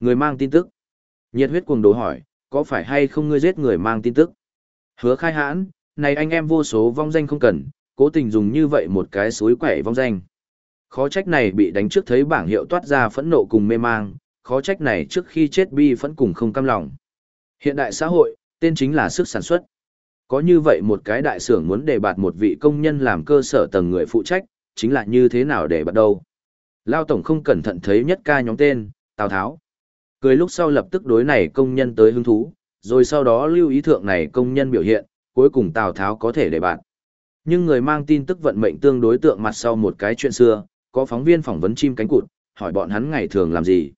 Người mang tin tức. Nhiệt huyết cuồng đồ hỏi, có phải hay không ngươi giết người mang tin tức? Hứa khai hãn, này anh em vô số vong danh không cần, cố tình dùng như vậy một cái suối quẻ vong danh. Khó trách này bị đánh trước thấy bảng hiệu toát ra phẫn nộ cùng mê mang, khó trách này trước khi chết bi phẫn cùng không cam lòng. Hiện đại xã hội, tên chính là sức sản xuất. Có như vậy một cái đại xưởng muốn đề bạt một vị công nhân làm cơ sở tầng người phụ trách, chính là như thế nào để bắt đầu. Lao Tổng không cẩn thận thấy nhất ca nhóm tên, Tào Tháo. Cười lúc sau lập tức đối này công nhân tới hứng thú, rồi sau đó lưu ý thượng này công nhân biểu hiện, cuối cùng Tào Tháo có thể để bạn. Nhưng người mang tin tức vận mệnh tương đối tượng mặt sau một cái chuyện xưa, có phóng viên phỏng vấn chim cánh cụt, hỏi bọn hắn ngày thường làm gì.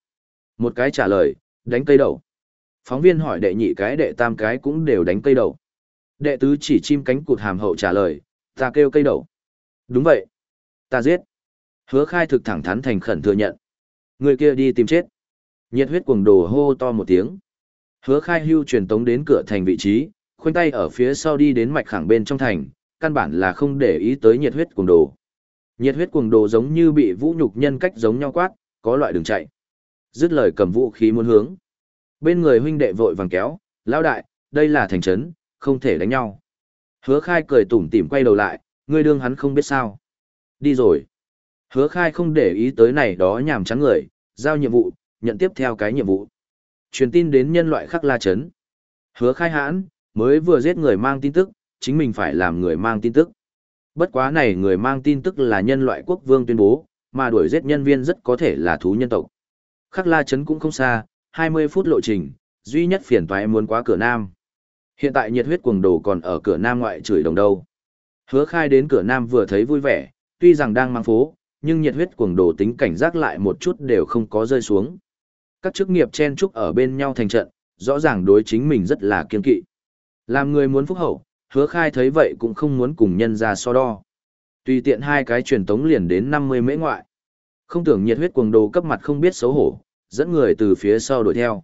Một cái trả lời, đánh cây đậu. Phóng viên hỏi đệ nhị cái đệ tam cái cũng đều đánh cây đậu. Đệ tứ chỉ chim cánh cụt hàm hậu trả lời, ta kêu cây đậu. Đúng vậy. Ta giết. Hứa khai thực thẳng thắn thành khẩn thừa nhận. Người kia đi tìm chết. Nhiệt huyết cuồng đồ hô to một tiếng. Hứa khai hưu truyền tống đến cửa thành vị trí, khoanh tay ở phía sau đi đến mạch khẳng bên trong thành, căn bản là không để ý tới nhiệt huyết cuồng đồ. Nhiệt huyết cuồng đồ giống như bị vũ nhục nhân cách giống nhau quát, có loại đường chạy. Dứt lời cầm vũ khí muốn hướng. Bên người huynh đệ vội vàng kéo, lao đại, đây là thành trấn, không thể đánh nhau. Hứa khai cười tủm tỉm quay đầu lại, ngươi đương hắn không biết sao. Đi rồi. Hứa khai không để ý tới này đó nhảm chán người, giao nhiệm vụ, nhận tiếp theo cái nhiệm vụ. Truyền tin đến nhân loại khắc la chấn. Hứa khai hãn, mới vừa giết người mang tin tức, chính mình phải làm người mang tin tức. Bất quá này người mang tin tức là nhân loại quốc vương tuyên bố, mà đuổi giết nhân viên rất có thể là thú nhân tộc. Khắc la chấn cũng không xa, 20 phút lộ trình, duy nhất phiền toái muốn qua cửa nam. Hiện tại nhiệt huyết cuồng đồ còn ở cửa nam ngoại chửi đồng đâu. Hứa khai đến cửa nam vừa thấy vui vẻ, tuy rằng đang mang phố, nhưng nhiệt huyết cuồng đồ tính cảnh giác lại một chút đều không có rơi xuống. Các chức nghiệp chen chúc ở bên nhau thành trận, rõ ràng đối chính mình rất là kiên kỵ. Làm người muốn phúc hậu, hứa khai thấy vậy cũng không muốn cùng nhân ra so đo. Tùy tiện hai cái truyền tống liền đến 50 mễ ngoại. Không tưởng nhiệt huyết cuồng đồ cấp mặt không biết xấu hổ, dẫn người từ phía sau đuổi theo.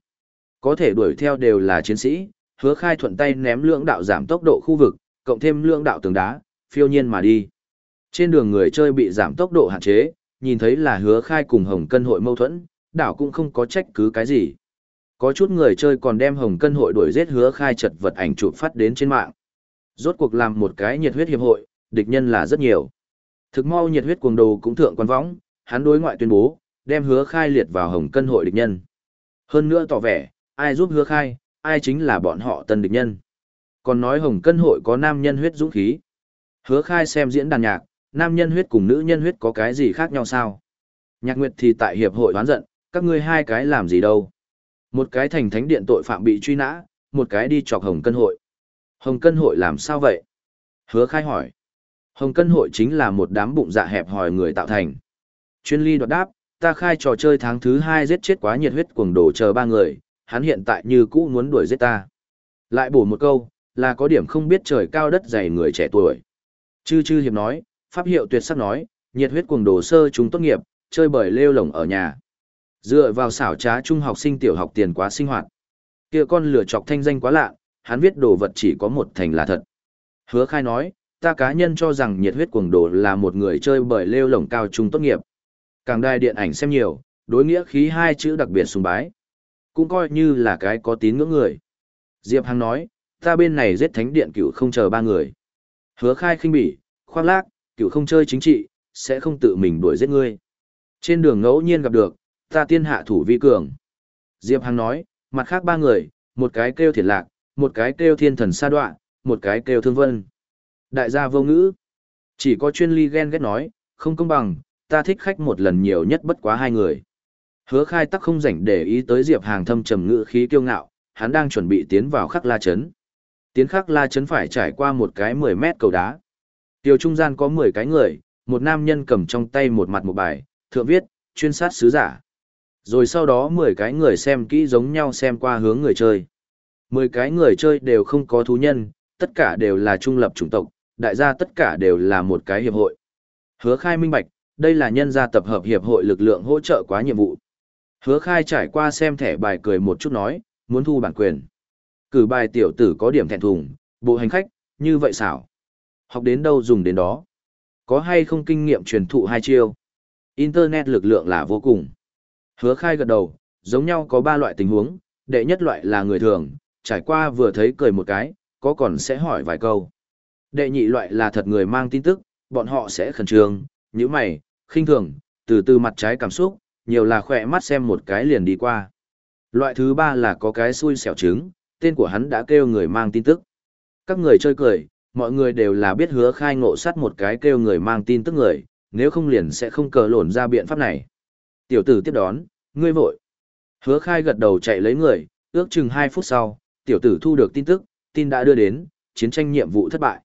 Có thể đuổi theo đều là chiến sĩ, hứa khai thuận tay ném lưỡng đạo giảm tốc độ khu vực, cộng thêm lưỡng đạo tường đá, phiêu nhiên mà đi. Trên đường người chơi bị giảm tốc độ hạn chế, nhìn thấy là hứa khai cùng hồng cân hội mâu thuẫn, đảo cũng không có trách cứ cái gì. Có chút người chơi còn đem hồng cân hội đuổi giết hứa khai chật vật ảnh chụp phát đến trên mạng. Rốt cuộc làm một cái nhiệt huyết hiệp hội, địch nhân là rất nhiều. Thực mau nhiệt huyết cuồng đồ cũng thượng quan võng, hắn đối ngoại tuyên bố, đem hứa khai liệt vào hồng cân hội địch nhân. Hơn nữa tỏ vẻ, ai giúp hứa khai, ai chính là bọn họ tân địch nhân. Còn nói hồng cân hội có nam nhân huyết dũng khí. Hứa khai xem diễn đàn nhạc, nam nhân huyết cùng nữ nhân huyết có cái gì khác nhau sao? Nhạc Nguyệt thì tại hiệp hội đoán giận, các ngươi hai cái làm gì đâu? Một cái thành thánh điện tội phạm bị truy nã, một cái đi chọc Hồng Cân hội. Hồng Cân hội làm sao vậy? Hứa khai hỏi. Hồng Cân hội chính là một đám bụng dạ hẹp hòi người tạo thành. Chuyên ly đoạt đáp, ta khai trò chơi tháng thứ hai giết chết quá nhiệt huyết cuồng đổ chờ ba người, hắn hiện tại như cũ muốn đuổi giết ta. Lại bổ một câu, là có điểm không biết trời cao đất dày người trẻ tuổi. Chư chư hiệp nói, pháp hiệu tuyệt sắc nói, nhiệt huyết cuồng đồ sơ chúng tốt nghiệp, chơi bời lêu lồng ở nhà. Dựa vào xảo trá trung học sinh tiểu học tiền quá sinh hoạt. kia con lửa chọc thanh danh quá lạ, hắn viết đồ vật chỉ có một thành là thật. Hứa khai nói, ta cá nhân cho rằng nhiệt huyết cuồng đồ là một người chơi bởi lêu lồng cao trung tốt nghiệp. Càng đài điện ảnh xem nhiều, đối nghĩa khí hai chữ đặc biệt sùng bái. Cũng coi như là cái có tín ngưỡng người. Diệp Hằng nói, ta bên này giết thánh điện cựu không chờ ba người. Hứa khai khinh bỉ, khoác lác, cựu không chơi chính trị, sẽ không tự mình đuổi giết ngươi. Trên đường ngẫu nhiên gặp được, ta tiên hạ thủ vi cường. Diệp Hằng nói, mặt khác ba người, một cái kêu thiền lạc, một cái kêu thiên thần sa đoạn, một cái kêu thương vân. Đại gia vô ngữ. Chỉ có chuyên ly ghen ghét nói, không công bằng, ta thích khách một lần nhiều nhất bất quá hai người. Hứa khai tắc không rảnh để ý tới Diệp Hàng thâm trầm ngữ khí kiêu ngạo, hắn đang chuẩn bị tiến vào khắc la chấn. Tiến khắc la chấn phải trải qua một cái 10 mét cầu đá. Tiêu trung gian có 10 cái người, một nam nhân cầm trong tay một mặt một bài, thượng viết, chuyên sát sứ giả. Rồi sau đó 10 cái người xem kỹ giống nhau xem qua hướng người chơi. 10 cái người chơi đều không có thú nhân, tất cả đều là trung lập chủng tộc, đại gia tất cả đều là một cái hiệp hội. Hứa khai minh bạch, đây là nhân gia tập hợp hiệp hội lực lượng hỗ trợ quá nhiệm vụ. Hứa khai trải qua xem thẻ bài cười một chút nói, muốn thu bản quyền. Cử bài tiểu tử có điểm thẹn thùng, bộ hành khách, như vậy xảo. Học đến đâu dùng đến đó. Có hay không kinh nghiệm truyền thụ hai chiêu. Internet lực lượng là vô cùng. Hứa khai gật đầu, Giống nhau có ba loại tình huống, đệ nhất loại là người thường, trải qua vừa thấy cười một cái, có còn sẽ hỏi vài câu. Đệ nhị loại là thật người mang tin tức, bọn họ sẽ khẩn trương, như mày, khinh thường, từ từ mặt trái cảm xúc, nhiều là khỏe mắt xem một cái liền đi qua. Loại thứ ba là có cái xui xẻo trứng, tên của hắn đã kêu người mang tin tức. Các người chơi cười, mọi người đều là biết hứa khai ngộ sát một cái kêu người mang tin tức người, nếu không liền sẽ không cờ lộn ra biện pháp này. Tiểu tử tiếp đón, ngươi vội. Hứa khai gật đầu chạy lấy người, ước chừng 2 phút sau, tiểu tử thu được tin tức, tin đã đưa đến, chiến tranh nhiệm vụ thất bại.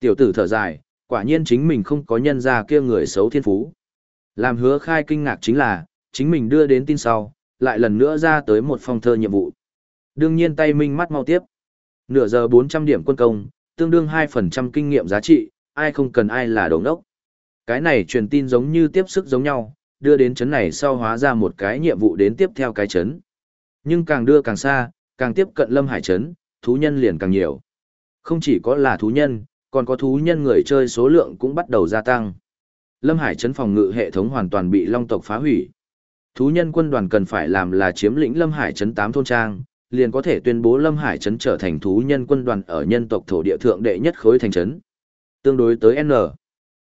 Tiểu tử thở dài, quả nhiên chính mình không có nhân ra kia người xấu thiên phú. Làm hứa khai kinh ngạc chính là, chính mình đưa đến tin sau, lại lần nữa ra tới một phong thơ nhiệm vụ. Đương nhiên tay minh mắt mau tiếp. Nửa giờ 400 điểm quân công, tương đương 2% kinh nghiệm giá trị, ai không cần ai là đồng đốc. Cái này truyền tin giống như tiếp sức giống nhau, đưa đến chấn này sau hóa ra một cái nhiệm vụ đến tiếp theo cái chấn. Nhưng càng đưa càng xa, càng tiếp cận Lâm Hải chấn, thú nhân liền càng nhiều. Không chỉ có là thú nhân, còn có thú nhân người chơi số lượng cũng bắt đầu gia tăng. Lâm Hải chấn phòng ngự hệ thống hoàn toàn bị Long tộc phá hủy. Thú nhân quân đoàn cần phải làm là chiếm lĩnh Lâm Hải chấn 8 thôn trang, liền có thể tuyên bố Lâm Hải trấn trở thành thú nhân quân đoàn ở nhân tộc thổ địa thượng đệ nhất khối thành trấn. Tương đối tới N.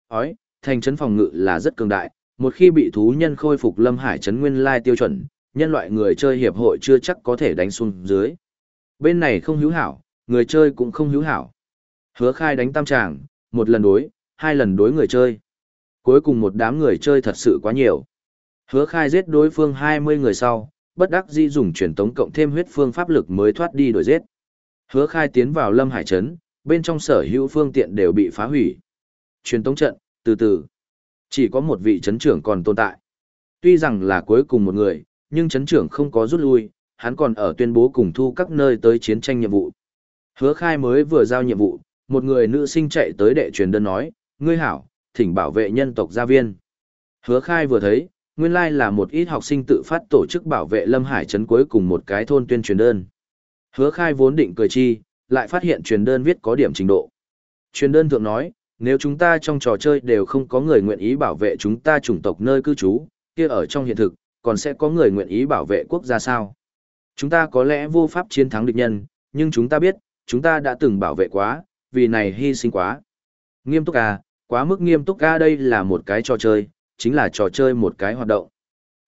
Ói, thành trấn phòng ngự là rất cường đại, một khi bị thú nhân khôi phục Lâm Hải trấn nguyên lai tiêu chuẩn, nhân loại người chơi hiệp hội chưa chắc có thể đánh xuống dưới. Bên này không hữu hảo, người chơi cũng không hữu hảo. Hứa khai đánh tam tràng, một lần đối, hai lần đối người chơi. Cuối cùng một đám người chơi thật sự quá nhiều. Hứa khai giết đối phương 20 người sau, bất đắc dĩ dùng truyền tống cộng thêm huyết phương pháp lực mới thoát đi đổi giết. Hứa khai tiến vào Lâm Hải Trấn, bên trong sở hữu phương tiện đều bị phá hủy. Truyền tống trận, từ từ. Chỉ có một vị chấn trưởng còn tồn tại. Tuy rằng là cuối cùng một người, nhưng chấn trưởng không có rút lui, hắn còn ở tuyên bố cùng thu các nơi tới chiến tranh nhiệm vụ. Hứa khai mới vừa giao nhiệm vụ, một người nữ sinh chạy tới đệ truyền đơn nói, ngươi hảo, thỉnh bảo vệ nhân tộc gia viên. Hứa khai vừa thấy, nguyên lai là một ít học sinh tự phát tổ chức bảo vệ Lâm Hải trấn cuối cùng một cái thôn tuyên truyền đơn. Hứa khai vốn định cười chi, lại phát hiện truyền đơn viết có điểm trình độ. Truyền đơn thượng nói, nếu chúng ta trong trò chơi đều không có người nguyện ý bảo vệ chúng ta chủng tộc nơi cư trú, kia ở trong hiện thực, còn sẽ có người nguyện ý bảo vệ quốc gia sao? Chúng ta có lẽ vô pháp chiến thắng địch nhân, nhưng chúng ta biết, chúng ta đã từng bảo vệ quá, vì này hy sinh quá. Nghiêm túc à, quá mức nghiêm túc à đây là một cái trò chơi, chính là trò chơi một cái hoạt động.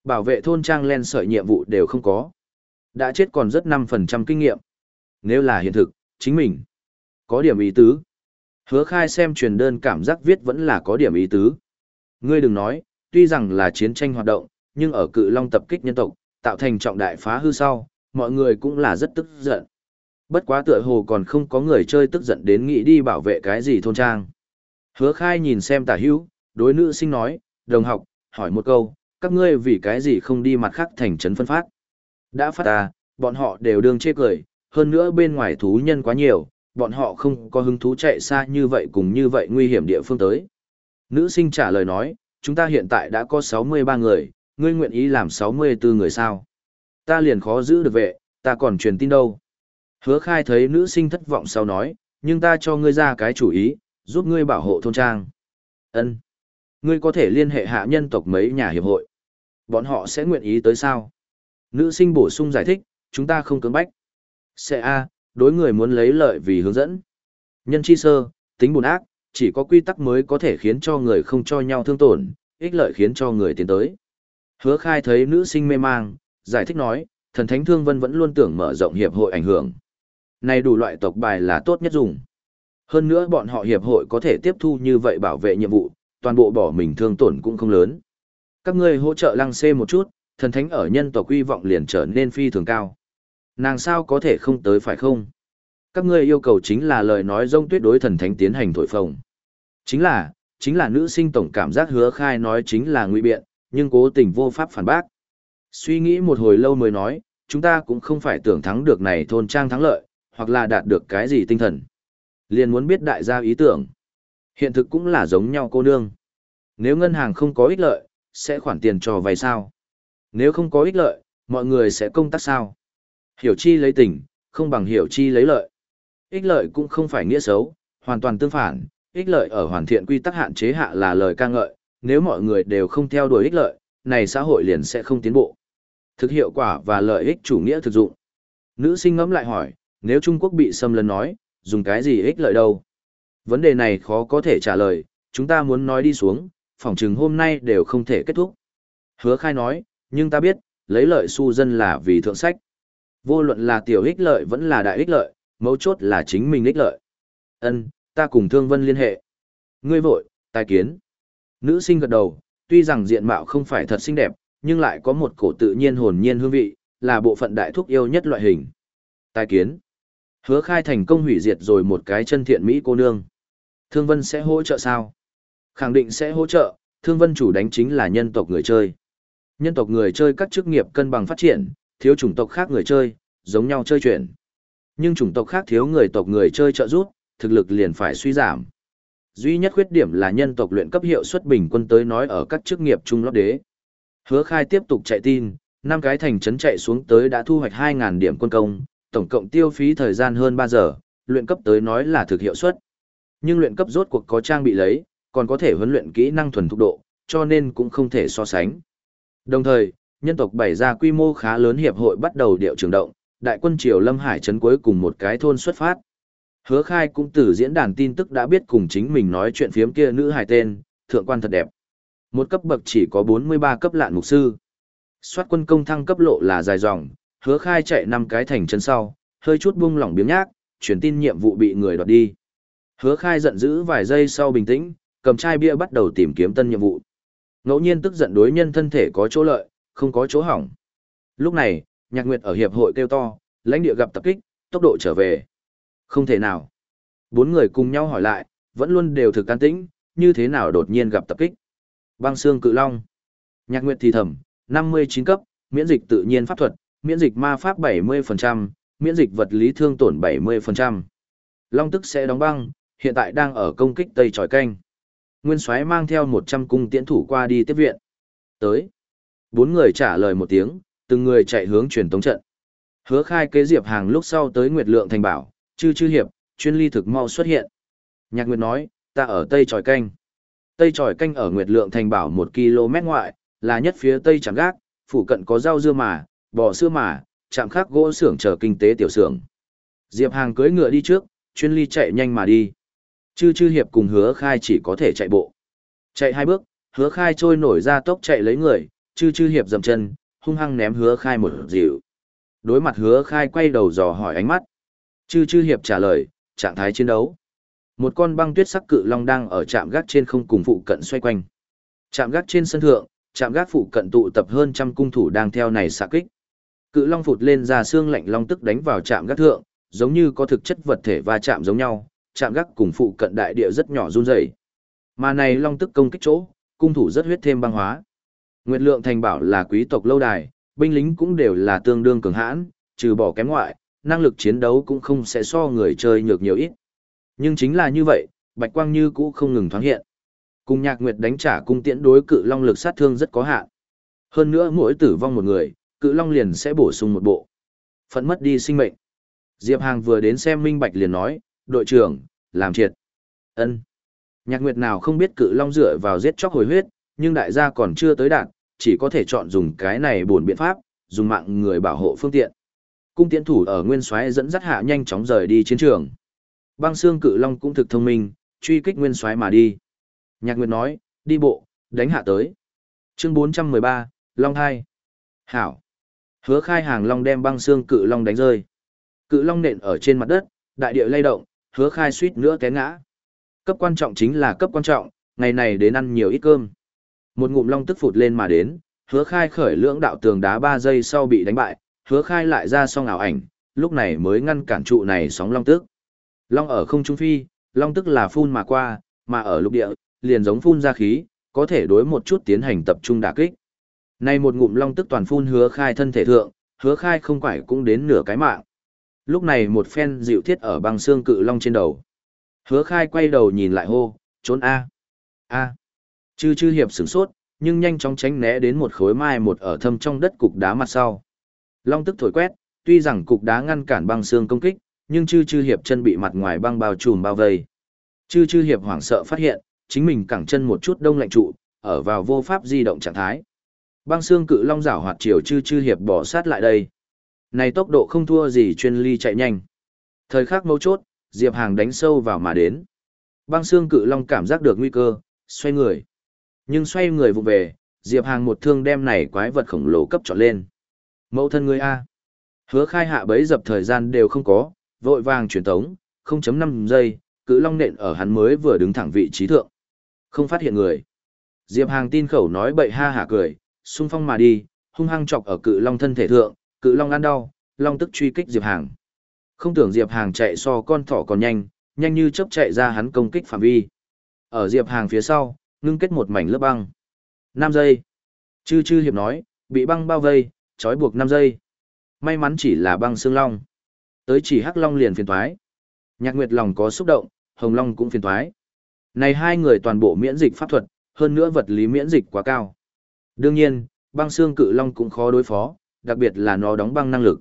Bảo vệ thôn trang len sợi nhiệm vụ đều không có. Đã chết còn rất 5% kinh nghiệm. Nếu là hiện thực, chính mình có điểm ý tứ. Hứa khai xem truyền đơn cảm giác viết vẫn là có điểm ý tứ. Ngươi đừng nói, tuy rằng là chiến tranh hoạt động, nhưng ở cự long tập kích nhân tộc, tạo thành trọng đại phá hư sau, mọi người cũng là rất tức giận. Bất quá tựa hồ còn không có người chơi tức giận đến nghĩ đi bảo vệ cái gì thôn trang. Hứa khai nhìn xem tả hữu, đối nữ sinh nói, đồng học, hỏi một câu, các ngươi vì cái gì không đi mặt khác thành trấn phân phát? Đã phát ta, bọn họ đều đương chê cười, hơn nữa bên ngoài thú nhân quá nhiều, bọn họ không có hứng thú chạy xa như vậy cùng như vậy nguy hiểm địa phương tới. Nữ sinh trả lời nói, chúng ta hiện tại đã có 63 người, ngươi nguyện ý làm 64 người sao? Ta liền khó giữ được vệ, ta còn truyền tin đâu. Hứa khai thấy nữ sinh thất vọng sau nói, nhưng ta cho ngươi ra cái chủ ý, giúp ngươi bảo hộ thôn trang. ân Ngươi có thể liên hệ hạ nhân tộc mấy nhà hiệp hội. Bọn họ sẽ nguyện ý tới sao? Nữ sinh bổ sung giải thích, chúng ta không cưỡng bách. Sẽ A, đối người muốn lấy lợi vì hướng dẫn. Nhân chi sơ, tính buồn ác, chỉ có quy tắc mới có thể khiến cho người không cho nhau thương tổn, ích lợi khiến cho người tiến tới. Hứa khai thấy nữ sinh mê mang, giải thích nói, thần thánh thương vân vẫn luôn tưởng mở rộng hiệp hội ảnh hưởng. Này đủ loại tộc bài là tốt nhất dùng. Hơn nữa bọn họ hiệp hội có thể tiếp thu như vậy bảo vệ nhiệm vụ, toàn bộ bỏ mình thương tổn cũng không lớn. Các ngươi hỗ trợ lăng xê một chút, thần thánh ở nhân tộc quy vọng liền trở nên phi thường cao. Nàng sao có thể không tới phải không? Các ngươi yêu cầu chính là lời nói rông tuyết đối thần thánh tiến hành thổi phồng. Chính là, chính là nữ sinh tổng cảm giác hứa khai nói chính là nguy biện, nhưng cố tình vô pháp phản bác. Suy nghĩ một hồi lâu mới nói, chúng ta cũng không phải tưởng thắng được này thôn trang thắng lợi, hoặc là đạt được cái gì tinh thần. Liền muốn biết đại gia ý tưởng. Hiện thực cũng là giống nhau cô nương. Nếu ngân hàng không có ích lợi, sẽ khoản tiền cho vay sao? Nếu không có ích lợi, mọi người sẽ công tác sao? Hiểu chi lấy tình, không bằng hiểu chi lấy lợi. Ích lợi cũng không phải nghĩa xấu, hoàn toàn tương phản, ích lợi ở hoàn thiện quy tắc hạn chế hạ là lời ca ngợi, nếu mọi người đều không theo đuổi ích lợi, này xã hội liền sẽ không tiến bộ. Thực hiệu quả và lợi ích chủ nghĩa thực dụng. Nữ sinh ngẫm lại hỏi, nếu Trung Quốc bị xâm lấn nói, dùng cái gì ích lợi đâu? Vấn đề này khó có thể trả lời, chúng ta muốn nói đi xuống, phỏng chừng hôm nay đều không thể kết thúc. Hứa khai nói, nhưng ta biết, lấy lợi su dân là vì thượng sách. Vô luận là tiểu ích lợi vẫn là đại ích lợi, mấu chốt là chính mình ích lợi. Ân, ta cùng Thương Vân liên hệ. Ngươi vội, tài kiến. Nữ sinh gật đầu, tuy rằng diện mạo không phải thật xinh đẹp, nhưng lại có một cổ tự nhiên hồn nhiên hương vị, là bộ phận đại thúc yêu nhất loại hình. Tài kiến. Hứa khai thành công hủy diệt rồi một cái chân thiện Mỹ cô nương. Thương Vân sẽ hỗ trợ sao? Khẳng định sẽ hỗ trợ, Thương Vân chủ đánh chính là nhân tộc người chơi. Nhân tộc người chơi các chức nghiệp cân bằng phát triển, thiếu chủng tộc khác người chơi, giống nhau chơi chuyện. Nhưng chủng tộc khác thiếu người tộc người chơi trợ giúp, thực lực liền phải suy giảm. Duy nhất khuyết điểm là nhân tộc luyện cấp hiệu suất bình quân tới nói ở các chức nghiệp trung lót đế. Hứa khai tiếp tục chạy tin, năm cái thành trấn chạy xuống tới đã thu hoạch 2.000 điểm quân công, tổng cộng tiêu phí thời gian hơn 3 giờ, luyện cấp tới nói là thực hiệu suất. Nhưng luyện cấp rốt cuộc có trang bị lấy, còn có thể huấn luyện kỹ năng thuần thục độ, cho nên cũng không thể so sánh. Đồng thời, nhân tộc bày ra quy mô khá lớn hiệp hội bắt đầu điệu trường động, đại quân triều Lâm Hải trấn cuối cùng một cái thôn xuất phát. Hứa khai cũng từ diễn đàn tin tức đã biết cùng chính mình nói chuyện phiếm kia nữ hài tên, thượng quan thật đẹp. Một cấp bậc chỉ có 43 cấp lạn mục sư. Xoát quân công thăng cấp lộ là dài dòng, hứa khai chạy năm cái thành chân sau, hơi chút buông lỏng biếng nhác, truyền tin nhiệm vụ bị người đoạt đi. Hứa khai giận dữ vài giây sau bình tĩnh, cầm chai bia bắt đầu tìm kiếm tân nhiệm vụ. Ngẫu nhiên tức giận đối nhân thân thể có chỗ lợi, không có chỗ hỏng. Lúc này, Nhạc Nguyệt ở hiệp hội kêu to, lãnh địa gặp tập kích, tốc độ trở về. Không thể nào. Bốn người cùng nhau hỏi lại, vẫn luôn đều thực can tĩnh, như thế nào đột nhiên gặp tập kích. Băng xương cự long. Nhạc Nguyệt thì thầm, 59 cấp, miễn dịch tự nhiên pháp thuật, miễn dịch ma pháp 70%, miễn dịch vật lý thương tổn 70%. Long tức sẽ đóng băng, hiện tại đang ở công kích Tây Tròi Canh. Nguyên Soái mang theo 100 cung tiễn thủ qua đi tiếp viện. Tới. Bốn người trả lời một tiếng, từng người chạy hướng truyền tống trận. Hứa khai kế diệp hàng lúc sau tới Nguyệt Lượng thành bảo, chư chư hiệp, chuyên ly thực mau xuất hiện. Nhạc Nguyệt nói, ta ở Tây Tròi Canh. Tây Tròi Canh ở Nguyệt Lượng thành bảo một km ngoại, là nhất phía Tây Trạm gác, phủ cận có rau dưa mà, bò sữa mà, trạm khắc gỗ xưởng chờ kinh tế tiểu xưởng. Diệp Hàng cưỡi ngựa đi trước, chuyên ly chạy nhanh mà đi. Chư chư hiệp cùng hứa khai chỉ có thể chạy bộ. Chạy hai bước, hứa khai trôi nổi ra tốc chạy lấy người, chư chư hiệp dậm chân, hung hăng ném hứa khai một dịu. Đối mặt hứa khai quay đầu dò hỏi ánh mắt. Chư chư hiệp trả lời, trạng thái chiến đấu. Một con băng tuyết sắc cự long đang ở trạm gác trên không cùng phụ cận xoay quanh. Trạm gác trên sân thượng, trạm gác phụ cận tụ tập hơn trăm cung thủ đang theo này xạ kích. Cự long phụt lên ra xương lạnh long tức đánh vào trạm gác thượng, giống như có thực chất vật thể va chạm giống nhau, Trạm gác cùng phụ cận đại địa rất nhỏ run rẩy. Mà này long tức công kích chỗ, cung thủ rất huyết thêm băng hóa. Nguyệt lượng thành bảo là quý tộc lâu đài, binh lính cũng đều là tương đương cường hãn, trừ bỏ kém ngoại, năng lực chiến đấu cũng không sẽ so người chơi nhược nhiều ít. Nhưng chính là như vậy, bạch quang như cũ không ngừng thoáng hiện. Cùng nhạc nguyệt đánh trả cung tiễn đối cự long lực sát thương rất có hạn. Hơn nữa mỗi tử vong một người, cự long liền sẽ bổ sung một bộ. Phận mất đi sinh mệnh. Diệp Hàng vừa đến xem minh bạch liền nói, đội trưởng, làm triệt. ân Nhạc Nguyệt nào không biết cự long dựa vào giết chóc hồi huyết, nhưng đại gia còn chưa tới đạt, chỉ có thể chọn dùng cái này buồn biện pháp, dùng mạng người bảo hộ phương tiện. Cung tiễn thủ ở nguyên soái dẫn dắt hạ nhanh chóng rời đi chiến trường. Băng xương cự long cũng thực thông minh, truy kích nguyên soái mà đi. Nhạc Nguyệt nói, đi bộ, đánh hạ tới. Chương 413, Long hai Hảo. Hứa khai hàng long đem băng xương cự long đánh rơi. Cự long nện ở trên mặt đất, đại địa lay động, hứa khai suýt nữa té ngã. Cấp quan trọng chính là cấp quan trọng, ngày này đến ăn nhiều ít cơm. Một ngụm long tức phụt lên mà đến, hứa khai khởi lưỡng đạo tường đá 3 giây sau bị đánh bại, hứa khai lại ra song ảo ảnh, lúc này mới ngăn cản trụ này sóng long tức. Long ở không trung phi, long tức là phun mà qua, mà ở lục địa, liền giống phun ra khí, có thể đối một chút tiến hành tập trung đả kích. Nay một ngụm long tức toàn phun hứa khai thân thể thượng, hứa khai không quải cũng đến nửa cái mạng. Lúc này một phen dịu thiết ở băng xương cự long trên đầu. Hứa khai quay đầu nhìn lại hô, trốn A. A. Chư chư hiệp sửng sốt, nhưng nhanh chóng tránh né đến một khối mai một ở thâm trong đất cục đá mặt sau. Long tức thổi quét, tuy rằng cục đá ngăn cản băng xương công kích, nhưng chư chư hiệp chân bị mặt ngoài băng bao trùm bao vây. Chư chư hiệp hoảng sợ phát hiện, chính mình cẳng chân một chút đông lạnh trụ, ở vào vô pháp di động trạng thái. Băng xương cự long rảo hoạt chiều chư chư hiệp bỏ sát lại đây. Này tốc độ không thua gì chuyên ly chạy nhanh. Thời khắc mấu chốt, Diệp Hàng đánh sâu vào mà đến. Băng xương cự long cảm giác được nguy cơ, xoay người. Nhưng xoay người vụ về, Diệp Hàng một thương đem này quái vật khổng lồ cấp trọn lên. Mẫu thân ngươi A. Hứa khai hạ bấy dập thời gian đều không có, vội vàng truyền tống, 0.5 giây, cự long nện ở hắn mới vừa đứng thẳng vị trí thượng. Không phát hiện người. Diệp Hàng tin khẩu nói bậy ha hả cười, xung phong mà đi, hung hăng chọc ở cự long thân thể thượng, cự long ăn đau, long tức truy kích Diệp Hàng. Không tưởng Diệp Hàng chạy so con thỏ còn nhanh, nhanh như chớp chạy ra hắn công kích phạm vi. Ở Diệp Hàng phía sau, ngưng kết một mảnh lớp băng. 5 giây. Chư chư hiệp nói, bị băng bao vây, trói buộc 5 giây. May mắn chỉ là băng xương long. Tới chỉ hắc long liền phiền thoái. Nhạc Nguyệt lòng có xúc động, Hồng Long cũng phiền thoái. Này hai người toàn bộ miễn dịch pháp thuật, hơn nữa vật lý miễn dịch quá cao. Đương nhiên, băng xương cự long cũng khó đối phó, đặc biệt là nó đóng băng năng lực.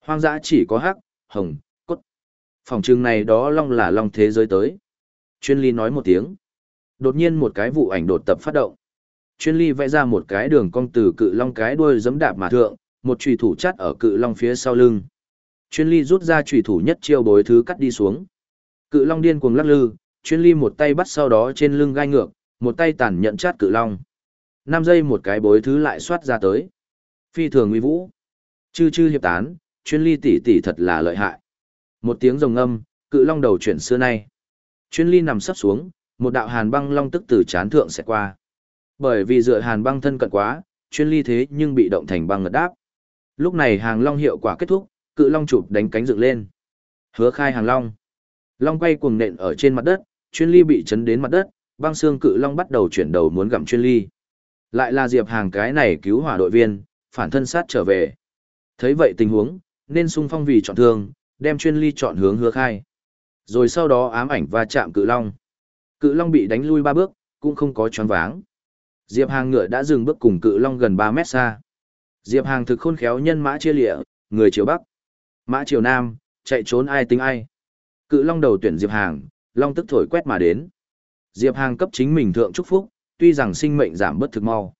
Hoang dã chỉ có hắc, hồng, cốt. Phòng trường này đó long là long thế giới tới. Chuyên ly nói một tiếng. Đột nhiên một cái vụ ảnh đột tập phát động. Chuyên ly vẽ ra một cái đường cong từ cự long cái đuôi giẫm đạp mà thượng, một chùy thủ chắt ở cự long phía sau lưng. Chuyên ly rút ra chùy thủ nhất chiêu bối thứ cắt đi xuống. Cự long điên cuồng lắc lư, chuyên ly một tay bắt sau đó trên lưng gai ngược, một tay tàn nhận chát cự long. 5 giây một cái bối thứ lại xoát ra tới. Phi thường uy vũ. Chư chư hiệp tán, chuyên ly tỷ tỷ thật là lợi hại. Một tiếng rồng âm, cự long đầu chuyển xưa nay. Chuyên ly nằm sắp xuống, một đạo hàn băng long tức từ chán thượng sẽ qua. Bởi vì dựa hàn băng thân cận quá, chuyên ly thế nhưng bị động thành băng ngật đáp. Lúc này hàng long hiệu quả kết thúc, cự long chụp đánh cánh dựng lên. Hứa khai hàng long. Long quay cuồng nện ở trên mặt đất, chuyên ly bị chấn đến mặt đất, băng xương cự long bắt đầu chuyển đầu muốn gặm chuyên ly. Lại là Diệp Hàng cái này cứu hỏa đội viên, phản thân sát trở về. Thấy vậy tình huống, nên sung phong vì chọn thương, đem chuyên ly chọn hướng hứa khai. Rồi sau đó ám ảnh và chạm cự long. Cự long bị đánh lui ba bước, cũng không có choáng váng. Diệp Hàng ngựa đã dừng bước cùng cự long gần ba mét xa. Diệp Hàng thực khôn khéo nhân mã chia lịa, người chiều bắc. Mã chiều nam, chạy trốn ai tính ai. Cự long đầu tuyển Diệp Hàng, long tức thổi quét mà đến. Diệp Hàng cấp chính mình thượng chúc phúc, tuy rằng sinh mệnh giảm bất thực mau,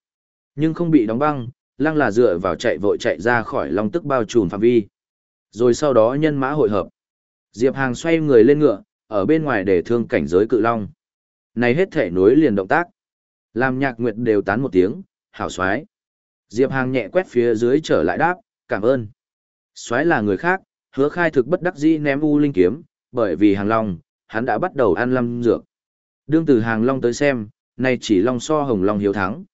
nhưng không bị đóng băng, lăng là dựa vào chạy vội chạy ra khỏi long tức bao trùm phạm vi. Rồi sau đó nhân mã hội hợp. Diệp Hàng xoay người lên ngựa, ở bên ngoài để thương cảnh giới cự long. Này hết thể nối liền động tác. Làm nhạc nguyệt đều tán một tiếng, hảo xoái. Diệp Hàng nhẹ quét phía dưới trở lại đáp, cảm ơn. Xoái là người khác, hứa khai thực bất đắc dĩ ném u linh kiếm, bởi vì hàng long, hắn đã bắt đầu ăn lâm dược. Đương từ hàng long tới xem, này chỉ long so hồng long hiếu thắng.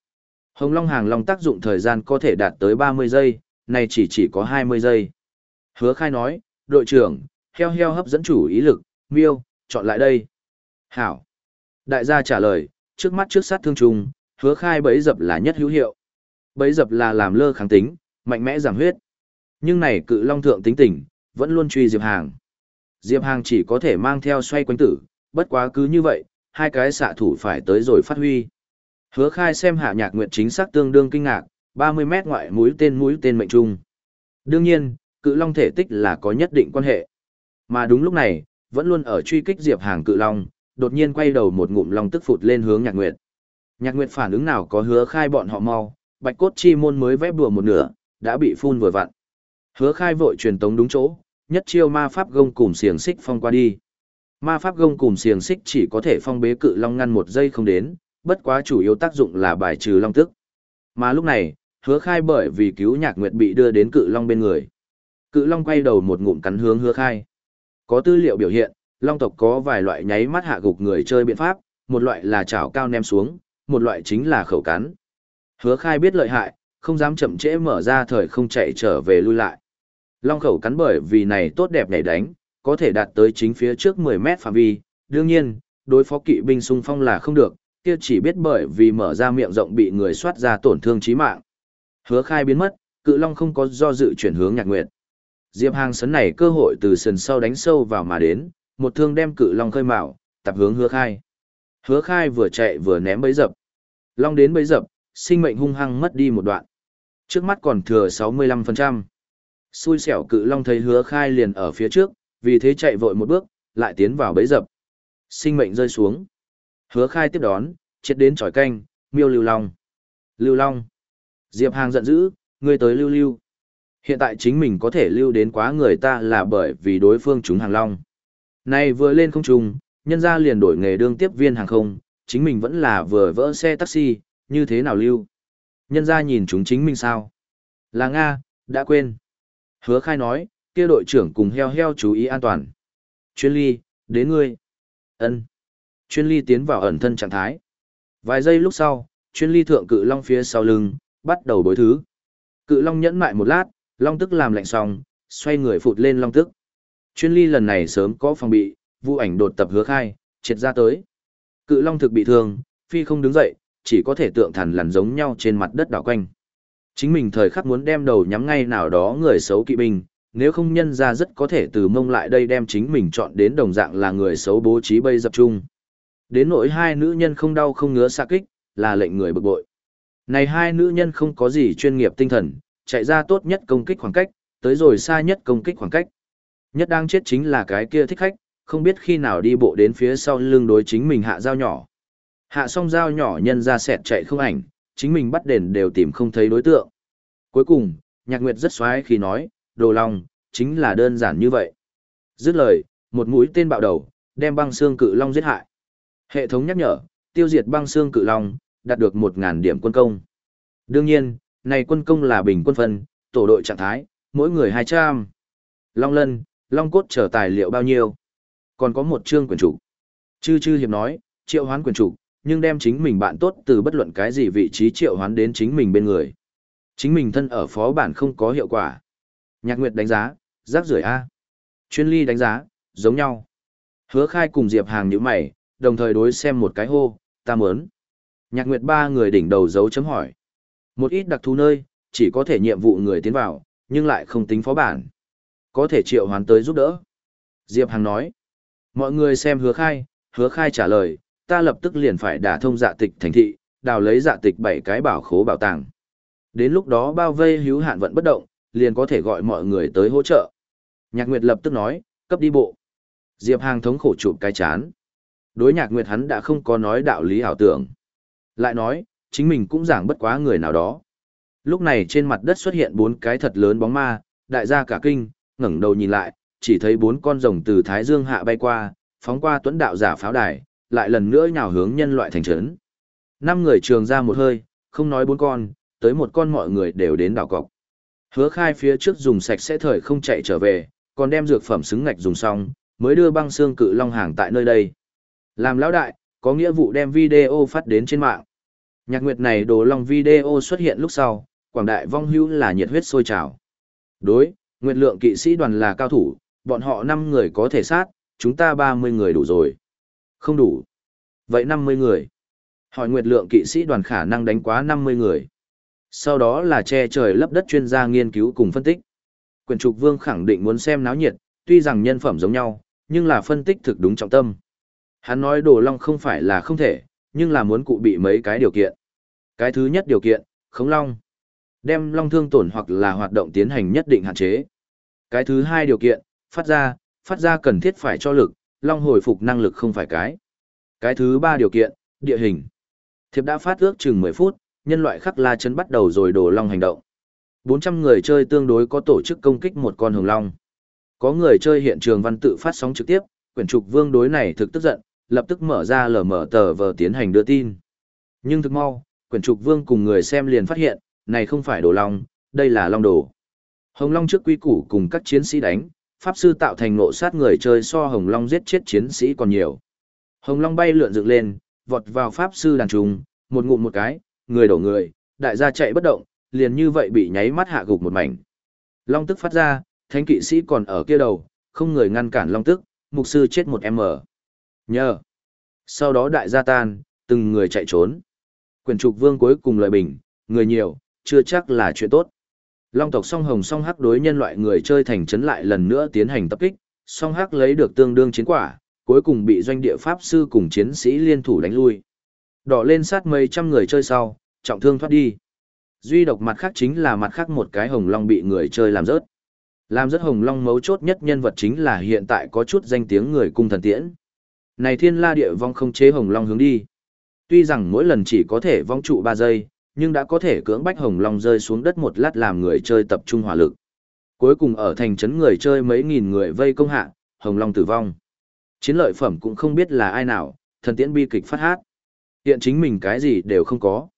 Hồng long hàng long tác dụng thời gian có thể đạt tới 30 giây, này chỉ chỉ có 20 giây. Hứa khai nói, đội trưởng, heo heo hấp dẫn chủ ý lực, miêu, chọn lại đây. Hảo. Đại gia trả lời, trước mắt trước sát thương trùng, hứa khai bấy dập là nhất hữu hiệu. Bấy dập là làm lơ kháng tính, mạnh mẽ giảm huyết. Nhưng này cự long thượng tính tình, vẫn luôn truy Diệp Hàng. Diệp Hàng chỉ có thể mang theo xoay quanh tử, bất quá cứ như vậy, hai cái xạ thủ phải tới rồi phát huy. Hứa khai xem hạ nhạc nguyện chính xác tương đương kinh ngạc, 30 mét ngoại mũi tên mũi tên mệnh trung. Đương nhiên, cự long thể tích là có nhất định quan hệ. Mà đúng lúc này, vẫn luôn ở truy kích Diệp Hàng cự long, đột nhiên quay đầu một ngụm long tức phụt lên hướng nhạc nguyệt. Nhạc nguyệt phản ứng nào có hứa khai bọn họ mau, bạch cốt chi môn mới vẽ bùa một nửa, đã bị phun vừa vặn. Hứa khai vội truyền tống đúng chỗ, nhất chiêu ma pháp gông cùng xiềng xích phong qua đi. Ma pháp gông cùng xiềng xích chỉ có thể phong bế cự long ngăn một giây không đến, bất quá chủ yếu tác dụng là bài trừ long tức. Mà lúc này, hứa khai bởi vì cứu nhạc nguyệt bị đưa đến cự long bên người. Cự long quay đầu một ngụm cắn hướng hứa khai. Có tư liệu biểu hiện, long tộc có vài loại nháy mắt hạ gục người chơi biện pháp, một loại là chảo cao ném xuống, một loại chính là khẩu cắn. Hứa khai biết lợi hại, không dám chậm trễ mở ra thời không chạy trở về lui lại. Long khẩu cắn bởi vì này tốt đẹp nhảy đánh, có thể đạt tới chính phía trước 10 mét phạm vi, đương nhiên, đối phó kỵ binh xung phong là không được, kia chỉ biết bởi vì mở ra miệng rộng bị người soát ra tổn thương chí mạng. Hứa khai biến mất, cự long không có do dự chuyển hướng nhạc nguyệt. Diệp Hàng sấn này cơ hội từ sườn sau đánh sâu vào mà đến, một thương đem cự long khơi mạo, tập hướng hứa khai. Hứa khai vừa chạy vừa ném bấy dập. Long đến bấy dập, sinh mệnh hung hăng mất đi một đoạn. Trước mắt còn thừa 65%. Xui xẻo cự long thấy hứa khai liền ở phía trước, vì thế chạy vội một bước, lại tiến vào bấy dập. Sinh mệnh rơi xuống. Hứa khai tiếp đón, chết đến tròi canh, miêu lưu long. Lưu long. Diệp Hàng giận dữ, ngươi tới lưu lưu. Hiện tại chính mình có thể lưu đến quá người ta là bởi vì đối phương chúng hàng long. Nay vừa lên không trung, nhân ra liền đổi nghề đương tiếp viên hàng không, chính mình vẫn là vừa vỡ xe taxi, như thế nào lưu. Nhân ra nhìn chúng chính mình sao? Là Nga, đã quên. Hứa khai nói, kia đội trưởng cùng heo heo chú ý an toàn. Chuyên ly, đến ngươi. ân Chuyên ly tiến vào ẩn thân trạng thái. Vài giây lúc sau, chuyên ly thượng cự long phía sau lưng, bắt đầu bối thứ. Cự long nhẫn mại một lát, long tức làm lạnh xong, xoay người phụt lên long tức. Chuyên ly lần này sớm có phòng bị, vu ảnh đột tập hứa khai, triệt ra tới. Cự long thực bị thương, phi không đứng dậy, chỉ có thể tượng thần lằn giống nhau trên mặt đất đảo quanh. Chính mình thời khắc muốn đem đầu nhắm ngay nào đó người xấu kỵ binh, nếu không nhân ra rất có thể từ mông lại đây đem chính mình chọn đến đồng dạng là người xấu bố trí bây dập chung. Đến nỗi hai nữ nhân không đau không ngứa xa kích, là lệnh người bực bội. Này hai nữ nhân không có gì chuyên nghiệp tinh thần, chạy ra tốt nhất công kích khoảng cách, tới rồi xa nhất công kích khoảng cách. Nhất đang chết chính là cái kia thích khách, không biết khi nào đi bộ đến phía sau lưng đối chính mình hạ dao nhỏ. Hạ xong dao nhỏ nhân ra sẹt chạy không ảnh, chính mình bắt đền đều tìm không thấy đối tượng. Cuối cùng, nhạc nguyệt rất xoái khi nói, đồ long, chính là đơn giản như vậy. Dứt lời, một mũi tên bạo đầu, đem băng xương cự long giết hại. Hệ thống nhắc nhở, tiêu diệt băng xương cự long, đạt được 1.000 điểm quân công. Đương nhiên, này quân công là bình quân phân, tổ đội trạng thái, mỗi người 200. Long lân, long cốt trở tài liệu bao nhiêu? Còn có một chương quyền chủ. Chư chư hiệp nói, triệu hoán quyền chủ, nhưng đem chính mình bạn tốt từ bất luận cái gì vị trí triệu hoán đến chính mình bên người. Chính mình thân ở phó bản không có hiệu quả. Nhạc Nguyệt đánh giá, rác rưởi A. Chuyên ly đánh giá, giống nhau. Hứa khai cùng Diệp Hàng như mày, đồng thời đối xem một cái hô, ta muốn. Nhạc Nguyệt ba người đỉnh đầu dấu chấm hỏi. Một ít đặc thú nơi, chỉ có thể nhiệm vụ người tiến vào, nhưng lại không tính phó bản. Có thể triệu hoán tới giúp đỡ. Diệp Hằng nói. Mọi người xem hứa khai, hứa khai trả lời, ta lập tức liền phải đả thông dạ tịch thành thị, đào lấy dạ tịch bảy cái bảo khố bảo tàng. Đến lúc đó bao vây hữu hạn vận bất động, liền có thể gọi mọi người tới hỗ trợ. Nhạc Nguyệt lập tức nói, cấp đi bộ. Diệp Hàng thống khổ chụp cái chán. Đối Nhạc Nguyệt hắn đã không có nói đạo lý ảo tưởng. Lại nói, chính mình cũng giảng bất quá người nào đó. Lúc này trên mặt đất xuất hiện bốn cái thật lớn bóng ma, đại gia cả kinh, ngẩng đầu nhìn lại, chỉ thấy bốn con rồng từ Thái Dương hạ bay qua, phóng qua tuấn đạo giả pháo đài, lại lần nữa nhào hướng nhân loại thành trấn. Năm người trường ra một hơi, không nói bốn con, tới một con mọi người đều đến đảo cọc. Hứa khai phía trước dùng sạch sẽ thời không chạy trở về, còn đem dược phẩm xứng ngạch dùng xong, mới đưa băng xương cự long hàng tại nơi đây. Làm lão đại, có nghĩa vụ đem video phát đến trên mạng. Nhạc nguyệt này đồ long video xuất hiện lúc sau, quảng đại vong hữu là nhiệt huyết sôi trào. Đối, nguyệt lượng kỵ sĩ đoàn là cao thủ, bọn họ 5 người có thể sát, chúng ta 30 người đủ rồi. Không đủ. Vậy 50 người. Hỏi nguyệt lượng kỵ sĩ đoàn khả năng đánh quá 50 người. Sau đó là che trời lấp đất chuyên gia nghiên cứu cùng phân tích. Quyền trục vương khẳng định muốn xem náo nhiệt, tuy rằng nhân phẩm giống nhau, nhưng là phân tích thực đúng trọng tâm. Hắn nói đồ long không phải là không thể, nhưng là muốn cụ bị mấy cái điều kiện. Cái thứ nhất điều kiện, khống long. Đem long thương tổn hoặc là hoạt động tiến hành nhất định hạn chế. Cái thứ hai điều kiện, phát ra, phát ra cần thiết phải cho lực, long hồi phục năng lực không phải cái. Cái thứ ba điều kiện, địa hình. Thiệp đã phát ước chừng 10 phút, nhân loại khắc la chấn bắt đầu rồi đổ long hành động. 400 người chơi tương đối có tổ chức công kích một con hồng long. Có người chơi hiện trường văn tự phát sóng trực tiếp, quyển trục vương đối này thực tức giận, lập tức mở ra lở mở tờ vờ tiến hành đưa tin. Nhưng thực mau, quyển trục vương cùng người xem liền phát hiện, này không phải đồ long, đây là long đồ. Hồng long trước quy củ cùng các chiến sĩ đánh, pháp sư tạo thành nộ sát người chơi so hồng long giết chết chiến sĩ còn nhiều. Hồng long bay lượn dựng lên, vọt vào pháp sư đàn trùng, một ngụm một cái, người đổ người, đại gia chạy bất động, liền như vậy bị nháy mắt hạ gục một mảnh. Long tức phát ra, thánh kỵ sĩ còn ở kia đầu, không người ngăn cản long tức, mục sư chết một em ở. Nhờ. Sau đó đại gia tan, từng người chạy trốn. Quyền trục vương cuối cùng lời bình, người nhiều, chưa chắc là chuyện tốt. Long tộc song hồng song hắc đối nhân loại người chơi thành trấn lại lần nữa tiến hành tập kích, song hắc lấy được tương đương chiến quả, cuối cùng bị doanh địa pháp sư cùng chiến sĩ liên thủ đánh lui. Đỏ lên sát mấy trăm người chơi sau, trọng thương thoát đi. Duy độc mặt khác chính là mặt khác một cái hồng long bị người chơi làm rớt. Làm rớt hồng long mấu chốt nhất nhân vật chính là hiện tại có chút danh tiếng người cung thần tiễn. Này thiên la địa vong không chế hồng long hướng đi. Tuy rằng mỗi lần chỉ có thể vong trụ 3 giây, nhưng đã có thể cưỡng bách Hồng Long rơi xuống đất một lát làm người chơi tập trung hỏa lực. Cuối cùng ở thành trấn người chơi mấy nghìn người vây công hạ, Hồng Long tử vong. Chiến lợi phẩm cũng không biết là ai nào, thần tiễn bi kịch phát hát. Hiện chính mình cái gì đều không có.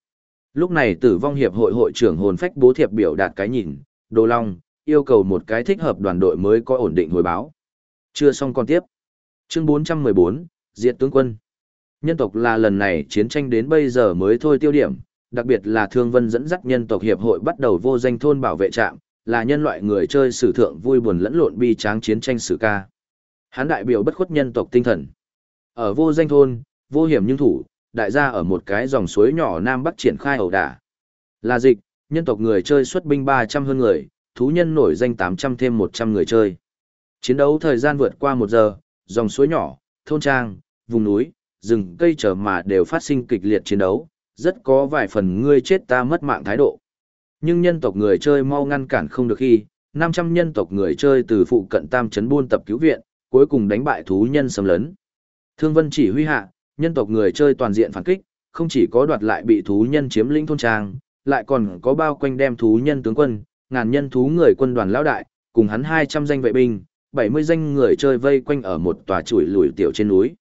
Lúc này tử vong hiệp hội hội trưởng hồn phách bố thiệp biểu đạt cái nhìn, Đồ Long, yêu cầu một cái thích hợp đoàn đội mới có ổn định hồi báo. Chưa xong còn tiếp. Chương 414, Diệt tướng quân. Nhân tộc là lần này chiến tranh đến bây giờ mới thôi tiêu điểm, đặc biệt là Thương Vân dẫn dắt nhân tộc hiệp hội bắt đầu vô danh thôn bảo vệ trạm, là nhân loại người chơi sử thượng vui buồn lẫn lộn bi tráng chiến tranh sử ca. Hán đại biểu bất khuất nhân tộc tinh thần. Ở vô danh thôn, vô hiểm nhưng thủ, đại gia ở một cái dòng suối nhỏ Nam Bắc triển khai ẩu đả. Là dịch, nhân tộc người chơi xuất binh 300 hơn người, thú nhân nổi danh 800 thêm 100 người chơi. Chiến đấu thời gian vượt qua một giờ, dòng suối nhỏ, thôn trang, vùng núi, rừng cây trở mà đều phát sinh kịch liệt chiến đấu, rất có vài phần ngươi chết ta mất mạng thái độ. Nhưng nhân tộc người chơi mau ngăn cản không được khi, 500 nhân tộc người chơi từ phụ cận tam chấn buôn tập cứu viện, cuối cùng đánh bại thú nhân xâm lấn. Thương Vân chỉ huy hạ, nhân tộc người chơi toàn diện phản kích, không chỉ có đoạt lại bị thú nhân chiếm lĩnh thôn trang, lại còn có bao quanh đem thú nhân tướng quân, ngàn nhân thú người quân đoàn lão đại, cùng hắn 200 danh vệ binh, 70 danh người chơi vây quanh ở một tòa chuỗi lùi tiểu trên núi.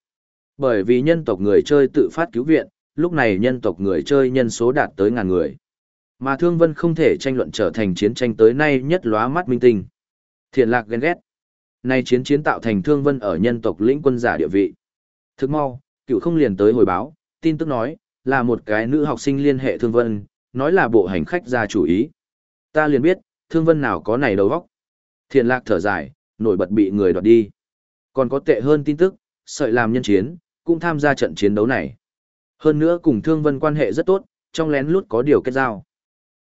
Bởi vì nhân tộc người chơi tự phát cứu viện, lúc này nhân tộc người chơi nhân số đạt tới ngàn người. Mà Thương Vân không thể tranh luận trở thành chiến tranh tới nay nhất lóa mắt minh tinh. Thiện lạc ghen ghét. Nay chiến chiến tạo thành Thương Vân ở nhân tộc lĩnh quân giả địa vị. Thức mau, cựu không liền tới hồi báo, tin tức nói, là một cái nữ học sinh liên hệ Thương Vân, nói là bộ hành khách ra chủ ý. Ta liền biết, Thương Vân nào có này đầu óc. Thiện lạc thở dài, nổi bật bị người đoạt đi. Còn có tệ hơn tin tức, sợi làm nhân chiến, cũng tham gia trận chiến đấu này. Hơn nữa cùng Thương Vân quan hệ rất tốt, trong lén lút có điều kết giao.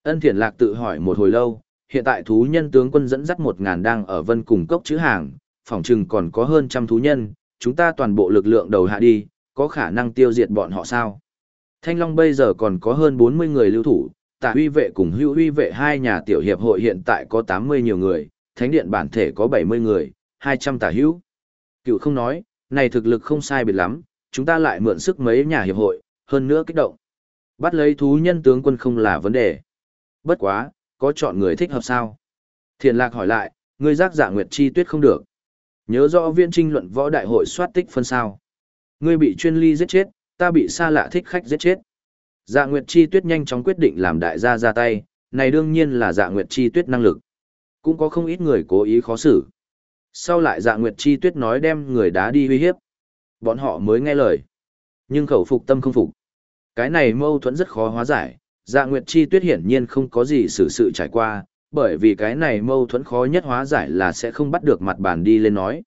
Ân Thiển Lạc tự hỏi một hồi lâu, hiện tại thú nhân tướng quân dẫn dắt một ngàn đang ở vân cùng cốc chữ hàng, phòng chừng còn có hơn trăm thú nhân, chúng ta toàn bộ lực lượng đầu hạ đi, có khả năng tiêu diệt bọn họ sao? Thanh Long bây giờ còn có hơn 40 người lưu thủ, tạ huy vệ cùng hữu huy vệ hai nhà tiểu hiệp hội hiện tại có 80 nhiều người, thánh điện bản thể có 70 người, 200 tả hữu. Cựu không nói, này thực lực không sai biệt lắm, chúng ta lại mượn sức mấy nhà hiệp hội, hơn nữa kích động. Bắt lấy thú nhân tướng quân không là vấn đề. Bất quá, có chọn người thích hợp sao? thiền lạc hỏi lại, ngươi giác giả nguyệt chi tuyết không được. Nhớ rõ viên trinh luận võ đại hội soát tích phân sao. Ngươi bị chuyên ly giết chết, ta bị xa lạ thích khách giết chết. Dạ nguyệt chi tuyết nhanh chóng quyết định làm đại gia ra tay, này đương nhiên là dạ nguyệt chi tuyết năng lực. Cũng có không ít người cố ý khó xử. Sau lại dạ nguyệt chi tuyết nói đem người đá đi uy hiếp. Bọn họ mới nghe lời. Nhưng khẩu phục tâm không phục. Cái này mâu thuẫn rất khó hóa giải, dạ nguyệt chi tuyết hiển nhiên không có gì xử sự trải qua, bởi vì cái này mâu thuẫn khó nhất hóa giải là sẽ không bắt được mặt bàn đi lên nói.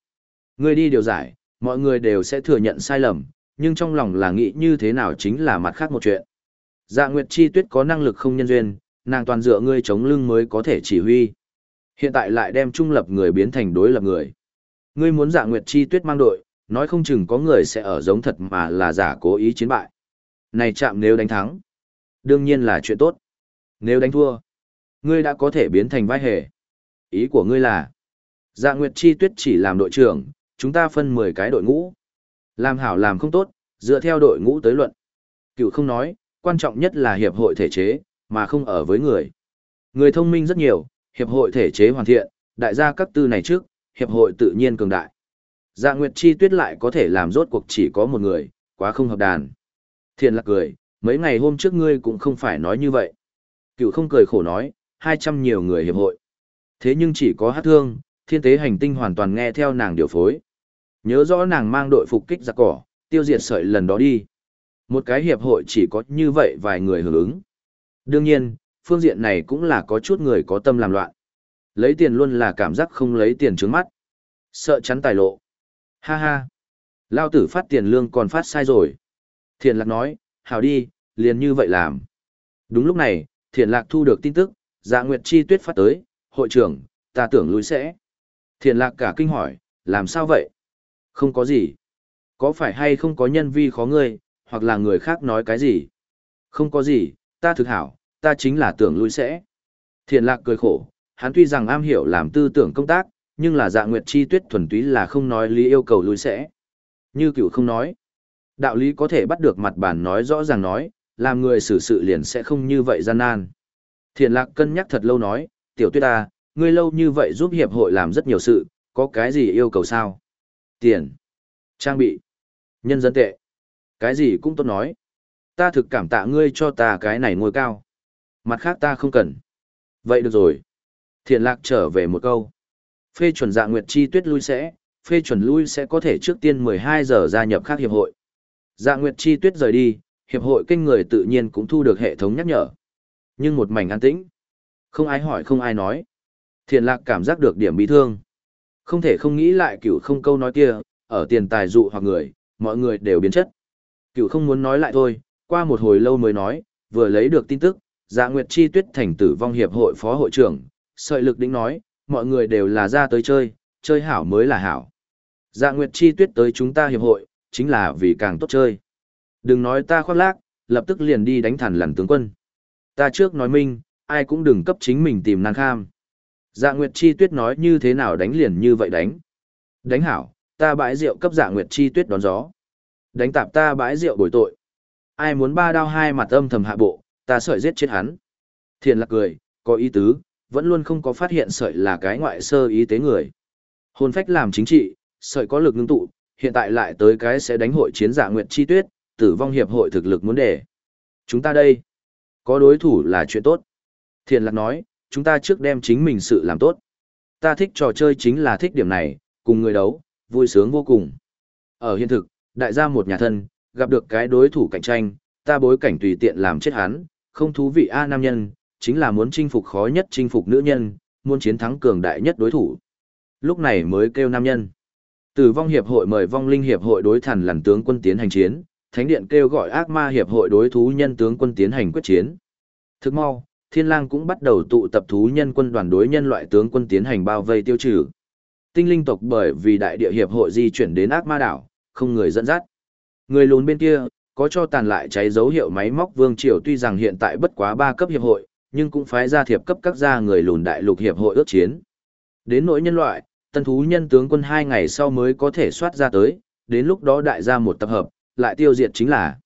Người đi điều giải, mọi người đều sẽ thừa nhận sai lầm, nhưng trong lòng là nghĩ như thế nào chính là mặt khác một chuyện. Dạ Nguyệt Chi Tuyết có năng lực không nhân duyên, nàng toàn dựa ngươi chống lưng mới có thể chỉ huy. Hiện tại lại đem trung lập người biến thành đối lập người. Ngươi muốn Dạ Nguyệt Chi Tuyết mang đội, nói không chừng có người sẽ ở giống thật mà là giả cố ý chiến bại. Này chạm nếu đánh thắng, đương nhiên là chuyện tốt. Nếu đánh thua, ngươi đã có thể biến thành vai hề. Ý của ngươi là, Dạ Nguyệt Chi Tuyết chỉ làm đội trưởng, chúng ta phân 10 cái đội ngũ. Làm hảo làm không tốt, dựa theo đội ngũ tới luận. Cựu không nói, quan trọng nhất là hiệp hội thể chế, mà không ở với người. Người thông minh rất nhiều, hiệp hội thể chế hoàn thiện, đại gia các tư này trước, hiệp hội tự nhiên cường đại. Dạ Nguyệt Chi Tuyết lại có thể làm rốt cuộc chỉ có một người, quá không hợp đàn. Thiền lạc cười, mấy ngày hôm trước ngươi cũng không phải nói như vậy. Cựu không cười khổ nói, 200 nhiều người hiệp hội. Thế nhưng chỉ có hát thương, thiên tế hành tinh hoàn toàn nghe theo nàng điều phối. Nhớ rõ nàng mang đội phục kích giặc cỏ, tiêu diệt sợi lần đó đi. Một cái hiệp hội chỉ có như vậy vài người hưởng ứng. Đương nhiên, phương diện này cũng là có chút người có tâm làm loạn. Lấy tiền luôn là cảm giác không lấy tiền trướng mắt. Sợ chắn tài lộ. Ha ha. Lao tử phát tiền lương còn phát sai rồi. Thiện lạc nói, hảo đi, liền như vậy làm. Đúng lúc này, thiện lạc thu được tin tức, dạ nguyệt chi tuyết phát tới, hội trưởng, ta tưởng lui sẽ. Thiện lạc cả kinh hỏi, làm sao vậy? Không có gì. Có phải hay không có nhân vi khó ngươi, hoặc là người khác nói cái gì? Không có gì, ta thực hảo, ta chính là tưởng lui sẽ. Thiện lạc cười khổ, hắn tuy rằng am hiểu làm tư tưởng công tác, nhưng là dạ nguyệt chi tuyết thuần túy là không nói lý yêu cầu lui sẽ. Như cựu không nói. Đạo lý có thể bắt được mặt bản nói rõ ràng nói, làm người xử sự liền sẽ không như vậy gian nan. Thiền lạc cân nhắc thật lâu nói, tiểu tuyết ta, ngươi lâu như vậy giúp hiệp hội làm rất nhiều sự, có cái gì yêu cầu sao? Tiền, trang bị, nhân dân tệ, cái gì cũng tốt nói. Ta thực cảm tạ ngươi cho ta cái này ngôi cao. Mặt khác ta không cần. Vậy được rồi. Thiền lạc trở về một câu. Phê chuẩn dạ nguyệt chi tuyết lui sẽ, phê chuẩn lui sẽ có thể trước tiên 12 giờ gia nhập khác hiệp hội. Dạ nguyệt chi tuyết rời đi, hiệp hội kinh người tự nhiên cũng thu được hệ thống nhắc nhở. Nhưng một mảnh an tĩnh. Không ai hỏi không ai nói. Thiền lạc cảm giác được điểm bị thương. Không thể không nghĩ lại cửu không câu nói kia, ở tiền tài dụ hoặc người, mọi người đều biến chất. Cửu không muốn nói lại thôi, qua một hồi lâu mới nói, vừa lấy được tin tức, dạ nguyệt chi tuyết thành tử vong hiệp hội phó hội trưởng, sợi lực đính nói, mọi người đều là ra tới chơi, chơi hảo mới là hảo. Dạ nguyệt chi tuyết tới chúng ta hiệp hội, chính là vì càng tốt chơi. Đừng nói ta khoác lác, lập tức liền đi đánh thẳng lằn tướng quân. Ta trước nói minh, ai cũng đừng cấp chính mình tìm nan kham. Dạ Nguyệt Chi Tuyết nói như thế nào đánh liền như vậy đánh. Đánh hảo, ta bãi rượu cấp Dạ Nguyệt Chi Tuyết đón gió. Đánh tạp ta bãi rượu bồi tội. Ai muốn ba đao hai mặt âm thầm hạ bộ, ta sợi giết chết hắn. Thiền lạc cười, có ý tứ, vẫn luôn không có phát hiện sợi là cái ngoại sơ ý tế người. Hồn phách làm chính trị, sợi có lực ngưng tụ, hiện tại lại tới cái sẽ đánh hội chiến giả Nguyệt Chi Tuyết, tử vong hiệp hội thực lực muốn để. Chúng ta đây, có đối thủ là chuyện tốt. Thiền lạc nói, chúng ta trước đem chính mình sự làm tốt. Ta thích trò chơi chính là thích điểm này, cùng người đấu, vui sướng vô cùng. Ở hiện thực, đại gia một nhà thân, gặp được cái đối thủ cạnh tranh, ta bối cảnh tùy tiện làm chết hắn, không thú vị A nam nhân, chính là muốn chinh phục khó nhất chinh phục nữ nhân, muốn chiến thắng cường đại nhất đối thủ. Lúc này mới kêu nam nhân. Tử vong hiệp hội mời vong linh hiệp hội đối thần lằn tướng quân tiến hành chiến, thánh điện kêu gọi ác ma hiệp hội đối thú nhân tướng quân tiến hành quyết chiến. Thức mau, thiên lang cũng bắt đầu tụ tập thú nhân quân đoàn đối nhân loại tướng quân tiến hành bao vây tiêu trừ. Tinh linh tộc bởi vì đại địa hiệp hội di chuyển đến ác ma đảo, không người dẫn dắt. Người lùn bên kia, có cho tàn lại cháy dấu hiệu máy móc vương triều tuy rằng hiện tại bất quá ba cấp hiệp hội, nhưng cũng phái ra thiệp cấp các gia người lùn đại lục hiệp hội ước chiến. Đến nỗi nhân loại, tân thú nhân tướng quân hai ngày sau mới có thể soát ra tới, đến lúc đó đại gia một tập hợp, lại tiêu diệt chính là.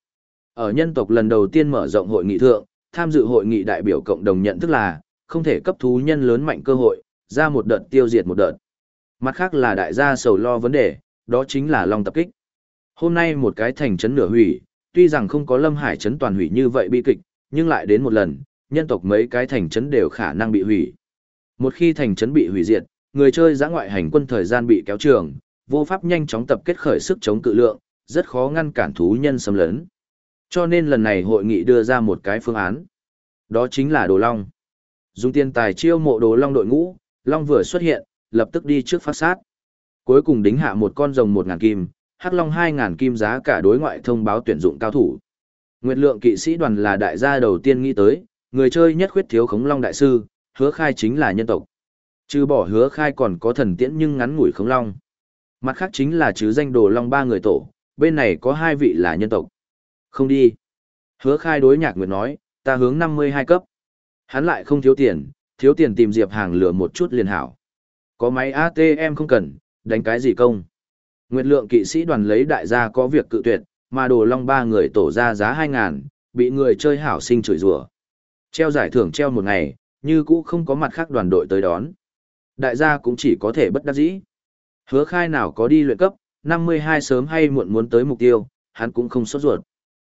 Ở nhân tộc lần đầu tiên mở rộng hội nghị thượng, tham dự hội nghị đại biểu cộng đồng nhận thức là, không thể cấp thú nhân lớn mạnh cơ hội, ra một đợt tiêu diệt một đợt. Mặt khác là đại gia sầu lo vấn đề, đó chính là long tập kích. Hôm nay một cái thành trấn nửa hủy, tuy rằng không có lâm hải trấn toàn hủy như vậy bi kịch, nhưng lại đến một lần, nhân tộc mấy cái thành trấn đều khả năng bị hủy. Một khi thành trấn bị hủy diệt, người chơi giã ngoại hành quân thời gian bị kéo trường, vô pháp nhanh chóng tập kết khởi sức chống cự lượng, rất khó ngăn cản thú nhân xâm lấn. Cho nên lần này hội nghị đưa ra một cái phương án. Đó chính là Đồ Long. Dùng tiền tài chiêu mộ Đồ Long đội ngũ, Long vừa xuất hiện, lập tức đi trước phát sát. Cuối cùng đính hạ một con rồng một ngàn kim, Hắc Long hai ngàn kim giá cả đối ngoại thông báo tuyển dụng cao thủ. Nguyệt lượng kỵ sĩ đoàn là đại gia đầu tiên nghĩ tới, người chơi nhất khuyết thiếu khống long đại sư, hứa khai chính là nhân tộc. Trừ bỏ hứa khai còn có thần tiễn nhưng ngắn ngủi không long. Mặt khác chính là chứ danh đồ long ba người tổ, bên này có hai vị là nhân tộc. Không đi. Hứa khai đối nhạc nguyệt nói, ta hướng 52 cấp. Hắn lại không thiếu tiền, thiếu tiền tìm Diệp Hàng lừa một chút liền hảo. Có máy ATM không cần, đánh cái gì công. Nguyệt lượng kỵ sĩ đoàn lấy đại gia có việc cự tuyệt, mà đồ long ba người tổ ra giá 2.000, bị người chơi hảo sinh chửi rủa Treo giải thưởng treo một ngày, như cũ không có mặt khác đoàn đội tới đón. Đại gia cũng chỉ có thể bất đắc dĩ. Hứa khai nào có đi luyện cấp, 52 sớm hay muộn muốn tới mục tiêu, hắn cũng không sốt ruột.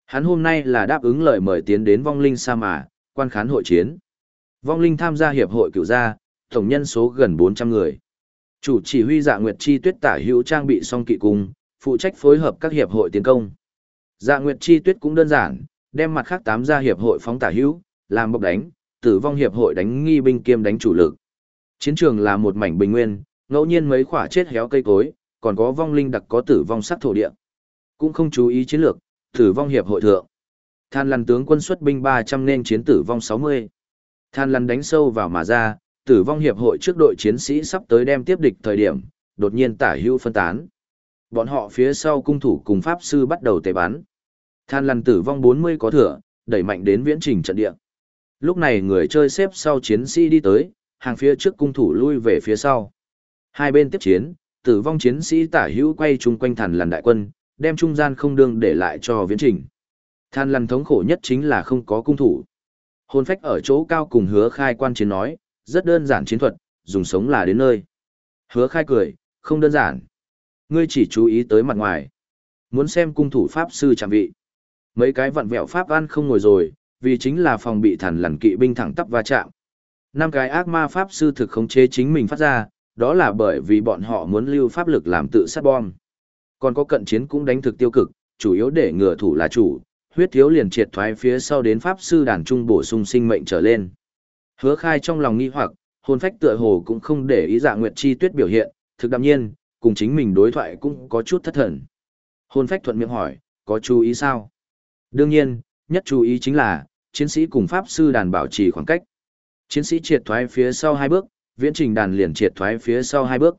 Hắn hôm nay là đáp ứng lời mời tiến đến vong linh sa mà, quan khán hội chiến. Vong linh tham gia hiệp hội cựu gia, tổng nhân số gần 400 người. Chủ chỉ huy dạ nguyệt chi tuyết tả hữu trang bị song kỵ cung, phụ trách phối hợp các hiệp hội tiến công. Dạ nguyệt chi tuyết cũng đơn giản, đem mặt khác tám gia hiệp hội phóng tả hữu, làm bọc đánh, tử vong hiệp hội đánh nghi binh kiêm đánh chủ lực. Chiến trường là một mảnh bình nguyên, ngẫu nhiên mấy khỏa chết héo cây cối, còn có vong linh đặc có tử vong sắc thổ địa. Cũng không chú ý chiến lược, tử vong hiệp hội thượng. Than lăn tướng quân xuất binh 300 nên chiến tử vong 60. Than lăn đánh sâu vào mà ra, tử vong hiệp hội trước đội chiến sĩ sắp tới đem tiếp địch thời điểm, đột nhiên tả hữu phân tán. Bọn họ phía sau cung thủ cùng pháp sư bắt đầu tề bắn. Than lăn tử vong 40 có thừa, đẩy mạnh đến viễn trình trận địa. Lúc này người chơi xếp sau chiến sĩ đi tới, hàng phía trước cung thủ lui về phía sau. Hai bên tiếp chiến, tử vong chiến sĩ tả hữu quay chung quanh thần lằn đại quân, đem trung gian không đương để lại cho viễn trình. Than lằn thống khổ nhất chính là không có cung thủ. Hồn phách ở chỗ cao cùng hứa khai quan chiến nói, rất đơn giản chiến thuật, dùng sống là đến nơi. Hứa khai cười, không đơn giản. Ngươi chỉ chú ý tới mặt ngoài. Muốn xem cung thủ pháp sư chạm vị. Mấy cái vặn vẹo pháp ăn không ngồi rồi, vì chính là phòng bị thằn lằn kỵ binh thẳng tắp va chạm. Năm cái ác ma pháp sư thực khống chế chính mình phát ra, đó là bởi vì bọn họ muốn lưu pháp lực làm tự sát bom. Còn có cận chiến cũng đánh thực tiêu cực, chủ yếu để ngừa thủ là chủ, huyết thiếu liền triệt thoái phía sau đến pháp sư đàn trung bổ sung sinh mệnh trở lên. Hứa khai trong lòng nghi hoặc, hồn phách tựa hồ cũng không để ý dạ nguyệt chi tuyết biểu hiện, thực đạm nhiên, cùng chính mình đối thoại cũng có chút thất thần. Hồn phách thuận miệng hỏi, có chú ý sao? Đương nhiên, nhất chú ý chính là, chiến sĩ cùng pháp sư đàn bảo trì khoảng cách. Chiến sĩ triệt thoái phía sau hai bước, viễn trình đàn liền triệt thoái phía sau hai bước.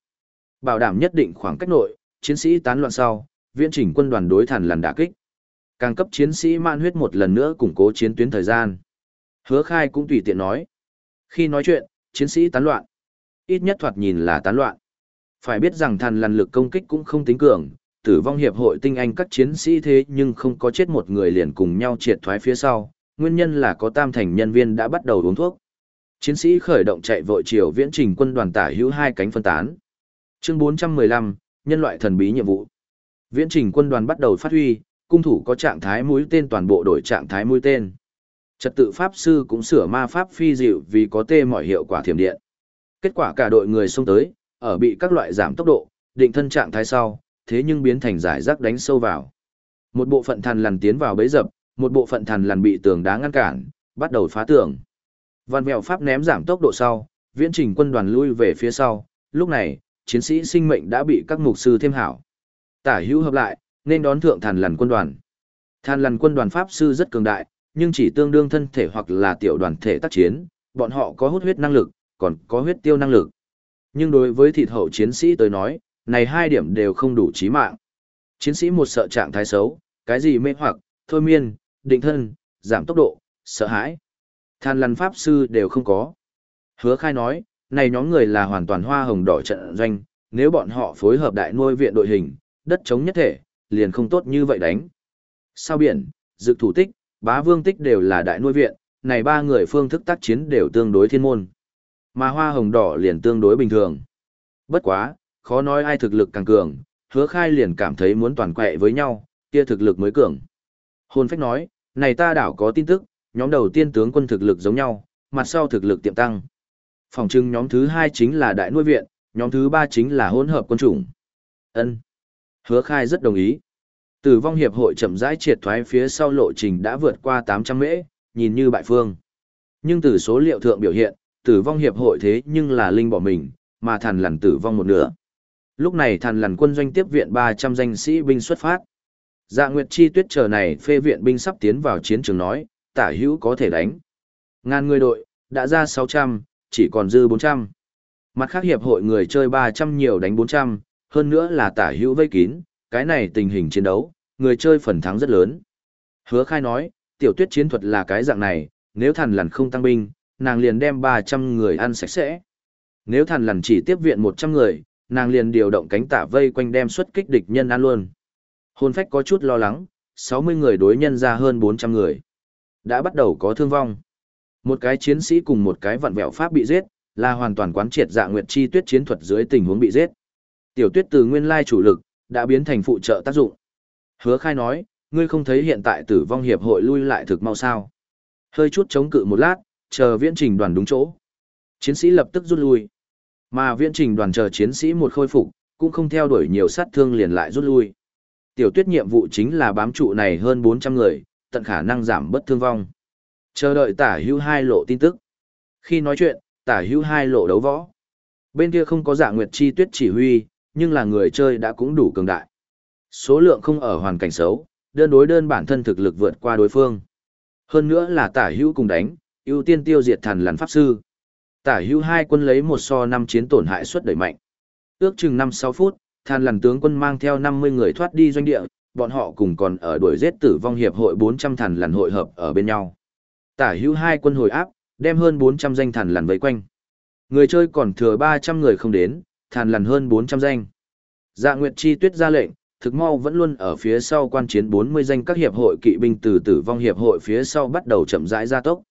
Bảo đảm nhất định khoảng cách nội, chiến sĩ tán loạn sau, viễn trình quân đoàn đối thản lần đả kích. Càng cấp chiến sĩ man huyết một lần nữa củng cố chiến tuyến thời gian. Hứa khai cũng tùy tiện nói. Khi nói chuyện, chiến sĩ tán loạn. Ít nhất thoạt nhìn là tán loạn. Phải biết rằng thằn lần lực công kích cũng không tính cường, tử vong hiệp hội tinh anh các chiến sĩ thế nhưng không có chết một người liền cùng nhau triệt thoái phía sau, nguyên nhân là có tam thành nhân viên đã bắt đầu uống thuốc. Chiến sĩ khởi động chạy vội chiều viễn trình quân đoàn tả hữu hai cánh phân tán. Chương 415, nhân loại thần bí nhiệm vụ. Viễn trình quân đoàn bắt đầu phát huy, cung thủ có trạng thái mũi tên toàn bộ đổi trạng thái mũi tên. Trật tự pháp sư cũng sửa ma pháp phi dịu vì có tê mọi hiệu quả thiểm điện. Kết quả cả đội người xông tới, ở bị các loại giảm tốc độ, định thân trạng thái sau, thế nhưng biến thành giải rác đánh sâu vào. Một bộ phận thần lằn tiến vào bấy dập, một bộ phận thần lằn bị tường đá ngăn cản, bắt đầu phá tường. Văn mèo pháp ném giảm tốc độ sau, viễn trình quân đoàn lui về phía sau, lúc này, chiến sĩ sinh mệnh đã bị các mục sư thêm hảo. Tả hữu hợp lại, nên đón thượng thần lằn quân đoàn. Thần lằn quân đoàn pháp sư rất cường đại, nhưng chỉ tương đương thân thể hoặc là tiểu đoàn thể tác chiến, bọn họ có hút huyết năng lực, còn có huyết tiêu năng lực. Nhưng đối với thịt hậu chiến sĩ tới nói, này hai điểm đều không đủ chí mạng. Chiến sĩ một sợ trạng thái xấu, cái gì mê hoặc, thôi miên, định thân, giảm tốc độ, sợ hãi. Than lăn pháp sư đều không có. Hứa khai nói, này nhóm người là hoàn toàn hoa hồng đỏ trận doanh, nếu bọn họ phối hợp đại nuôi viện đội hình, đất chống nhất thể, liền không tốt như vậy đánh. Sao biển, dự thủ tích, bá vương tích đều là đại nuôi viện, này ba người phương thức tác chiến đều tương đối thiên môn. Mà hoa hồng đỏ liền tương đối bình thường. Bất quá, khó nói ai thực lực càng cường, hứa khai liền cảm thấy muốn toàn quẹ với nhau, kia thực lực mới cường. Hồn phách nói, này ta đảo có tin tức, nhóm đầu tiên tướng quân thực lực giống nhau, mặt sau thực lực tiệm tăng. Phòng trưng nhóm thứ hai chính là đại nuôi viện, nhóm thứ ba chính là hỗn hợp quân chủng. Ân. Hứa khai rất đồng ý. Tử vong hiệp hội chậm rãi triệt thoái phía sau lộ trình đã vượt qua 800 mễ, nhìn như bại phương. Nhưng từ số liệu thượng biểu hiện, tử vong hiệp hội thế nhưng là linh bỏ mình, mà thần lằn tử vong một nửa. Lúc này thần lằn quân doanh tiếp viện 300 danh sĩ binh xuất phát. Dạ Nguyệt Chi tuyết chờ này phê viện binh sắp tiến vào chiến trường nói, tả hữu có thể đánh. Ngàn người đội, đã ra 600, chỉ còn dư 400. Mặt khác hiệp hội người chơi 300 nhiều đánh 400, hơn nữa là tả hữu vây kín, cái này tình hình chiến đấu, người chơi phần thắng rất lớn. Hứa khai nói, tiểu tuyết chiến thuật là cái dạng này, nếu thần lằn không tăng binh, nàng liền đem 300 người ăn sạch sẽ. Nếu thần lằn chỉ tiếp viện 100 người, nàng liền điều động cánh tả vây quanh đem xuất kích địch nhân ăn luôn. Hôn phách có chút lo lắng, 60 người đối nhân ra hơn 400 người. Đã bắt đầu có thương vong. Một cái chiến sĩ cùng một cái vặn vẹo pháp bị giết, là hoàn toàn quán triệt dạ nguyệt chi tuyết chiến thuật dưới tình huống bị giết. Tiểu tuyết từ nguyên lai chủ lực, đã biến thành phụ trợ tác dụng. Hứa khai nói, ngươi không thấy hiện tại tử vong hiệp hội lui lại thực mau sao. Hơi chút chống cự một lát, chờ viễn trình đoàn đúng chỗ. Chiến sĩ lập tức rút lui. Mà viễn trình đoàn chờ chiến sĩ một khôi phục, cũng không theo đuổi nhiều sát thương liền lại rút lui. Tiểu tuyết nhiệm vụ chính là bám trụ này hơn 400 người, tận khả năng giảm bất thương vong. Chờ đợi tả hữu hai lộ tin tức. Khi nói chuyện, tả hữu hai lộ đấu võ. Bên kia không có dạ nguyệt chi tuyết chỉ huy, nhưng là người chơi đã cũng đủ cường đại. Số lượng không ở hoàn cảnh xấu, đơn đối đơn bản thân thực lực vượt qua đối phương. Hơn nữa là tả hữu cùng đánh, ưu tiên tiêu diệt thần lằn pháp sư. Tả hữu hai quân lấy một so năm chiến tổn hại suất đẩy mạnh. Ước chừng 5-6 phút, than lằn tướng quân mang theo 50 người thoát đi doanh địa, bọn họ cùng còn ở đuổi giết tử vong hiệp hội 400 thần lằn hội hợp ở bên nhau. Tả hữu hai quân hồi áp, đem hơn 400 danh thần lằn vây quanh. Người chơi còn thừa 300 người không đến, thần lằn hơn 400 danh. Dạ Nguyệt Chi Tuyết ra lệnh, thực mau vẫn luôn ở phía sau quan chiến 40 danh các hiệp hội kỵ binh từ tử vong hiệp hội phía sau bắt đầu chậm rãi gia tốc.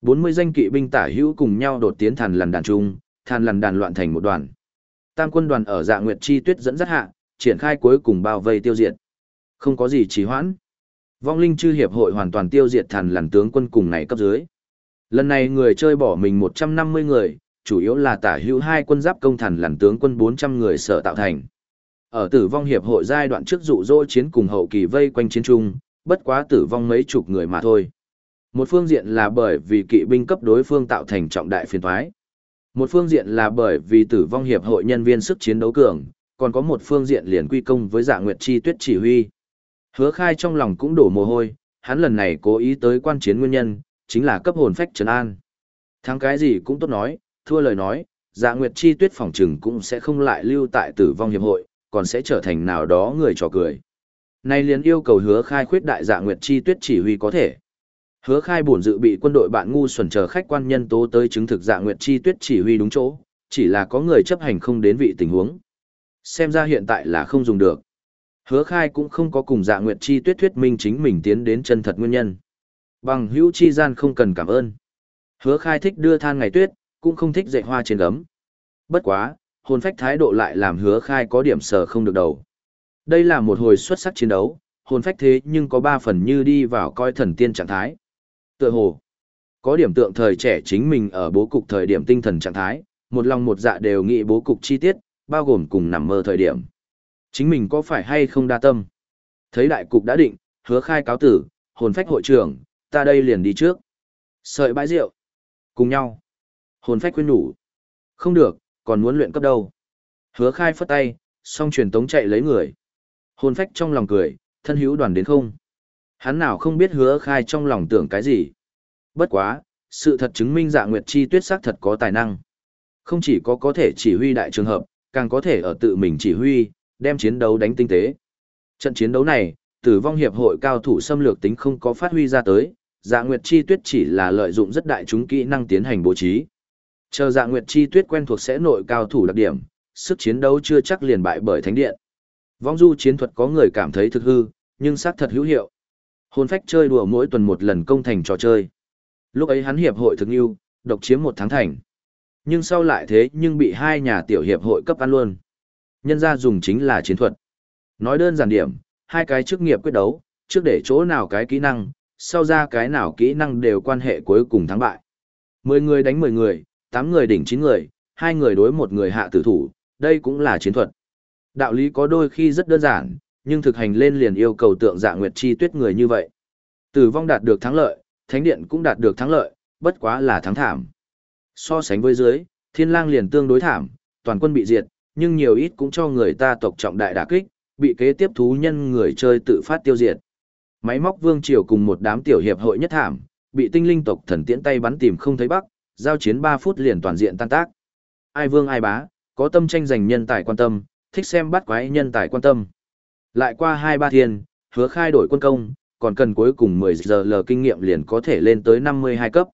40 danh kỵ binh tả hữu cùng nhau đột tiến thần lần đàn trung, thần lần đàn loạn thành một đoàn. Tam quân đoàn ở Dạ Nguyệt Chi Tuyết dẫn dắt hạ, triển khai cuối cùng bao vây tiêu diệt. Không có gì trì hoãn. Vong linh chư hiệp hội hoàn toàn tiêu diệt thần lần tướng quân cùng này cấp dưới. Lần này người chơi bỏ mình 150 người, chủ yếu là tả hữu hai quân giáp công thần lần tướng quân 400 người sở tạo thành. Ở tử vong hiệp hội giai đoạn trước dụ dỗ chiến cùng hậu kỳ vây quanh chiến trung, bất quá tử vong mấy chục người mà thôi. Một phương diện là bởi vì kỵ binh cấp đối phương tạo thành trọng đại phiền toái. Một phương diện là bởi vì tử vong hiệp hội nhân viên sức chiến đấu cường, còn có một phương diện liền quy công với dạ nguyệt chi tuyết chỉ huy. Hứa khai trong lòng cũng đổ mồ hôi, hắn lần này cố ý tới quan chiến nguyên nhân, chính là cấp hồn phách trấn an. Thắng cái gì cũng tốt nói, thua lời nói, dạ nguyệt chi tuyết phòng trừng cũng sẽ không lại lưu tại tử vong hiệp hội, còn sẽ trở thành nào đó người trò cười. Nay liền yêu cầu hứa khai khuyết đại dạ nguyệt chi tuyết chỉ huy có thể. Hứa khai bổn dự bị quân đội bạn ngu xuẩn chờ khách quan nhân tố tới chứng thực dạ nguyệt chi tuyết chỉ huy đúng chỗ, chỉ là có người chấp hành không đến vị tình huống. Xem ra hiện tại là không dùng được. Hứa khai cũng không có cùng dạ nguyệt chi tuyết thuyết minh chính mình tiến đến chân thật nguyên nhân. Bằng hữu chi gian không cần cảm ơn. Hứa khai thích đưa than ngày tuyết, cũng không thích dạy hoa trên gấm. Bất quá, hồn phách thái độ lại làm hứa khai có điểm sở không được đầu. Đây là một hồi xuất sắc chiến đấu, hồn phách thế nhưng có ba phần như đi vào coi thần tiên trạng thái. Tựa hồ, có điểm tượng thời trẻ chính mình ở bố cục thời điểm tinh thần trạng thái, một lòng một dạ đều nghĩ bố cục chi tiết, bao gồm cùng nằm mơ thời điểm. Chính mình có phải hay không đa tâm? Thấy đại cục đã định, hứa khai cáo tử, hồn phách hội trưởng, ta đây liền đi trước. Sợi bãi rượu. Cùng nhau. Hồn phách khuyên nhủ. Không được, còn muốn luyện cấp đâu. Hứa khai phất tay, song truyền tống chạy lấy người. Hồn phách trong lòng cười, thân hữu đoàn đến không. Hắn nào không biết hứa khai trong lòng tưởng cái gì. Bất quá, sự thật chứng minh dạ nguyệt chi tuyết sắc thật có tài năng. Không chỉ có có thể chỉ huy đại trường hợp, càng có thể ở tự mình chỉ huy, đem chiến đấu đánh tinh tế. Trận chiến đấu này, tử vong hiệp hội cao thủ xâm lược tính không có phát huy ra tới, dạ nguyệt chi tuyết chỉ là lợi dụng rất đại chúng kỹ năng tiến hành bố trí. Chờ dạ nguyệt chi tuyết quen thuộc sẽ nội cao thủ đặc điểm, sức chiến đấu chưa chắc liền bại bởi thánh điện. Vong du chiến thuật có người cảm thấy thực hư, nhưng xác thật hữu hiệu. Hồn phách chơi đùa mỗi tuần một lần công thành trò chơi. Lúc ấy hắn hiệp hội thực yêu, độc chiếm một tháng thành. Nhưng sau lại thế nhưng bị hai nhà tiểu hiệp hội cấp ăn luôn. Nhân ra dùng chính là chiến thuật. Nói đơn giản điểm, hai cái chức nghiệp quyết đấu, trước để chỗ nào cái kỹ năng, sau ra cái nào kỹ năng đều quan hệ cuối cùng thắng bại. Mười người đánh mười người, tám người đỉnh chín người, hai người đối một người hạ tử thủ, đây cũng là chiến thuật. Đạo lý có đôi khi rất đơn giản, nhưng thực hành lên liền yêu cầu tượng dạ nguyệt chi tuyết người như vậy. Tử vong đạt được thắng lợi, thánh điện cũng đạt được thắng lợi, bất quá là thắng thảm. So sánh với dưới, thiên lang liền tương đối thảm, toàn quân bị diệt, nhưng nhiều ít cũng cho người ta tộc trọng đại đả kích, bị kế tiếp thú nhân người chơi tự phát tiêu diệt. Máy móc vương triều cùng một đám tiểu hiệp hội nhất thảm, bị tinh linh tộc thần tiễn tay bắn tìm không thấy bắc, giao chiến 3 phút liền toàn diện tan tác. Ai vương ai bá, có tâm tranh giành nhân tài quan tâm, thích xem bắt quái nhân tài quan tâm. Lại qua 2-3 thiên, hứa khai đổi quân công, còn cần cuối cùng 10 giờ lờ kinh nghiệm liền có thể lên tới 52 cấp.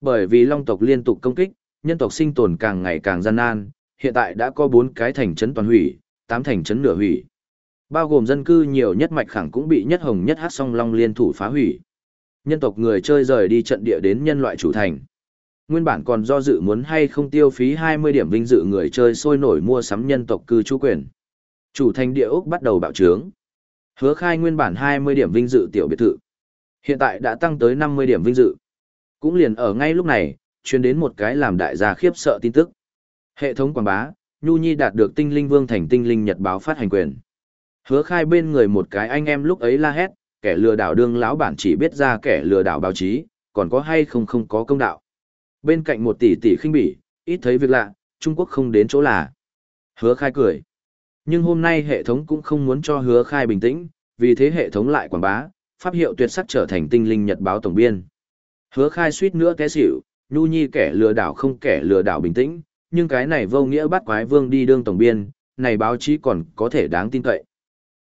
Bởi vì long tộc liên tục công kích, nhân tộc sinh tồn càng ngày càng gian nan, hiện tại đã có 4 cái thành trấn toàn hủy, 8 thành trấn nửa hủy. Bao gồm dân cư nhiều nhất mạch khẳng cũng bị nhất hồng nhất hát song long liên thủ phá hủy. Nhân tộc người chơi rời đi trận địa đến nhân loại chủ thành. Nguyên bản còn do dự muốn hay không tiêu phí 20 điểm vinh dự người chơi sôi nổi mua sắm nhân tộc cư trú quyền. Chủ thành địa ốc bắt đầu bạo trướng. Hứa khai nguyên bản 20 điểm vinh dự tiểu biệt thự. Hiện tại đã tăng tới 50 điểm vinh dự. Cũng liền ở ngay lúc này, truyền đến một cái làm đại gia khiếp sợ tin tức. Hệ thống quảng bá, Nhu Nhi đạt được tinh linh vương thành tinh linh nhật báo phát hành quyền. Hứa khai bên người một cái anh em lúc ấy la hét, kẻ lừa đảo đương lão bản chỉ biết ra kẻ lừa đảo báo chí, còn có hay không không có công đạo. Bên cạnh một tỷ tỷ khinh bỉ, ít thấy việc lạ, Trung Quốc không đến chỗ là. Hứa khai cười. Nhưng hôm nay hệ thống cũng không muốn cho hứa khai bình tĩnh, vì thế hệ thống lại quảng bá, pháp hiệu tuyệt sắc trở thành tinh linh nhật báo tổng biên. Hứa khai suýt nữa té xỉu, nhu nhi kẻ lừa đảo không kẻ lừa đảo bình tĩnh, nhưng cái này vô nghĩa bắt quái vương đi đương tổng biên, này báo chí còn có thể đáng tin cậy.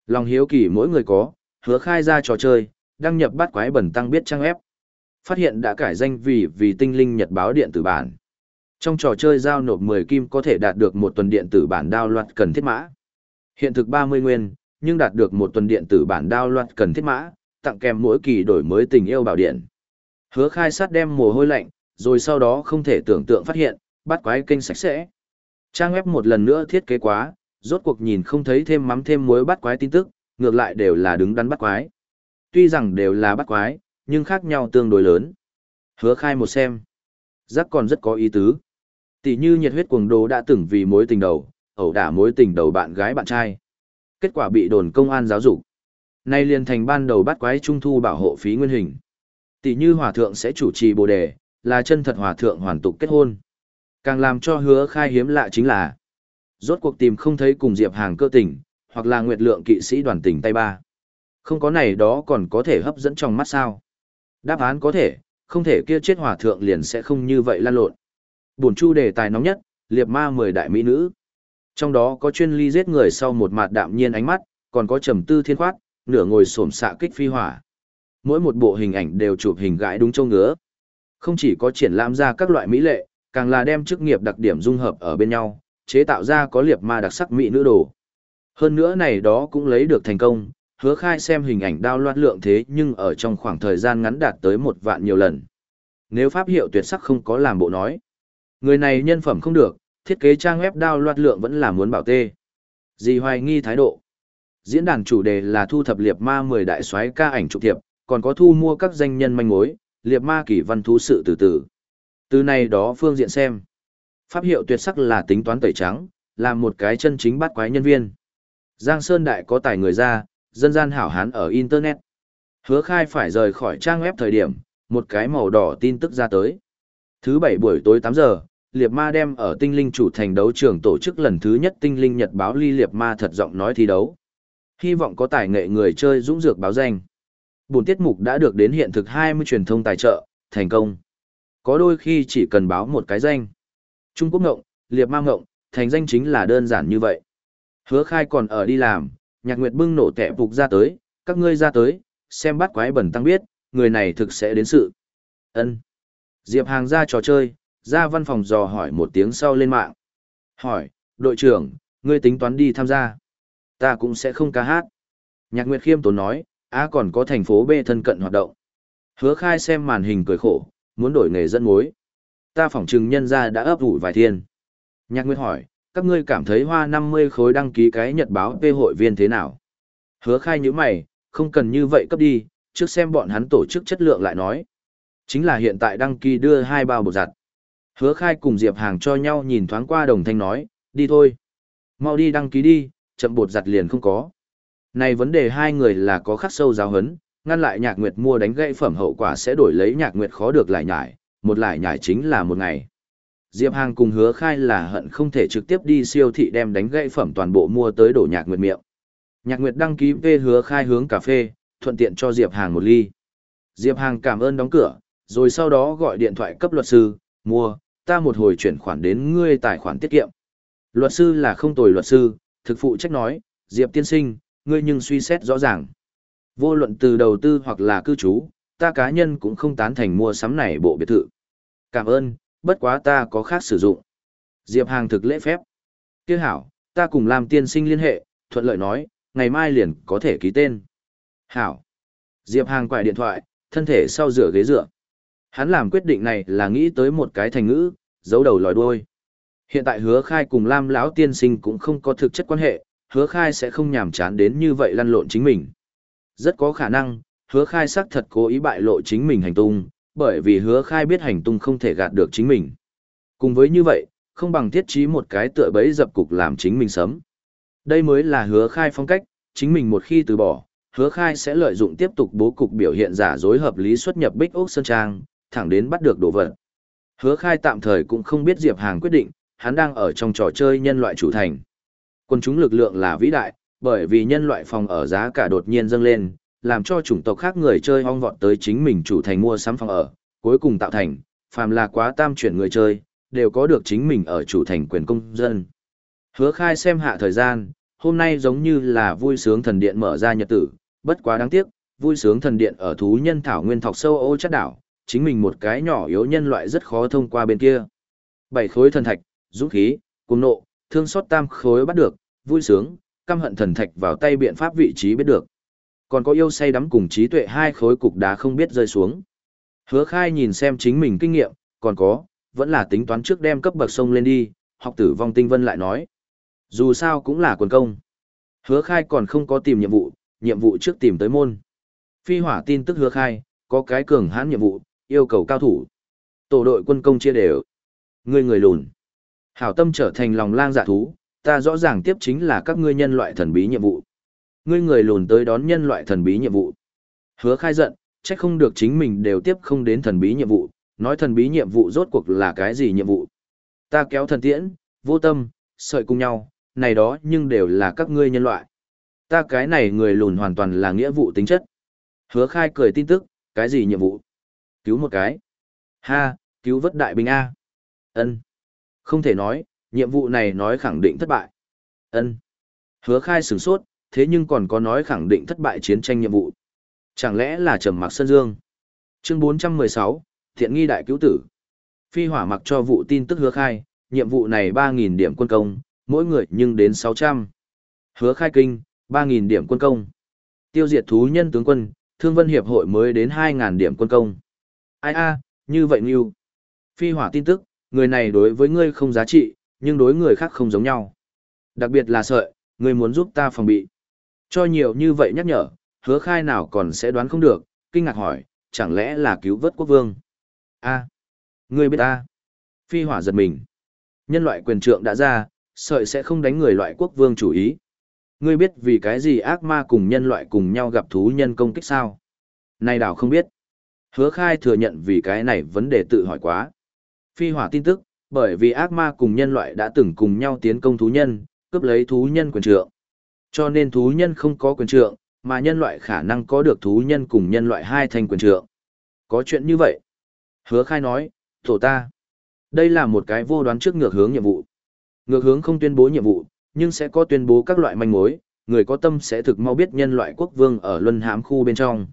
Lòng hiếu kỳ mỗi người có, hứa khai ra trò chơi, đăng nhập bắt quái bẩn tăng biết trang ép. Phát hiện đã cải danh vì vì tinh linh nhật báo điện tử bản. Trong trò chơi giao nộp 10 kim có thể đạt được một tuần điện tử bản đao loạt cần thiết mã. Hiện thực 30 nguyên, nhưng đạt được một tuần điện tử bản đao loạt cần thiết mã, tặng kèm mỗi kỳ đổi mới tình yêu bảo điện. Hứa khai sát đem mồ hôi lạnh, rồi sau đó không thể tưởng tượng phát hiện, bắt quái kênh sạch sẽ. Trang web một lần nữa thiết kế quá, rốt cuộc nhìn không thấy thêm mắm thêm muối bắt quái tin tức, ngược lại đều là đứng đắn bắt quái. Tuy rằng đều là bắt quái, nhưng khác nhau tương đối lớn. Hứa khai một xem. Giác còn rất có ý tứ. Tỷ như nhiệt huyết cuồng đồ đã từng vì mối tình đầu, ẩu đả mối tình đầu bạn gái bạn trai. Kết quả bị đồn công an giáo dục. Nay liền thành ban đầu bắt quái trung thu bảo hộ phí nguyên hình. Tỷ như hòa thượng sẽ chủ trì bồ đề, là chân thật hòa thượng hoàn tục kết hôn. Càng làm cho hứa khai hiếm lạ chính là rốt cuộc tìm không thấy cùng Diệp Hàng cơ tình, hoặc là nguyệt lượng kỵ sĩ đoàn tình tay ba. Không có này đó còn có thể hấp dẫn trong mắt sao. Đáp án có thể, không thể kia chết hòa thượng liền sẽ không như vậy lan lộn. Buồn chu đề tài nóng nhất, liệp ma 10 đại mỹ nữ. Trong đó có chuyên ly giết người sau một mặt đạm nhiên ánh mắt, còn có trầm tư thiên khoát, nửa ngồi xổm xạ kích phi hỏa. Mỗi một bộ hình ảnh đều chụp hình gãi đúng châu ngứa. Không chỉ có triển lãm ra các loại mỹ lệ, càng là đem chức nghiệp đặc điểm dung hợp ở bên nhau, chế tạo ra có liệp ma đặc sắc mỹ nữ đồ. Hơn nữa này đó cũng lấy được thành công, hứa khai xem hình ảnh đao loạt lượng thế nhưng ở trong khoảng thời gian ngắn đạt tới một vạn nhiều lần. Nếu pháp hiệu tuyệt sắc không có làm bộ nói, người này nhân phẩm không được, thiết kế trang web đao loạt lượng vẫn là muốn bảo tê. Gì hoài nghi thái độ. Diễn đàn chủ đề là thu thập liệp ma 10 đại soái ca ảnh trục thiệp, còn có thu mua các danh nhân manh mối, liệp ma kỳ văn thú sự từ từ. Từ này đó phương diện xem. Pháp hiệu tuyệt sắc là tính toán tẩy trắng, là một cái chân chính bắt quái nhân viên. Giang Sơn Đại có tài người ra, dân gian hảo hán ở Internet. Hứa khai phải rời khỏi trang web thời điểm, một cái màu đỏ tin tức ra tới. Thứ bảy buổi tối 8 giờ, Liệp Ma đem ở tinh linh chủ thành đấu trường tổ chức lần thứ nhất tinh linh nhật báo ly Liệp Ma thật giọng nói thi đấu. Hy vọng có tài nghệ người chơi dũng dược báo danh. Buồn tiết mục đã được đến hiện thực 20 truyền thông tài trợ, thành công. Có đôi khi chỉ cần báo một cái danh. Trung Quốc ngộng, Liệp Ma ngộng, thành danh chính là đơn giản như vậy. Hứa khai còn ở đi làm, nhạc nguyệt bưng nổ tẻ phục ra tới, các ngươi ra tới, xem bắt quái bẩn tăng biết, người này thực sẽ đến sự. ân Diệp Hàng ra trò chơi, ra văn phòng dò hỏi một tiếng sau lên mạng. Hỏi, đội trưởng, ngươi tính toán đi tham gia. Ta cũng sẽ không ca hát. Nhạc Nguyệt Khiêm tốn nói, á còn có thành phố B thân cận hoạt động. Hứa khai xem màn hình cười khổ, muốn đổi nghề dẫn mối. Ta phỏng trừng nhân ra đã ấp ủ vài thiên. Nhạc Nguyệt hỏi, các ngươi cảm thấy hoa 50 khối đăng ký cái nhật báo về hội viên thế nào? Hứa khai như mày, không cần như vậy cấp đi, trước xem bọn hắn tổ chức chất lượng lại nói. Chính là hiện tại đăng ký đưa hai bao bột giặt. Hứa khai cùng Diệp Hàng cho nhau nhìn thoáng qua đồng thanh nói, đi thôi. Mau đi đăng ký đi, chậm bột giặt liền không có. Này vấn đề hai người là có khắc sâu giáo hấn, ngăn lại nhạc nguyệt mua đánh gãy phẩm hậu quả sẽ đổi lấy nhạc nguyệt khó được lại nhải, một lại nhải chính là một ngày. Diệp Hàng cùng hứa khai là hận không thể trực tiếp đi siêu thị đem đánh gãy phẩm toàn bộ mua tới đổ nhạc nguyệt miệng. Nhạc nguyệt đăng ký về hứa khai hướng cà phê, thuận tiện cho Diệp Hàng một ly. Diệp Hàng cảm ơn đóng cửa, rồi sau đó gọi điện thoại cấp luật sư, mua, ta một hồi chuyển khoản đến ngươi tài khoản tiết kiệm. Luật sư là không tồi luật sư, thực phụ trách nói, Diệp tiên sinh, ngươi nhưng suy xét rõ ràng. Vô luận từ đầu tư hoặc là cư trú, ta cá nhân cũng không tán thành mua sắm này bộ biệt thự. Cảm ơn, bất quá ta có khác sử dụng. Diệp Hàng thực lễ phép. Tiếc hảo, ta cùng làm tiên sinh liên hệ, thuận lợi nói, ngày mai liền có thể ký tên. Hảo. Diệp Hàng quải điện thoại, thân thể sau rửa ghế dựa. Hắn làm quyết định này là nghĩ tới một cái thành ngữ, giấu đầu lòi đuôi. Hiện tại hứa khai cùng Lam lão tiên sinh cũng không có thực chất quan hệ, hứa khai sẽ không nhảm chán đến như vậy lăn lộn chính mình. Rất có khả năng, hứa khai xác thật cố ý bại lộ chính mình hành tung, bởi vì hứa khai biết hành tung không thể gạt được chính mình. Cùng với như vậy, không bằng thiết trí một cái tựa bẫy dập cục làm chính mình sấm. Đây mới là hứa khai phong cách, chính mình một khi từ bỏ, hứa khai sẽ lợi dụng tiếp tục bố cục biểu hiện giả dối hợp lý xuất nhập Bích Úc Sơn Trang, thẳng đến bắt được đồ vật. Hứa khai tạm thời cũng không biết Diệp Hàng quyết định, hắn đang ở trong trò chơi nhân loại chủ thành. Quân chúng lực lượng là vĩ đại, bởi vì nhân loại phòng ở giá cả đột nhiên dâng lên, làm cho chủng tộc khác người chơi hong vọt tới chính mình chủ thành mua sắm phòng ở, cuối cùng tạo thành, phàm là quá tam chuyển người chơi, đều có được chính mình ở chủ thành quyền công dân. Hứa khai xem hạ thời gian, hôm nay giống như là vui sướng thần điện mở ra nhật tử, bất quá đáng tiếc, vui sướng thần điện ở thú nhân thảo nguyên thọc sâu ô chất đảo, chính mình một cái nhỏ yếu nhân loại rất khó thông qua bên kia. Bảy khối thần thạch, dũng khí, cùng nộ, thương xót tam khối bắt được, vui sướng, căm hận thần thạch vào tay biện pháp vị trí biết được. Còn có yêu say đắm cùng trí tuệ hai khối cục đá không biết rơi xuống. Hứa khai nhìn xem chính mình kinh nghiệm, còn có, vẫn là tính toán trước đem cấp bậc sông lên đi, học tử vong tinh vân lại nói. Dù sao cũng là quần công. Hứa khai còn không có tìm nhiệm vụ, nhiệm vụ trước tìm tới môn. Phi hỏa tin tức hứa khai, có cái cường hãn nhiệm vụ, yêu cầu cao thủ. Tổ đội quân công chia đều. người người lùn. Hảo tâm trở thành lòng lang dạ thú, ta rõ ràng tiếp chính là các ngươi nhân loại thần bí nhiệm vụ. Ngươi người lùn tới đón nhân loại thần bí nhiệm vụ. Hứa khai giận, trách không được chính mình đều tiếp không đến thần bí nhiệm vụ, nói thần bí nhiệm vụ rốt cuộc là cái gì nhiệm vụ. Ta kéo thần tiễn, vô tâm, sợi cùng nhau, này đó nhưng đều là các ngươi nhân loại. Ta cái này người lùn hoàn toàn là nghĩa vụ tính chất. Hứa khai cười tin tức, cái gì nhiệm vụ? Cứu một cái. Ha, cứu vất đại binh A. ân Không thể nói, nhiệm vụ này nói khẳng định thất bại. ân Hứa khai sửng sốt, thế nhưng còn có nói khẳng định thất bại chiến tranh nhiệm vụ. Chẳng lẽ là trầm mặc sân dương? Chương 416, thiện nghi đại cứu tử. Phi hỏa mặc cho vụ tin tức hứa khai, nhiệm vụ này 3.000 điểm quân công, mỗi người nhưng đến 600. Hứa khai kinh, 3.000 điểm quân công. Tiêu diệt thú nhân tướng quân, thương vân hiệp hội mới đến 2.000 điểm quân công. Ai a như vậy như. Phi hỏa tin tức, người này đối với ngươi không giá trị, nhưng đối người khác không giống nhau. Đặc biệt là sợi, người muốn giúp ta phòng bị. Cho nhiều như vậy nhắc nhở, hứa khai nào còn sẽ đoán không được, kinh ngạc hỏi, chẳng lẽ là cứu vớt quốc vương? a ngươi biết ta. Phi hỏa giật mình. Nhân loại quyền trượng đã ra, sợi sẽ không đánh người loại quốc vương chủ ý. Ngươi biết vì cái gì ác ma cùng nhân loại cùng nhau gặp thú nhân công kích sao? Này đảo không biết. Hứa khai thừa nhận vì cái này vấn đề tự hỏi quá. Phi hỏa tin tức, bởi vì ác ma cùng nhân loại đã từng cùng nhau tiến công thú nhân, cướp lấy thú nhân quyền trượng. Cho nên thú nhân không có quyền trượng, mà nhân loại khả năng có được thú nhân cùng nhân loại hai thành quyền trượng. Có chuyện như vậy. Hứa khai nói, tổ ta. Đây là một cái vô đoán trước ngược hướng nhiệm vụ. Ngược hướng không tuyên bố nhiệm vụ, nhưng sẽ có tuyên bố các loại manh mối, người có tâm sẽ thực mau biết nhân loại quốc vương ở luân hãm khu bên trong.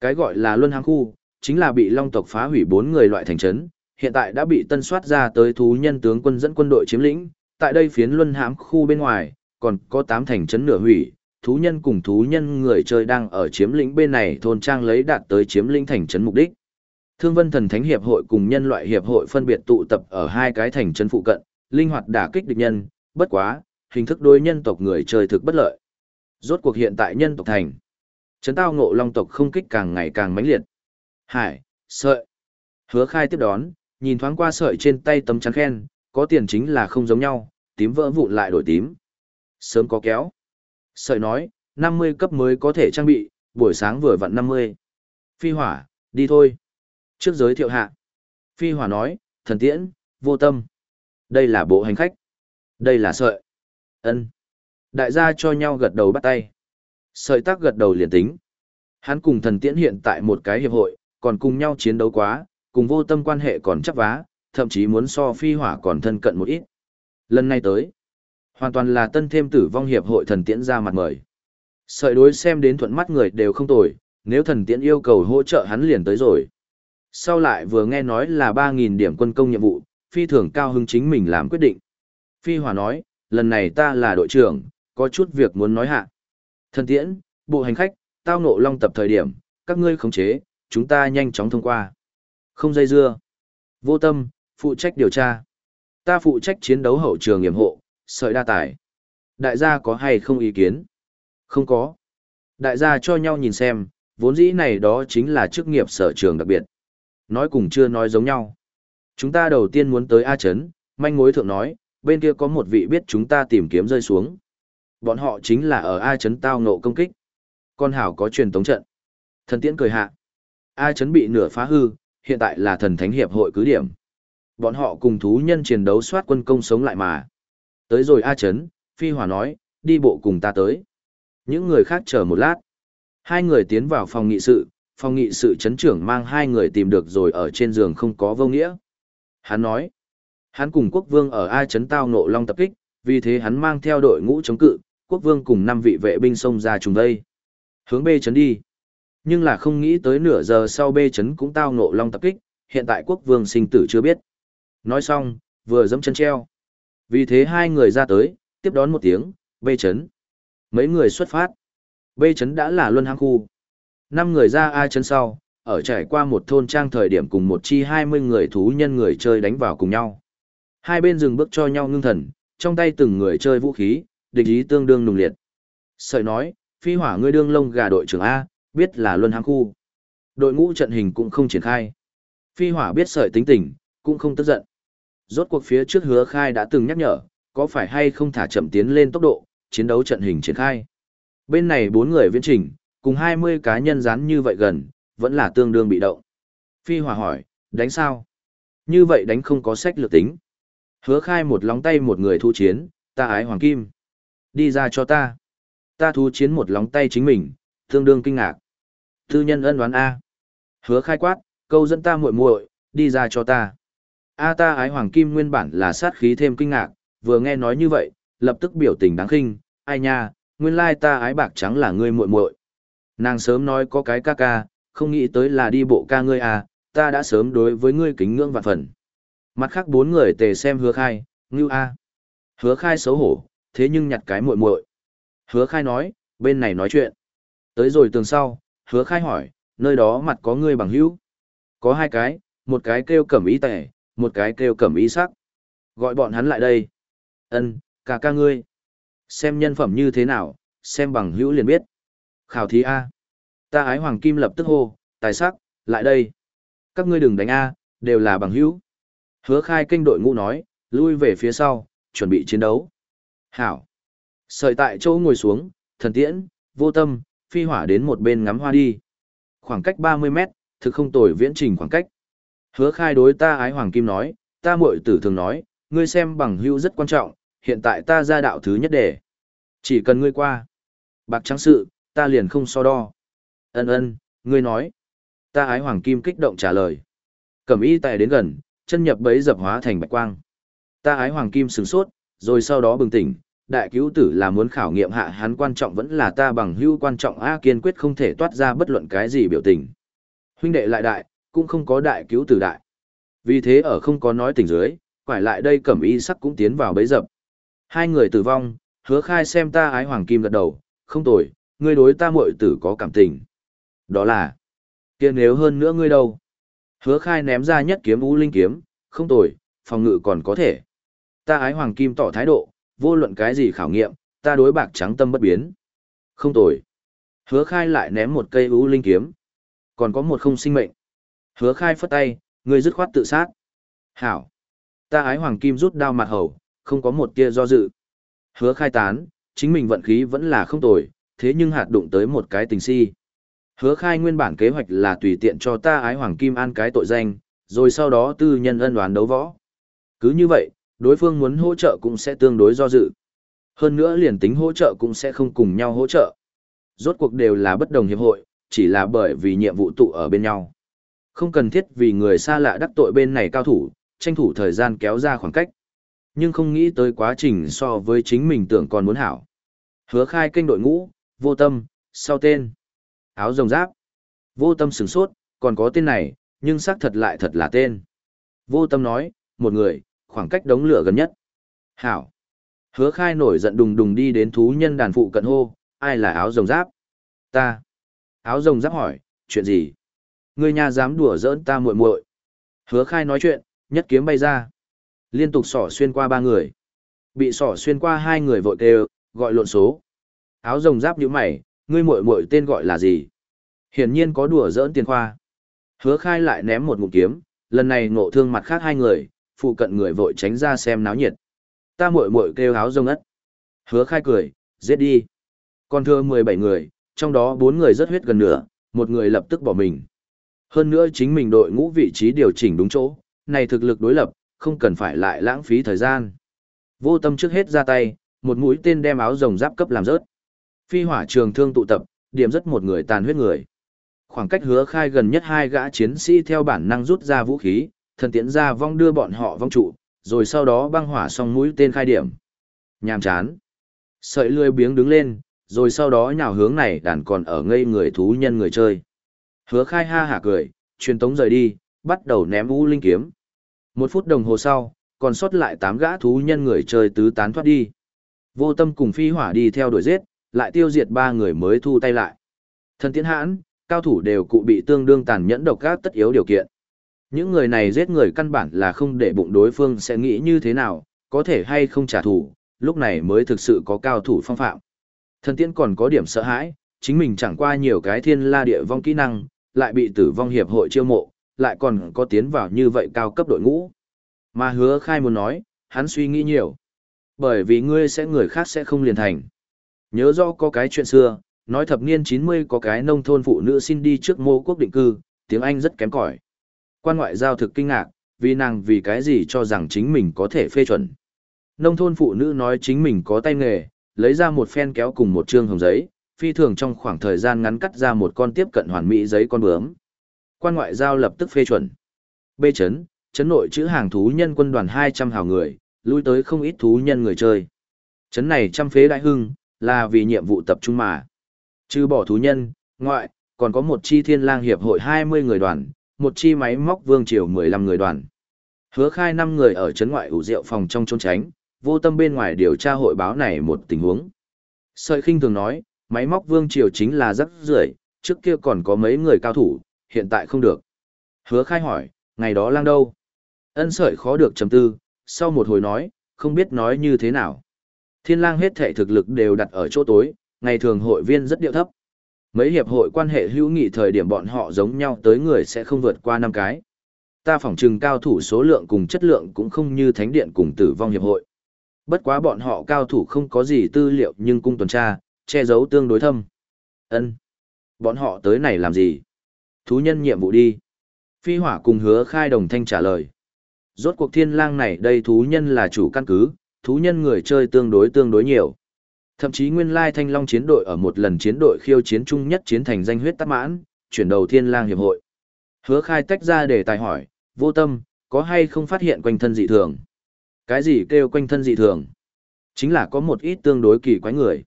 Cái gọi là luân hãm khu, chính là bị long tộc phá hủy bốn người loại thành trấn, hiện tại đã bị tân soát ra tới thú nhân tướng quân dẫn quân đội chiếm lĩnh, tại đây phiến luân hãm khu bên ngoài, còn có tám thành trấn nửa hủy, thú nhân cùng thú nhân người chơi đang ở chiếm lĩnh bên này thôn trang lấy đạt tới chiếm lĩnh thành trấn mục đích. Thương Vân Thần Thánh Hiệp hội cùng nhân loại hiệp hội phân biệt tụ tập ở hai cái thành trấn phụ cận, linh hoạt đả kích địch nhân, bất quá, hình thức đối nhân tộc người chơi thực bất lợi. Rốt cuộc hiện tại nhân tộc thành, trấn tao ngộ long tộc không kích càng ngày càng mãnh liệt. Hải, sợi. Hứa khai tiếp đón, nhìn thoáng qua sợi trên tay tấm chắn khen, có tiền chính là không giống nhau, tím vỡ vụn lại đổi tím. Sớm có kéo. Sợi nói, 50 cấp mới có thể trang bị, buổi sáng vừa vặn 50. Phi hỏa, đi thôi. Trước giới thiệu hạ. Phi hỏa nói, thần tiễn, vô tâm. Đây là bộ hành khách. Đây là sợi. ân Đại gia cho nhau gật đầu bắt tay. Sợi tác gật đầu liền tính. Hắn cùng thần tiễn hiện tại một cái hiệp hội, còn cùng nhau chiến đấu quá, cùng vô tâm quan hệ còn chấp vá, thậm chí muốn so phi hỏa còn thân cận một ít. Lần này tới, hoàn toàn là tân thêm tử vong hiệp hội thần tiễn ra mặt mời. Sợi đối xem đến thuận mắt người đều không tồi, nếu thần tiễn yêu cầu hỗ trợ hắn liền tới rồi. Sau lại vừa nghe nói là 3.000 điểm quân công nhiệm vụ, phi thường cao hứng chính mình làm quyết định. Phi hỏa nói, lần này ta là đội trưởng, có chút việc muốn nói hạ. Thần tiễn, bộ hành khách, tao nộ long tập thời điểm, các ngươi khống chế, chúng ta nhanh chóng thông qua. Không dây dưa. Vô tâm, phụ trách điều tra. Ta phụ trách chiến đấu hậu trường nghiệm hộ, sợi đa tải. Đại gia có hay không ý kiến? Không có. Đại gia cho nhau nhìn xem, vốn dĩ này đó chính là chức nghiệp sở trường đặc biệt. Nói cùng chưa nói giống nhau. Chúng ta đầu tiên muốn tới A Trấn, manh mối thượng nói, bên kia có một vị biết chúng ta tìm kiếm rơi xuống. Bọn họ chính là ở A Trấn tao ngộ công kích. Con hảo có truyền tống trận. Thần tiễn cười hạ. A Trấn bị nửa phá hư, hiện tại là thần thánh hiệp hội cứ điểm. Bọn họ cùng thú nhân chiến đấu soát quân công sống lại mà. Tới rồi A Trấn, Phi hòa nói, đi bộ cùng ta tới. Những người khác chờ một lát. Hai người tiến vào phòng nghị sự, phòng nghị sự chấn trưởng mang hai người tìm được rồi ở trên giường không có vô nghĩa. Hắn nói, hắn cùng quốc vương ở A Trấn tao nộ long tập kích, vì thế hắn mang theo đội ngũ chống cự, quốc vương cùng năm vị vệ binh xông ra trùng đây. Hướng B Trấn đi. Nhưng là không nghĩ tới nửa giờ sau bê chấn cũng tao ngộ long tập kích, hiện tại quốc vương sinh tử chưa biết. Nói xong, vừa dẫm chân treo. Vì thế hai người ra tới, tiếp đón một tiếng, bê chấn. Mấy người xuất phát. Bê chấn đã là luân hang khu. Năm người ra A chấn sau, ở trải qua một thôn trang thời điểm cùng một chi 20 người thú nhân người chơi đánh vào cùng nhau. Hai bên dừng bước cho nhau ngưng thần, trong tay từng người chơi vũ khí, địch ý tương đương nùng liệt. Sợi nói, phi hỏa ngươi đương lông gà đội trưởng A, biết là luân hãm khu. Đội ngũ trận hình cũng không triển khai. Phi hỏa biết sợi tính tình, cũng không tức giận. Rốt cuộc phía trước hứa khai đã từng nhắc nhở, có phải hay không thả chậm tiến lên tốc độ, chiến đấu trận hình triển khai. Bên này bốn người viễn trình, cùng 20 cá nhân dán như vậy gần, vẫn là tương đương bị động. Phi hỏa hỏi, đánh sao? Như vậy đánh không có sách lược tính. Hứa khai một lóng tay một người thu chiến, ta ái hoàng kim. Đi ra cho ta. Ta thu chiến một lóng tay chính mình, tương đương kinh ngạc. Thư nhân ân đoán A. Hứa khai quát, câu dẫn ta muội muội đi ra cho ta. A ta ái hoàng kim nguyên bản là sát khí thêm kinh ngạc, vừa nghe nói như vậy, lập tức biểu tình đáng khinh, ai nha, nguyên lai ta ái bạc trắng là ngươi muội muội. Nàng sớm nói có cái ca ca, không nghĩ tới là đi bộ ca ngươi à, ta đã sớm đối với ngươi kính ngưỡng vạn phần. Mặt khác bốn người tề xem hứa khai, ngưu a. Hứa khai xấu hổ, thế nhưng nhặt cái muội muội. Hứa khai nói, bên này nói chuyện. Tới rồi tường sau, hứa khai hỏi, nơi đó mặt có người bằng hữu. Có hai cái, một cái kêu cẩm ý tẻ, một cái kêu cẩm ý sắc. Gọi bọn hắn lại đây. ân cả ca ngươi. Xem nhân phẩm như thế nào, xem bằng hữu liền biết. Khảo thí A. Ta ái hoàng kim lập tức hô, tài sắc, lại đây. Các ngươi đừng đánh A, đều là bằng hữu. Hứa khai kênh đội ngũ nói, lui về phía sau, chuẩn bị chiến đấu. Hảo. Sợi tại chỗ ngồi xuống, thần tiễn, vô tâm, phi hỏa đến một bên ngắm hoa đi. Khoảng cách 30 mét, thực không tồi viễn trình khoảng cách. Hứa khai đối ta ái hoàng kim nói, ta muội tử thường nói, ngươi xem bằng hữu rất quan trọng, hiện tại ta ra đạo thứ nhất để. Chỉ cần ngươi qua. Bạc trắng sự, ta liền không so đo. Ân ân, ngươi nói. Ta ái hoàng kim kích động trả lời. Cẩm y tài đến gần, chân nhập bấy dập hóa thành bạch quang. Ta ái hoàng kim sừng sốt, rồi sau đó bừng tỉnh, đại cứu tử là muốn khảo nghiệm hạ hắn quan trọng vẫn là ta bằng hữu quan trọng a kiên quyết không thể toát ra bất luận cái gì biểu tình. Huynh đệ lại đại, cũng không có đại cứu tử đại. Vì thế ở không có nói tình dưới, quải lại đây cẩm y sắc cũng tiến vào bấy dập. Hai người tử vong, hứa khai xem ta ái hoàng kim gật đầu, không tồi, ngươi đối ta muội tử có cảm tình. Đó là, kia nếu hơn nữa ngươi đâu. Hứa khai ném ra nhất kiếm u linh kiếm, không tồi, phòng ngự còn có thể. Ta ái hoàng kim tỏ thái độ, vô luận cái gì khảo nghiệm, ta đối bạc trắng tâm bất biến. Không tồi. Hứa khai lại ném một cây u linh kiếm. Còn có một không sinh mệnh. Hứa khai phất tay, ngươi dứt khoát tự sát. Hảo. Ta ái hoàng kim rút đao mặt hầu, không có một tia do dự. Hứa khai tán, chính mình vận khí vẫn là không tồi, thế nhưng hạt đụng tới một cái tình si. Hứa khai nguyên bản kế hoạch là tùy tiện cho ta ái hoàng kim an cái tội danh, rồi sau đó tư nhân ân đoán đấu võ. Cứ như vậy, đối phương muốn hỗ trợ cũng sẽ tương đối do dự. Hơn nữa liền tính hỗ trợ cũng sẽ không cùng nhau hỗ trợ. Rốt cuộc đều là bất đồng hiệp hội, chỉ là bởi vì nhiệm vụ tụ ở bên nhau. Không cần thiết vì người xa lạ đắc tội bên này cao thủ, tranh thủ thời gian kéo ra khoảng cách. Nhưng không nghĩ tới quá trình so với chính mình tưởng còn muốn hảo. Hứa khai kênh đội ngũ, vô tâm, sau tên. Áo rồng giáp. Vô tâm sửng sốt, còn có tên này, nhưng xác thật lại thật là tên. Vô tâm nói, một người, khoảng cách đống lửa gần nhất. Hảo. Hứa khai nổi giận đùng đùng đi đến thú nhân đàn phụ cận hô, ai là áo rồng giáp? Ta. Áo rồng giáp hỏi, chuyện gì? Người nhà dám đùa giỡn ta muội muội. Hứa khai nói chuyện, nhất kiếm bay ra. Liên tục sỏ xuyên qua ba người. Bị sỏ xuyên qua hai người vội kêu, gọi lộn số. Áo rồng giáp như mày, ngươi muội muội tên gọi là gì? Hiển nhiên có đùa giỡn tiền khoa. Hứa khai lại ném một ngụm kiếm, lần này ngộ thương mặt khác hai người, phụ cận người vội tránh ra xem náo nhiệt. Ta muội muội kêu háo rồng ất. Hứa khai cười, giết đi. Còn thưa 17 người, trong đó 4 người rất huyết gần nửa, một người lập tức bỏ mình. Hơn nữa chính mình đội ngũ vị trí điều chỉnh đúng chỗ, này thực lực đối lập, không cần phải lại lãng phí thời gian. Vô tâm trước hết ra tay, một mũi tên đem áo rồng giáp cấp làm rớt. Phi hỏa trường thương tụ tập, điểm rất một người tàn huyết người. Khoảng cách hứa khai gần nhất hai gã chiến sĩ theo bản năng rút ra vũ khí, thần tiễn ra vong đưa bọn họ vong trụ, rồi sau đó băng hỏa xong mũi tên khai điểm. Nhàm chán. Sợi lươi biếng đứng lên, rồi sau đó nhào hướng này đàn còn ở ngây người thú nhân người chơi. Hứa khai ha hả cười, truyền tống rời đi, bắt đầu ném u linh kiếm. Một phút đồng hồ sau, còn sót lại tám gã thú nhân người chơi tứ tán thoát đi. Vô tâm cùng phi hỏa đi theo đuổi giết, lại tiêu diệt ba người mới thu tay lại. Thần tiến hãn, cao thủ đều cụ bị tương đương tàn nhẫn độc ác tất yếu điều kiện. Những người này giết người căn bản là không để bụng đối phương sẽ nghĩ như thế nào, có thể hay không trả thù, lúc này mới thực sự có cao thủ phong phạm. Thần tiễn còn có điểm sợ hãi, chính mình chẳng qua nhiều cái thiên la địa vong kỹ năng, lại bị tử vong hiệp hội chiêu mộ, lại còn có tiến vào như vậy cao cấp đội ngũ. Mà hứa khai muốn nói, hắn suy nghĩ nhiều. Bởi vì ngươi sẽ người khác sẽ không liền thành. Nhớ rõ có cái chuyện xưa, nói thập niên 90 có cái nông thôn phụ nữ xin đi trước mô quốc định cư, tiếng Anh rất kém cỏi. Quan ngoại giao thực kinh ngạc, vì nàng vì cái gì cho rằng chính mình có thể phê chuẩn. Nông thôn phụ nữ nói chính mình có tay nghề, lấy ra một phen kéo cùng một trương hồng giấy, phi thường trong khoảng thời gian ngắn cắt ra một con tiếp cận hoàn mỹ giấy con bướm. Quan ngoại giao lập tức phê chuẩn. B chấn, chấn nội chữ hàng thú nhân quân đoàn 200 hào người, lui tới không ít thú nhân người chơi. Chấn này trăm phế đại hưng, là vì nhiệm vụ tập trung mà. Trừ bỏ thú nhân, ngoại, còn có một chi thiên lang hiệp hội 20 người đoàn, một chi máy móc vương triều 15 người đoàn. Hứa khai 5 người ở chấn ngoại ủ rượu phòng trong trốn tránh, vô tâm bên ngoài điều tra hội báo này một tình huống. Sợi khinh thường nói, máy móc vương triều chính là rất rưởi trước kia còn có mấy người cao thủ, hiện tại không được. Hứa khai hỏi, ngày đó lang đâu? Ân sợi khó được trầm tư, sau một hồi nói, không biết nói như thế nào. Thiên lang hết thể thực lực đều đặt ở chỗ tối, ngày thường hội viên rất điệu thấp. Mấy hiệp hội quan hệ hữu nghị thời điểm bọn họ giống nhau tới người sẽ không vượt qua năm cái. Ta phỏng trừng cao thủ số lượng cùng chất lượng cũng không như thánh điện cùng tử vong hiệp hội. Bất quá bọn họ cao thủ không có gì tư liệu nhưng cung tuần tra, che giấu tương đối thâm. Ân, Bọn họ tới này làm gì? Thú nhân nhiệm vụ đi. Phi hỏa cùng hứa khai đồng thanh trả lời. Rốt cuộc thiên lang này đây thú nhân là chủ căn cứ, thú nhân người chơi tương đối tương đối nhiều. Thậm chí nguyên lai thanh long chiến đội ở một lần chiến đội khiêu chiến chung nhất chiến thành danh huyết tắc mãn, chuyển đầu thiên lang hiệp hội. Hứa khai tách ra để tài hỏi, vô tâm, có hay không phát hiện quanh thân dị thường? Cái gì kêu quanh thân dị thường? Chính là có một ít tương đối kỳ quái người.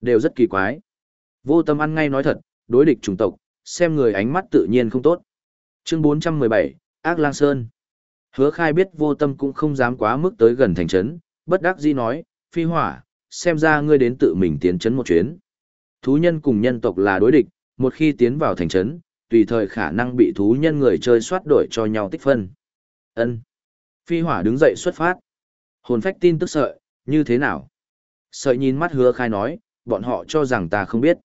Đều rất kỳ quái. Vô tâm ăn ngay nói thật, đối địch chủng tộc, xem người ánh mắt tự nhiên không tốt. Chương 417, Ác Lang Sơn. Hứa khai biết vô tâm cũng không dám quá mức tới gần thành trấn, bất đắc dĩ nói, phi hỏa, xem ra ngươi đến tự mình tiến trấn một chuyến. Thú nhân cùng nhân tộc là đối địch, một khi tiến vào thành trấn, tùy thời khả năng bị thú nhân người chơi soát đổi cho nhau tích phân. Ân. Phi hỏa đứng dậy xuất phát. Hồn phách tin tức sợi, như thế nào? Sợi nhìn mắt hứa khai nói, bọn họ cho rằng ta không biết.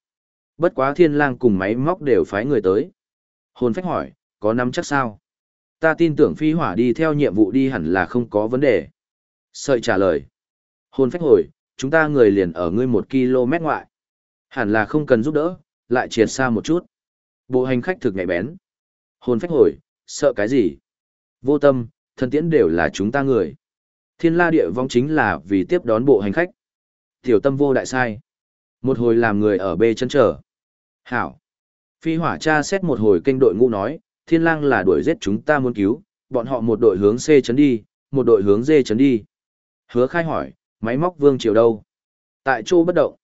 Bất quá thiên lang cùng máy móc đều phái người tới. Hồn phách hỏi, có nắm chắc sao? Ta tin tưởng phi hỏa đi theo nhiệm vụ đi hẳn là không có vấn đề. Sợi trả lời. Hồn phách hồi, chúng ta người liền ở ngươi một km ngoại. Hẳn là không cần giúp đỡ, lại triệt xa một chút. Bộ hành khách thực nhạy bén. Hồn phách hồi, sợ cái gì? Vô tâm, thân tiễn đều là chúng ta người. Thiên la địa vong chính là vì tiếp đón bộ hành khách. Tiểu tâm vô đại sai. Một hồi làm người ở bê chân trở. Hảo. Phi hỏa cha xét một hồi kênh đội ngũ nói, thiên lang là đuổi giết chúng ta muốn cứu, bọn họ một đội hướng C chấn đi, một đội hướng D chấn đi. Hứa khai hỏi, máy móc vương triều đâu? Tại chỗ bất động.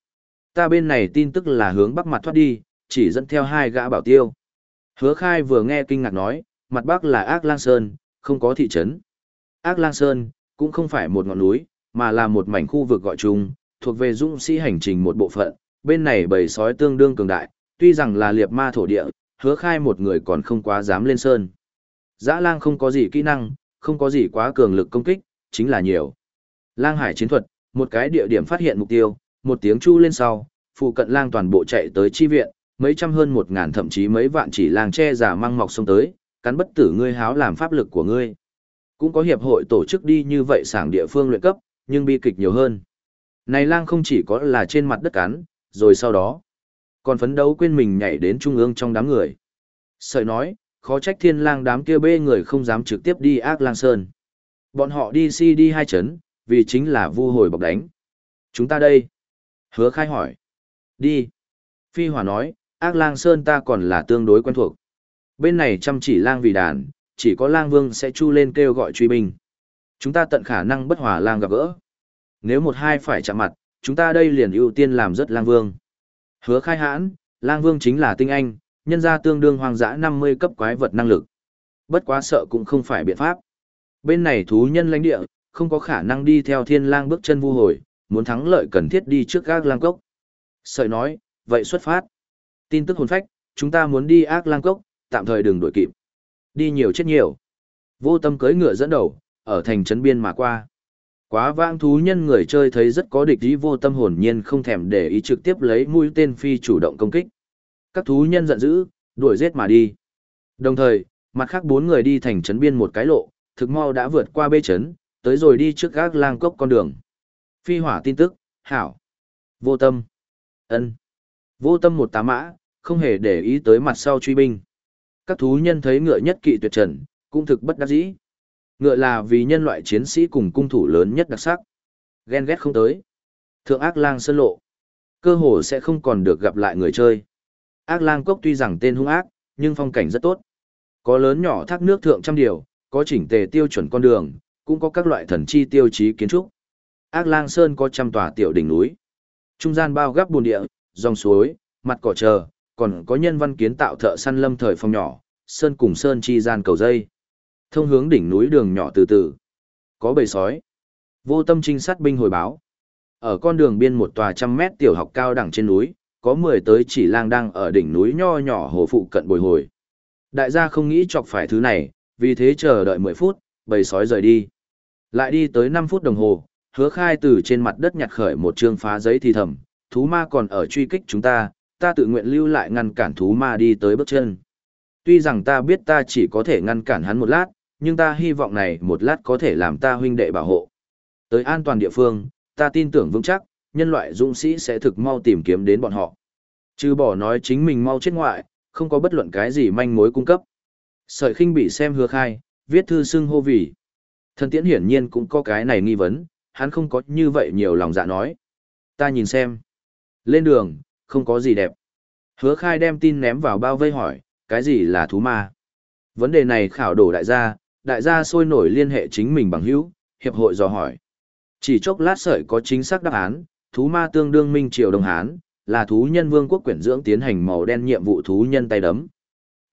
Ta bên này tin tức là hướng bắc mặt thoát đi, chỉ dẫn theo hai gã bảo tiêu. Hứa khai vừa nghe kinh ngạc nói, mặt bắc là Ác Lang Sơn, không có thị trấn. Ác Lang Sơn, cũng không phải một ngọn núi, mà là một mảnh khu vực gọi chung, thuộc về dũng sĩ hành trình một bộ phận. Bên này bầy sói tương đương cường đại, tuy rằng là liệp ma thổ địa, hứa khai một người còn không quá dám lên sơn. Dã lang không có gì kỹ năng, không có gì quá cường lực công kích, chính là nhiều. Lang hải chiến thuật, một cái địa điểm phát hiện mục tiêu, một tiếng chu lên sau, phụ cận lang toàn bộ chạy tới chi viện, mấy trăm hơn một ngàn thậm chí mấy vạn chỉ lang che giả măng mọc sông tới, cắn bất tử ngươi háo làm pháp lực của ngươi. Cũng có hiệp hội tổ chức đi như vậy sảng địa phương luyện cấp, nhưng bi kịch nhiều hơn. Này lang không chỉ có là trên mặt đất cắn, rồi sau đó, còn phấn đấu quên mình nhảy đến trung ương trong đám người. Sợi nói, khó trách thiên lang đám kia bê người không dám trực tiếp đi ác lang sơn. Bọn họ đi si đi hai chấn, vì chính là vu hồi bọc đánh. Chúng ta đây. Hứa khai hỏi. Đi. Phi Hỏa nói, ác lang sơn ta còn là tương đối quen thuộc. Bên này chăm chỉ lang vì đàn, chỉ có lang vương sẽ chu lên kêu gọi truy binh. Chúng ta tận khả năng bất hòa lang gặp gỡ. Nếu một hai phải chạm mặt, chúng ta đây liền ưu tiên làm rất lang vương. Hứa khai hãn, lang vương chính là tinh anh, nhân ra tương đương hoang dã 50 cấp quái vật năng lực. Bất quá sợ cũng không phải biện pháp. Bên này thú nhân lãnh địa, không có khả năng đi theo thiên lang bước chân vu hồi, muốn thắng lợi cần thiết đi trước ác lang cốc. Sợi nói, vậy xuất phát. Tin tức hồn phách, chúng ta muốn đi ác lang cốc, tạm thời đừng đuổi kịp. Đi nhiều chết nhiều. Vô tâm cưỡi ngựa dẫn đầu, ở thành trấn biên mà qua. Quá vãng thú nhân người chơi thấy rất có địch ý vô tâm hồn nhiên không thèm để ý trực tiếp lấy mũi tên phi chủ động công kích. Các thú nhân giận dữ, đuổi giết mà đi. Đồng thời, mặt khác bốn người đi thành trấn biên một cái lộ, thực mau đã vượt qua bê trấn, tới rồi đi trước gác lang cốc con đường. Phi hỏa tin tức, hảo. Vô tâm. ân Vô tâm một tá mã, không hề để ý tới mặt sau truy binh. Các thú nhân thấy ngựa nhất kỵ tuyệt trần, cũng thực bất đắc dĩ. Ngựa là vì nhân loại chiến sĩ cùng cung thủ lớn nhất đặc sắc. Ghen ghét không tới. Thượng ác lang sơn lộ. Cơ hồ sẽ không còn được gặp lại người chơi. Ác lang cốc tuy rằng tên hung ác, nhưng phong cảnh rất tốt. Có lớn nhỏ thác nước thượng trăm điều, có chỉnh tề tiêu chuẩn con đường, cũng có các loại thần chi tiêu chí kiến trúc. Ác lang sơn có trăm tòa tiểu đỉnh núi. Trung gian bao gấp bùn địa, dòng suối, mặt cỏ chờ, còn có nhân văn kiến tạo thợ săn lâm thời phong nhỏ, sơn cùng sơn chi gian cầu dây. Thông hướng đỉnh núi đường nhỏ từ từ. Có bầy sói. Vô tâm trinh sát binh hồi báo. Ở con đường biên một tòa trăm mét tiểu học cao đẳng trên núi, có mười tới chỉ lang đang ở đỉnh núi nho nhỏ hồ phụ cận bồi hồi. Đại gia không nghĩ chọc phải thứ này, vì thế chờ đợi mười phút, bầy sói rời đi. Lại đi tới năm phút đồng hồ, hứa khai từ trên mặt đất nhặt khởi một trương phá giấy thì thầm, thú ma còn ở truy kích chúng ta, ta tự nguyện lưu lại ngăn cản thú ma đi tới bước chân. Tuy rằng ta biết ta chỉ có thể ngăn cản hắn một lát, nhưng ta hy vọng này một lát có thể làm ta huynh đệ bảo hộ. Tới an toàn địa phương, ta tin tưởng vững chắc, nhân loại dũng sĩ sẽ thực mau tìm kiếm đến bọn họ. Chứ bỏ nói chính mình mau chết ngoại, không có bất luận cái gì manh mối cung cấp. Sợi khinh bị xem hứa khai, viết thư xưng hô vì. Thần tiễn hiển nhiên cũng có cái này nghi vấn, hắn không có như vậy nhiều lòng dạ nói. Ta nhìn xem. Lên đường, không có gì đẹp. Hứa khai đem tin ném vào bao vây hỏi, cái gì là thú ma? Vấn đề này khảo đổ đại gia, đại gia sôi nổi liên hệ chính mình bằng hữu, hiệp hội dò hỏi. Chỉ chốc lát sợi có chính xác đáp án, thú ma tương đương minh triều Đông Hán, là thú nhân vương quốc quyển dưỡng tiến hành màu đen nhiệm vụ thú nhân tay đấm.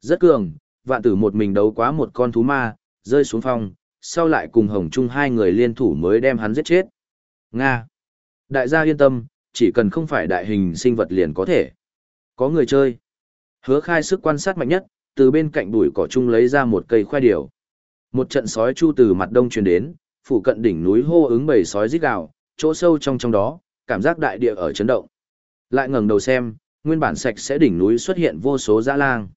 Rất cường, vạn tử một mình đấu quá một con thú ma, rơi xuống phòng sau lại cùng Hồng Trung hai người liên thủ mới đem hắn giết chết. Nga. Đại gia yên tâm, chỉ cần không phải đại hình sinh vật liền có thể. Có người chơi. Hứa khai sức quan sát mạnh nhất, từ bên cạnh bụi cỏ chung lấy ra một cây khoai điều. Một trận sói chu từ mặt đông truyền đến, phủ cận đỉnh núi hô ứng bầy sói rít gào, chỗ sâu trong trong đó, cảm giác đại địa ở chấn động. Lại ngẩng đầu xem, nguyên bản sạch sẽ đỉnh núi xuất hiện vô số dã lang.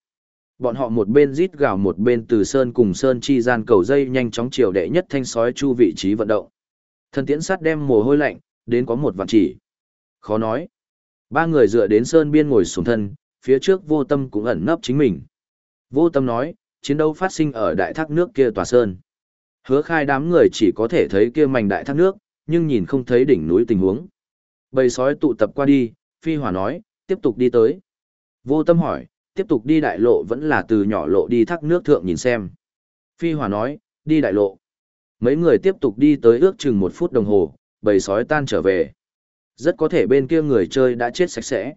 Bọn họ một bên rít gào một bên từ sơn cùng sơn chi gian cầu dây nhanh chóng chiều đệ nhất thanh sói chu vị trí vận động. Thần tiễn sát đem mồ hôi lạnh, đến có một vạn chỉ. Khó nói. Ba người dựa đến sơn biên ngồi xuống thân, phía trước vô tâm cũng ẩn nấp chính mình. Vô tâm nói, chiến đấu phát sinh ở đại thác nước kia tòa sơn. Hứa khai đám người chỉ có thể thấy kia mảnh đại thác nước, nhưng nhìn không thấy đỉnh núi tình huống. Bầy sói tụ tập qua đi, phi hỏa nói, tiếp tục đi tới. Vô tâm hỏi, tiếp tục đi đại lộ vẫn là từ nhỏ lộ đi thác nước thượng nhìn xem. Phi hòa nói, đi đại lộ. Mấy người tiếp tục đi tới ước chừng một phút đồng hồ, bầy sói tan trở về. Rất có thể bên kia người chơi đã chết sạch sẽ.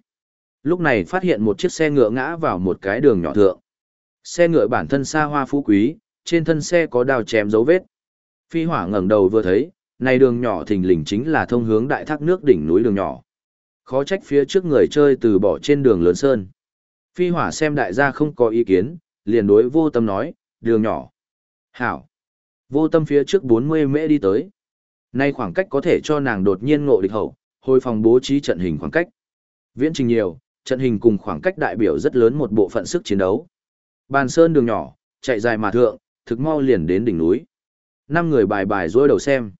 Lúc này phát hiện một chiếc xe ngựa ngã vào một cái đường nhỏ thượng. Xe ngựa bản thân xa hoa phú quý, trên thân xe có đào chém dấu vết. Phi hỏa ngẩng đầu vừa thấy, này đường nhỏ thình lình chính là thông hướng đại thác nước đỉnh núi đường nhỏ. Khó trách phía trước người chơi từ bỏ trên đường lớn sơn. Phi hỏa xem đại gia không có ý kiến, liền đối vô tâm nói, đường nhỏ. Hảo. Vô tâm phía trước 40 mễ đi tới. Nay khoảng cách có thể cho nàng đột nhiên ngộ địch hậu, hồi phòng bố trí trận hình khoảng cách. Viễn trình nhiều, trận hình cùng khoảng cách đại biểu rất lớn một bộ phận sức chiến đấu. Bàn sơn đường nhỏ, chạy dài mà thượng, thực mau liền đến đỉnh núi. Năm người bài bài dối đầu xem.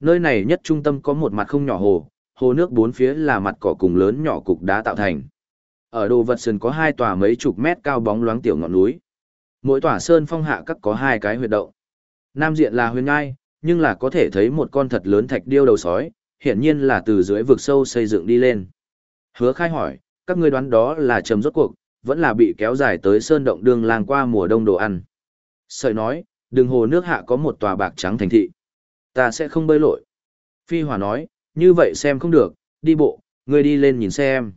Nơi này nhất trung tâm có một mặt không nhỏ hồ, hồ nước bốn phía là mặt cỏ cùng lớn nhỏ cục đá tạo thành. Ở đồ vật sườn có hai tòa mấy chục mét cao bóng loáng tiểu ngọn núi. Mỗi tòa sơn phong hạ các có hai cái huyệt động. Nam diện là huyền ngai, nhưng là có thể thấy một con thật lớn thạch điêu đầu sói, hiển nhiên là từ dưới vực sâu xây dựng đi lên. Hứa khai hỏi, các ngươi đoán đó là trầm rốt cuộc, vẫn là bị kéo dài tới sơn động đường làng qua mùa đông đồ ăn. Sợi nói, đường hồ nước hạ có một tòa bạc trắng thành thị. Ta sẽ không bơi lội. Phi Hòa nói, như vậy xem không được, đi bộ, ngươi đi lên nhìn xem.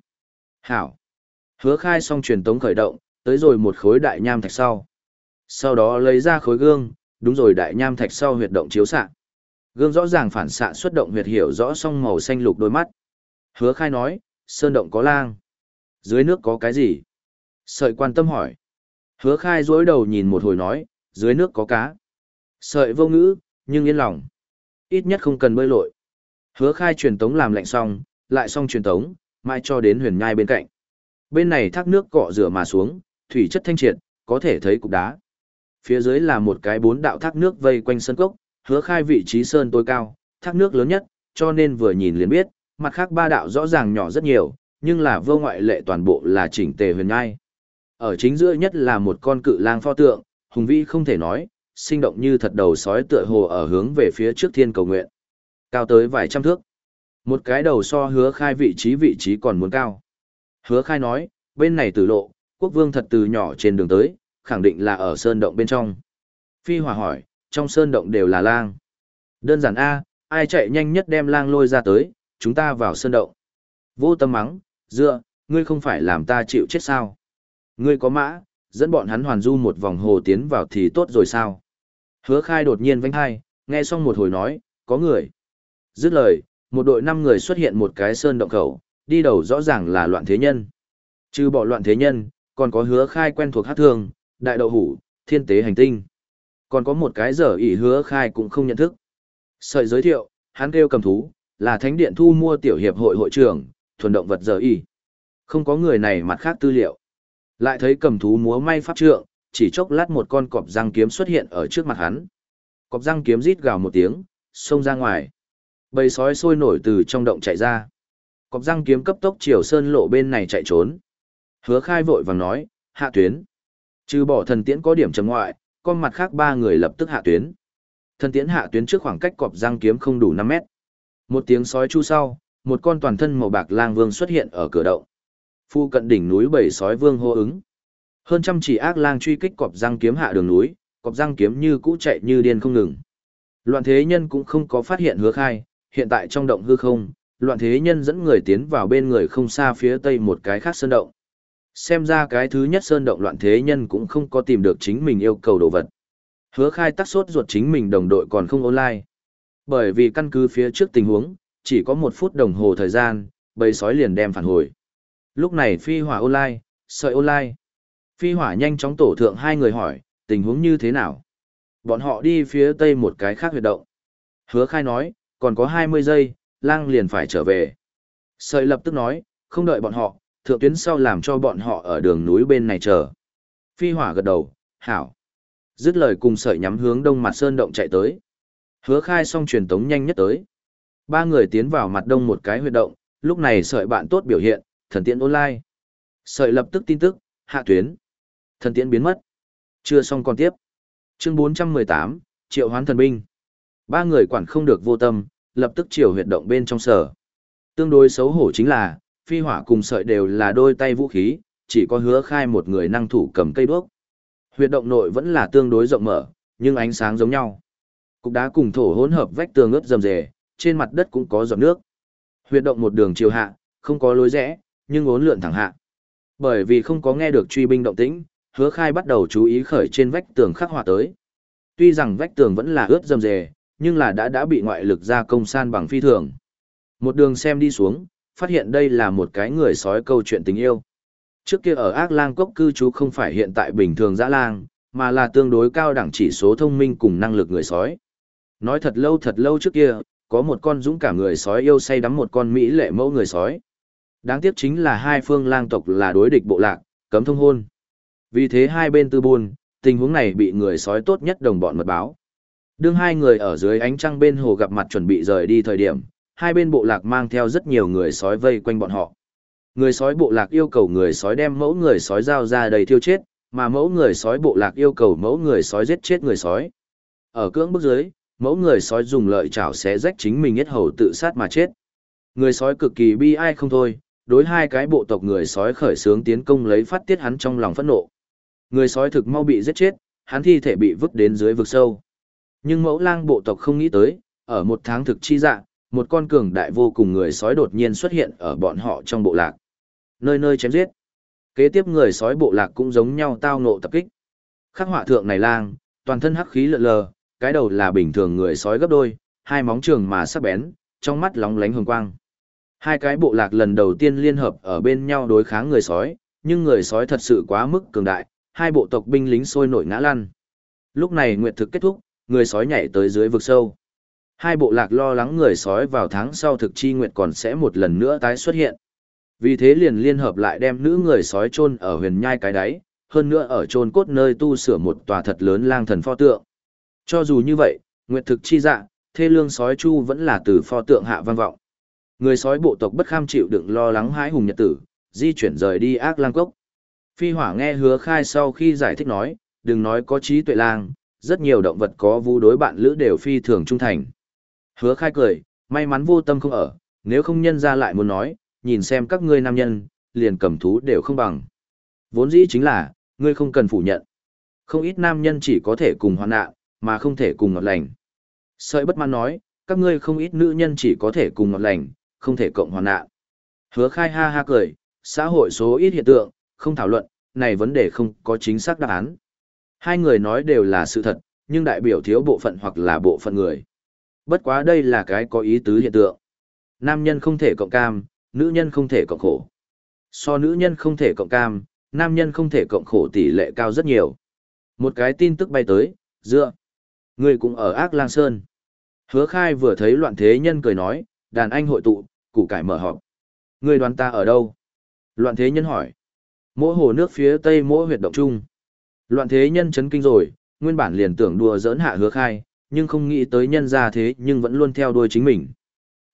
Hảo. Hứa khai xong truyền tống khởi động, tới rồi một khối đại nham thạch sau. Sau đó lấy ra khối gương, đúng rồi đại nham thạch sau huyệt động chiếu xạ. Gương rõ ràng phản xạ xuất động huyệt hiểu rõ song màu xanh lục đôi mắt. Hứa khai nói, Sơn động có lang. Dưới nước có cái gì? Sợi quan tâm hỏi. Hứa khai dối đầu nhìn một hồi nói, dưới nước có cá. Sợi vô ngữ, nhưng yên lòng. Ít nhất không cần bơi lội. Hứa khai truyền tống làm lạnh xong, lại xong truyền tống, mai cho đến huyền nhai bên cạnh. Bên này thác nước cọ rửa mà xuống, thủy chất thanh triệt, có thể thấy cục đá. Phía dưới là một cái bốn đạo thác nước vây quanh sân cốc, hứa khai vị trí sơn tối cao, thác nước lớn nhất, cho nên vừa nhìn liền biết, mặt khác ba đạo rõ ràng nhỏ rất nhiều, nhưng là vô ngoại lệ toàn bộ là chỉnh tề huyền nhai. Ở chính giữa nhất là một con cự lang pho tượng, hùng vĩ không thể nói, sinh động như thật đầu sói tựa hồ ở hướng về phía trước thiên cầu nguyện. Cao tới vài trăm thước. Một cái đầu so hứa khai vị trí vị trí còn muốn cao. Hứa khai nói, bên này tử lộ, quốc vương thật từ nhỏ trên đường tới, khẳng định là ở sơn động bên trong. Phi hòa hỏi, trong sơn động đều là lang. Đơn giản A, ai chạy nhanh nhất đem lang lôi ra tới, chúng ta vào sơn động. Vô tâm mắng, dựa, ngươi không phải làm ta chịu chết sao. Ngươi có mã, dẫn bọn hắn hoàn du một vòng hồ tiến vào thì tốt rồi sao. Hứa khai đột nhiên vánh hai, nghe xong một hồi nói, có người. Dứt lời, một đội năm người xuất hiện một cái sơn động khẩu, đi đầu rõ ràng là loạn thế nhân. Trừ bỏ loạn thế nhân, còn có hứa khai quen thuộc hát thương, đại đậu hủ, thiên tế hành tinh. Còn có một cái giờ ỷ hứa khai cũng không nhận thức. Sợi giới thiệu, hắn kêu cầm thú, là thánh điện thu mua tiểu hiệp hội hội trưởng, thuần động vật giờ ỷ. Không có người này mặt khác tư liệu. Lại thấy cầm thú múa may pháp trượng, chỉ chốc lát một con cọp răng kiếm xuất hiện ở trước mặt hắn. Cọp răng kiếm rít gào một tiếng, xông ra ngoài. Bầy sói sôi nổi từ trong động chạy ra. Cọp răng kiếm cấp tốc chiều sơn lộ bên này chạy trốn. Hứa khai vội vàng nói, hạ tuyến. Trừ bỏ thần tiễn có điểm chấm ngoại, con mặt khác ba người lập tức hạ tuyến. Thần tiễn hạ tuyến trước khoảng cách cọp răng kiếm không đủ 5 mét. Một tiếng sói chu sau, một con toàn thân màu bạc lang vương xuất hiện ở cửa động. Phu cận đỉnh núi bảy sói vương hô ứng. Hơn trăm chỉ ác lang truy kích cọp răng kiếm hạ đường núi, cọp răng kiếm như cũ chạy như điên không ngừng. Loạn thế nhân cũng không có phát hiện hứa khai, hiện tại trong động hư không, loạn thế nhân dẫn người tiến vào bên người không xa phía tây một cái khác sơn động. Xem ra cái thứ nhất sơn động loạn thế nhân cũng không có tìm được chính mình yêu cầu đồ vật. Hứa khai tắc sốt ruột chính mình đồng đội còn không online. Bởi vì căn cứ phía trước tình huống, chỉ có một phút đồng hồ thời gian, bầy sói liền đem phản hồi. Lúc này phi hỏa online, sợi online. Phi hỏa nhanh chóng tổ thượng hai người hỏi, tình huống như thế nào? Bọn họ đi phía tây một cái khác huyệt động. Hứa khai nói, còn có 20 giây, lang liền phải trở về. Sợi lập tức nói, không đợi bọn họ, thượng tuyến sau làm cho bọn họ ở đường núi bên này chờ. Phi hỏa gật đầu, hảo. Dứt lời cùng sợi nhắm hướng đông mặt sơn động chạy tới. Hứa khai xong truyền tống nhanh nhất tới. Ba người tiến vào mặt đông một cái huyệt động, lúc này sợi bạn tốt biểu hiện, thần tiễn online. Sợi lập tức tin tức, hạ tuyến. Thần tiễn biến mất. Chưa xong còn tiếp. Chương 418, triệu hoán thần binh. Ba người quản không được vô tâm, lập tức chiều huyệt động bên trong sở. Tương đối xấu hổ chính là, phi hỏa cùng sợi đều là đôi tay vũ khí, chỉ có hứa khai một người năng thủ cầm cây đuốc. Huyệt động nội vẫn là tương đối rộng mở, nhưng ánh sáng giống nhau. Cục đá cùng thổ hỗn hợp vách tường ướt rầm rề, trên mặt đất cũng có giọt nước. Huyệt động một đường chiều hạ, không có lối rẽ, nhưng ốn lượn thẳng hạ. Bởi vì không có nghe được truy binh động tĩnh, hứa khai bắt đầu chú ý khởi trên vách tường khắc họa tới. Tuy rằng vách tường vẫn là ướt rầm rề, nhưng là đã đã bị ngoại lực gia công san bằng phi thường. Một đường xem đi xuống, phát hiện đây là một cái người sói câu chuyện tình yêu. Trước kia ở ác lang cốc cư trú không phải hiện tại bình thường dã lang, mà là tương đối cao đẳng chỉ số thông minh cùng năng lực người sói. Nói thật lâu thật lâu trước kia, có một con dũng cảm người sói yêu say đắm một con mỹ lệ mẫu người sói. Đáng tiếc chính là hai phương lang tộc là đối địch bộ lạc, cấm thông hôn. Vì thế hai bên tư buồn tình huống này bị người sói tốt nhất đồng bọn mật báo. Đương hai người ở dưới ánh trăng bên hồ gặp mặt chuẩn bị rời đi thời điểm, hai bên bộ lạc mang theo rất nhiều người sói vây quanh bọn họ. Người sói bộ lạc yêu cầu người sói đem mẫu người sói giao ra đầy thiêu chết, mà mẫu người sói bộ lạc yêu cầu mẫu người sói giết chết người sói. Ở cưỡng bức dưới, mẫu người sói dùng lợi chảo xé rách chính mình hết hầu tự sát mà chết. Người sói cực kỳ bi ai không thôi, đối hai cái bộ tộc người sói khởi sướng tiến công lấy phát tiết hắn trong lòng phẫn nộ. Người sói thực mau bị giết chết, hắn thi thể bị vứt đến dưới vực sâu. Nhưng mẫu lang bộ tộc không nghĩ tới, ở một tháng thực chi dạng, một con cường đại vô cùng người sói đột nhiên xuất hiện ở bọn họ trong bộ lạc. Nơi nơi chém giết. Kế tiếp người sói bộ lạc cũng giống nhau tao ngộ tập kích. Khắc họa thượng này lang, toàn thân hắc khí lượn lờ, cái đầu là bình thường người sói gấp đôi, hai móng trường mà sắc bén, trong mắt lóng lánh hồng quang. Hai cái bộ lạc lần đầu tiên liên hợp ở bên nhau đối kháng người sói, nhưng người sói thật sự quá mức cường đại, hai bộ tộc binh lính sôi nổi ngã lăn. Lúc này nguyệt thực kết thúc, người sói nhảy tới dưới vực sâu. Hai bộ lạc lo lắng người sói vào tháng sau thực chi nguyệt còn sẽ một lần nữa tái xuất hiện. Vì thế liền liên hợp lại đem nữ người sói chôn ở huyền nhai cái đáy, hơn nữa ở chôn cốt nơi tu sửa một tòa thật lớn lang thần pho tượng. Cho dù như vậy, nguyệt thực chi dạ, thê lương sói chu vẫn là từ pho tượng hạ vang vọng. Người sói bộ tộc bất kham chịu đựng lo lắng hãi hùng nhật tử, di chuyển rời đi ác lang cốc. Phi hỏa nghe hứa khai sau khi giải thích nói, đừng nói có trí tuệ lang, rất nhiều động vật có vu đối bạn lữ đều phi thường trung thành. Hứa khai cười, may mắn vô tâm không ở, nếu không nhân ra lại muốn nói, nhìn xem các ngươi nam nhân, liền cầm thú đều không bằng. Vốn dĩ chính là, ngươi không cần phủ nhận. Không ít nam nhân chỉ có thể cùng hoạn nạn, mà không thể cùng ngọt lành. Sợi bất mãn nói, các ngươi không ít nữ nhân chỉ có thể cùng ngọt lành, không thể cộng hoàn nạn. Hứa khai ha ha cười, xã hội số ít hiện tượng, không thảo luận, này vấn đề không có chính xác đáp án. Hai người nói đều là sự thật, nhưng đại biểu thiếu bộ phận hoặc là bộ phận người. Bất quá đây là cái có ý tứ hiện tượng. Nam nhân không thể cộng cam, nữ nhân không thể cộng khổ. So nữ nhân không thể cộng cam, nam nhân không thể cộng khổ tỷ lệ cao rất nhiều. Một cái tin tức bay tới, dựa. Người cũng ở ác lang sơn. Hứa khai vừa thấy loạn thế nhân cười nói, đàn anh hội tụ, củ cải mở họp. Người đoàn ta ở đâu? Loạn thế nhân hỏi. Mỗi hồ nước phía tây mỗi huyệt động chung. Loạn thế nhân chấn kinh rồi, nguyên bản liền tưởng đùa giỡn hạ hứa khai, nhưng không nghĩ tới nhân ra thế nhưng vẫn luôn theo đuôi chính mình.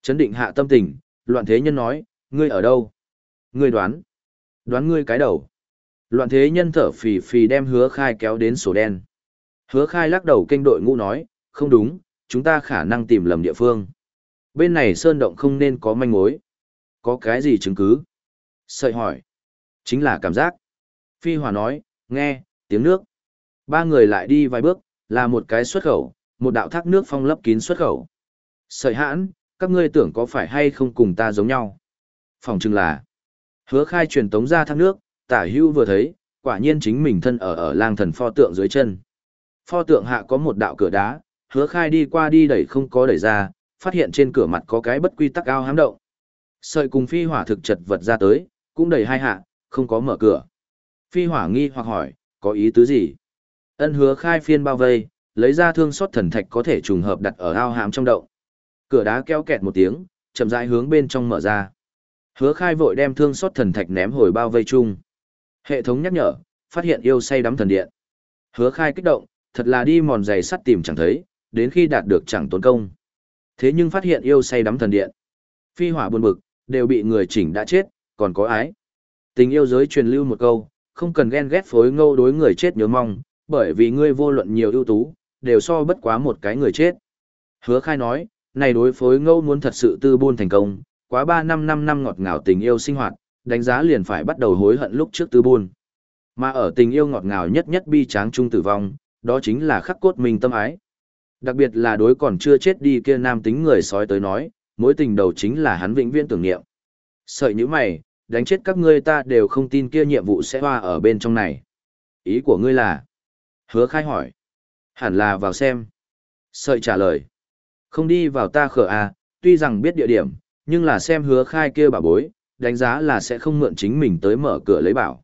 Chấn định hạ tâm tình, loạn thế nhân nói, ngươi ở đâu? Ngươi đoán. Đoán ngươi cái đầu. Loạn thế nhân thở phì phì đem hứa khai kéo đến sổ đen. Hứa khai lắc đầu kênh đội ngũ nói, không đúng, chúng ta khả năng tìm lầm địa phương. Bên này sơn động không nên có manh mối. Có cái gì chứng cứ? Sợi hỏi. Chính là cảm giác. Phi Hòa nói, nghe, tiếng nước. Ba người lại đi vài bước, là một cái xuất khẩu, một đạo thác nước phong lấp kín xuất khẩu. Sợi hãn, các ngươi tưởng có phải hay không cùng ta giống nhau? Phòng chừng là. Hứa khai truyền tống ra thác nước, tả hưu vừa thấy, quả nhiên chính mình thân ở ở lang thần pho tượng dưới chân. Pho tượng hạ có một đạo cửa đá, hứa khai đi qua đi đẩy không có đẩy ra, phát hiện trên cửa mặt có cái bất quy tắc ao hám động. Sợi cùng phi hỏa thực chật vật ra tới, cũng đẩy hai hạ, không có mở cửa. Phi hỏa nghi hoặc hỏi, có ý tứ gì? Ân hứa khai phiên bao vây, lấy ra thương xót thần thạch có thể trùng hợp đặt ở ao hám trong động. Cửa đá keo kẹt một tiếng, chậm rãi hướng bên trong mở ra. Hứa khai vội đem thương xót thần thạch ném hồi bao vây chung. Hệ thống nhắc nhở, phát hiện yêu say đắm thần điện. Hứa khai kích động, thật là đi mòn giày sắt tìm chẳng thấy, đến khi đạt được chẳng tốn công. Thế nhưng phát hiện yêu say đắm thần điện. Phi hỏa buồn bực, đều bị người chỉnh đã chết, còn có ái. Tình yêu giới truyền lưu một câu, không cần ghen ghét phối ngâu đối người chết nhớ mong, bởi vì ngươi vô luận nhiều ưu tú, đều so bất quá một cái người chết. Hứa khai nói, này đối phối ngâu muốn thật sự tư buôn thành công, quá 3 năm 5 năm ngọt ngào tình yêu sinh hoạt, đánh giá liền phải bắt đầu hối hận lúc trước tư buôn. Mà ở tình yêu ngọt ngào nhất nhất bi tráng trung tử vong, đó chính là khắc cốt mình tâm ái. Đặc biệt là đối còn chưa chết đi kia nam tính người sói tới nói, mối tình đầu chính là hắn vĩnh viễn tưởng niệm. Sợi như mày, đánh chết các ngươi ta đều không tin kia nhiệm vụ sẽ hoa ở bên trong này. Ý của ngươi là? Hứa khai hỏi. Hẳn là vào xem. Sợi trả lời. Không đi vào ta khở à, tuy rằng biết địa điểm, nhưng là xem hứa khai kia bảo bối, đánh giá là sẽ không mượn chính mình tới mở cửa lấy bảo.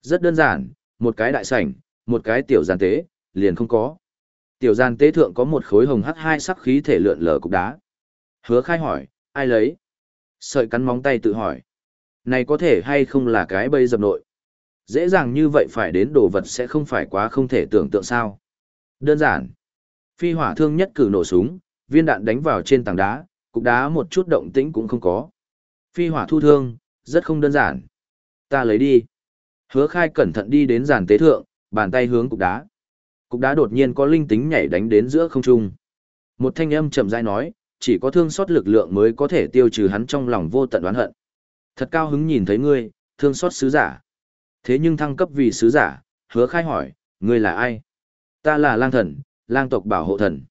Rất đơn giản, một cái đại sảnh, một cái tiểu gian tế, liền không có. Tiểu gian tế thượng có một khối hồng hắc hai sắc khí thể lượn lờ cục đá. Hứa khai hỏi, ai lấy? Sợi cắn móng tay tự hỏi. Này có thể hay không là cái bây dập nội? Dễ dàng như vậy phải đến đồ vật sẽ không phải quá không thể tưởng tượng sao. Đơn giản. Phi hỏa thương nhất cử nổ súng, viên đạn đánh vào trên tảng đá, cục đá một chút động tĩnh cũng không có. Phi hỏa thu thương, rất không đơn giản. Ta lấy đi. Hứa khai cẩn thận đi đến giàn tế thượng, bàn tay hướng cục đá. Cục đá đột nhiên có linh tính nhảy đánh đến giữa không trung. Một thanh âm chậm rãi nói, chỉ có thương xót lực lượng mới có thể tiêu trừ hắn trong lòng vô tận oán hận. Thật cao hứng nhìn thấy ngươi, thương xót sứ giả. Thế nhưng thăng cấp vì sứ giả, hứa khai hỏi, ngươi là ai? Ta là lang thần, lang tộc bảo hộ thần.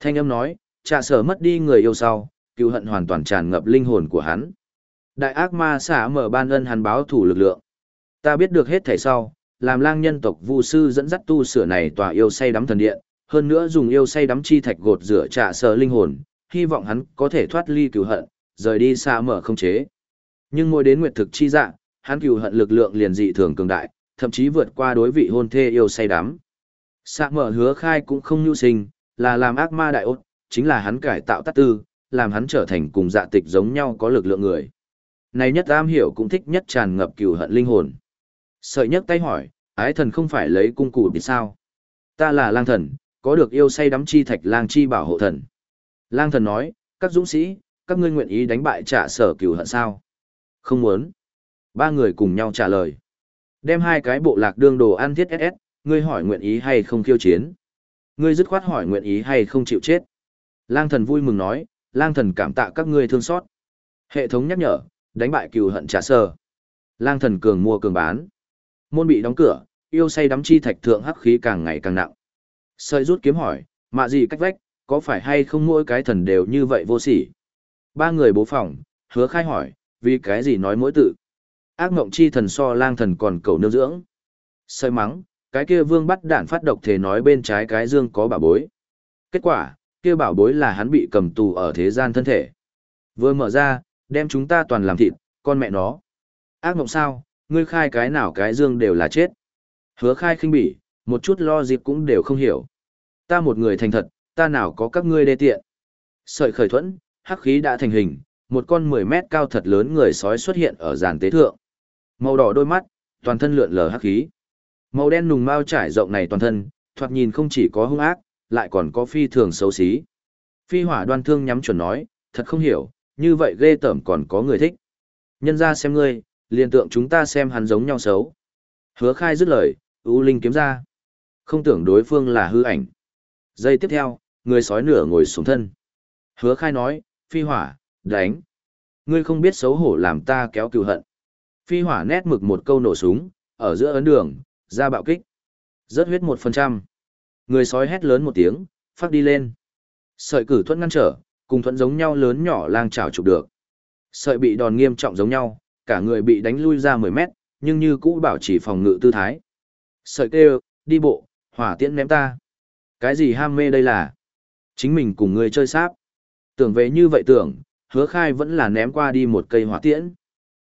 Thanh âm nói, trà sở mất đi người yêu sau, cứu hận hoàn toàn tràn ngập linh hồn của hắn. Đại ác ma xả mở ban ân hắn báo thủ lực lượng. Ta biết được hết thảy sau, làm lang nhân tộc vu sư dẫn dắt tu sửa này tòa yêu say đắm thần điện, hơn nữa dùng yêu say đắm chi thạch gột rửa trạ sở linh hồn, hy vọng hắn có thể thoát ly cứu hận, rời đi xa mở không chế. Nhưng mỗi đến nguyệt thực chi dạ, hắn cừu hận lực lượng liền dị thường cường đại, thậm chí vượt qua đối vị hôn thê yêu say đắm. Sạ mở hứa khai cũng không nhu sinh, là làm ác ma đại ốt, chính là hắn cải tạo tát tư, làm hắn trở thành cùng dạ tịch giống nhau có lực lượng người. Này nhất am hiểu cũng thích nhất tràn ngập cừu hận linh hồn. Sợi nhất tay hỏi, ái thần không phải lấy cung cụ thì sao? Ta là lang thần, có được yêu say đắm chi thạch lang chi bảo hộ thần. Lang thần nói, các dũng sĩ, các ngươi nguyện ý đánh bại trả sở cừu hận sao? Không muốn. Ba người cùng nhau trả lời. Đem hai cái bộ lạc đương đồ ăn thiết SS, ngươi hỏi nguyện ý hay không khiêu chiến. Ngươi dứt khoát hỏi nguyện ý hay không chịu chết. Lang thần vui mừng nói, lang thần cảm tạ các ngươi thương xót. Hệ thống nhắc nhở, đánh bại cừu hận trả sở. Lang thần cường mua cường bán. Môn bị đóng cửa, yêu say đắm chi thạch thượng hắc khí càng ngày càng nặng. Sợi rút kiếm hỏi, mạ gì cách vách, có phải hay không mỗi cái thần đều như vậy vô sỉ? Ba người bố phòng, hứa khai hỏi, vì cái gì nói mỗi tự? Ác mộng chi thần so lang thần còn cầu nương dưỡng. Sợi mắng, cái kia vương bắt đạn phát độc thể nói bên trái cái dương có bảo bối. Kết quả, kia bảo bối là hắn bị cầm tù ở thế gian thân thể. Vừa mở ra, đem chúng ta toàn làm thịt, con mẹ nó. Ác mộng sao, ngươi khai cái nào cái dương đều là chết. Hứa khai khinh bỉ, một chút lo dịp cũng đều không hiểu. Ta một người thành thật, ta nào có các ngươi đê tiện. Sợi khởi thuẫn, hắc khí đã thành hình, một con 10 mét cao thật lớn người sói xuất hiện ở giàn tế thượng. Màu đỏ đôi mắt, toàn thân lượn lờ hắc khí. Màu đen nùng mau trải rộng này toàn thân, thoạt nhìn không chỉ có hung ác, lại còn có phi thường xấu xí. Phi hỏa đoan thương nhắm chuẩn nói, thật không hiểu, như vậy ghê tởm còn có người thích. Nhân ra xem ngươi, liền tượng chúng ta xem hắn giống nhau xấu. Hứa khai dứt lời, U Linh kiếm ra. Không tưởng đối phương là hư ảnh. Giây tiếp theo, người sói nửa ngồi xuống thân. Hứa khai nói, phi hỏa, đánh. Ngươi không biết xấu hổ làm ta kéo cừu hận. Phi hỏa nét mực một câu nổ súng, ở giữa ấn đường, ra bạo kích. Rớt huyết một phần trăm. Người sói hét lớn một tiếng, phát đi lên. Sợi cử thuẫn ngăn trở, cùng thuẫn giống nhau lớn nhỏ lang trào chụp được. Sợi bị đòn nghiêm trọng giống nhau, cả người bị đánh lui ra 10 mét, nhưng như cũ bảo trì phòng ngự tư thái. Sợi kêu, đi bộ, hỏa tiễn ném ta. Cái gì ham mê đây là? Chính mình cùng người chơi sáp. Tưởng về như vậy tưởng, hứa khai vẫn là ném qua đi một cây hỏa tiễn.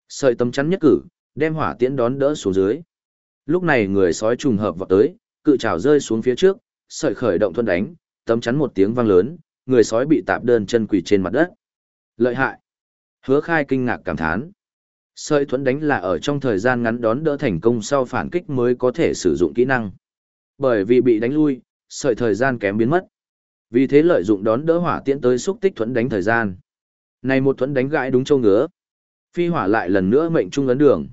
Sợi tấm chắn nhất cử, đem hỏa tiễn đón đỡ xuống dưới. Lúc này người sói trùng hợp vào tới, cự trào rơi xuống phía trước, sợi khởi động thuần đánh, tấm chắn một tiếng vang lớn, người sói bị tạp đơn chân quỳ trên mặt đất. Lợi hại. Hứa khai kinh ngạc cảm thán. Sợi thuẫn đánh là ở trong thời gian ngắn đón đỡ thành công sau phản kích mới có thể sử dụng kỹ năng. Bởi vì bị đánh lui, sợi thời gian kém biến mất. Vì thế lợi dụng đón đỡ hỏa tiễn tới xúc tích thuẫn đánh thời gian. Này một thuẫn đánh gãi đúng châu ngứa. Phi hỏa lại lần nữa mệnh trung ấn đường.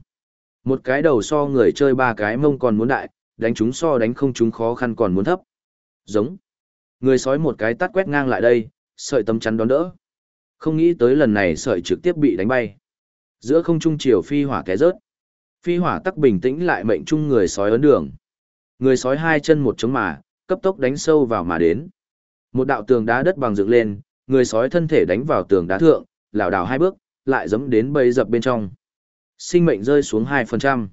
Một cái đầu so người chơi ba cái mông còn muốn đại, đánh chúng so đánh không chúng khó khăn còn muốn thấp. Giống. Người sói một cái tắt quét ngang lại đây, sợi tấm chắn đón đỡ. Không nghĩ tới lần này sợi trực tiếp bị đánh bay. Giữa không trung chiều phi hỏa té rớt. Phi hỏa tắc bình tĩnh lại mệnh trung người sói ấn đường. Người sói hai chân một chống mà, cấp tốc đánh sâu vào mà đến. Một đạo tường đá đất bằng dựng lên, người sói thân thể đánh vào tường đá thượng, lảo đảo hai bước, lại giẫm đến bầy dập bên trong. Sinh mệnh rơi xuống 2%.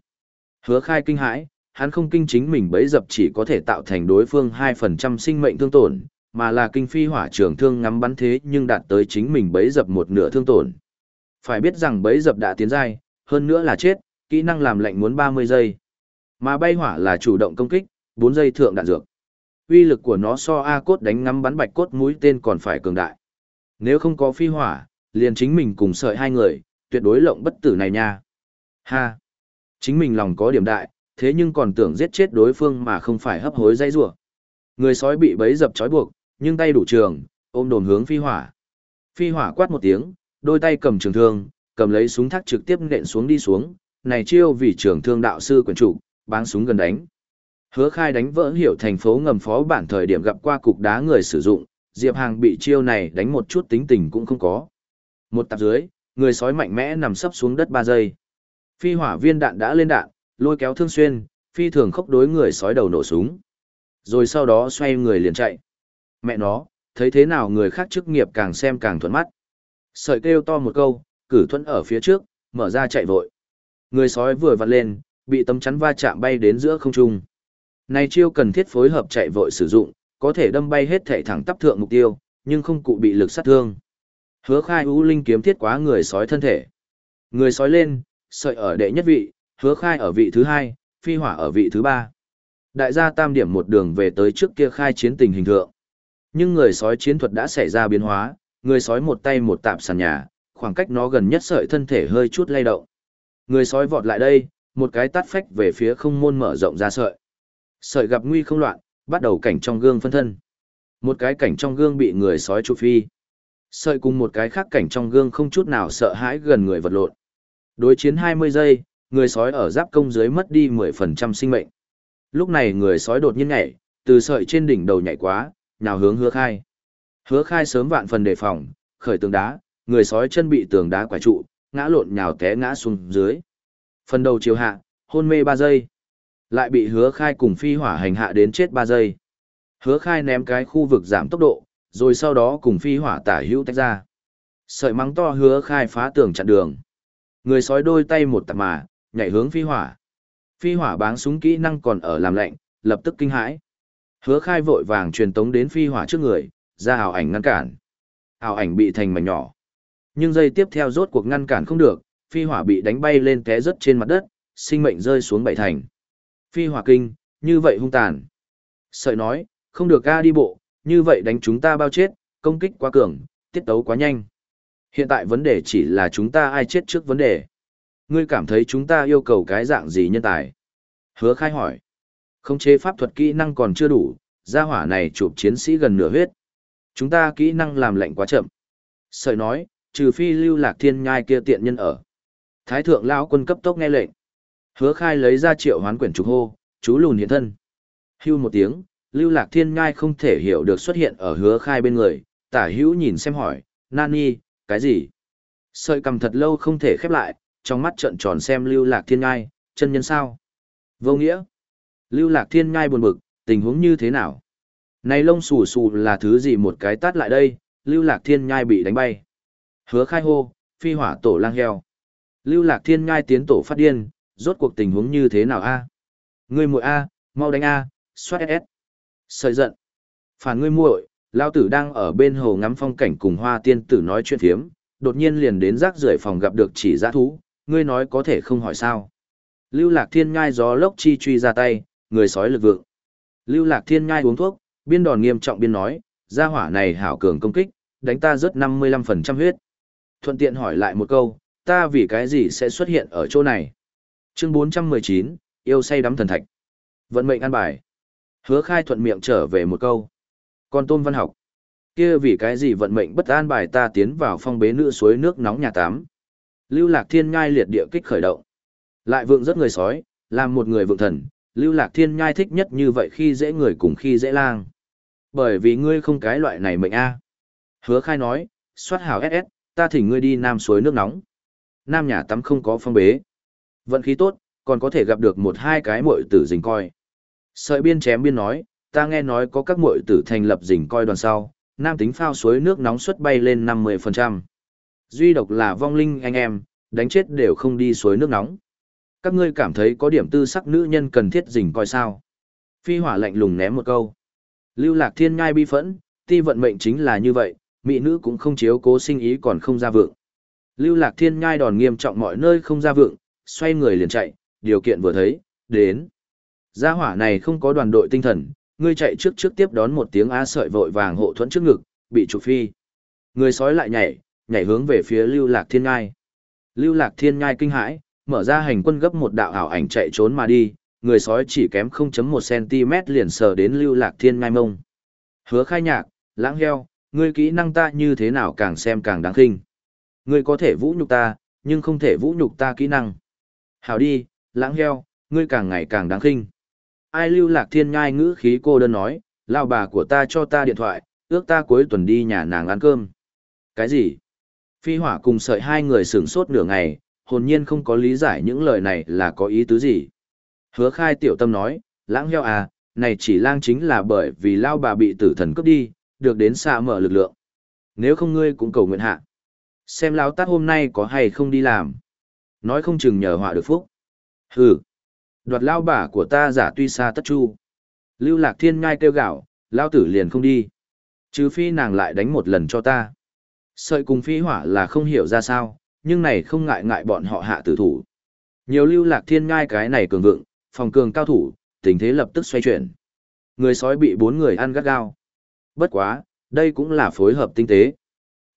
Hứa khai kinh hãi, hắn không kinh chính mình bấy dập chỉ có thể tạo thành đối phương 2% sinh mệnh thương tổn, mà là kinh phi hỏa trường thương ngắm bắn thế nhưng đạt tới chính mình bấy dập một nửa thương tổn. Phải biết rằng bấy dập đã tiến giai, hơn nữa là chết, kỹ năng làm lệnh muốn 30 giây. Mà bay hỏa là chủ động công kích, 4 giây thượng đạn dược. Uy lực của nó so A cốt đánh ngắm bắn bạch cốt mũi tên còn phải cường đại. Nếu không có phi hỏa, liền chính mình cùng sợi hai người, tuyệt đối lộng bất tử này nha. Ha! Chính mình lòng có điểm đại, thế nhưng còn tưởng giết chết đối phương mà không phải hấp hối dây rủa. Người sói bị bấy dập trói buộc, nhưng tay đủ trường, ôm đồn hướng phi hỏa. Phi hỏa quát một tiếng, đôi tay cầm trường thương, cầm lấy súng thắt trực tiếp nện xuống đi xuống, này chiêu vì trường thương đạo sư quyền chủ, báng súng gần đánh. Hứa khai đánh vỡ hiểu thành phố ngầm phó bản thời điểm gặp qua cục đá người sử dụng, Diệp Hàng bị chiêu này đánh một chút tính tình cũng không có. Một tạp dưới, người sói mạnh mẽ nằm sấp xuống đất 3 giây. Phi hỏa viên đạn đã lên đạn, lôi kéo thương xuyên, phi thường khốc đối người sói đầu nổ súng. Rồi sau đó xoay người liền chạy. Mẹ nó, thấy thế nào người khác chức nghiệp càng xem càng thuận mắt. Sợi kêu to một câu, cử thuẫn ở phía trước, mở ra chạy vội. Người sói vừa vặn lên, bị tấm chắn va chạm bay đến giữa không trung. Này chiêu cần thiết phối hợp chạy vội sử dụng, có thể đâm bay hết thể thẳng tắp thượng mục tiêu, nhưng không cụ bị lực sát thương. Hứa khai ưu linh kiếm thiết quá người sói thân thể. Người sói lên, sợi ở đệ nhất vị, hứa khai ở vị thứ hai, phi hỏa ở vị thứ ba. Đại gia tam điểm một đường về tới trước kia khai chiến tình hình thượng. Nhưng người sói chiến thuật đã xảy ra biến hóa, người sói một tay một tạp sàn nhà, khoảng cách nó gần nhất sợi thân thể hơi chút lay động. Người sói vọt lại đây, một cái tát phách về phía không môn mở rộng ra sợi. Sợi gặp nguy không loạn, bắt đầu cảnh trong gương phân thân. Một cái cảnh trong gương bị người sói trụ phi. Sợi cùng một cái khác cảnh trong gương không chút nào sợ hãi gần người vật lộn. Đối chiến 20 giây, người sói ở giáp công dưới mất đi 10% sinh mệnh. Lúc này người sói đột nhiên nhảy, từ sợi trên đỉnh đầu nhảy quá, nhào hướng hứa khai. Hứa khai sớm vạn phần đề phòng, khởi tường đá, người sói chân bị tường đá quả trụ, ngã lộn nhào té ngã xuống dưới. Phần đầu chiều hạ, hôn mê 3 giây. Lại bị hứa khai cùng phi hỏa hành hạ đến chết 3 giây. Hứa khai ném cái khu vực giảm tốc độ, rồi sau đó cùng phi hỏa tả hữu tách ra. Sợi mắng to hứa khai phá tường chặn đường. Người sói đôi tay một tạp mà, nhảy hướng phi hỏa. Phi hỏa báng súng kỹ năng còn ở làm lệnh, lập tức kinh hãi. Hứa khai vội vàng truyền tống đến phi hỏa trước người, ra hào ảnh ngăn cản. Hào ảnh bị thành mảnh nhỏ. Nhưng giây tiếp theo rốt cuộc ngăn cản không được, phi hỏa bị đánh bay lên té rớt trên mặt đất, sinh mệnh rơi xuống bảy thành. Phi hỏa kinh, như vậy hung tàn. Sợi nói, không được ga đi bộ, như vậy đánh chúng ta bao chết, công kích quá cường, tiết tấu quá nhanh. Hiện tại vấn đề chỉ là chúng ta ai chết trước vấn đề. Ngươi cảm thấy chúng ta yêu cầu cái dạng gì nhân tài? Hứa khai hỏi. Không chế pháp thuật kỹ năng còn chưa đủ, gia hỏa này chụp chiến sĩ gần nửa huyết. Chúng ta kỹ năng làm lệnh quá chậm. Sợi nói, trừ phi lưu lạc thiên nhai kia tiện nhân ở. Thái thượng lão quân cấp tốc nghe lệnh. Hứa khai lấy ra triệu hoán quyển trục hô, chú lùn hiện thân. Hưu một tiếng, lưu lạc thiên Ngai không thể hiểu được xuất hiện ở hứa khai bên người, tả hữu nhìn xem hỏi, Nani, cái gì? Sợi cầm thật lâu không thể khép lại, trong mắt trận tròn xem lưu lạc thiên Ngai, chân nhân sao? Vô nghĩa. Lưu lạc thiên Ngai buồn bực, tình huống như thế nào? Này lông xù xù là thứ gì một cái tát lại đây, lưu lạc thiên nhai bị đánh bay. Hứa khai hô, phi hỏa tổ lang heo. Lưu lạc thiên nhai tiến tổ phát điên, rốt cuộc tình huống như thế nào a Ngươi muội a mau đánh a xoát SS. Sợi giận. Phản ngươi muội, lao tử đang ở bên hồ ngắm phong cảnh cùng hoa tiên tử nói chuyện phiếm, đột nhiên liền đến rác rưởi phòng gặp được chỉ giã thú, ngươi nói có thể không hỏi sao. Lưu lạc thiên ngai gió lốc chi truy ra tay, người sói lực vượng. Lưu lạc thiên ngai uống thuốc, biên đòn nghiêm trọng biên nói, gia hỏa này hảo cường công kích, đánh ta rất 55% huyết. Thuận tiện hỏi lại một câu, ta vì cái gì sẽ xuất hiện ở chỗ này? Chương 419, yêu say đắm thần thạch. Vận mệnh an bài. Hứa khai thuận miệng trở về một câu. Còn tôn văn học. kia vì cái gì vận mệnh bất an bài ta tiến vào phong bế nữ suối nước nóng nhà tám. Lưu lạc thiên ngai liệt địa kích khởi động. Lại vượng rất người sói, làm một người vượng thần, lưu lạc thiên ngai thích nhất như vậy khi dễ người cùng khi dễ lang. Bởi vì ngươi không cái loại này mệnh a. Hứa khai nói, soát hào SS, ta thỉnh ngươi đi nam suối nước nóng. Nam nhà tắm không có phong bế. Vận khí tốt, còn có thể gặp được một hai cái muội tử dình coi. Sợi biên chém biên nói, ta nghe nói có các muội tử thành lập dình coi đoàn sau, nam tính phao suối nước nóng suất bay lên 50%. Duy độc là vong linh anh em, đánh chết đều không đi suối nước nóng. Các ngươi cảm thấy có điểm tư sắc nữ nhân cần thiết dình coi sao. Phi hỏa lạnh lùng ném một câu. Lưu lạc thiên ngai bi phẫn, ti vận mệnh chính là như vậy, mỹ nữ cũng không chiếu cố sinh ý còn không ra vượng. Lưu lạc thiên ngai đòn nghiêm trọng mọi nơi không ra vượng, xoay người liền chạy, điều kiện vừa thấy, đến. Gia hỏa này không có đoàn đội tinh thần, ngươi chạy trước trước tiếp đón một tiếng á sợi vội vàng hộ thuẫn trước ngực, bị trục phi. Người sói lại nhảy, nhảy hướng về phía lưu lạc thiên ngai. Lưu lạc thiên ngai kinh hãi, mở ra hành quân gấp một đạo ảo ảnh chạy trốn mà đi, người sói chỉ kém 0.1cm liền sờ đến lưu lạc thiên ngai mông. Hứa khai nhạc, lãng heo, ngươi kỹ năng ta như thế nào càng xem càng đáng khinh. Ngươi có thể vũ nhục ta, nhưng không thể vũ nhục ta kỹ năng. Hảo đi, lãng heo, ngươi càng ngày càng đáng khinh. Ai lưu lạc thiên nhai ngữ khí cô đơn nói, lao bà của ta cho ta điện thoại, ước ta cuối tuần đi nhà nàng ăn cơm. Cái gì? Phi hỏa cùng sợi hai người sửng sốt nửa ngày, hồn nhiên không có lý giải những lời này là có ý tứ gì. Hứa khai tiểu tâm nói, lãng heo à, này chỉ lang chính là bởi vì lao bà bị tử thần cướp đi, được đến xa mở lực lượng. Nếu không ngươi cũng cầu nguyện hạ. Xem lao tát hôm nay có hay không đi làm. Nói không chừng nhờ họa được phúc. Hừ. Đoạt lao bà của ta giả tuy xa tất chu. Lưu lạc thiên ngai kêu gạo, lao tử liền không đi. Trừ phi nàng lại đánh một lần cho ta. Sợi cùng phi hỏa là không hiểu ra sao, nhưng này không ngại ngại bọn họ hạ tử thủ. Nhiều lưu lạc thiên ngai cái này cường vượng, phòng cường cao thủ, tình thế lập tức xoay chuyển. Người sói bị bốn người ăn gắt gao. Bất quá, đây cũng là phối hợp tinh tế.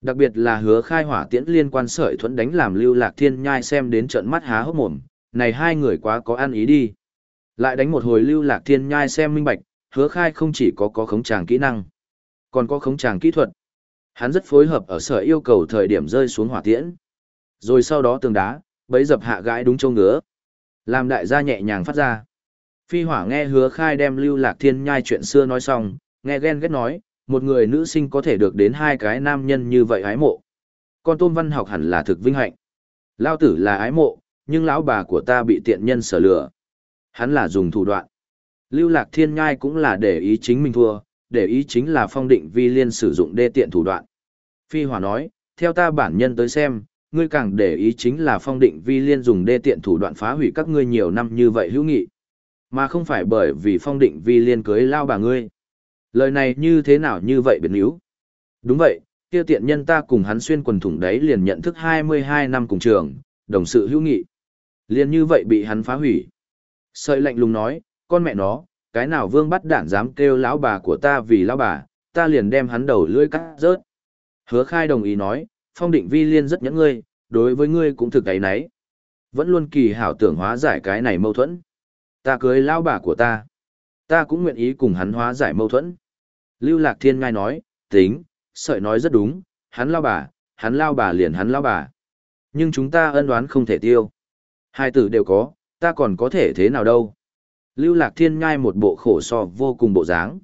Đặc biệt là hứa khai hỏa tiễn liên quan sợi thuẫn đánh làm lưu lạc thiên nhai xem đến trận mắt há hốc mồm, này hai người quá có ăn ý đi. Lại đánh một hồi lưu lạc thiên nhai xem minh bạch, hứa khai không chỉ có có khống tràng kỹ năng, còn có khống tràng kỹ thuật. Hắn rất phối hợp ở sở yêu cầu thời điểm rơi xuống hỏa tiễn. Rồi sau đó tường đá, bấy dập hạ gãi đúng châu ngứa. Làm đại gia nhẹ nhàng phát ra. Phi hỏa nghe hứa khai đem lưu lạc thiên nhai chuyện xưa nói xong, nghe ghen ghét nói, một người nữ sinh có thể được đến hai cái nam nhân như vậy ái mộ. Con tôm văn học hẳn là thực vinh hạnh. Lao tử là ái mộ, nhưng lão bà của ta bị tiện nhân sở lừa. Hắn là dùng thủ đoạn. Lưu lạc thiên nhai cũng là để ý chính mình thua, để ý chính là phong định vi liên sử dụng đê tiện thủ đoạn. Phi Hòa nói, theo ta bản nhân tới xem, ngươi càng để ý chính là phong định vi liên dùng đê tiện thủ đoạn phá hủy các ngươi nhiều năm như vậy hữu nghị. Mà không phải bởi vì phong định vi liên cưới lao bà ngươi. Lời này như thế nào như vậy biến yếu? Đúng vậy, kia tiện nhân ta cùng hắn xuyên quần thủng đấy liền nhận thức 22 năm cùng trường, đồng sự hữu nghị. Liền như vậy bị hắn phá hủy. Sợi lạnh lùng nói, con mẹ nó, cái nào vương bắt đản dám kêu lão bà của ta vì lão bà, ta liền đem hắn đầu lưỡi cắt rớt. Hứa khai đồng ý nói, phong định vi liên rất nhẫn ngươi, đối với ngươi cũng thực ấy nấy. Vẫn luôn kỳ hảo tưởng hóa giải cái này mâu thuẫn. Ta cưới lão bà của ta. Ta cũng nguyện ý cùng hắn hóa giải mâu thuẫn. Lưu Lạc Thiên ngay nói, tính, sợi nói rất đúng, hắn lao bà, hắn lao bà liền hắn lao bà. Nhưng chúng ta ân đoán không thể tiêu. Hai tử đều có, ta còn có thể thế nào đâu. Lưu Lạc Thiên ngay một bộ khổ so vô cùng bộ dáng.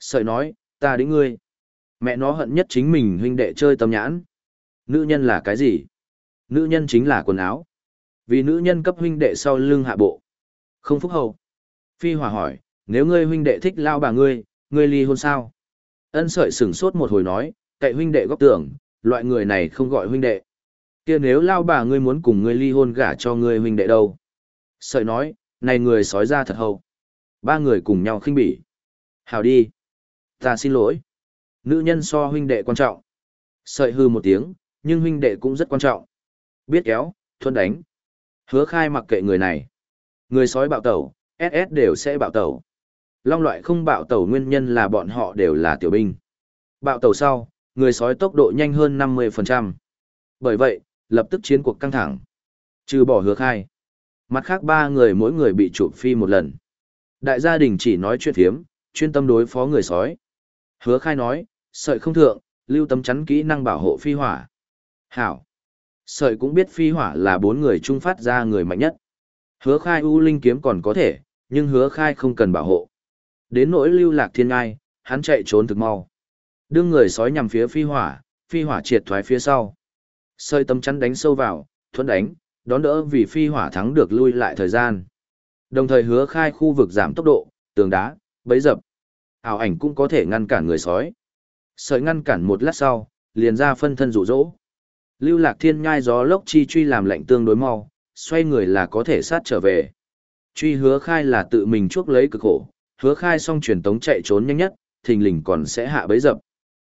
Sợi nói, ta đến ngươi. Mẹ nó hận nhất chính mình huynh đệ chơi tâm nhãn. Nữ nhân là cái gì? Nữ nhân chính là quần áo. Vì nữ nhân cấp huynh đệ sau lưng hạ bộ. Không phúc hậu. Phi Hòa hỏi, nếu ngươi huynh đệ thích lao bà ngươi, ngươi ly hôn sao? Ân sợi sửng sốt một hồi nói, cậy huynh đệ góc tưởng, loại người này không gọi huynh đệ. kia nếu lao bà ngươi muốn cùng ngươi ly hôn gả cho ngươi huynh đệ đâu? Sợi nói, này người sói ra thật hậu. Ba người cùng nhau khinh bỉ. Hào đi. Ta xin lỗi. Nữ nhân so huynh đệ quan trọng. Sợi hư một tiếng, nhưng huynh đệ cũng rất quan trọng. Biết kéo, thuần đánh. Hứa khai mặc kệ người này. Người sói bạo tẩu, SS đều sẽ bạo tẩu. Long loại không bạo tẩu nguyên nhân là bọn họ đều là tiểu binh. Bạo tẩu sau, người sói tốc độ nhanh hơn 50%. Bởi vậy, lập tức chiến cuộc căng thẳng. Trừ bỏ hứa khai. Mặt khác ba người mỗi người bị chụp phi một lần. Đại gia đình chỉ nói chuyện thiếm, chuyên tâm đối phó người sói. Hứa khai nói, sợi không thượng, lưu tâm chắn kỹ năng bảo hộ phi hỏa. Hảo. Sợi cũng biết phi hỏa là bốn người trung phát ra người mạnh nhất. Hứa khai U Linh kiếm còn có thể, nhưng hứa khai không cần bảo hộ. Đến nỗi lưu lạc thiên ngai, hắn chạy trốn thực mau. Đương người sói nhằm phía phi hỏa, phi hỏa triệt thoái phía sau. Sơi tâm chắn đánh sâu vào, thuẫn đánh, đón đỡ vì phi hỏa thắng được lui lại thời gian. Đồng thời hứa khai khu vực giảm tốc độ, tường đá, bấy dập. Ảo ảnh cũng có thể ngăn cản người sói. Sợi ngăn cản một lát sau, liền ra phân thân rủ rỗ. Lưu lạc thiên nhai gió lốc chi truy làm lạnh tương đối mau, xoay người là có thể sát trở về. Truy hứa khai là tự mình chuốc lấy cực khổ, hứa khai xong truyền tống chạy trốn nhanh nhất, thình lình còn sẽ hạ bấy dập.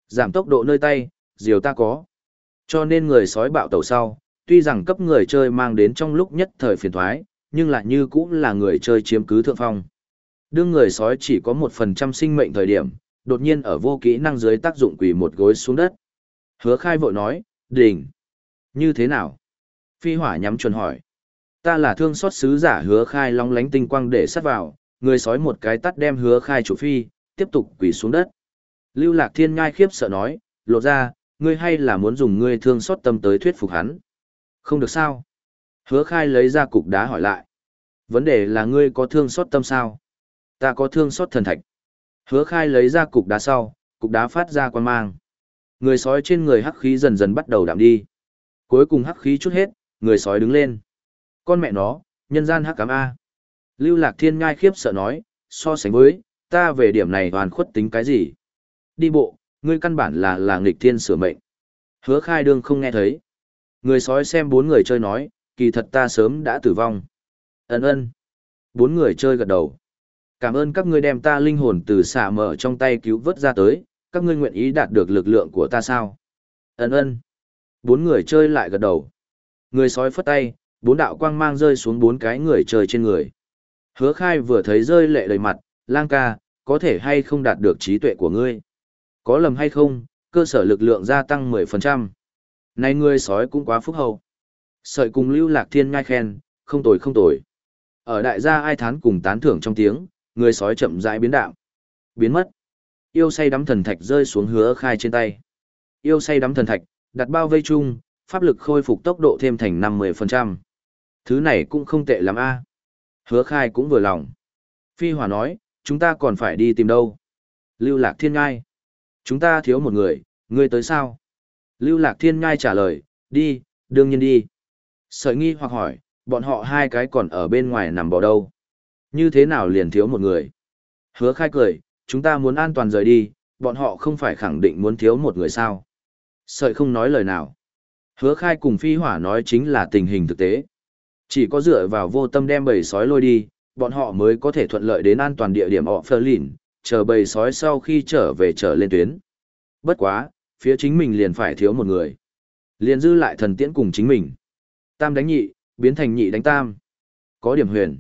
Giảm tốc độ nơi tay, diều ta có. Cho nên người sói bạo tàu sau, tuy rằng cấp người chơi mang đến trong lúc nhất thời phiền thoái, nhưng lại như cũng là người chơi chiếm cứ thượng phong. Đương người sói chỉ có một phần trăm sinh mệnh thời điểm, đột nhiên ở vô kỹ năng dưới tác dụng quỳ một gối xuống đất. Hứa khai vội nói, đỉnh. Như thế nào? Phi hỏa nhắm chuẩn hỏi. Ta là thương xót sứ giả hứa khai long lánh tinh quang để sát vào, người sói một cái tắt đem hứa khai chủ phi, tiếp tục quỳ xuống đất. Lưu Lạc Thiên ngai khiếp sợ nói, lộ ra, ngươi hay là muốn dùng ngươi thương xót tâm tới thuyết phục hắn. Không được sao? Hứa khai lấy ra cục đá hỏi lại. Vấn đề là ngươi có thương xót tâm sao? Ta có thương xót thần thạch. Hứa khai lấy ra cục đá sau, cục đá phát ra quan mang. Người sói trên người hắc khí dần dần bắt đầu đạm đi. Cuối cùng hắc khí chút hết, người sói đứng lên. Con mẹ nó, nhân gian hắc cám A. Lưu Lạc Thiên ngai khiếp sợ nói, so sánh với, ta về điểm này hoàn khuất tính cái gì? Đi bộ, ngươi căn bản là là nghịch thiên sửa mệnh. Hứa khai đương không nghe thấy. Người sói xem bốn người chơi nói, kỳ thật ta sớm đã tử vong. Ấn ơn. Bốn người chơi gật đầu. Cảm ơn các ngươi đem ta linh hồn từ xả mở trong tay cứu vớt ra tới, các ngươi nguyện ý đạt được lực lượng của ta sao? Ấn ơn. Bốn người chơi lại gật đầu. Người sói phất tay, bốn đạo quang mang rơi xuống bốn cái người chơi trên người. Hứa khai vừa thấy rơi lệ đầy mặt, lang ca, có thể hay không đạt được trí tuệ của ngươi. Có lầm hay không, cơ sở lực lượng gia tăng 10%. Này ngươi sói cũng quá phúc hậu. Sợi cùng lưu lạc thiên ngai khen, không tồi không tồi. Ở đại gia ai thán cùng tán thưởng trong tiếng, người sói chậm rãi biến đạo. Biến mất. Yêu say đắm thần thạch rơi xuống hứa khai trên tay. Yêu say đắm thần thạch, đặt bao vây chung, pháp lực khôi phục tốc độ thêm thành 50%. Thứ này cũng không tệ lắm a Hứa khai cũng vừa lòng. Phi Hòa nói, chúng ta còn phải đi tìm đâu? Lưu Lạc Thiên Ngai. Chúng ta thiếu một người, ngươi tới sao? Lưu Lạc Thiên Ngai trả lời, đi, đương nhiên đi. Sợi nghi hoặc hỏi, bọn họ hai cái còn ở bên ngoài nằm bò đâu? Như thế nào liền thiếu một người? Hứa khai cười, chúng ta muốn an toàn rời đi, bọn họ không phải khẳng định muốn thiếu một người sao? Sợi không nói lời nào. Hứa khai cùng phi hỏa nói chính là tình hình thực tế. Chỉ có dựa vào vô tâm đem bầy sói lôi đi, bọn họ mới có thể thuận lợi đến an toàn địa điểm họ phơ lìn, chờ bầy sói sau khi trở về trở lên tuyến. Bất quá, phía chính mình liền phải thiếu một người. Liền dư lại thần tiễn cùng chính mình. Tam đánh nhị, biến thành nhị đánh tam. Có điểm huyền.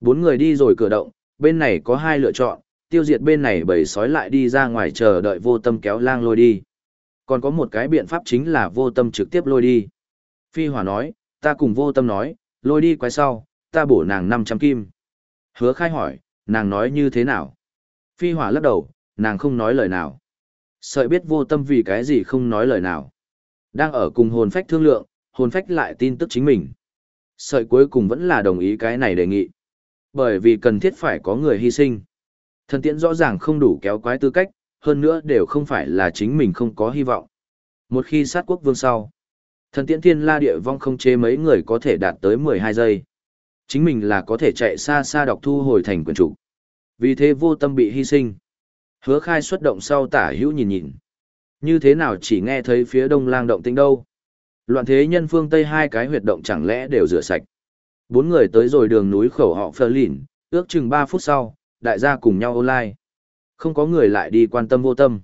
Bốn người đi rồi cửa động, bên này có hai lựa chọn, tiêu diệt bên này bầy sói lại đi ra ngoài chờ đợi vô tâm kéo lang lôi đi. Còn có một cái biện pháp chính là vô tâm trực tiếp lôi đi. Phi hòa nói, ta cùng vô tâm nói, lôi đi quái sau, ta bổ nàng 500 kim. Hứa khai hỏi, nàng nói như thế nào? Phi hỏa lắc đầu, nàng không nói lời nào. Sợi biết vô tâm vì cái gì không nói lời nào. Đang ở cùng hồn phách thương lượng, hồn phách lại tin tức chính mình. Sợi cuối cùng vẫn là đồng ý cái này đề nghị. Bởi vì cần thiết phải có người hy sinh. Thần tiễn rõ ràng không đủ kéo quái tư cách, hơn nữa đều không phải là chính mình không có hy vọng. Một khi sát quốc vương sau, thần tiễn thiên la địa vong không chế mấy người có thể đạt tới 12 giây. Chính mình là có thể chạy xa xa đọc thu hồi thành quyền chủ. Vì thế vô tâm bị hy sinh. Hứa khai xuất động sau tả hữu nhìn nhìn. Như thế nào chỉ nghe thấy phía đông lang động tĩnh đâu. Loạn thế nhân phương Tây hai cái huyệt động chẳng lẽ đều rửa sạch. Bốn người tới rồi đường núi khẩu họ phơ lìn. ước chừng 3 phút sau, đại gia cùng nhau online. Không có người lại đi quan tâm vô tâm.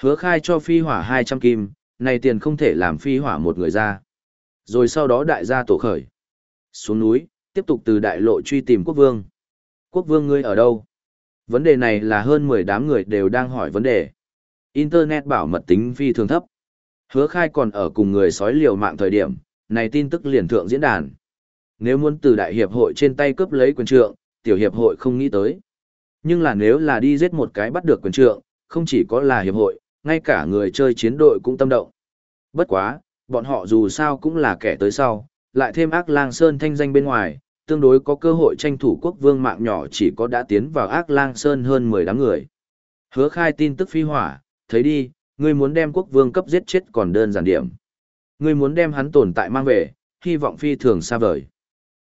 Hứa khai cho phi hỏa 200 kim, này tiền không thể làm phi hỏa một người ra. Rồi sau đó đại gia tổ khởi. Xuống núi, tiếp tục từ đại lộ truy tìm quốc vương. Quốc vương ngươi ở đâu? Vấn đề này là hơn 10 đám người đều đang hỏi vấn đề. Internet bảo mật tính phi thường thấp. Hứa khai còn ở cùng người sói liều mạng thời điểm, này tin tức liền thượng diễn đàn. Nếu muốn từ đại hiệp hội trên tay cướp lấy quyền trượng, tiểu hiệp hội không nghĩ tới. Nhưng là nếu là đi giết một cái bắt được quyền trượng, không chỉ có là hiệp hội, ngay cả người chơi chiến đội cũng tâm động. Bất quá, bọn họ dù sao cũng là kẻ tới sau, lại thêm ác lang sơn thanh danh bên ngoài, tương đối có cơ hội tranh thủ quốc vương mạng nhỏ chỉ có đã tiến vào ác lang sơn hơn 10 đám người. Hứa khai tin tức phi hỏa, thấy đi, ngươi muốn đem quốc vương cấp giết chết còn đơn giản điểm. Ngươi muốn đem hắn tồn tại mang về, hy vọng phi thường xa vời.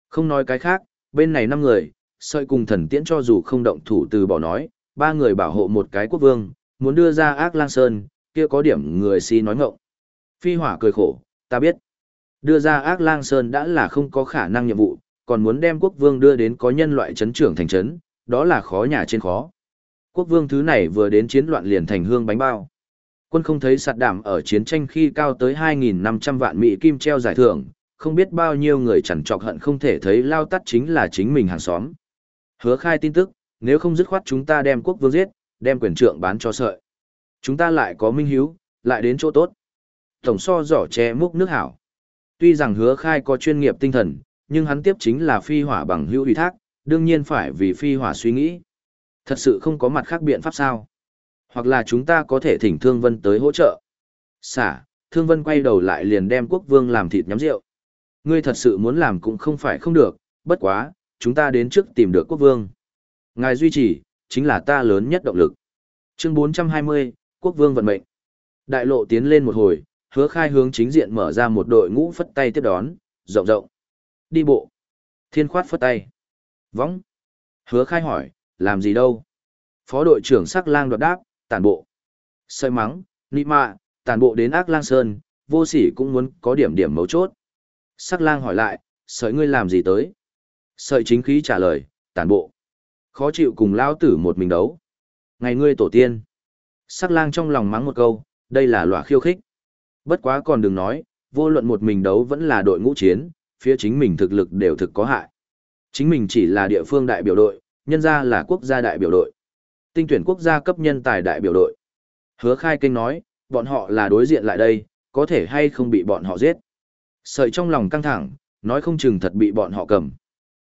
Không nói cái khác, bên này 5 người, sợi cùng thần tiễn cho dù không động thủ từ bỏ nói, ba người bảo hộ một cái quốc vương, muốn đưa ra ác lang sơn, kia có điểm người si nói ngộng. Phi hỏa cười khổ, ta biết. Đưa ra ác lang sơn đã là không có khả năng nhiệm vụ, còn muốn đem quốc vương đưa đến có nhân loại chấn trưởng thành chấn, đó là khó nhà trên khó. Quốc vương thứ này vừa đến chiến loạn liền thành hương bánh bao. Quân không thấy sạt đảm ở chiến tranh khi cao tới 2.500 vạn Mỹ kim treo giải thưởng, không biết bao nhiêu người chẳng trọc hận không thể thấy lao tắt chính là chính mình hàng xóm. Hứa khai tin tức, nếu không dứt khoát chúng ta đem quốc vương giết, đem quyền trượng bán cho sợi. Chúng ta lại có minh hiếu, lại đến chỗ tốt. Tổng so giỏ che múc nước hảo. Tuy rằng hứa khai có chuyên nghiệp tinh thần, nhưng hắn tiếp chính là phi hỏa bằng hữu ủy thác, đương nhiên phải vì phi hỏa suy nghĩ. Thật sự không có mặt khác biện pháp sao? Hoặc là chúng ta có thể thỉnh Thương Vân tới hỗ trợ. Xả, Thương Vân quay đầu lại liền đem quốc vương làm thịt nhắm rượu. Ngươi thật sự muốn làm cũng không phải không được, bất quá, chúng ta đến trước tìm được quốc vương. Ngài duy trì, chính là ta lớn nhất động lực. Chương 420, quốc vương vận mệnh. Đại lộ tiến lên một hồi, hứa khai hướng chính diện mở ra một đội ngũ phất tay tiếp đón, rộng rộng. Đi bộ. Thiên khoát phất tay. Võng. Hứa khai hỏi, làm gì đâu? Phó đội trưởng sắc lang đoạt đáp, tàn bộ. Sợi mắng, nị mạ, tàn bộ đến ác lang sơn, vô sỉ cũng muốn có điểm điểm mấu chốt. Sắc lang hỏi lại, sợi ngươi làm gì tới? Sợi chính khí trả lời, tàn bộ. Khó chịu cùng lao tử một mình đấu. Ngày ngươi tổ tiên. Sắc lang trong lòng mắng một câu, đây là loại khiêu khích. Bất quá còn đừng nói, vô luận một mình đấu vẫn là đội ngũ chiến, phía chính mình thực lực đều thực có hại. Chính mình chỉ là địa phương đại biểu đội, nhân ra là quốc gia đại biểu đội. Tinh tuyển quốc gia cấp nhân tài đại biểu đội. Hứa khai kinh nói, bọn họ là đối diện lại đây, có thể hay không bị bọn họ giết. Sợi trong lòng căng thẳng, nói không chừng thật bị bọn họ cầm.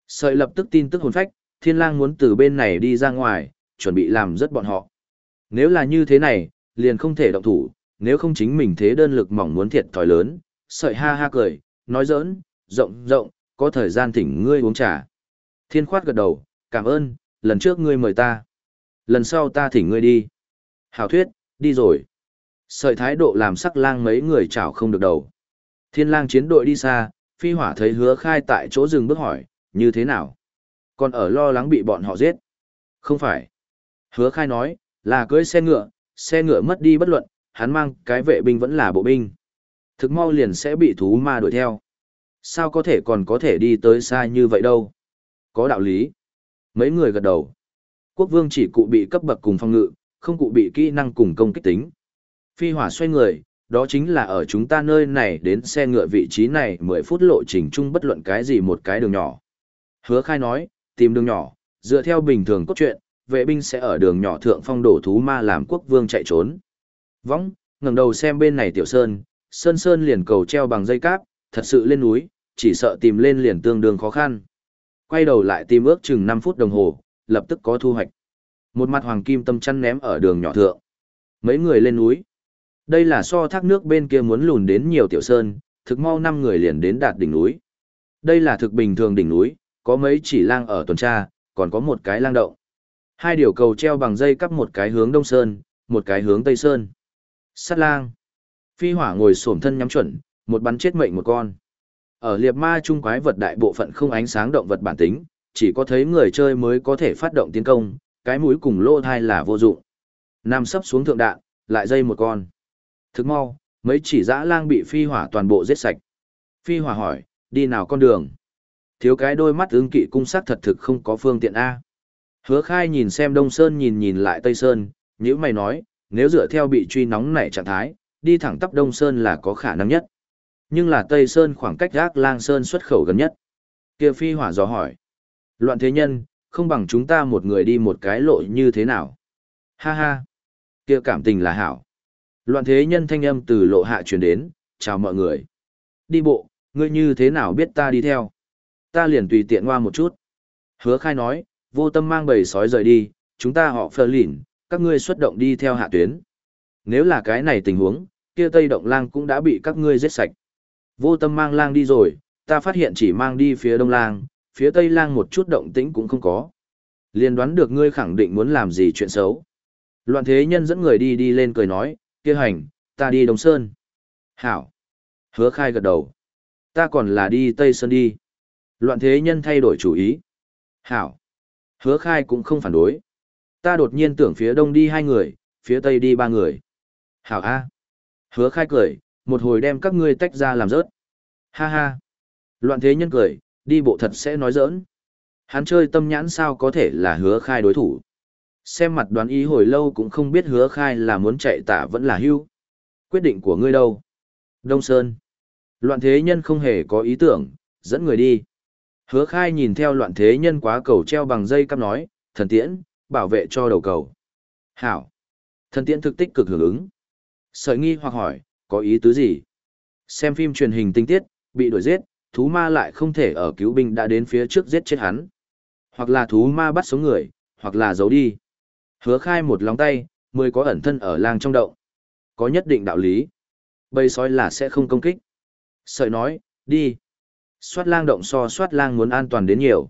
Sợi lập tức tin tức hồn phách, thiên lang muốn từ bên này đi ra ngoài, chuẩn bị làm rất bọn họ. Nếu là như thế này, liền không thể động thủ, nếu không chính mình thế đơn lực mỏng muốn thiệt thòi lớn. Sợi ha ha cười, nói giỡn, rộng rộng, có thời gian thỉnh ngươi uống trà. Thiên khoát gật đầu, cảm ơn, lần trước ngươi mời ta. Lần sau ta thỉnh ngươi đi. Hảo thuyết, đi rồi. Sợi thái độ làm sắc lang mấy người chảo không được đầu. Thiên lang chiến đội đi xa, phi hỏa thấy hứa khai tại chỗ dừng bước hỏi, như thế nào? Còn ở lo lắng bị bọn họ giết. Không phải. Hứa khai nói, là cưới xe ngựa, xe ngựa mất đi bất luận, hắn mang cái vệ binh vẫn là bộ binh. Thực mau liền sẽ bị thú ma đuổi theo. Sao có thể còn có thể đi tới xa như vậy đâu? Có đạo lý. Mấy người gật đầu. Quốc vương chỉ cụ bị cấp bậc cùng phong ngự, không cụ bị kỹ năng cùng công kích tính. Phi hỏa xoay người, đó chính là ở chúng ta nơi này đến xe ngựa vị trí này 10 phút lộ trình chung bất luận cái gì một cái đường nhỏ. Hứa khai nói, tìm đường nhỏ, dựa theo bình thường cốt truyện, vệ binh sẽ ở đường nhỏ thượng phong đổ thú ma làm quốc vương chạy trốn. Võng, ngẩng đầu xem bên này tiểu sơn, sơn sơn liền cầu treo bằng dây cáp, thật sự lên núi, chỉ sợ tìm lên liền tương đương khó khăn. Quay đầu lại tìm ước chừng 5 phút đồng hồ, lập tức có thu hoạch. Một mặt hoàng kim tâm chăn ném ở đường nhỏ thượng. Mấy người lên núi. Đây là so thác nước bên kia muốn lùn đến nhiều tiểu sơn, thực mau năm người liền đến đạt đỉnh núi. Đây là thực bình thường đỉnh núi, có mấy chỉ lang ở tuần tra, còn có một cái lang động. Hai điều cầu treo bằng dây cắp một cái hướng đông sơn, một cái hướng tây sơn. Sát lang. Phi hỏa ngồi xổm thân nhắm chuẩn, một bắn chết mệnh một con. Ở liệp ma trung quái vật đại bộ phận không ánh sáng động vật bản tính, chỉ có thấy người chơi mới có thể phát động tiến công, cái mũi cùng lô thai là vô dụng. Nam sấp xuống thượng đạn, lại dây một con. Thức mau, mấy chỉ dã lang bị phi hỏa toàn bộ giết sạch. Phi hỏa hỏi, đi nào con đường? Thiếu cái đôi mắt ứng kỵ cung sắc thật thực không có phương tiện A. Hứa khai nhìn xem Đông Sơn nhìn nhìn lại Tây Sơn, nếu mày nói, nếu dựa theo bị truy nóng nảy trạng thái, đi thẳng tắp Đông Sơn là có khả năng nhất. Nhưng là Tây Sơn khoảng cách gác lang Sơn xuất khẩu gần nhất. kia phi hỏa dò hỏi. Loạn thế nhân, không bằng chúng ta một người đi một cái lộ như thế nào. Ha ha. kia cảm tình là hảo. Loạn thế nhân thanh âm từ lộ hạ truyền đến, chào mọi người. Đi bộ, ngươi như thế nào biết ta đi theo? Ta liền tùy tiện qua một chút. Hứa khai nói, vô tâm mang bầy sói rời đi, chúng ta họ phơ lỉn, các ngươi xuất động đi theo hạ tuyến. Nếu là cái này tình huống, kia Tây Động Lang cũng đã bị các ngươi giết sạch. Vô tâm mang lang đi rồi, ta phát hiện chỉ mang đi phía Đông Lang, phía Tây Lang một chút động tĩnh cũng không có. Liên đoán được ngươi khẳng định muốn làm gì chuyện xấu. Loạn thế nhân dẫn người đi đi lên cười nói, kia hành, ta đi Đông Sơn. Hảo. Hứa khai gật đầu. Ta còn là đi Tây Sơn đi. Loạn thế nhân thay đổi chủ ý. Hảo. Hứa khai cũng không phản đối. Ta đột nhiên tưởng phía đông đi hai người, phía tây đi ba người. Hảo A. Hứa khai cười, một hồi đem các ngươi tách ra làm rớt. Ha ha. Loạn thế nhân cười, đi bộ thật sẽ nói giỡn. Hắn chơi tâm nhãn sao có thể là hứa khai đối thủ. Xem mặt đoán ý hồi lâu cũng không biết hứa khai là muốn chạy tả vẫn là hưu. Quyết định của ngươi đâu? Đông Sơn. Loạn thế nhân không hề có ý tưởng, dẫn người đi. Hứa khai nhìn theo loạn thế nhân quá cầu treo bằng dây cắp nói, thần tiễn, bảo vệ cho đầu cầu. Hảo. Thần tiễn thực tích cực hưởng ứng. Sợi nghi hoặc hỏi, có ý tứ gì? Xem phim truyền hình tinh tiết, bị đuổi giết, thú ma lại không thể ở cứu binh đã đến phía trước giết chết hắn. Hoặc là thú ma bắt sống người, hoặc là giấu đi. Hứa khai một lòng tay, mười có ẩn thân ở lang trong động. Có nhất định đạo lý. Bầy sói là sẽ không công kích. Sợi nói, đi. Xoát lang động so xoát lang muốn an toàn đến nhiều.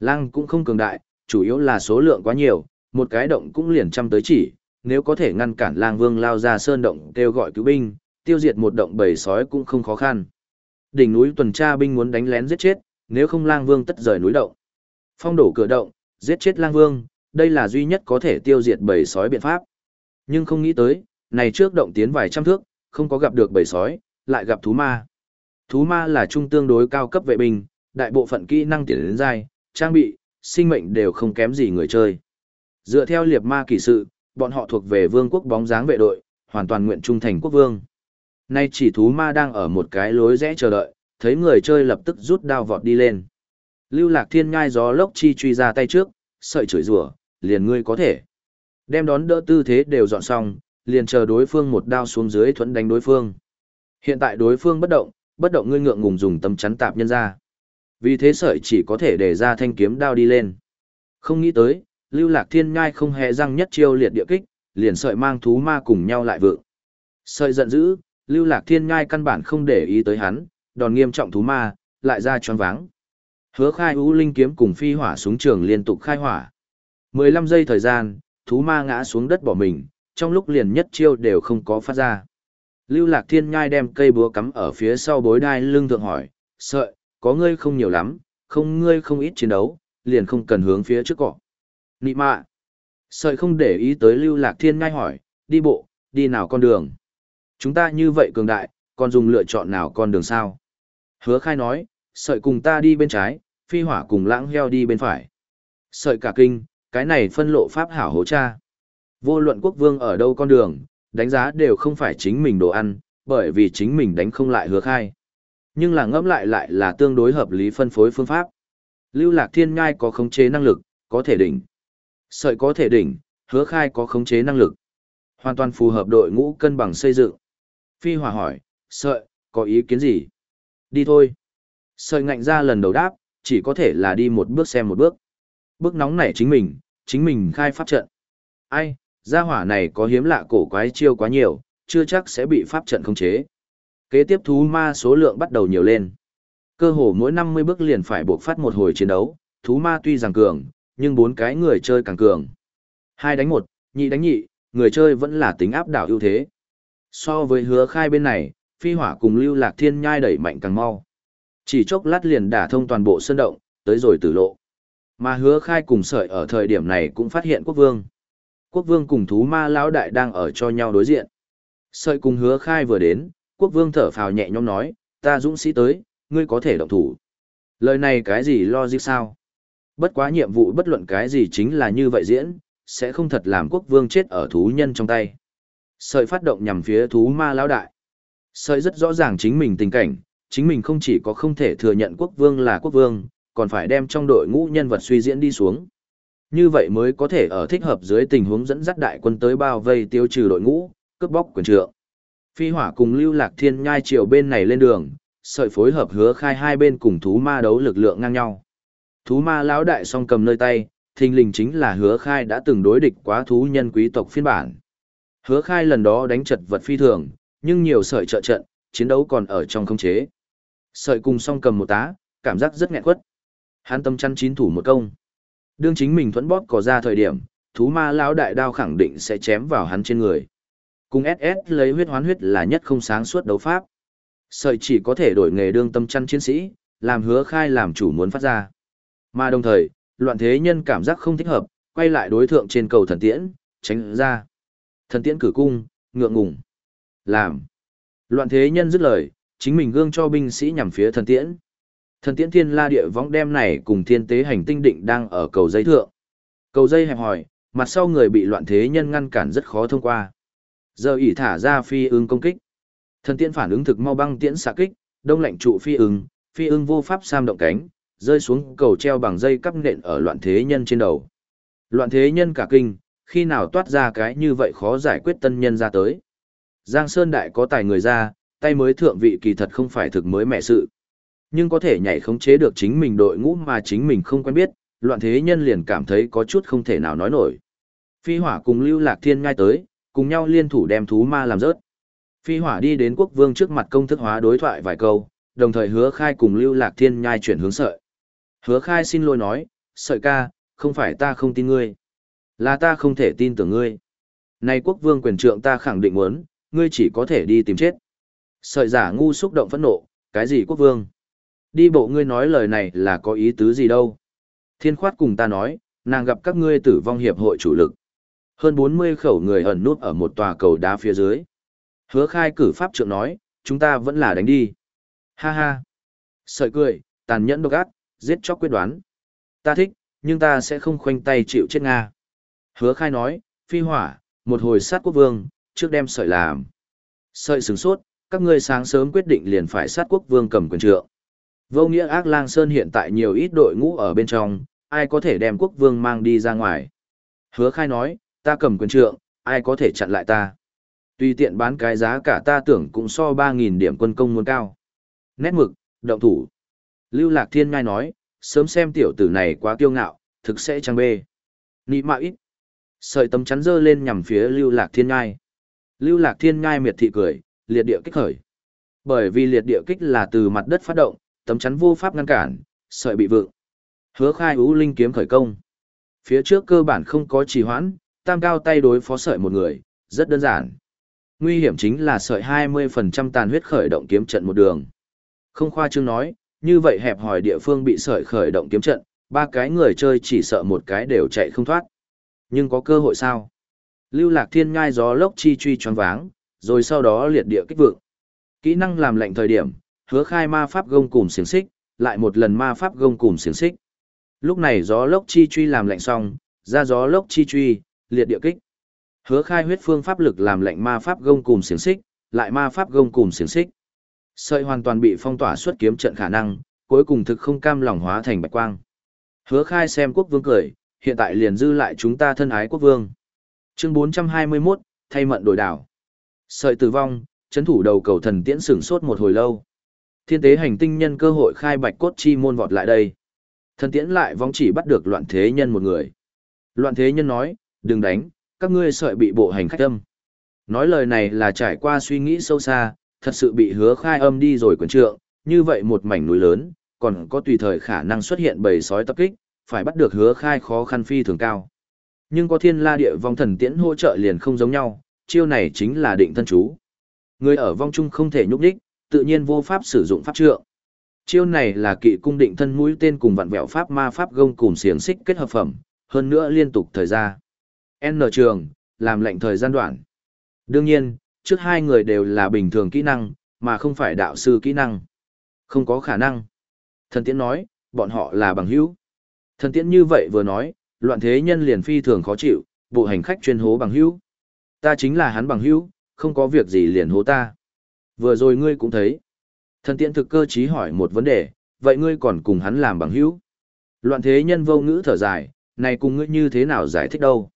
Lang cũng không cường đại, chủ yếu là số lượng quá nhiều, một cái động cũng liền trăm tới chỉ, nếu có thể ngăn cản lang vương lao ra sơn động kêu gọi cứu binh, tiêu diệt một động bầy sói cũng không khó khăn. Đỉnh núi tuần tra binh muốn đánh lén giết chết, nếu không lang vương tất rời núi động. Phong đổ cửa động, giết chết lang vương, đây là duy nhất có thể tiêu diệt bầy sói biện pháp. Nhưng không nghĩ tới, này trước động tiến vài trăm thước, không có gặp được bầy sói, lại gặp thú ma. Thú ma là trung tương đối cao cấp vệ binh, đại bộ phận kỹ năng tiền đến dai, trang bị, sinh mệnh đều không kém gì người chơi. Dựa theo liệt ma kỳ sự, bọn họ thuộc về vương quốc bóng dáng vệ đội, hoàn toàn nguyện trung thành quốc vương. Nay chỉ thú ma đang ở một cái lối rẽ chờ đợi, thấy người chơi lập tức rút đao vọt đi lên. Lưu Lạc Thiên ngai gió lốc chi truy ra tay trước, sợi chửi rủa, liền ngươi có thể. Đem đón đỡ tư thế đều dọn xong, liền chờ đối phương một đao xuống dưới thuẫn đánh đối phương. Hiện tại đối phương bất động, bất động ngươi ngượng ngùng dùng tâm chắn tạp nhân ra. Vì thế sợi chỉ có thể để ra thanh kiếm đao đi lên. Không nghĩ tới, Lưu Lạc Thiên ngai không hề răng nhất chiêu liệt địa kích, liền sợi mang thú ma cùng nhau lại vượng. Sợi giận dữ, Lưu Lạc Thiên ngai căn bản không để ý tới hắn, đòn nghiêm trọng thú ma, lại ra choáng váng. Hứa khai ú linh kiếm cùng phi hỏa súng trường liên tục khai hỏa. 15 giây thời gian, thú ma ngã xuống đất bỏ mình, trong lúc liền nhất chiêu đều không có phát ra. Lưu Lạc Thiên nhai đem cây búa cắm ở phía sau bối đai lưng thượng hỏi, sợi, có ngươi không nhiều lắm, không ngươi không ít chiến đấu, liền không cần hướng phía trước cọ. Nị mạ. Sợi không để ý tới Lưu Lạc Thiên nhai hỏi, đi bộ, đi nào con đường. Chúng ta như vậy cường đại, còn dùng lựa chọn nào con đường sao? Hứa khai nói, sợi cùng ta đi bên trái, phi hỏa cùng lãng heo đi bên phải. Sợi cả kinh, cái này phân lộ pháp hảo hố cha. Vô luận quốc vương ở đâu con đường, đánh giá đều không phải chính mình đồ ăn, bởi vì chính mình đánh không lại hứa khai. Nhưng là ngẫm lại lại là tương đối hợp lý phân phối phương pháp. Lưu Lạc Thiên Ngai có khống chế năng lực, có thể đỉnh. Sợi có thể đỉnh, hứa khai có khống chế năng lực. Hoàn toàn phù hợp đội ngũ cân bằng xây dựng. Phi Hòa hỏi, sợi, có ý kiến gì? Đi thôi. Sợi ngạnh ra lần đầu đáp, chỉ có thể là đi một bước xem một bước. Bước nóng này chính mình, chính mình khai pháp trận. Ai, gia hỏa này có hiếm lạ cổ quái chiêu quá nhiều, chưa chắc sẽ bị pháp trận khống chế. Kế tiếp thú ma số lượng bắt đầu nhiều lên. Cơ hồ mỗi 50 bước liền phải buộc phát một hồi chiến đấu, thú ma tuy rằng cường, nhưng bốn cái người chơi càng cường. Hai đánh một, nhị đánh nhị, người chơi vẫn là tính áp đảo ưu thế. So với hứa khai bên này, phi hỏa cùng lưu lạc thiên nhai đẩy mạnh càng mau. Chỉ chốc lát liền đả thông toàn bộ sơn động, tới rồi tử lộ. Mà hứa khai cùng sợi ở thời điểm này cũng phát hiện quốc vương. Quốc vương cùng thú ma lão đại đang ở cho nhau đối diện. Sợi cùng hứa khai vừa đến, quốc vương thở phào nhẹ nhõm nói, ta dũng sĩ tới, ngươi có thể động thủ. Lời này cái gì lo gì sao? Bất quá nhiệm vụ bất luận cái gì chính là như vậy diễn, sẽ không thật làm quốc vương chết ở thú nhân trong tay. Sợi phát động nhằm phía thú ma lão đại. Sợi rất rõ ràng chính mình tình cảnh, chính mình không chỉ có không thể thừa nhận quốc vương là quốc vương, còn phải đem trong đội ngũ nhân vật suy diễn đi xuống. Như vậy mới có thể ở thích hợp dưới tình huống dẫn dắt đại quân tới bao vây tiêu trừ đội ngũ, cướp bóc quyền trượng. Phi hỏa cùng lưu lạc thiên nhai chiều bên này lên đường, sợi phối hợp hứa khai hai bên cùng thú ma đấu lực lượng ngang nhau. Thú ma lão đại song cầm nơi tay, thình lình chính là hứa khai đã từng đối địch quá thú nhân quý tộc phiên bản. Hứa khai lần đó đánh chật vật phi thường, nhưng nhiều sợi trợ trận, chiến đấu còn ở trong không chế. Sợi cùng song cầm một tá, cảm giác rất nghẹn quất. Hán tâm chăn chín thủ một công. Đương chính mình thuẫn bóp có ra thời điểm, thú ma lão đại đao khẳng định sẽ chém vào hắn trên người. Cùng SS lấy huyết hoán huyết là nhất không sáng suốt đấu pháp. Sợi chỉ có thể đổi nghề đương tâm chăn chiến sĩ, làm hứa khai làm chủ muốn phát ra. Mà đồng thời, loạn thế nhân cảm giác không thích hợp, quay lại đối thượng trên cầu thần tiễn, tránh ra. Thần tiễn cử cung, ngượng ngùng. Làm. Loạn thế nhân dứt lời, chính mình gương cho binh sĩ nhằm phía thần tiễn. Thần tiễn thiên la địa võng đem này cùng thiên tế hành tinh định đang ở cầu dây thượng. Cầu dây hẹp hỏi, mặt sau người bị loạn thế nhân ngăn cản rất khó thông qua. Giờ ỉ thả ra phi ưng công kích. Thần tiễn phản ứng thực mau băng tiễn xạ kích, đông lạnh trụ phi ưng, phi ưng vô pháp sam động cánh, rơi xuống cầu treo bằng dây cắp nện ở loạn thế nhân trên đầu. Loạn thế nhân cả kinh, khi nào toát ra cái như vậy khó giải quyết tân nhân ra tới. Giang Sơn Đại có tài người ra, tay mới thượng vị kỳ thật không phải thực mới mẹ sự. Nhưng có thể nhảy khống chế được chính mình đội ngũ mà chính mình không quen biết, loạn thế nhân liền cảm thấy có chút không thể nào nói nổi. Phi hỏa cùng lưu lạc thiên ngay tới, cùng nhau liên thủ đem thú ma làm rớt. Phi hỏa đi đến quốc vương trước mặt công thức hóa đối thoại vài câu, đồng thời hứa khai cùng lưu lạc thiên nhai chuyển hướng sợi. Hứa khai xin lỗi nói, sợi ca, không phải ta không tin ngươi. Là ta không thể tin tưởng ngươi. Này quốc vương quyền trượng ta khẳng định muốn, ngươi chỉ có thể đi tìm chết. Sợi giả ngu xúc động phẫn nộ, cái gì quốc vương? Đi bộ ngươi nói lời này là có ý tứ gì đâu. Thiên khoát cùng ta nói, nàng gặp các ngươi tử vong hiệp hội chủ lực. Hơn 40 khẩu người ẩn nút ở một tòa cầu đá phía dưới. Hứa khai cử pháp trượng nói, chúng ta vẫn là đánh đi. Ha ha. Sợi cười, tàn nhẫn độc ác, giết chóc quyết đoán. Ta thích, nhưng ta sẽ không khoanh tay chịu chết Nga. Hứa khai nói, phi hỏa, một hồi sát quốc vương, trước đem sợi làm. Sợi sừng sốt, các ngươi sáng sớm quyết định liền phải sát quốc vương cầm quyền trượng. Vô nghĩa ác lang sơn hiện tại nhiều ít đội ngũ ở bên trong, ai có thể đem quốc vương mang đi ra ngoài. Hứa khai nói, ta cầm quyền trượng, ai có thể chặn lại ta. Tùy tiện bán cái giá cả ta tưởng cũng so 3.000 điểm quân công muốn cao. Nét mực, động thủ. Lưu Lạc Thiên ngay nói, sớm xem tiểu tử này quá kiêu ngạo, thực sẽ trăng bê. Nị mạ ít. Sợi tấm chắn dơ lên nhằm phía Lưu Lạc Thiên ngay. Lưu Lạc Thiên ngay miệt thị cười, liệt địa kích khởi. Bởi vì liệt địa kích là từ mặt đất phát động, tấm chắn vô pháp ngăn cản, sợi bị vượng. Hứa khai ú linh kiếm khởi công. Phía trước cơ bản không có trì hoãn, tam cao tay đối phó sợi một người, rất đơn giản. Nguy hiểm chính là sợi 20% tàn huyết khởi động kiếm trận một đường. Không khoa trương nói, như vậy hẹp hỏi địa phương bị sợi khởi động kiếm trận, ba cái người chơi chỉ sợ một cái đều chạy không thoát. Nhưng có cơ hội sao? Lưu Lạc Thiên ngai gió lốc chi truy choáng váng, rồi sau đó liệt địa kích vượng. Kỹ năng làm lệnh thời điểm, hứa khai ma pháp gông cùm xiềng xích, lại một lần ma pháp gông cùm xiềng xích. Lúc này gió lốc chi truy làm lạnh xong, ra gió lốc chi truy, liệt địa kích. Hứa khai huyết phương pháp lực làm lạnh ma pháp gông cùm xiềng xích, lại ma pháp gông cùm xiềng xích. Sợi hoàn toàn bị phong tỏa xuất kiếm trận khả năng, cuối cùng thực không cam lòng hóa thành bạch quang. Hứa khai xem quốc vương cười, hiện tại liền dư lại chúng ta thân ái quốc vương. Chương 421, thay mận đổi đảo. Sợi tử vong, chấn thủ đầu cầu thần tiễn sửng sốt một hồi lâu. Thiên tế hành tinh nhân cơ hội khai bạch cốt chi môn vọt lại đây. Thần tiễn lại vong chỉ bắt được loạn thế nhân một người. Loạn thế nhân nói, đừng đánh, các ngươi sợi bị bộ hành khách âm. Nói lời này là trải qua suy nghĩ sâu xa, thật sự bị hứa khai âm đi rồi quần trượng, như vậy một mảnh núi lớn, còn có tùy thời khả năng xuất hiện bầy sói tập kích, phải bắt được hứa khai khó khăn phi thường cao. Nhưng có thiên la địa vong thần tiễn hỗ trợ liền không giống nhau, chiêu này chính là định thân chú. Người ở vong trung không thể nhúc đích, tự nhiên vô pháp sử dụng pháp trượng. Chiêu này là kỵ cung định thân mũi tên cùng vặn vẹo pháp ma pháp gông cùng xiềng xích kết hợp phẩm, hơn nữa liên tục thời gian. N trường, làm lệnh thời gian đoạn. Đương nhiên, trước hai người đều là bình thường kỹ năng, mà không phải đạo sư kỹ năng. Không có khả năng. Thần tiễn nói, bọn họ là bằng hữu. Thần tiễn như vậy vừa nói, loạn thế nhân liền phi thường khó chịu, bộ hành khách chuyên hố bằng hữu. Ta chính là hắn bằng hữu, không có việc gì liền hố ta. Vừa rồi ngươi cũng thấy. Thần tiễn thực cơ trí hỏi một vấn đề, vậy ngươi còn cùng hắn làm bằng hữu? Loạn thế nhân vô ngữ thở dài, này cùng ngươi như thế nào giải thích đâu?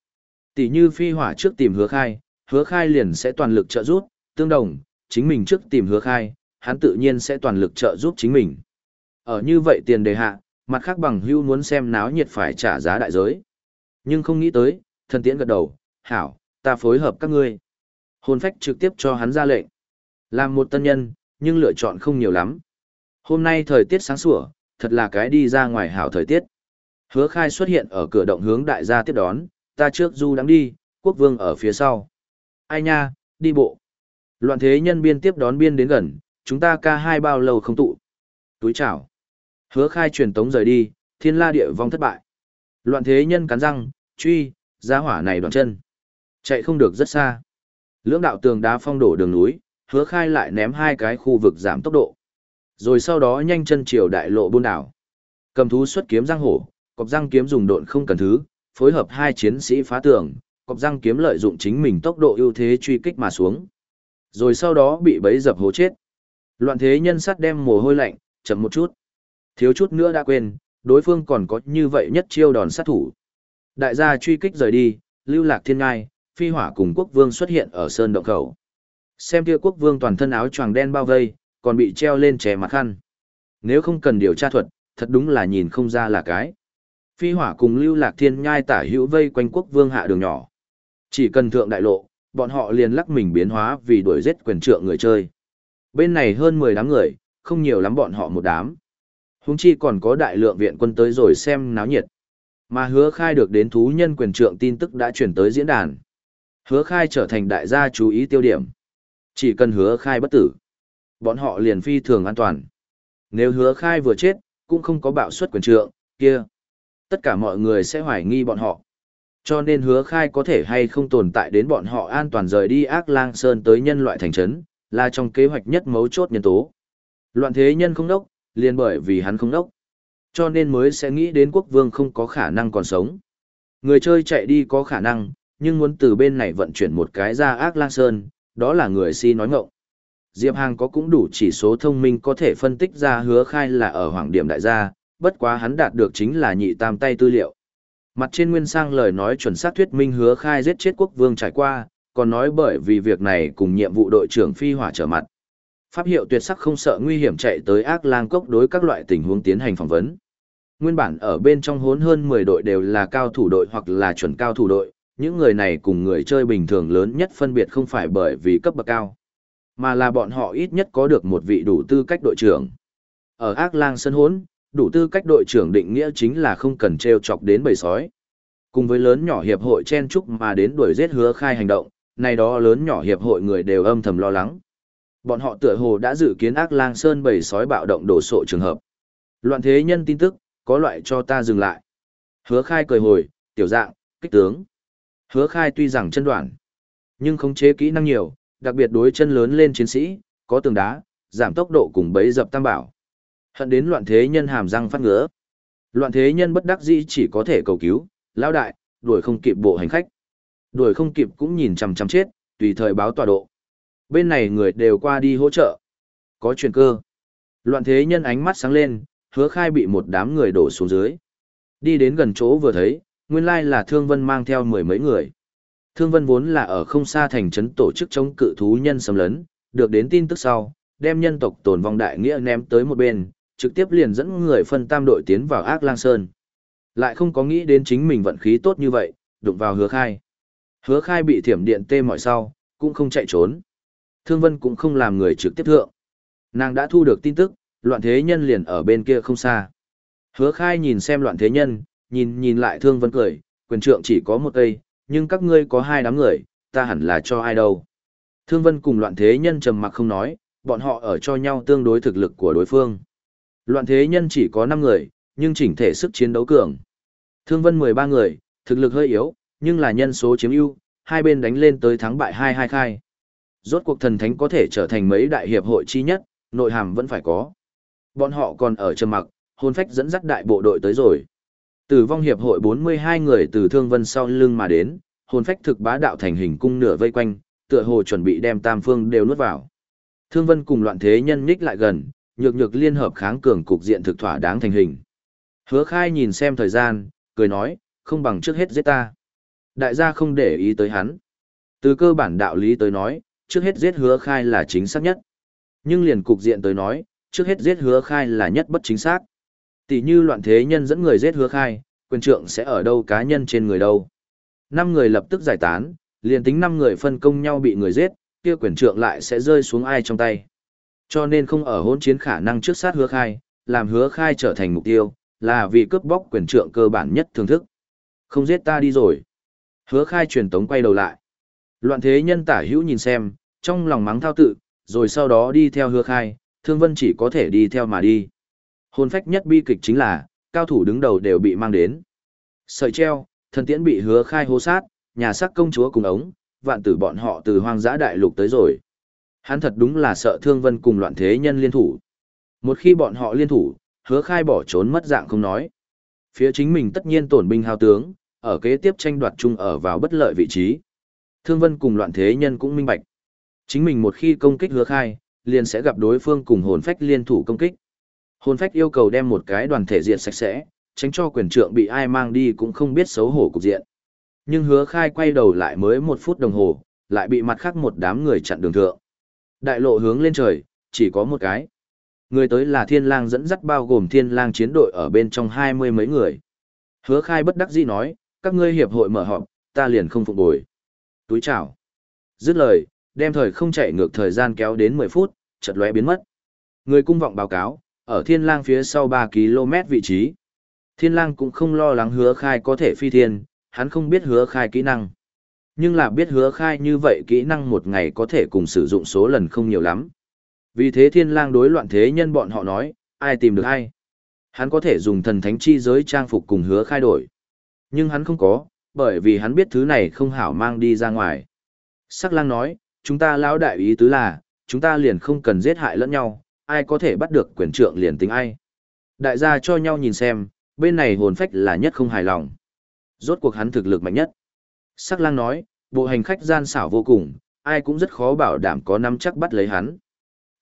Tỷ như phi hỏa trước tìm hứa khai, hứa khai liền sẽ toàn lực trợ giúp, tương đồng, chính mình trước tìm hứa khai, hắn tự nhiên sẽ toàn lực trợ giúp chính mình. Ở như vậy tiền đề hạ, mặt khác bằng hữu muốn xem náo nhiệt phải trả giá đại giới. Nhưng không nghĩ tới, thần tiễn gật đầu, hảo, ta phối hợp các ngươi. Hồn phách trực tiếp cho hắn ra lệnh. Làm một tân nhân, nhưng lựa chọn không nhiều lắm. Hôm nay thời tiết sáng sủa, thật là cái đi ra ngoài hảo thời tiết. Hứa khai xuất hiện ở cửa động hướng đại gia tiếp đón, ta trước du đắng đi, quốc vương ở phía sau. Ai nha, đi bộ. Loạn thế nhân biên tiếp đón biên đến gần, chúng ta ca hai bao lâu không tụ. Túi chào. Hứa khai truyền tống rời đi, thiên la địa vong thất bại. Loạn thế nhân cắn răng, truy, giá hỏa này đoạn chân. Chạy không được rất xa. Lưỡng đạo tường đá phong đổ đường núi, hứa khai lại ném hai cái khu vực giảm tốc độ. Rồi sau đó nhanh chân chiều đại lộ buôn đảo. Cầm thú xuất kiếm răng hổ, cọp răng kiếm dùng độn không cần thứ, phối hợp hai chiến sĩ phá tường, cọp răng kiếm lợi dụng chính mình tốc độ ưu thế truy kích mà xuống. Rồi sau đó bị bấy dập hố chết. Loạn thế nhân sắt đem mồ hôi lạnh, chậm một chút. Thiếu chút nữa đã quên, đối phương còn có như vậy nhất chiêu đòn sát thủ. Đại gia truy kích rời đi, lưu lạc thiên ngai, phi hỏa cùng quốc vương xuất hiện ở sơn động khẩu. Xem kia quốc vương toàn thân áo choàng đen bao vây, còn bị treo lên chè mặt khăn. Nếu không cần điều tra thuật, thật đúng là nhìn không ra là cái. Phi hỏa cùng lưu lạc thiên nhai tả hữu vây quanh quốc vương hạ đường nhỏ. Chỉ cần thượng đại lộ, bọn họ liền lắc mình biến hóa vì đuổi giết quyền trượng người chơi. Bên này hơn 10 đám người, không nhiều lắm bọn họ một đám. Húng chi còn có đại lượng viện quân tới rồi xem náo nhiệt. Mà hứa khai được đến thú nhân quyền trượng tin tức đã chuyển tới diễn đàn. Hứa khai trở thành đại gia chú ý tiêu điểm. Chỉ cần hứa khai bất tử. Bọn họ liền phi thường an toàn. Nếu hứa khai vừa chết, cũng không có bạo suất quyền trượng, kia. Tất cả mọi người sẽ hoài nghi bọn họ. Cho nên hứa khai có thể hay không tồn tại đến bọn họ an toàn rời đi ác lang sơn tới nhân loại thành trấn là trong kế hoạch nhất mấu chốt nhân tố. Loạn thế nhân không đốc, liền bởi vì hắn không đốc. Cho nên mới sẽ nghĩ đến quốc vương không có khả năng còn sống. Người chơi chạy đi có khả năng, nhưng muốn từ bên này vận chuyển một cái ra ác lang sơn, đó là người si nói ngộng. Diệp Hàng có cũng đủ chỉ số thông minh có thể phân tích ra hứa khai là ở hoàng điểm đại gia, bất quá hắn đạt được chính là nhị tam tay tư liệu. Mặt trên nguyên sang lời nói chuẩn xác thuyết minh hứa khai giết chết quốc vương trải qua, còn nói bởi vì việc này cùng nhiệm vụ đội trưởng phi hỏa trở mặt. Pháp hiệu tuyệt sắc không sợ nguy hiểm chạy tới ác lang cốc đối các loại tình huống tiến hành phỏng vấn. Nguyên bản ở bên trong hốn hơn 10 đội đều là cao thủ đội hoặc là chuẩn cao thủ đội, những người này cùng người chơi bình thường lớn nhất phân biệt không phải bởi vì cấp bậc cao, mà là bọn họ ít nhất có được một vị đủ tư cách đội trưởng. Ở ác lang sân hốn, đủ tư cách đội trưởng định nghĩa chính là không cần treo chọc đến bầy sói. Cùng với lớn nhỏ hiệp hội chen chúc mà đến đuổi giết hứa khai hành động, này đó lớn nhỏ hiệp hội người đều âm thầm lo lắng. Bọn họ tựa hồ đã dự kiến ác lang sơn bầy sói bạo động đổ sộ trường hợp. Loạn thế nhân tin tức, có loại cho ta dừng lại. Hứa khai cười hồi, tiểu dạng, kích tướng. Hứa khai tuy rằng chân đoạn, nhưng khống chế kỹ năng nhiều, đặc biệt đối chân lớn lên chiến sĩ, có tường đá, giảm tốc độ cùng bấy dập tam bảo. Hận đến loạn thế nhân hàm răng phát ngứa. Loạn thế nhân bất đắc dĩ chỉ có thể cầu cứu, lão đại, đuổi không kịp bộ hành khách. Đuổi không kịp cũng nhìn chằm chằm chết, tùy thời báo tọa độ. Bên này người đều qua đi hỗ trợ. Có chuyển cơ. Loạn thế nhân ánh mắt sáng lên, hứa khai bị một đám người đổ xuống dưới. Đi đến gần chỗ vừa thấy, nguyên lai là Thương Vân mang theo mười mấy người. Thương Vân vốn là ở không xa thành trấn tổ chức chống cự thú nhân xâm lấn, được đến tin tức sau, đem nhân tộc tồn vong đại nghĩa ném tới một bên, trực tiếp liền dẫn người phân tam đội tiến vào Ác Lang Sơn. Lại không có nghĩ đến chính mình vận khí tốt như vậy, đụng vào hứa khai. Hứa khai bị thiểm điện tê mọi sau, cũng không chạy trốn. Thương Vân cũng không làm người trực tiếp thượng. Nàng đã thu được tin tức, loạn thế nhân liền ở bên kia không xa. Hứa khai nhìn xem loạn thế nhân, nhìn nhìn lại Thương Vân cười, quyền trượng chỉ có một cây, nhưng các ngươi có hai đám người, ta hẳn là cho ai đâu. Thương Vân cùng loạn thế nhân trầm mặc không nói, bọn họ ở cho nhau tương đối thực lực của đối phương. Loạn thế nhân chỉ có 5 người, nhưng chỉnh thể sức chiến đấu cường. Thương Vân 13 người, thực lực hơi yếu, nhưng là nhân số chiếm ưu, hai bên đánh lên tới thắng bại 2-2 khai. Rốt cuộc thần thánh có thể trở thành mấy đại hiệp hội chi nhất, nội hàm vẫn phải có. Bọn họ còn ở trầm mặc, hôn phách dẫn dắt đại bộ đội tới rồi. Tử vong hiệp hội 42 người từ thương vân sau lưng mà đến, hồn phách thực bá đạo thành hình cung nửa vây quanh, tựa hồ chuẩn bị đem tam phương đều nuốt vào. Thương vân cùng loạn thế nhân nhích lại gần, nhược nhược liên hợp kháng cường cục diện thực thỏa đáng thành hình. Hứa khai nhìn xem thời gian, cười nói, không bằng trước hết giết ta. Đại gia không để ý tới hắn. Từ cơ bản đạo lý tới nói, trước hết giết hứa khai là chính xác nhất. Nhưng liền cục diện tới nói, trước hết giết hứa khai là nhất bất chính xác. Tỷ như loạn thế nhân dẫn người giết hứa khai, quyền trượng sẽ ở đâu cá nhân trên người đâu. Năm người lập tức giải tán, liền tính năm người phân công nhau bị người giết, kia quyền trượng lại sẽ rơi xuống ai trong tay. Cho nên không ở hỗn chiến khả năng trước sát hứa khai, làm hứa khai trở thành mục tiêu, là vì cướp bóc quyền trượng cơ bản nhất thưởng thức. Không giết ta đi rồi. Hứa khai truyền tống quay đầu lại. Loạn thế nhân tả hữu nhìn xem, trong lòng mắng thao tự, rồi sau đó đi theo hứa khai, thương vân chỉ có thể đi theo mà đi. Hồn phách nhất bi kịch chính là, cao thủ đứng đầu đều bị mang đến. Sợi treo, thần tiễn bị hứa khai hô sát, nhà sắc công chúa cùng ống, vạn tử bọn họ từ hoang dã đại lục tới rồi. Hắn thật đúng là sợ thương vân cùng loạn thế nhân liên thủ. Một khi bọn họ liên thủ, hứa khai bỏ trốn mất dạng không nói. Phía chính mình tất nhiên tổn binh hao tướng, ở kế tiếp tranh đoạt chung ở vào bất lợi vị trí. Thương vân cùng loạn thế nhân cũng minh bạch. Chính mình một khi công kích hứa khai, liền sẽ gặp đối phương cùng hồn phách liên thủ công kích. Hồn phách yêu cầu đem một cái đoàn thể diện sạch sẽ, tránh cho quyền trượng bị ai mang đi cũng không biết xấu hổ cục diện. Nhưng hứa khai quay đầu lại mới một phút đồng hồ, lại bị mặt khác một đám người chặn đường thượng. Đại lộ hướng lên trời, chỉ có một cái. Người tới là thiên lang dẫn dắt bao gồm thiên lang chiến đội ở bên trong hai mươi mấy người. Hứa khai bất đắc dĩ nói, các ngươi hiệp hội mở họp, ta liền không phục bồi. Túi chào. Dứt lời, đem thời không chạy ngược thời gian kéo đến 10 phút, chợt lóe biến mất. Người cung vọng báo cáo, ở thiên lang phía sau 3 km vị trí. Thiên lang cũng không lo lắng hứa khai có thể phi thiên, hắn không biết hứa khai kỹ năng. Nhưng là biết hứa khai như vậy kỹ năng một ngày có thể cùng sử dụng số lần không nhiều lắm. Vì thế thiên lang đối loạn thế nhân bọn họ nói, ai tìm được ai. Hắn có thể dùng thần thánh chi giới trang phục cùng hứa khai đổi. Nhưng hắn không có, bởi vì hắn biết thứ này không hảo mang đi ra ngoài. Sắc lang nói, chúng ta lão đại ý tứ là, chúng ta liền không cần giết hại lẫn nhau, ai có thể bắt được quyền trượng liền tính ai. Đại gia cho nhau nhìn xem, bên này hồn phách là nhất không hài lòng. Rốt cuộc hắn thực lực mạnh nhất. Sắc lang nói, bộ hành khách gian xảo vô cùng, ai cũng rất khó bảo đảm có nắm chắc bắt lấy hắn.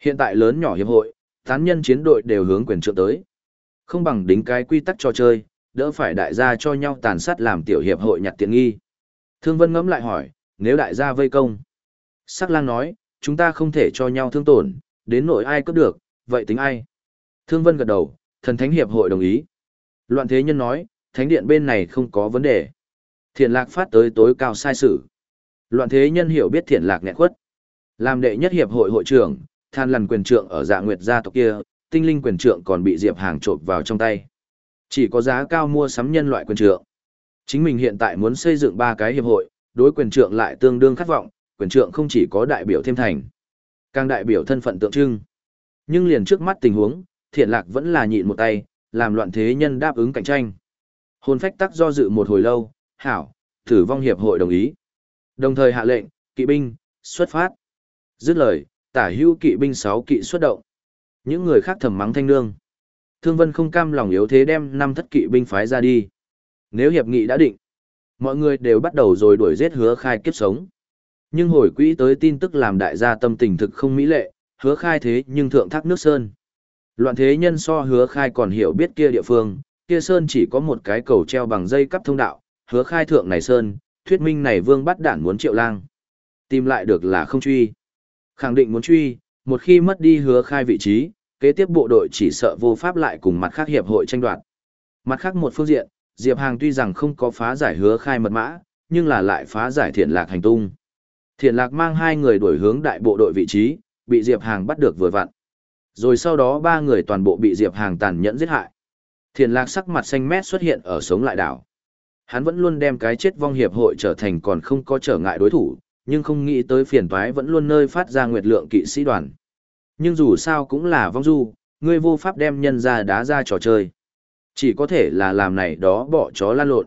Hiện tại lớn nhỏ hiệp hội, tán nhân chiến đội đều hướng quyền trượng tới. Không bằng đính cái quy tắc trò chơi, đỡ phải đại gia cho nhau tàn sát làm tiểu hiệp hội nhặt tiện nghi. Thương Vân ngẫm lại hỏi, nếu đại gia vây công. Sắc lang nói, chúng ta không thể cho nhau thương tổn, đến nỗi ai cướp được, vậy tính ai. Thương Vân gật đầu, thần thánh hiệp hội đồng ý. Loạn thế nhân nói, thánh điện bên này không có vấn đề. Thiện lạc phát tới tối cao sai sự. Loạn thế nhân hiểu biết thiện lạc nghẹn khuất. Làm đệ nhất hiệp hội hội trưởng, than lần quyền trượng ở dạ nguyệt gia tộc kia, tinh linh quyền trượng còn bị Diệp Hàng trộm vào trong tay. Chỉ có giá cao mua sắm nhân loại quyền trượng. Chính mình hiện tại muốn xây dựng ba cái hiệp hội, đối quyền trượng lại tương đương khát vọng, quyền trượng không chỉ có đại biểu thêm thành, càng đại biểu thân phận tượng trưng. Nhưng liền trước mắt tình huống, thiện lạc vẫn là nhịn một tay, làm loạn thế nhân đáp ứng cạnh tranh. Hồn phách tắc do dự một hồi lâu, hảo, thử vong hiệp hội đồng ý. Đồng thời hạ lệnh, kỵ binh, xuất phát. Dứt lời, tả hưu kỵ binh 6 kỵ xuất động. Những người khác thầm mắng thanh nương. Thương Vân không cam lòng yếu thế đem năm thất kỵ binh phái ra đi. Nếu hiệp nghị đã định, mọi người đều bắt đầu rồi đuổi giết hứa khai kiếp sống. Nhưng hồi quỹ tới tin tức làm đại gia tâm tình thực không mỹ lệ, hứa khai thế nhưng thượng thác nước sơn. Loạn thế nhân so hứa khai còn hiểu biết kia địa phương, kia sơn chỉ có một cái cầu treo bằng dây cắp thông đạo, hứa khai thượng này sơn, thuyết minh này vương bắt đản muốn triệu lang. Tìm lại được là không truy. Khẳng định muốn truy, một khi mất đi hứa khai vị trí, kế tiếp bộ đội chỉ sợ vô pháp lại cùng mặt khác hiệp hội tranh đoạt. Mặt khác một phương diện, Diệp Hàng tuy rằng không có phá giải hứa khai mật mã, nhưng là lại phá giải thiện lạc hành tung. Thiện lạc mang hai người đuổi hướng đại bộ đội vị trí, bị Diệp Hàng bắt được vừa vặn. Rồi sau đó ba người toàn bộ bị Diệp Hàng tàn nhẫn giết hại. Thiện lạc sắc mặt xanh mét xuất hiện ở sống lại đảo. Hắn vẫn luôn đem cái chết vong hiệp hội trở thành còn không có trở ngại đối thủ, nhưng không nghĩ tới phiền toái vẫn luôn nơi phát ra nguyệt lượng kỵ sĩ đoàn. Nhưng dù sao cũng là vong du, ngươi vô pháp đem nhân ra đá ra trò chơi. Chỉ có thể là làm này đó bỏ chó lan lộn.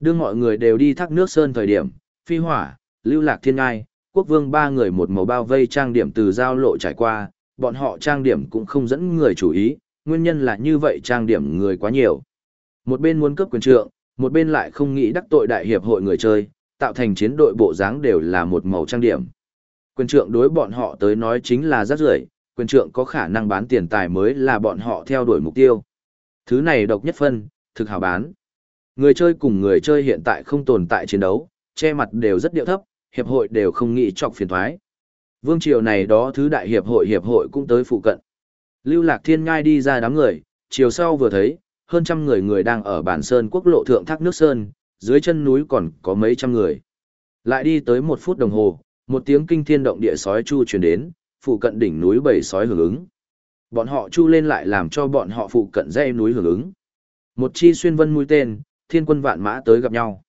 Đưa mọi người đều đi thác nước sơn thời điểm, phi hỏa, lưu lạc thiên ngai, quốc vương ba người một màu bao vây trang điểm từ giao lộ trải qua, bọn họ trang điểm cũng không dẫn người chú ý, nguyên nhân là như vậy trang điểm người quá nhiều. Một bên muốn cướp quyền trượng, một bên lại không nghĩ đắc tội đại hiệp hội người chơi, tạo thành chiến đội bộ dáng đều là một màu trang điểm. Quyền trượng đối bọn họ tới nói chính là rất rưởi, quyền trượng có khả năng bán tiền tài mới là bọn họ theo đuổi mục tiêu. Thứ này độc nhất phân, thực hào bán. Người chơi cùng người chơi hiện tại không tồn tại chiến đấu, che mặt đều rất điệu thấp, hiệp hội đều không nghĩ chọc phiền thoái. Vương triều này đó thứ đại hiệp hội hiệp hội cũng tới phụ cận. Lưu Lạc Thiên ngai đi ra đám người, chiều sau vừa thấy, hơn trăm người người đang ở bản sơn quốc lộ thượng thác nước sơn, dưới chân núi còn có mấy trăm người. Lại đi tới một phút đồng hồ, một tiếng kinh thiên động địa sói chu truyền đến, phụ cận đỉnh núi bầy sói hưởng ứng. Bọn họ chu lên lại làm cho bọn họ phụ cận dây núi hưởng ứng. Một chi xuyên vân mũi tên, thiên quân vạn mã tới gặp nhau.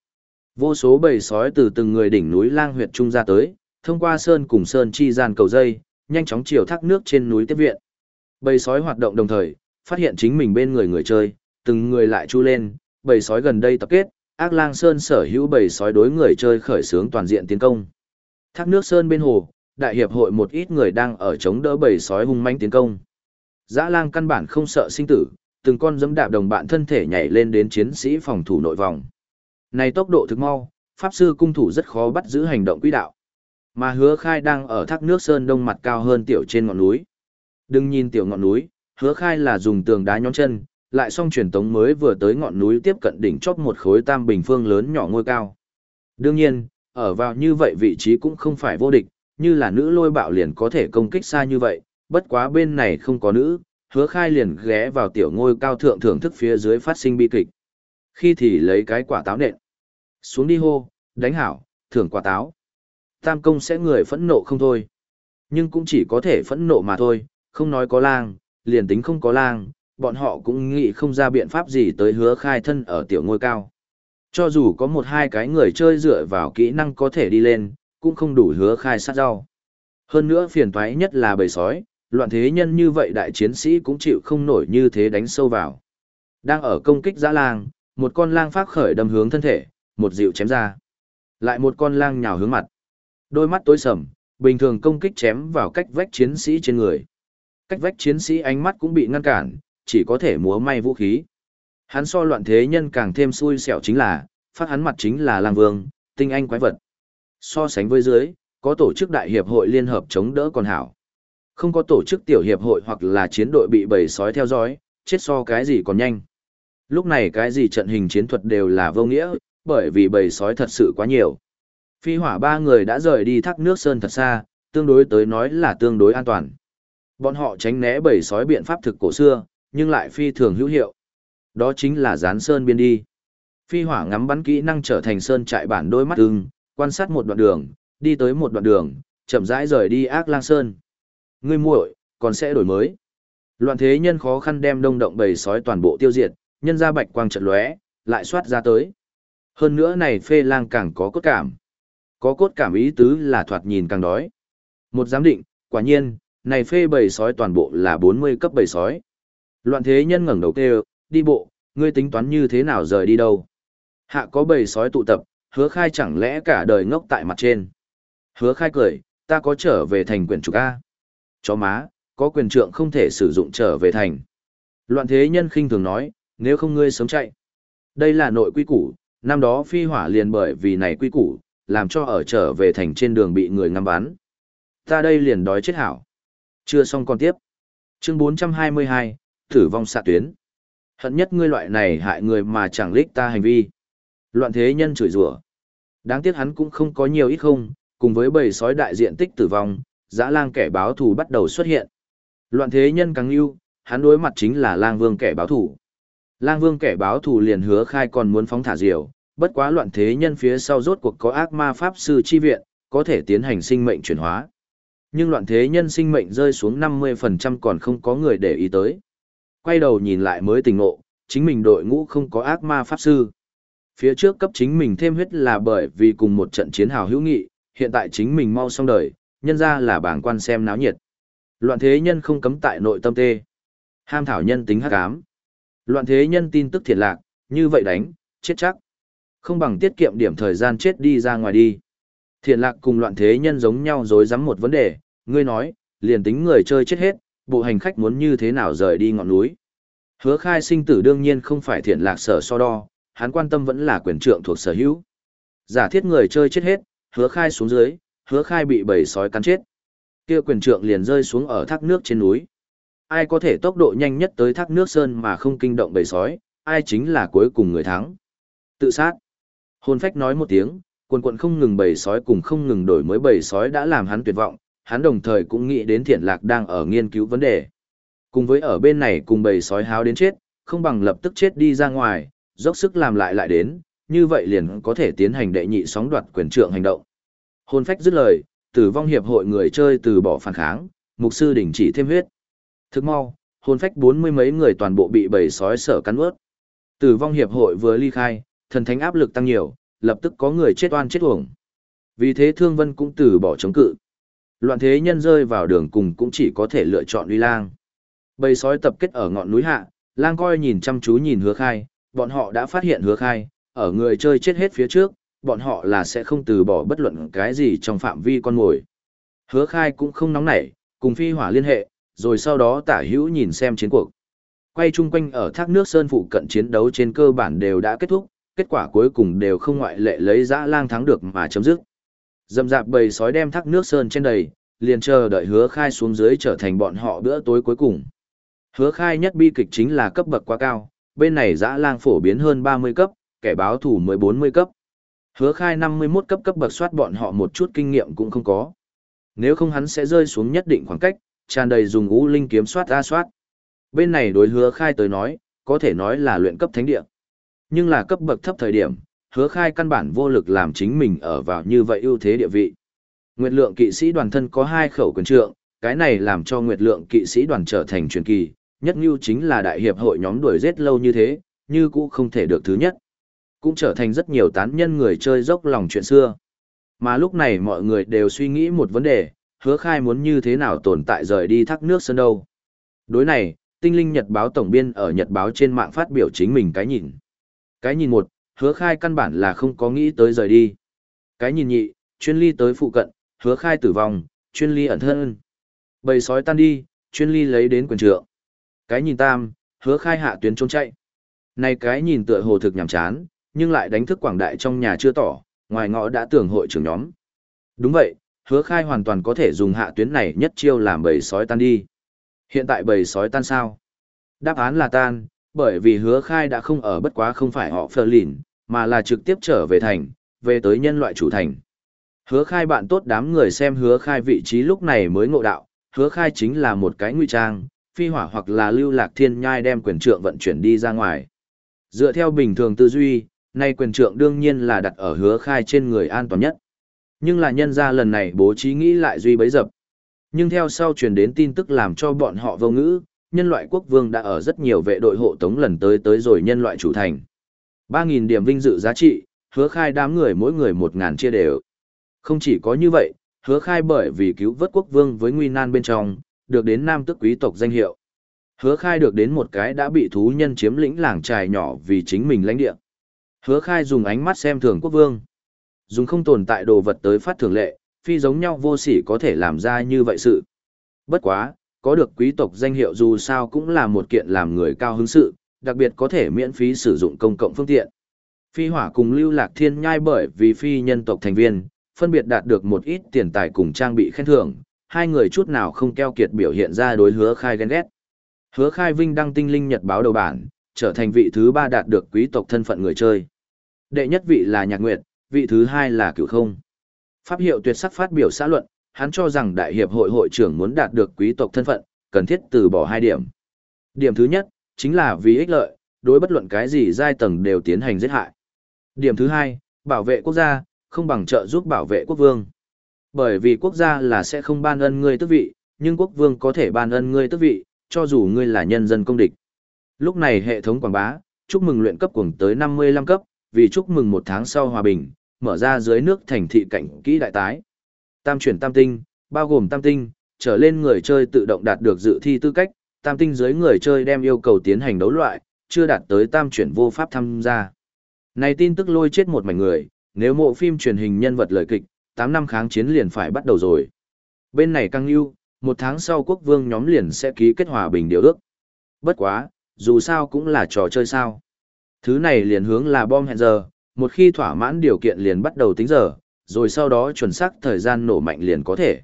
Vô số bầy sói từ từng người đỉnh núi lang huyệt trung ra tới, thông qua sơn cùng sơn chi gian cầu dây, nhanh chóng chiều thác nước trên núi tiếp viện. Bầy sói hoạt động đồng thời, phát hiện chính mình bên người người chơi, từng người lại chu lên, bầy sói gần đây tập kết, ác lang sơn sở hữu bầy sói đối người chơi khởi xướng toàn diện tiến công. Thác nước sơn bên hồ, đại hiệp hội một ít người đang ở chống đỡ bầy sói hung manh tiến công. Dã lang căn bản không sợ sinh tử, từng con dẫm đạp đồng bạn thân thể nhảy lên đến chiến sĩ phòng thủ nội vòng. Này tốc độ thực mau, pháp sư cung thủ rất khó bắt giữ hành động quỹ đạo. Mà hứa khai đang ở thác nước sơn đông mặt cao hơn tiểu trên ngọn núi. Đừng nhìn tiểu ngọn núi, hứa khai là dùng tường đá nhón chân, lại xong truyền tống mới vừa tới ngọn núi tiếp cận đỉnh chóp một khối tam bình phương lớn nhỏ ngôi cao. Đương nhiên, ở vào như vậy vị trí cũng không phải vô địch, như là nữ lôi bạo liền có thể công kích xa như vậy, bất quá bên này không có nữ, hứa khai liền ghé vào tiểu ngôi cao thượng thưởng thức phía dưới phát sinh bi kịch. Khi thì lấy cái quả táo nện. Xuống đi hô, đánh hảo, thưởng quả táo. Tam công sẽ người phẫn nộ không thôi. Nhưng cũng chỉ có thể phẫn nộ mà thôi, không nói có lang, liền tính không có lang, bọn họ cũng nghĩ không ra biện pháp gì tới hứa khai thân ở tiểu ngôi cao. Cho dù có một hai cái người chơi dựa vào kỹ năng có thể đi lên, cũng không đủ hứa khai sát rau. Hơn nữa phiền toái nhất là bầy sói, loạn thế nhân như vậy đại chiến sĩ cũng chịu không nổi như thế đánh sâu vào. Đang ở công kích giã lang, một con lang phát khởi đâm hướng thân thể, một dịu chém ra. Lại một con lang nhào hướng mặt. Đôi mắt tối sầm, bình thường công kích chém vào cách vách chiến sĩ trên người. Cách vách chiến sĩ ánh mắt cũng bị ngăn cản, chỉ có thể múa may vũ khí. Hắn so loạn thế nhân càng thêm xui xẻo chính là, phát hắn mặt chính là lang vương, tinh anh quái vật. So sánh với dưới, có tổ chức đại hiệp hội liên hợp chống đỡ còn hảo. Không có tổ chức tiểu hiệp hội hoặc là chiến đội bị bầy sói theo dõi, chết so cái gì còn nhanh. Lúc này cái gì trận hình chiến thuật đều là vô nghĩa, bởi vì bầy sói thật sự quá nhiều. Phi hỏa ba người đã rời đi thác nước sơn thật xa, tương đối tới nói là tương đối an toàn. Bọn họ tránh né bầy sói biện pháp thực cổ xưa, nhưng lại phi thường hữu hiệu. Đó chính là dán sơn biên đi. Phi hỏa ngắm bắn kỹ năng trở thành sơn trại bản đôi mắt ưng, quan sát một đoạn đường, đi tới một đoạn đường, chậm rãi rời đi ác lang sơn. Ngươi muội, còn sẽ đổi mới. Loạn thế nhân khó khăn đem đông động bầy sói toàn bộ tiêu diệt, nhân ra bạch quang trận lóe, lại soát ra tới. Hơn nữa này phê lang càng có cốt cảm. Có cốt cảm ý tứ là thoạt nhìn càng đói. Một giám định, quả nhiên, này phê bầy sói toàn bộ là 40 cấp bầy sói. Loạn thế nhân ngẩng đầu kêu, đi bộ, ngươi tính toán như thế nào rời đi đâu. Hạ có bầy sói tụ tập, hứa khai chẳng lẽ cả đời ngốc tại mặt trên. Hứa khai cười, ta có trở về thành quyền trục A. Chó má, có quyền trượng không thể sử dụng trở về thành. Loạn thế nhân khinh thường nói, nếu không ngươi sớm chạy. Đây là nội quy củ, năm đó phi hỏa liền bởi vì này quy củ, làm cho ở trở về thành trên đường bị người ngắm bắn. Ta đây liền đói chết hảo. Chưa xong còn tiếp. Chương 422, tử vong xạ tuyến. Hận nhất ngươi loại này hại người mà chẳng lích ta hành vi. Loạn thế nhân chửi rủa. Đáng tiếc hắn cũng không có nhiều ít không, cùng với bầy sói đại diện tích tử vong, dã lang kẻ báo thù bắt đầu xuất hiện. Loạn thế nhân càng yêu, hắn đối mặt chính là lang vương kẻ báo thù. Lang vương kẻ báo thù liền hứa khai còn muốn phóng thả diều, bất quá loạn thế nhân phía sau rốt cuộc có ác ma pháp sư chi viện, có thể tiến hành sinh mệnh chuyển hóa. Nhưng loạn thế nhân sinh mệnh rơi xuống 50% còn không có người để ý tới. Quay đầu nhìn lại mới tình ngộ, chính mình đội ngũ không có ác ma pháp sư. Phía trước cấp chính mình thêm huyết là bởi vì cùng một trận chiến hào hữu nghị, hiện tại chính mình mau xong đời, nhân ra là bảng quan xem náo nhiệt. Loạn thế nhân không cấm tại nội tâm tê. Ham thảo nhân tính hắc ám. Loạn thế nhân tin tức thiệt lạc, như vậy đánh, chết chắc. Không bằng tiết kiệm điểm thời gian chết đi ra ngoài đi. Thiện lạc cùng loạn thế nhân giống nhau dối rắm một vấn đề, ngươi nói, liền tính người chơi chết hết, bộ hành khách muốn như thế nào rời đi ngọn núi. Hứa khai sinh tử đương nhiên không phải thiện lạc sở so đo, hắn quan tâm vẫn là quyền trượng thuộc sở hữu. Giả thiết người chơi chết hết, hứa khai xuống dưới, hứa khai bị bầy sói cắn chết. kia quyền trượng liền rơi xuống ở thác nước trên núi. Ai có thể tốc độ nhanh nhất tới thác nước sơn mà không kinh động bầy sói, ai chính là cuối cùng người thắng. Tự sát. Hồn phách nói một tiếng, quần quận không ngừng bầy sói cùng không ngừng đổi mới bầy sói đã làm hắn tuyệt vọng, hắn đồng thời cũng nghĩ đến thiện lạc đang ở nghiên cứu vấn đề. Cùng với ở bên này cùng bầy sói háo đến chết, không bằng lập tức chết đi ra ngoài, dốc sức làm lại lại đến, như vậy liền có thể tiến hành đệ nhị sóng đoạt quyền trượng hành động. Hồn phách dứt lời, tử vong hiệp hội người chơi từ bỏ phản kháng, mục sư đình chỉ thêm huyết. Thức mau, hồn phách bốn mươi mấy người toàn bộ bị bầy sói sở cắn ướt. Tử vong hiệp hội vừa ly khai, thần thánh áp lực tăng nhiều, lập tức có người chết oan chết uổng. Vì thế Thương Vân cũng từ bỏ chống cự. Loạn thế nhân rơi vào đường cùng cũng chỉ có thể lựa chọn uy lang. Bầy sói tập kết ở ngọn núi hạ, lang coi nhìn chăm chú nhìn hứa khai, bọn họ đã phát hiện hứa khai, ở người chơi chết hết phía trước, bọn họ là sẽ không từ bỏ bất luận cái gì trong phạm vi con mồi. Hứa khai cũng không nóng nảy, cùng phi hỏa liên hệ, rồi sau đó tả hữu nhìn xem chiến cuộc. Quay chung quanh ở thác nước sơn phụ cận chiến đấu trên cơ bản đều đã kết thúc, kết quả cuối cùng đều không ngoại lệ lấy dã lang thắng được mà chấm dứt. Dầm dạp bầy sói đem thác nước sơn trên đầy, liền chờ đợi hứa khai xuống dưới trở thành bọn họ bữa tối cuối cùng. Hứa khai nhất bi kịch chính là cấp bậc quá cao, bên này dã lang phổ biến hơn 30 cấp, kẻ báo thủ mới 40 cấp. Hứa khai 51 cấp cấp bậc soát bọn họ một chút kinh nghiệm cũng không có. Nếu không hắn sẽ rơi xuống nhất định khoảng cách, tràn đầy dùng ngũ linh kiếm soát ra soát. Bên này đối hứa khai tới nói, có thể nói là luyện cấp thánh địa. Nhưng là cấp bậc thấp thời điểm, hứa khai căn bản vô lực làm chính mình ở vào như vậy ưu thế địa vị. Nguyệt lượng kỵ sĩ đoàn thân có hai khẩu quyền trượng, cái này làm cho Nguyệt lượng kỵ sĩ đoàn trở thành truyền kỳ, nhất như chính là đại hiệp hội nhóm đuổi giết lâu như thế, như cũ không thể được thứ nhất. Cũng trở thành rất nhiều tán nhân người chơi dốc lòng chuyện xưa. Mà lúc này mọi người đều suy nghĩ một vấn đề, hứa khai muốn như thế nào tồn tại rời đi thác nước sơn đâu. Đối này, tinh linh Nhật báo tổng biên ở Nhật báo trên mạng phát biểu chính mình cái nhìn. Cái nhìn một, hứa khai căn bản là không có nghĩ tới rời đi. Cái nhìn nhị, chuyên ly tới phụ cận, hứa khai tử vong, chuyên ly ẩn thân. Bầy sói tan đi, chuyên ly lấy đến quyền trượng. Cái nhìn tam, hứa khai hạ tuyến trốn chạy. Này cái nhìn tựa hồ thực nhảm chán, nhưng lại đánh thức quảng đại trong nhà chưa tỏ, ngoài ngõ đã tưởng hội trưởng nhóm. Đúng vậy, Hứa khai hoàn toàn có thể dùng hạ tuyến này nhất chiêu làm bầy sói tan đi. Hiện tại bầy sói tan sao? Đáp án là tan, bởi vì hứa khai đã không ở bất quá không phải họ phờ lìn, mà là trực tiếp trở về thành, về tới nhân loại chủ thành. Hứa khai bạn tốt đám người xem hứa khai vị trí lúc này mới ngộ đạo, hứa khai chính là một cái nguy trang, phi hỏa hoặc là lưu lạc thiên nhai đem quyền trượng vận chuyển đi ra ngoài. Dựa theo bình thường tư duy, nay quyền trượng đương nhiên là đặt ở hứa khai trên người an toàn nhất. Nhưng là nhân ra lần này bố trí nghĩ lại duy bấy dập. Nhưng theo sau truyền đến tin tức làm cho bọn họ vô ngữ, nhân loại quốc vương đã ở rất nhiều vệ đội hộ tống lần tới tới rồi nhân loại chủ thành. 3.000 điểm vinh dự giá trị, hứa khai đám người mỗi người 1.000 chia đều. Không chỉ có như vậy, hứa khai bởi vì cứu vớt quốc vương với nguy nan bên trong, được đến nam tức quý tộc danh hiệu. Hứa khai được đến một cái đã bị thú nhân chiếm lĩnh làng trài nhỏ vì chính mình lãnh địa. Hứa khai dùng ánh mắt xem thường quốc vương. Dùng không tồn tại đồ vật tới phát thường lệ, phi giống nhau vô sỉ có thể làm ra như vậy sự. Bất quá, có được quý tộc danh hiệu dù sao cũng là một kiện làm người cao hứng sự, đặc biệt có thể miễn phí sử dụng công cộng phương tiện. Phi hỏa cùng lưu lạc thiên nhai bởi vì phi nhân tộc thành viên, phân biệt đạt được một ít tiền tài cùng trang bị khen thưởng, hai người chút nào không keo kiệt biểu hiện ra đối hứa khai ghen ghét. Hứa khai vinh đăng tinh linh nhật báo đầu bản, trở thành vị thứ ba đạt được quý tộc thân phận người chơi. Đệ nhất vị là nhạc nguyệt, vị thứ hai là cựu không. Pháp hiệu tuyệt sắc phát biểu xã luận, hắn cho rằng đại hiệp hội hội trưởng muốn đạt được quý tộc thân phận, cần thiết từ bỏ hai điểm. Điểm thứ nhất, chính là vì ích lợi, đối bất luận cái gì giai tầng đều tiến hành giết hại. Điểm thứ hai, bảo vệ quốc gia, không bằng trợ giúp bảo vệ quốc vương. Bởi vì quốc gia là sẽ không ban ân ngươi tước vị, nhưng quốc vương có thể ban ân ngươi tước vị, cho dù ngươi là nhân dân công địch. Lúc này hệ thống quảng bá, chúc mừng luyện cấp cuồng tới 55 cấp, vì chúc mừng một tháng sau hòa bình, mở ra dưới nước thành thị cảnh kỹ đại tái. Tam chuyển tam tinh, bao gồm tam tinh, trở lên người chơi tự động đạt được dự thi tư cách, tam tinh dưới người chơi đem yêu cầu tiến hành đấu loại, chưa đạt tới tam chuyển vô pháp tham gia. Này tin tức lôi chết một mảnh người, nếu mộ phim truyền hình nhân vật lời kịch, 8 năm kháng chiến liền phải bắt đầu rồi. Bên này căng yêu, một tháng sau quốc vương nhóm liền sẽ ký kết hòa bình điều ước. Bất quá, dù sao cũng là trò chơi sao. Thứ này liền hướng là bom hẹn giờ, một khi thỏa mãn điều kiện liền bắt đầu tính giờ, rồi sau đó chuẩn xác thời gian nổ mạnh liền có thể.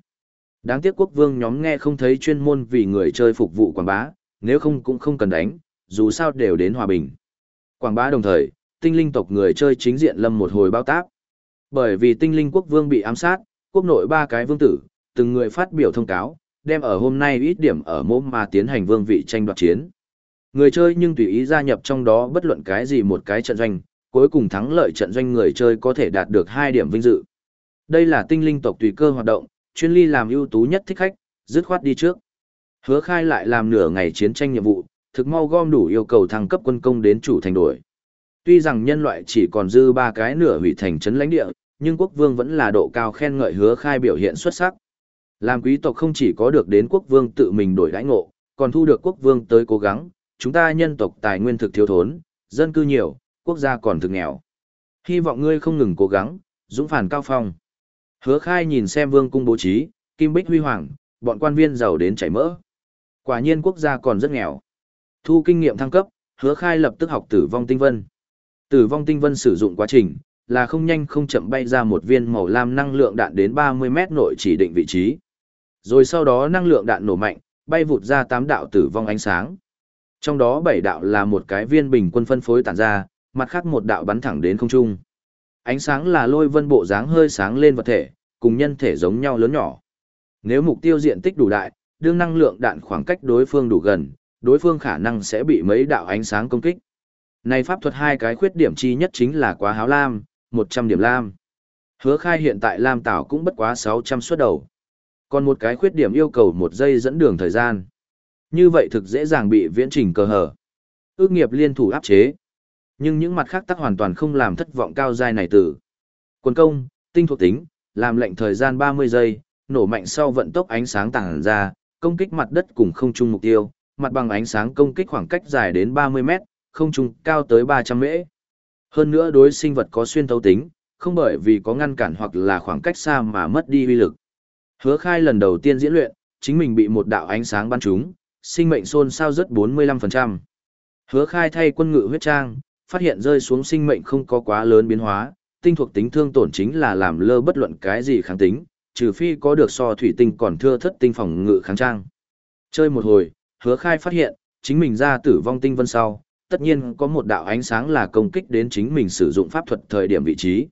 Đáng tiếc quốc vương nhóm nghe không thấy chuyên môn vì người chơi phục vụ quảng bá, nếu không cũng không cần đánh, dù sao đều đến hòa bình. Quảng bá đồng thời, tinh linh tộc người chơi chính diện lâm một hồi bao táp. Bởi vì tinh linh quốc vương bị ám sát, quốc nội ba cái vương tử, từng người phát biểu thông cáo, đem ở hôm nay ít điểm ở môm mà tiến hành vương vị tranh đoạt chiến. Người chơi nhưng tùy ý gia nhập trong đó bất luận cái gì một cái trận doanh, cuối cùng thắng lợi trận doanh người chơi có thể đạt được 2 điểm vinh dự. Đây là tinh linh tộc tùy cơ hoạt động, chuyên ly làm ưu tú nhất thích khách, dứt khoát đi trước. Hứa khai lại làm nửa ngày chiến tranh nhiệm vụ, thực mau gom đủ yêu cầu thăng cấp quân công đến chủ thành đổi. Tuy rằng nhân loại chỉ còn dư ba cái nửa hủy thành trấn lãnh địa, nhưng quốc vương vẫn là độ cao khen ngợi hứa khai biểu hiện xuất sắc. Làm quý tộc không chỉ có được đến quốc vương tự mình đổi đãi ngộ, còn thu được quốc vương tới cố gắng, chúng ta nhân tộc tài nguyên thực thiếu thốn, dân cư nhiều, quốc gia còn thực nghèo. Hy vọng ngươi không ngừng cố gắng, dũng phản cao phong. Hứa khai nhìn xem vương cung bố trí, kim bích huy hoàng, bọn quan viên giàu đến chảy mỡ. Quả nhiên quốc gia còn rất nghèo. Thu kinh nghiệm thăng cấp, hứa khai lập tức học tử vong tinh vân. Tử vong tinh vân sử dụng quá trình, là không nhanh không chậm bay ra một viên màu lam năng lượng đạn đến 30 mét nội chỉ định vị trí. Rồi sau đó năng lượng đạn nổ mạnh, bay vụt ra 8 đạo tử vong ánh sáng. Trong đó 7 đạo là một cái viên bình quân phân phối tản ra, mặt khác một đạo bắn thẳng đến không trung. Ánh sáng là lôi vân bộ dáng hơi sáng lên vật thể, cùng nhân thể giống nhau lớn nhỏ. Nếu mục tiêu diện tích đủ đại, đương năng lượng đạn khoảng cách đối phương đủ gần, đối phương khả năng sẽ bị mấy đạo ánh sáng công kích. Này pháp thuật hai cái khuyết điểm chi nhất chính là quá háo lam, 100 điểm lam. Hứa khai hiện tại lam tảo cũng bất quá 600 suất đầu. Còn một cái khuyết điểm yêu cầu một giây dẫn đường thời gian. Như vậy thực dễ dàng bị viễn trình cơ hở. Ước nghiệp liên thủ áp chế. Nhưng những mặt khác tắc hoàn toàn không làm thất vọng cao giai này tử. Quân công, tinh thuộc tính, làm lệnh thời gian 30 giây, nổ mạnh sau vận tốc ánh sáng tàng ra, công kích mặt đất cùng không chung mục tiêu, mặt bằng ánh sáng công kích khoảng cách dài đến 30 mét, không chung cao tới 300 mễ. Hơn nữa đối sinh vật có xuyên thấu tính, không bởi vì có ngăn cản hoặc là khoảng cách xa mà mất đi uy lực. Hứa khai lần đầu tiên diễn luyện, chính mình bị một đạo ánh sáng bắn trúng, sinh mệnh xôn sao rất 45%. Hứa khai thay quân ngự huyết trang, phát hiện rơi xuống sinh mệnh không có quá lớn biến hóa, tinh thuộc tính thương tổn chính là làm lơ bất luận cái gì kháng tính, trừ phi có được so thủy tinh còn thưa thất tinh phòng ngự kháng trang. Chơi một hồi, hứa khai phát hiện, chính mình ra tử vong tinh vân sau, tất nhiên có một đạo ánh sáng là công kích đến chính mình sử dụng pháp thuật thời điểm vị trí.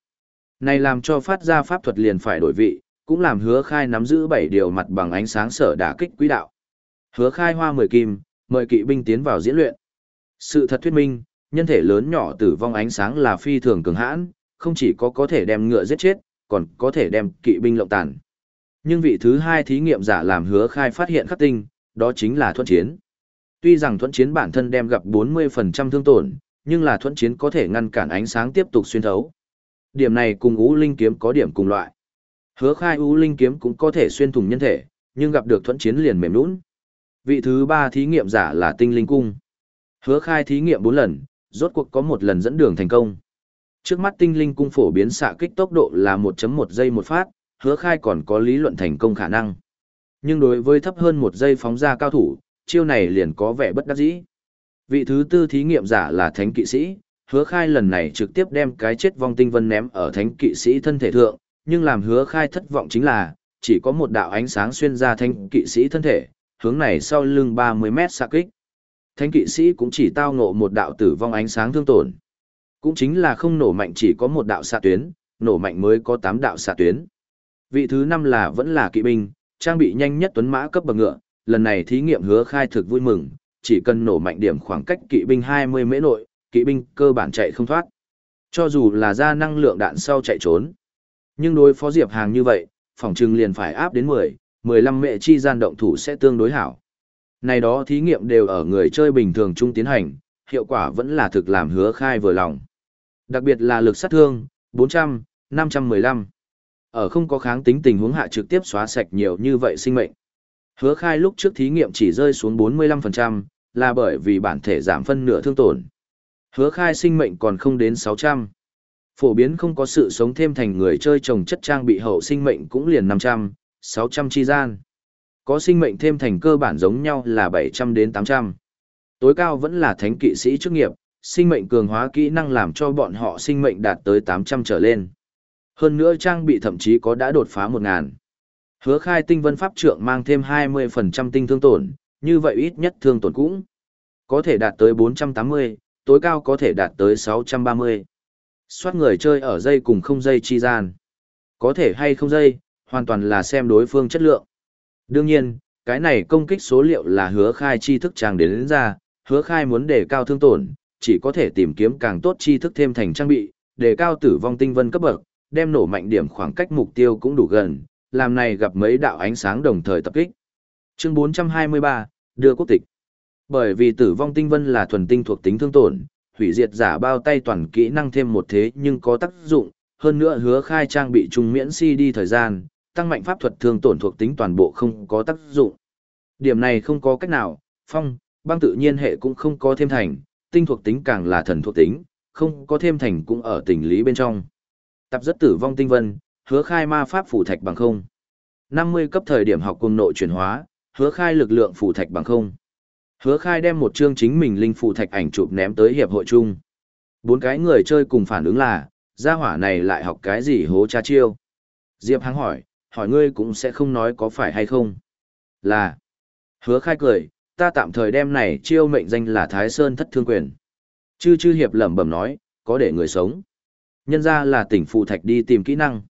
Này làm cho phát ra pháp thuật liền phải đổi vị, cũng làm hứa khai nắm giữ bảy điều mặt bằng ánh sáng sở đả kích quý đạo. Hứa khai hoa mười kim, mời kỵ binh tiến vào diễn luyện. Sự thật thuyết minh, nhân thể lớn nhỏ tử vong ánh sáng là phi thường cường hãn, không chỉ có có thể đem ngựa giết chết, còn có thể đem kỵ binh lộng tàn. Nhưng vị thứ hai thí nghiệm giả làm hứa khai phát hiện khắc tinh, đó chính là thuận chiến. Tuy rằng thuận chiến bản thân đem gặp 40% thương tổn, nhưng là thuận chiến có thể ngăn cản ánh sáng tiếp tục xuyên thấu. Điểm này cùng Ú Linh kiếm có điểm cùng loại. Hứa khai Ú Linh kiếm cũng có thể xuyên thủng nhân thể, nhưng gặp được thuận chiến liền mềm nũng. Vị thứ ba thí nghiệm giả là tinh linh cung. Hứa khai thí nghiệm 4 lần, rốt cuộc có một lần dẫn đường thành công. Trước mắt tinh linh cung phổ biến xạ kích tốc độ là 1.1 giây một phát, hứa khai còn có lý luận thành công khả năng. Nhưng đối với thấp hơn một giây phóng ra cao thủ, chiêu này liền có vẻ bất đắc dĩ. Vị thứ tư thí nghiệm giả là thánh kỵ sĩ, hứa khai lần này trực tiếp đem cái chết vong tinh vân ném ở thánh kỵ sĩ thân thể thượng, nhưng làm hứa khai thất vọng chính là, chỉ có một đạo ánh sáng xuyên ra thánh kỵ sĩ thân thể, hướng này sau lưng 30 mét xạ kích. Thánh kỵ sĩ cũng chỉ tao ngộ một đạo tử vong ánh sáng thương tổn. Cũng chính là không nổ mạnh chỉ có một đạo xạ tuyến, nổ mạnh mới có 8 đạo xạ tuyến. Vị thứ năm là vẫn là kỵ binh, trang bị nhanh nhất tuấn mã cấp bậc ngựa, lần này thí nghiệm hứa khai thực vui mừng, chỉ cần nổ mạnh điểm khoảng cách kỵ binh 20 mễ nội, kỵ binh cơ bản chạy không thoát. Cho dù là ra năng lượng đạn sau chạy trốn. Nhưng đối phó Diệp Hàng như vậy, phòng trưng liền phải áp đến 10, 15 mẹ chi gian động thủ sẽ tương đối hảo. Này đó thí nghiệm đều ở người chơi bình thường chung tiến hành, hiệu quả vẫn là thực làm hứa khai vừa lòng. Đặc biệt là lực sát thương, 400, 515. Ở không có kháng tính tình huống hạ trực tiếp xóa sạch nhiều như vậy sinh mệnh. Hứa khai lúc trước thí nghiệm chỉ rơi xuống 45%, là bởi vì bản thể giảm phân nửa thương tổn. Hứa khai sinh mệnh còn không đến 600. Phổ biến không có sự sống thêm thành người chơi trồng chất trang bị hậu sinh mệnh cũng liền 500, 600 chi gian. Có sinh mệnh thêm thành cơ bản giống nhau là 700 đến 800. Tối cao vẫn là thánh kỵ sĩ chức nghiệp, sinh mệnh cường hóa kỹ năng làm cho bọn họ sinh mệnh đạt tới 800 trở lên. Hơn nữa trang bị thậm chí có đã đột phá 1000. Hứa khai tinh vân pháp trượng mang thêm 20% tinh thương tổn, như vậy ít nhất thương tổn cũng có thể đạt tới 480, tối cao có thể đạt tới 630. Xoát người chơi ở dây cùng không dây chi gian. Có thể hay không dây, hoàn toàn là xem đối phương chất lượng. Đương nhiên, cái này công kích số liệu là hứa khai tri thức trang đến, đến ra, hứa khai muốn đề cao thương tổn, chỉ có thể tìm kiếm càng tốt tri thức thêm thành trang bị, đề cao tử vong tinh vân cấp bậc, đem nổ mạnh điểm khoảng cách mục tiêu cũng đủ gần, làm này gặp mấy đạo ánh sáng đồng thời tập kích. Chương 423, đưa quốc tịch. Bởi vì tử vong tinh vân là thuần tinh thuộc tính thương tổn, hủy diệt giả bao tay toàn kỹ năng thêm một thế nhưng có tác dụng, hơn nữa hứa khai trang bị trung miễn si đi thời gian, tăng mạnh pháp thuật thương tổn thuộc tính toàn bộ không có tác dụng. Điểm này không có cách nào, phong, băng tự nhiên hệ cũng không có thêm thành, tinh thuộc tính càng là thần thuộc tính, không có thêm thành cũng ở tình lý bên trong. Tập rất tử vong tinh vân, hứa khai ma pháp phủ thạch bằng không. 50 cấp thời điểm học cùng nội chuyển hóa, hứa khai lực lượng phủ thạch bằng không. Hứa khai đem một chương chính mình linh phủ thạch ảnh chụp ném tới hiệp hội chung. Bốn cái người chơi cùng phản ứng là, gia hỏa này lại học cái gì hố cha chiêu. Diệp Hằng hỏi, hỏi ngươi cũng sẽ không nói có phải hay không. Là. Hứa khai cười, ta tạm thời đem này chiêu mệnh danh là Thái Sơn thất thương quyền. Chư chư hiệp lẩm bẩm nói, có để người sống. Nhân ra là tỉnh phù thạch đi tìm kỹ năng.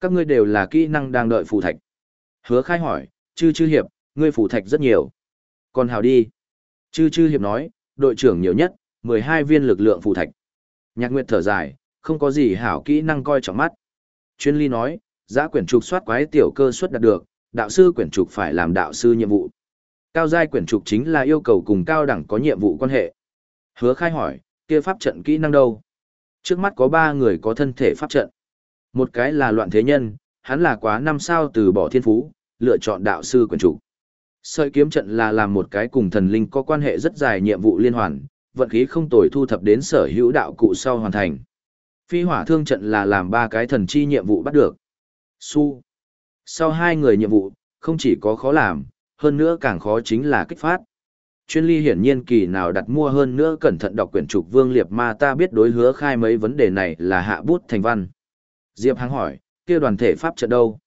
Các ngươi đều là kỹ năng đang đợi phù thạch. Hứa khai hỏi, chư chư hiệp, ngươi phù thạch rất nhiều. Còn hào đi. Chư chư hiệp nói, đội trưởng nhiều nhất, 12 viên lực lượng phù thạch. Nhạc Nguyệt thở dài, không có gì hảo kỹ năng coi trọng mắt. Chuyên ly nói, giã quyển trục soát quái tiểu cơ suất đạt được, đạo sư quyển trục phải làm đạo sư nhiệm vụ. Cao giai quyển trục chính là yêu cầu cùng cao đẳng có nhiệm vụ quan hệ. Hứa khai hỏi, kia pháp trận kỹ năng đâu? Trước mắt có ba người có thân thể pháp trận. Một cái là loạn thế nhân, hắn là quá năm sao từ bỏ thiên phú, lựa chọn đạo sư quyển trục. Sợi kiếm trận là làm một cái cùng thần linh có quan hệ rất dài nhiệm vụ liên hoàn, vận khí không tồi thu thập đến sở hữu đạo cụ sau hoàn thành. Phi hỏa thương trận là làm ba cái thần chi nhiệm vụ bắt được. Su. Sau hai người nhiệm vụ, không chỉ có khó làm, hơn nữa càng khó chính là kích phát. Chuyên ly hiển nhiên kỳ nào đặt mua hơn nữa cẩn thận đọc quyển trục vương liệt ma ta biết đối hứa khai mấy vấn đề này là hạ bút thành văn. Diệp Hằng hỏi, kia đoàn thể pháp trận đâu?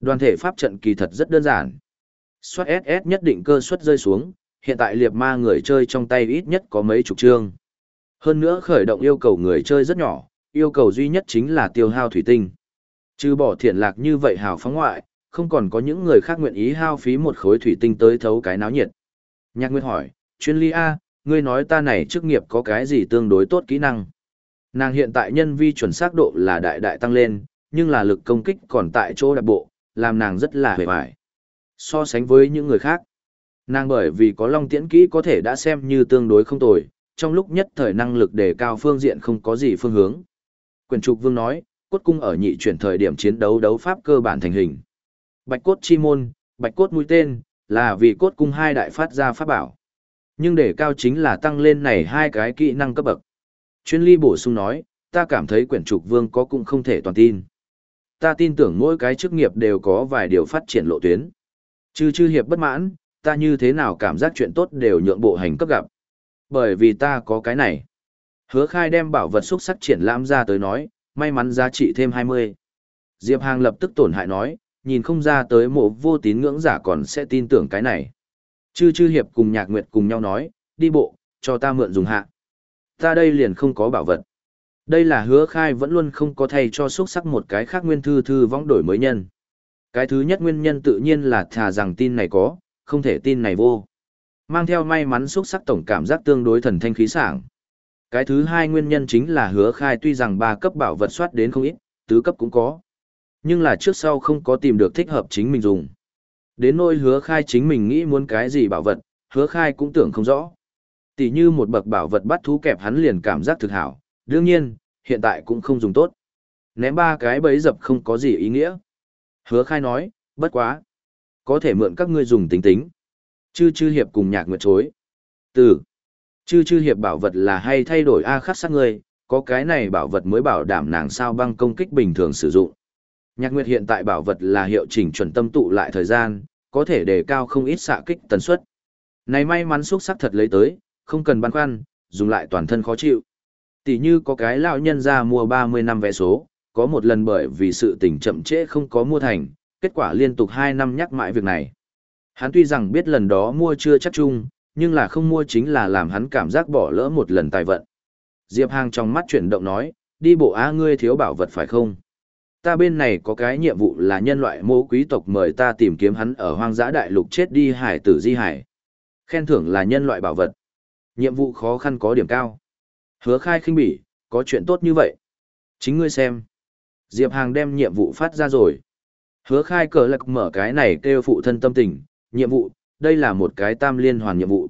Đoàn thể pháp trận kỳ thật rất đơn giản. Xoát SS nhất định cơ suất rơi xuống, hiện tại liệt ma người chơi trong tay ít nhất có mấy chục chương. Hơn nữa khởi động yêu cầu người chơi rất nhỏ, yêu cầu duy nhất chính là tiêu hao thủy tinh. Trừ bỏ thiện lạc như vậy hào phóng ngoại, không còn có những người khác nguyện ý hao phí một khối thủy tinh tới thấu cái náo nhiệt. Nhạc Nguyệt hỏi, chuyên ly A, ngươi nói ta này chức nghiệp có cái gì tương đối tốt kỹ năng? Nàng hiện tại nhân vi chuẩn xác độ là đại đại tăng lên, nhưng là lực công kích còn tại chỗ đặc bộ, làm nàng rất là hề bại. So sánh với những người khác, nàng bởi vì có long tiễn kỹ có thể đã xem như tương đối không tồi, trong lúc nhất thời năng lực đề cao phương diện không có gì phương hướng. Quyền trục vương nói, cốt cung ở nhị chuyển thời điểm chiến đấu đấu pháp cơ bản thành hình. Bạch cốt chi môn, bạch cốt mũi tên, là vì cốt cung hai đại phát ra pháp bảo. Nhưng để cao chính là tăng lên này hai cái kỹ năng cấp bậc. Chuyên ly bổ sung nói, ta cảm thấy quyển trục vương có cũng không thể toàn tin. Ta tin tưởng mỗi cái chức nghiệp đều có vài điều phát triển lộ tuyến. Chư chư hiệp bất mãn, ta như thế nào cảm giác chuyện tốt đều nhượng bộ hành cấp gặp. Bởi vì ta có cái này. Hứa khai đem bảo vật xúc sắc triển lãm ra tới nói, may mắn giá trị thêm 20. Diệp Hàng lập tức tổn hại nói, nhìn không ra tới mộ vô tín ngưỡng giả còn sẽ tin tưởng cái này. Chư chư hiệp cùng nhạc nguyệt cùng nhau nói, đi bộ, cho ta mượn dùng hạ. Ta đây liền không có bảo vật. Đây là hứa khai vẫn luôn không có thay cho xuất sắc một cái khác nguyên thư thư vong đổi mới nhân. Cái thứ nhất nguyên nhân tự nhiên là thà rằng tin này có, không thể tin này vô. Mang theo may mắn xuất sắc tổng cảm giác tương đối thần thanh khí sảng. Cái thứ hai nguyên nhân chính là hứa khai tuy rằng ba cấp bảo vật soát đến không ít, tứ cấp cũng có. Nhưng là trước sau không có tìm được thích hợp chính mình dùng. Đến nỗi hứa khai chính mình nghĩ muốn cái gì bảo vật, hứa khai cũng tưởng không rõ. Tỷ như một bậc bảo vật bắt thú kẹp hắn liền cảm giác thực hảo, đương nhiên, hiện tại cũng không dùng tốt. Ném ba cái bấy dập không có gì ý nghĩa. Hứa khai nói, bất quá. Có thể mượn các ngươi dùng tính tính. Chư chư hiệp cùng nhạc nguyệt chối. Từ. Chư chư hiệp bảo vật là hay thay đổi A khắc sát ngươi, có cái này bảo vật mới bảo đảm nàng sao băng công kích bình thường sử dụng. Nhạc Nguyệt hiện tại bảo vật là hiệu chỉnh chuẩn tâm tụ lại thời gian, có thể đề cao không ít xạ kích tần suất. Này may mắn xuất sắc thật lấy tới, không cần băn khoăn, dùng lại toàn thân khó chịu. Tỷ như có cái lão nhân ra mua 30 năm vé số, có một lần bởi vì sự tình chậm trễ không có mua thành, kết quả liên tục 2 năm nhắc mãi việc này. Hắn tuy rằng biết lần đó mua chưa chắc chung, nhưng là không mua chính là làm hắn cảm giác bỏ lỡ một lần tài vận. Diệp Hàng trong mắt chuyển động nói, đi bộ á ngươi thiếu bảo vật phải không? Ta bên này có cái nhiệm vụ là nhân loại mô quý tộc mời ta tìm kiếm hắn ở hoang dã đại lục chết đi hải tử di hải. Khen thưởng là nhân loại bảo vật. Nhiệm vụ khó khăn có điểm cao. Hứa khai khinh bỉ, có chuyện tốt như vậy. Chính ngươi xem. Diệp Hàng đem nhiệm vụ phát ra rồi. Hứa khai cờ lạc mở cái này kêu phụ thân tâm tình, nhiệm vụ, đây là một cái tam liên hoàn nhiệm vụ.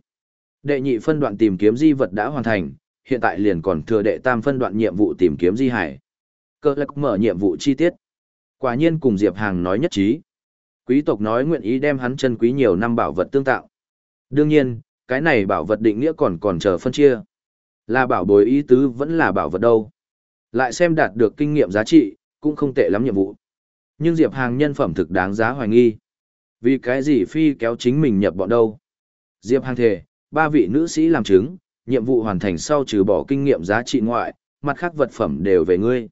Đệ nhị phân đoạn tìm kiếm di vật đã hoàn thành, hiện tại liền còn thừa đệ tam phân đoạn nhiệm vụ tìm kiếm di hải. Cơ lạc mở nhiệm vụ chi tiết. Quả nhiên cùng Diệp Hàng nói nhất trí. Quý tộc nói nguyện ý đem hắn chân quý nhiều năm bảo vật tương tạo. Đương nhiên, cái này bảo vật định nghĩa còn còn chờ phân chia. Là bảo bối ý tứ vẫn là bảo vật đâu. Lại xem đạt được kinh nghiệm giá trị, cũng không tệ lắm nhiệm vụ. Nhưng Diệp Hàng nhân phẩm thực đáng giá hoài nghi. Vì cái gì phi kéo chính mình nhập bọn đâu? Diệp Hàng thề, ba vị nữ sĩ làm chứng, nhiệm vụ hoàn thành sau trừ bỏ kinh nghiệm giá trị ngoại, mặt khác vật phẩm đều về ngươi.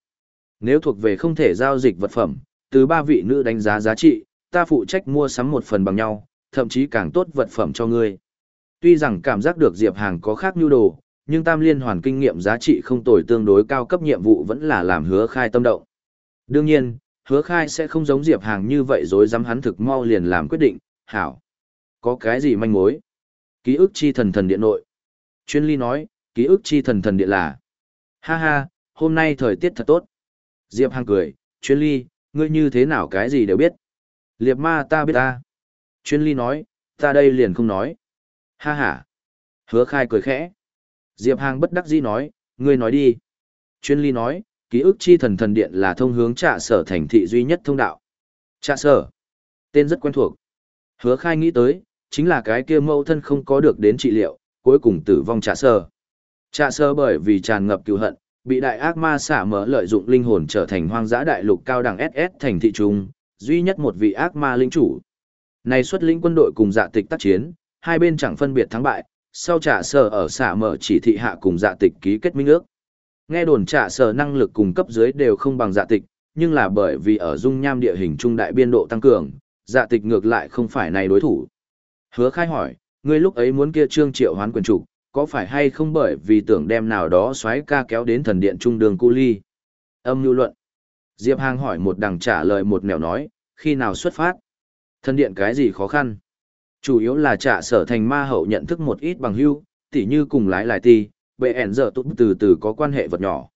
Nếu thuộc về không thể giao dịch vật phẩm, từ ba vị nữ đánh giá giá trị, ta phụ trách mua sắm một phần bằng nhau, thậm chí càng tốt vật phẩm cho ngươi. Tuy rằng cảm giác được Diệp Hàng có khác nhu đồ, nhưng tam liên hoàn kinh nghiệm giá trị không tồi tương đối cao cấp nhiệm vụ vẫn là làm hứa khai tâm động. Đương nhiên, hứa khai sẽ không giống Diệp Hàng như vậy rồi dám hắn thực mau liền làm quyết định, hảo. Có cái gì manh mối? Ký ức chi thần thần điện nội. Chuyên ly nói, ký ức chi thần thần điện là. Ha ha, hôm nay thời tiết thật tốt. Diệp Hàng cười, chuyên ly, ngươi như thế nào cái gì đều biết. Liệp ma ta biết ta. Chuyên ly nói, ta đây liền không nói. Ha ha. Hứa khai cười khẽ. Diệp Hàng bất đắc dĩ nói, ngươi nói đi. Chuyên ly nói, ký ức chi thần thần điện là thông hướng trạ sở thành thị duy nhất thông đạo. Trạ sở. Tên rất quen thuộc. Hứa khai nghĩ tới, chính là cái kia mâu thân không có được đến trị liệu, cuối cùng tử vong trạ sở. Trạ sở bởi vì tràn ngập cứu hận, bị đại ác ma xả mở lợi dụng linh hồn trở thành hoang dã đại lục cao đẳng SS thành thị trung, duy nhất một vị ác ma linh chủ. Này xuất lĩnh quân đội cùng dạ tịch tác chiến, hai bên chẳng phân biệt thắng bại, sau trả sở ở xả mở chỉ thị hạ cùng dạ tịch ký kết minh ước. Nghe đồn trả sở năng lực cùng cấp dưới đều không bằng dạ tịch, nhưng là bởi vì ở dung nham địa hình trung đại biên độ tăng cường, dạ tịch ngược lại không phải này đối thủ. Hứa khai hỏi, ngươi lúc ấy muốn kia trương triệu hoán quyền trục, có phải hay không bởi vì tưởng đem nào đó xoáy ca kéo đến thần điện trung đường cu ly? Âm lưu luận. Diệp Hàng hỏi một đằng trả lời một nẻo nói, khi nào xuất phát? Thần điện cái gì khó khăn? Chủ yếu là trả sở thành ma hậu nhận thức một ít bằng hưu, tỉ như cùng lái lại ti, bệ ẻn giờ tụt từ từ có quan hệ vật nhỏ.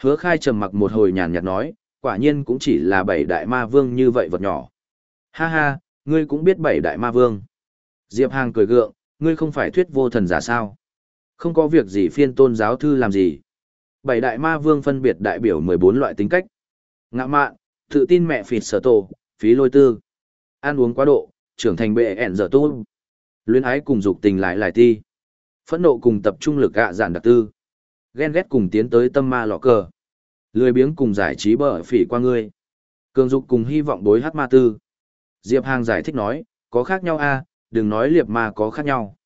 Hứa khai trầm mặc một hồi nhàn nhạt nói, quả nhiên cũng chỉ là bảy đại ma vương như vậy vật nhỏ. Ha ha, ngươi cũng biết bảy đại ma vương. Diệp Hàng cười gượng, ngươi không phải thuyết vô thần giả sao? Không có việc gì phiên tôn giáo thư làm gì. Bảy đại ma vương phân biệt đại biểu 14 loại tính cách. Ngạ mạn, tự tin mẹ phịt sở tổ, phí lôi tư. Ăn uống quá độ, trưởng thành bệ ẻn giờ tu. Luyến ái cùng dục tình lại lại ti. Phẫn nộ cùng tập trung lực gạ giản đặc tư. Ghen ghét cùng tiến tới tâm ma lọ cờ. Lười biếng cùng giải trí bở phỉ qua ngươi. Cường dục cùng hy vọng bối hát ma tư. Diệp Hàng giải thích nói, có khác nhau a đừng nói liệp ma có khác nhau.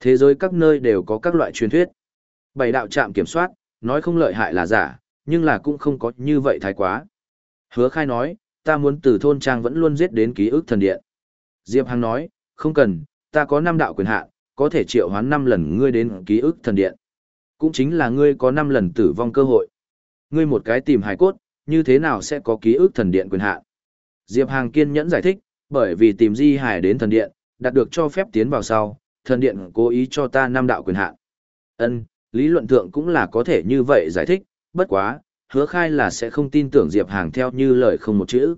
Thế giới các nơi đều có các loại truyền thuyết. Bảy đạo trạm kiểm soát, nói không lợi hại là giả, nhưng là cũng không có như vậy thái quá. Hứa khai nói, ta muốn từ thôn trang vẫn luôn giết đến ký ức thần điện. Diệp Hằng nói, không cần, ta có năm đạo quyền hạn, có thể triệu hoán năm lần ngươi đến ký ức thần điện. Cũng chính là ngươi có năm lần tử vong cơ hội. Ngươi một cái tìm hài cốt, như thế nào sẽ có ký ức thần điện quyền hạn? Diệp Hàng kiên nhẫn giải thích, bởi vì tìm di hài đến thần điện, đạt được cho phép tiến vào sau, thần điện cố ý cho ta năm đạo quyền hạn. Ân, lý luận thượng cũng là có thể như vậy giải thích, bất quá, hứa khai là sẽ không tin tưởng Diệp Hàng theo như lời không một chữ.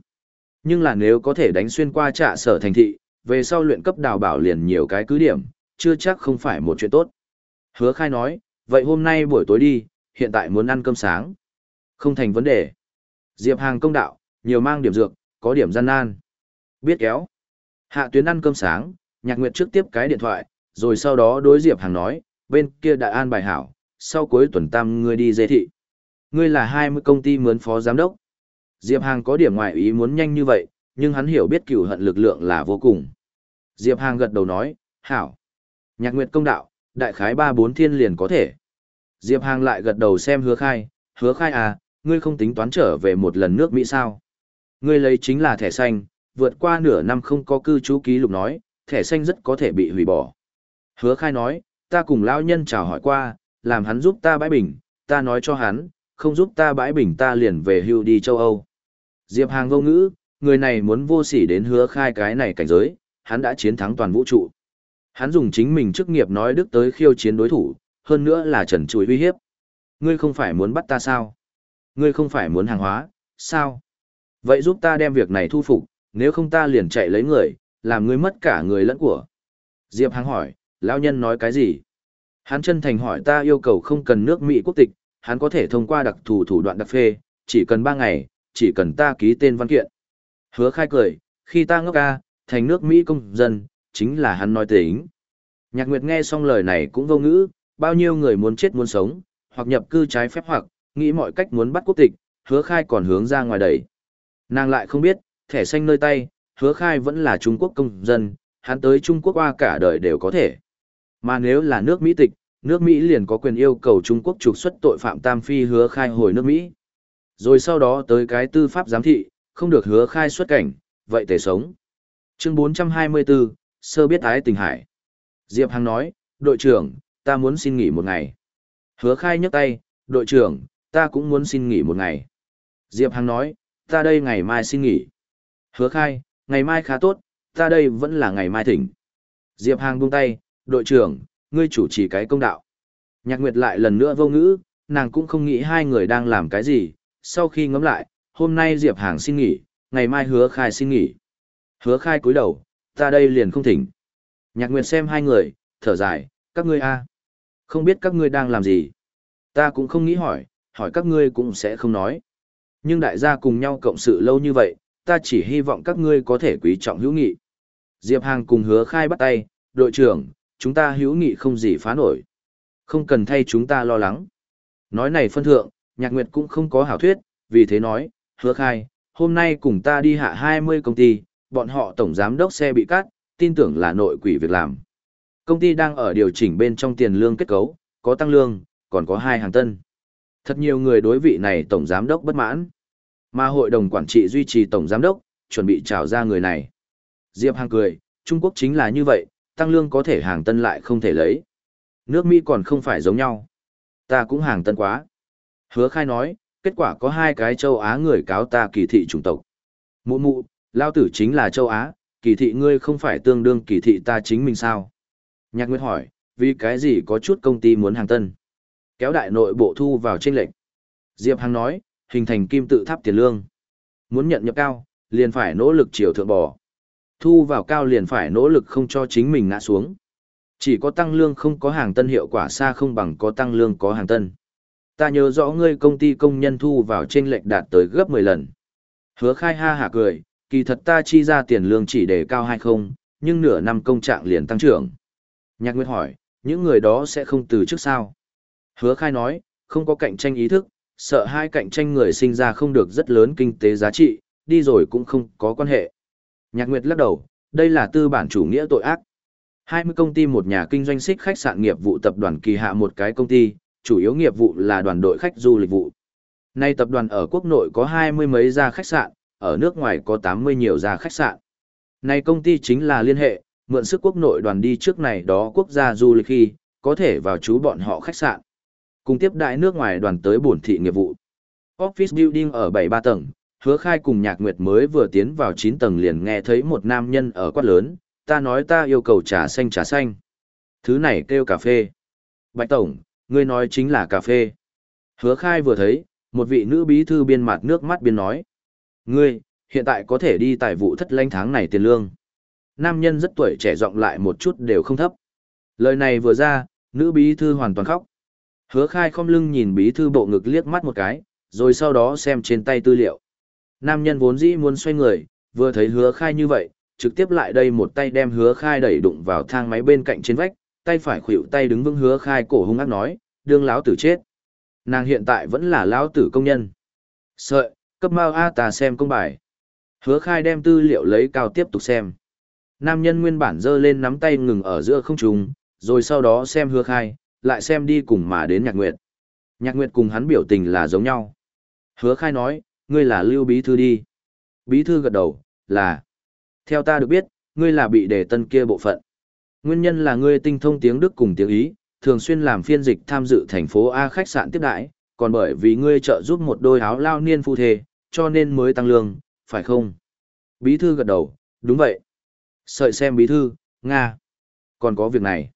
Nhưng là nếu có thể đánh xuyên qua trạ sở thành thị, về sau luyện cấp đào bảo liền nhiều cái cứ điểm, chưa chắc không phải một chuyện tốt. Hứa khai nói, vậy hôm nay buổi tối đi, hiện tại muốn ăn cơm sáng. Không thành vấn đề. Diệp Hàng công đạo, nhiều mang điểm dược, có điểm gian nan. Biết kéo. Hạ tuyến ăn cơm sáng, nhạc nguyệt trước tiếp cái điện thoại, rồi sau đó đối Diệp Hàng nói, bên kia Đại an bài hảo, sau cuối tuần tam ngươi đi dê thị. Ngươi là 20 công ty mướn phó giám đốc. Diệp Hàng có điểm ngoại ý muốn nhanh như vậy, nhưng hắn hiểu biết cửu hận lực lượng là vô cùng. Diệp Hàng gật đầu nói, hảo. Nhạc nguyệt công đạo, đại khái ba bốn thiên liền có thể. Diệp Hàng lại gật đầu xem hứa khai, hứa khai à, ngươi không tính toán trở về một lần nước Mỹ sao. Ngươi lấy chính là thẻ xanh, vượt qua nửa năm không có cư trú ký lục nói, thẻ xanh rất có thể bị hủy bỏ. Hứa khai nói, ta cùng lão nhân chào hỏi qua, làm hắn giúp ta bãi bình, ta nói cho hắn, không giúp ta bãi bình ta liền về hưu đi châu Âu. Diệp Hàng vô ngữ, người này muốn vô sỉ đến hứa khai cái này cảnh giới, hắn đã chiến thắng toàn vũ trụ. Hắn dùng chính mình chức nghiệp nói đức tới khiêu chiến đối thủ, hơn nữa là trần chùi uy hiếp. Ngươi không phải muốn bắt ta sao? Ngươi không phải muốn hàng hóa, sao? Vậy giúp ta đem việc này thu phục, nếu không ta liền chạy lấy người, làm ngươi mất cả người lẫn của. Diệp Hàng hỏi, lão nhân nói cái gì? Hắn chân thành hỏi ta yêu cầu không cần nước Mỹ quốc tịch, hắn có thể thông qua đặc thù thủ đoạn đặc phê, chỉ cần 3 ngày, chỉ cần ta ký tên văn kiện. Hứa khai cười, khi ta ngốc ca, thành nước Mỹ công dân, chính là hắn nói tính. Nhạc Nguyệt nghe xong lời này cũng vô ngữ, bao nhiêu người muốn chết muốn sống, hoặc nhập cư trái phép hoặc, nghĩ mọi cách muốn bắt quốc tịch, hứa khai còn hướng ra ngoài đẩy. Nàng lại không biết, thẻ xanh nơi tay, hứa khai vẫn là Trung Quốc công dân, hắn tới Trung Quốc qua cả đời đều có thể. Mà nếu là nước Mỹ tịch, nước Mỹ liền có quyền yêu cầu Trung Quốc trục xuất tội phạm Tam Phi hứa khai hồi nước Mỹ. Rồi sau đó tới cái tư pháp giám thị, không được hứa khai xuất cảnh, vậy thể sống. Chương 424, Sơ biết ái tình hải. Diệp Hằng nói, đội trưởng, ta muốn xin nghỉ một ngày. Hứa khai nhấc tay, đội trưởng, ta cũng muốn xin nghỉ một ngày. Diệp Hằng nói, ta đây ngày mai xin nghỉ. Hứa khai, ngày mai khá tốt, ta đây vẫn là ngày mai thỉnh. Diệp Hàng buông tay, đội trưởng, ngươi chủ trì cái công đạo. Nhạc Nguyệt lại lần nữa vô ngữ, nàng cũng không nghĩ hai người đang làm cái gì, sau khi ngẫm lại, hôm nay Diệp Hàng xin nghỉ, ngày mai hứa khai xin nghỉ. Hứa khai cúi đầu, ta đây liền không thỉnh. Nhạc Nguyệt xem hai người, thở dài, các ngươi a Không biết các ngươi đang làm gì. Ta cũng không nghĩ hỏi, hỏi các ngươi cũng sẽ không nói. Nhưng đại gia cùng nhau cộng sự lâu như vậy, ta chỉ hy vọng các ngươi có thể quý trọng hữu nghị. Diệp Hàng cùng hứa khai bắt tay, đội trưởng, chúng ta hữu nghị không gì phá nổi. Không cần thay chúng ta lo lắng. Nói này phân thượng, nhạc nguyệt cũng không có hảo thuyết, vì thế nói, hứa khai, hôm nay cùng ta đi hạ 20 công ty, bọn họ tổng giám đốc xe bị cắt, tin tưởng là nội quỷ việc làm. Công ty đang ở điều chỉnh bên trong tiền lương kết cấu, có tăng lương, còn có hai hàng tân. Thật nhiều người đối vị này tổng giám đốc bất mãn. Mà hội đồng quản trị duy trì tổng giám đốc, chuẩn bị trào ra người này. Diệp Hàng cười, Trung Quốc chính là như vậy, tăng lương có thể hàng tân lại không thể lấy. Nước Mỹ còn không phải giống nhau. Ta cũng hàng tân quá. Hứa khai nói, kết quả có hai cái châu Á người cáo ta kỳ thị chủng tộc. Mụ mụ, lao tử chính là châu Á, kỳ thị ngươi không phải tương đương kỳ thị ta chính mình sao? Nhạc Nguyệt hỏi, vì cái gì có chút công ty muốn hàng tân? Kéo đại nội bộ thu vào trên lệnh. Diệp Hằng nói, hình thành kim tự tháp tiền lương. Muốn nhận nhập cao, liền phải nỗ lực chiều thượng bò. Thu vào cao liền phải nỗ lực không cho chính mình ngã xuống. Chỉ có tăng lương không có hàng tân hiệu quả xa không bằng có tăng lương có hàng tân. Ta nhớ rõ ngươi công ty công nhân thu vào trên lệnh đạt tới gấp 10 lần. Hứa khai ha hả cười, kỳ thật ta chi ra tiền lương chỉ để cao hay không, nhưng nửa năm công trạng liền tăng trưởng. Nhạc Nguyệt hỏi, những người đó sẽ không từ trước sao? Hứa khai nói, không có cạnh tranh ý thức, sợ hai cạnh tranh người sinh ra không được rất lớn kinh tế giá trị, đi rồi cũng không có quan hệ. Nhạc Nguyệt lắc đầu, đây là tư bản chủ nghĩa tội ác. 20 công ty một nhà kinh doanh xích khách sạn nghiệp vụ tập đoàn kỳ hạ một cái công ty, chủ yếu nghiệp vụ là đoàn đội khách du lịch vụ. Nay tập đoàn ở quốc nội có hai mươi mấy gia khách sạn, ở nước ngoài có 80 nhiều gia khách sạn. Nay công ty chính là liên hệ, mượn sức quốc nội đoàn đi trước này đó quốc gia du lịch khi, có thể vào chú bọn họ khách sạn. Cùng tiếp đại nước ngoài đoàn tới bổn thị nghiệp vụ. Office building ở 73 tầng, hứa khai cùng nhạc nguyệt mới vừa tiến vào 9 tầng liền nghe thấy một nam nhân ở quát lớn, ta nói ta yêu cầu trà xanh trà xanh. Thứ này kêu cà phê. Bạch Tổng, ngươi nói chính là cà phê. Hứa khai vừa thấy, một vị nữ bí thư biên mặt nước mắt biên nói. Ngươi, hiện tại có thể đi tài vụ thất lãnh tháng này tiền lương. Nam nhân rất tuổi trẻ giọng lại một chút đều không thấp. Lời này vừa ra, nữ bí thư hoàn toàn khóc. Hứa khai không lưng nhìn bí thư bộ ngực liếc mắt một cái, rồi sau đó xem trên tay tư liệu. Nam nhân vốn dĩ muốn xoay người, vừa thấy hứa khai như vậy, trực tiếp lại đây một tay đem hứa khai đẩy đụng vào thang máy bên cạnh trên vách, tay phải khuỷu tay đứng vững hứa khai cổ hung ác nói, đương lão tử chết. Nàng hiện tại vẫn là lão tử công nhân. Sợi, cấp mau A ta xem công bài. Hứa khai đem tư liệu lấy cao tiếp tục xem. Nam nhân nguyên bản dơ lên nắm tay ngừng ở giữa không trùng, rồi sau đó xem hứa khai, lại xem đi cùng mà đến nhạc nguyệt. Nhạc nguyệt cùng hắn biểu tình là giống nhau. Hứa khai nói, ngươi là lưu bí thư đi. Bí thư gật đầu, là. Theo ta được biết, ngươi là bị đề tân kia bộ phận. Nguyên nhân là ngươi tinh thông tiếng Đức cùng tiếng Ý, thường xuyên làm phiên dịch tham dự thành phố A khách sạn tiếp đãi, còn bởi vì ngươi trợ giúp một đôi áo lao niên phu thề, cho nên mới tăng lương, phải không? Bí thư gật đầu, đúng vậy. Sợi xem bí thư, Nga. Còn có việc này.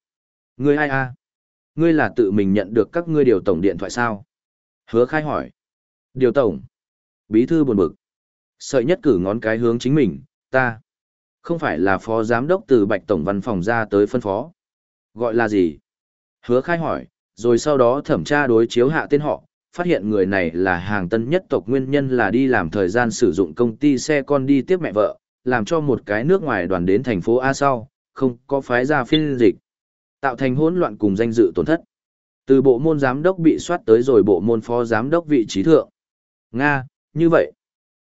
Ngươi ai a? Ngươi là tự mình nhận được các ngươi điều tổng điện thoại sao? Hứa khai hỏi. Điều tổng. Bí thư buồn bực. Sợi nhất cử ngón cái hướng chính mình, ta. Không phải là phó giám đốc từ bạch tổng văn phòng ra tới phân phó. Gọi là gì? Hứa khai hỏi, rồi sau đó thẩm tra đối chiếu hạ tên họ, phát hiện người này là hàng tân nhất tộc nguyên nhân là đi làm thời gian sử dụng công ty xe con đi tiếp mẹ vợ, làm cho một cái nước ngoài đoàn đến thành phố A sau, không có phái ra phiên dịch. Tạo thành hỗn loạn cùng danh dự tổn thất. Từ bộ môn giám đốc bị soát tới rồi bộ môn phó giám đốc vị trí thượng. Nga, như vậy.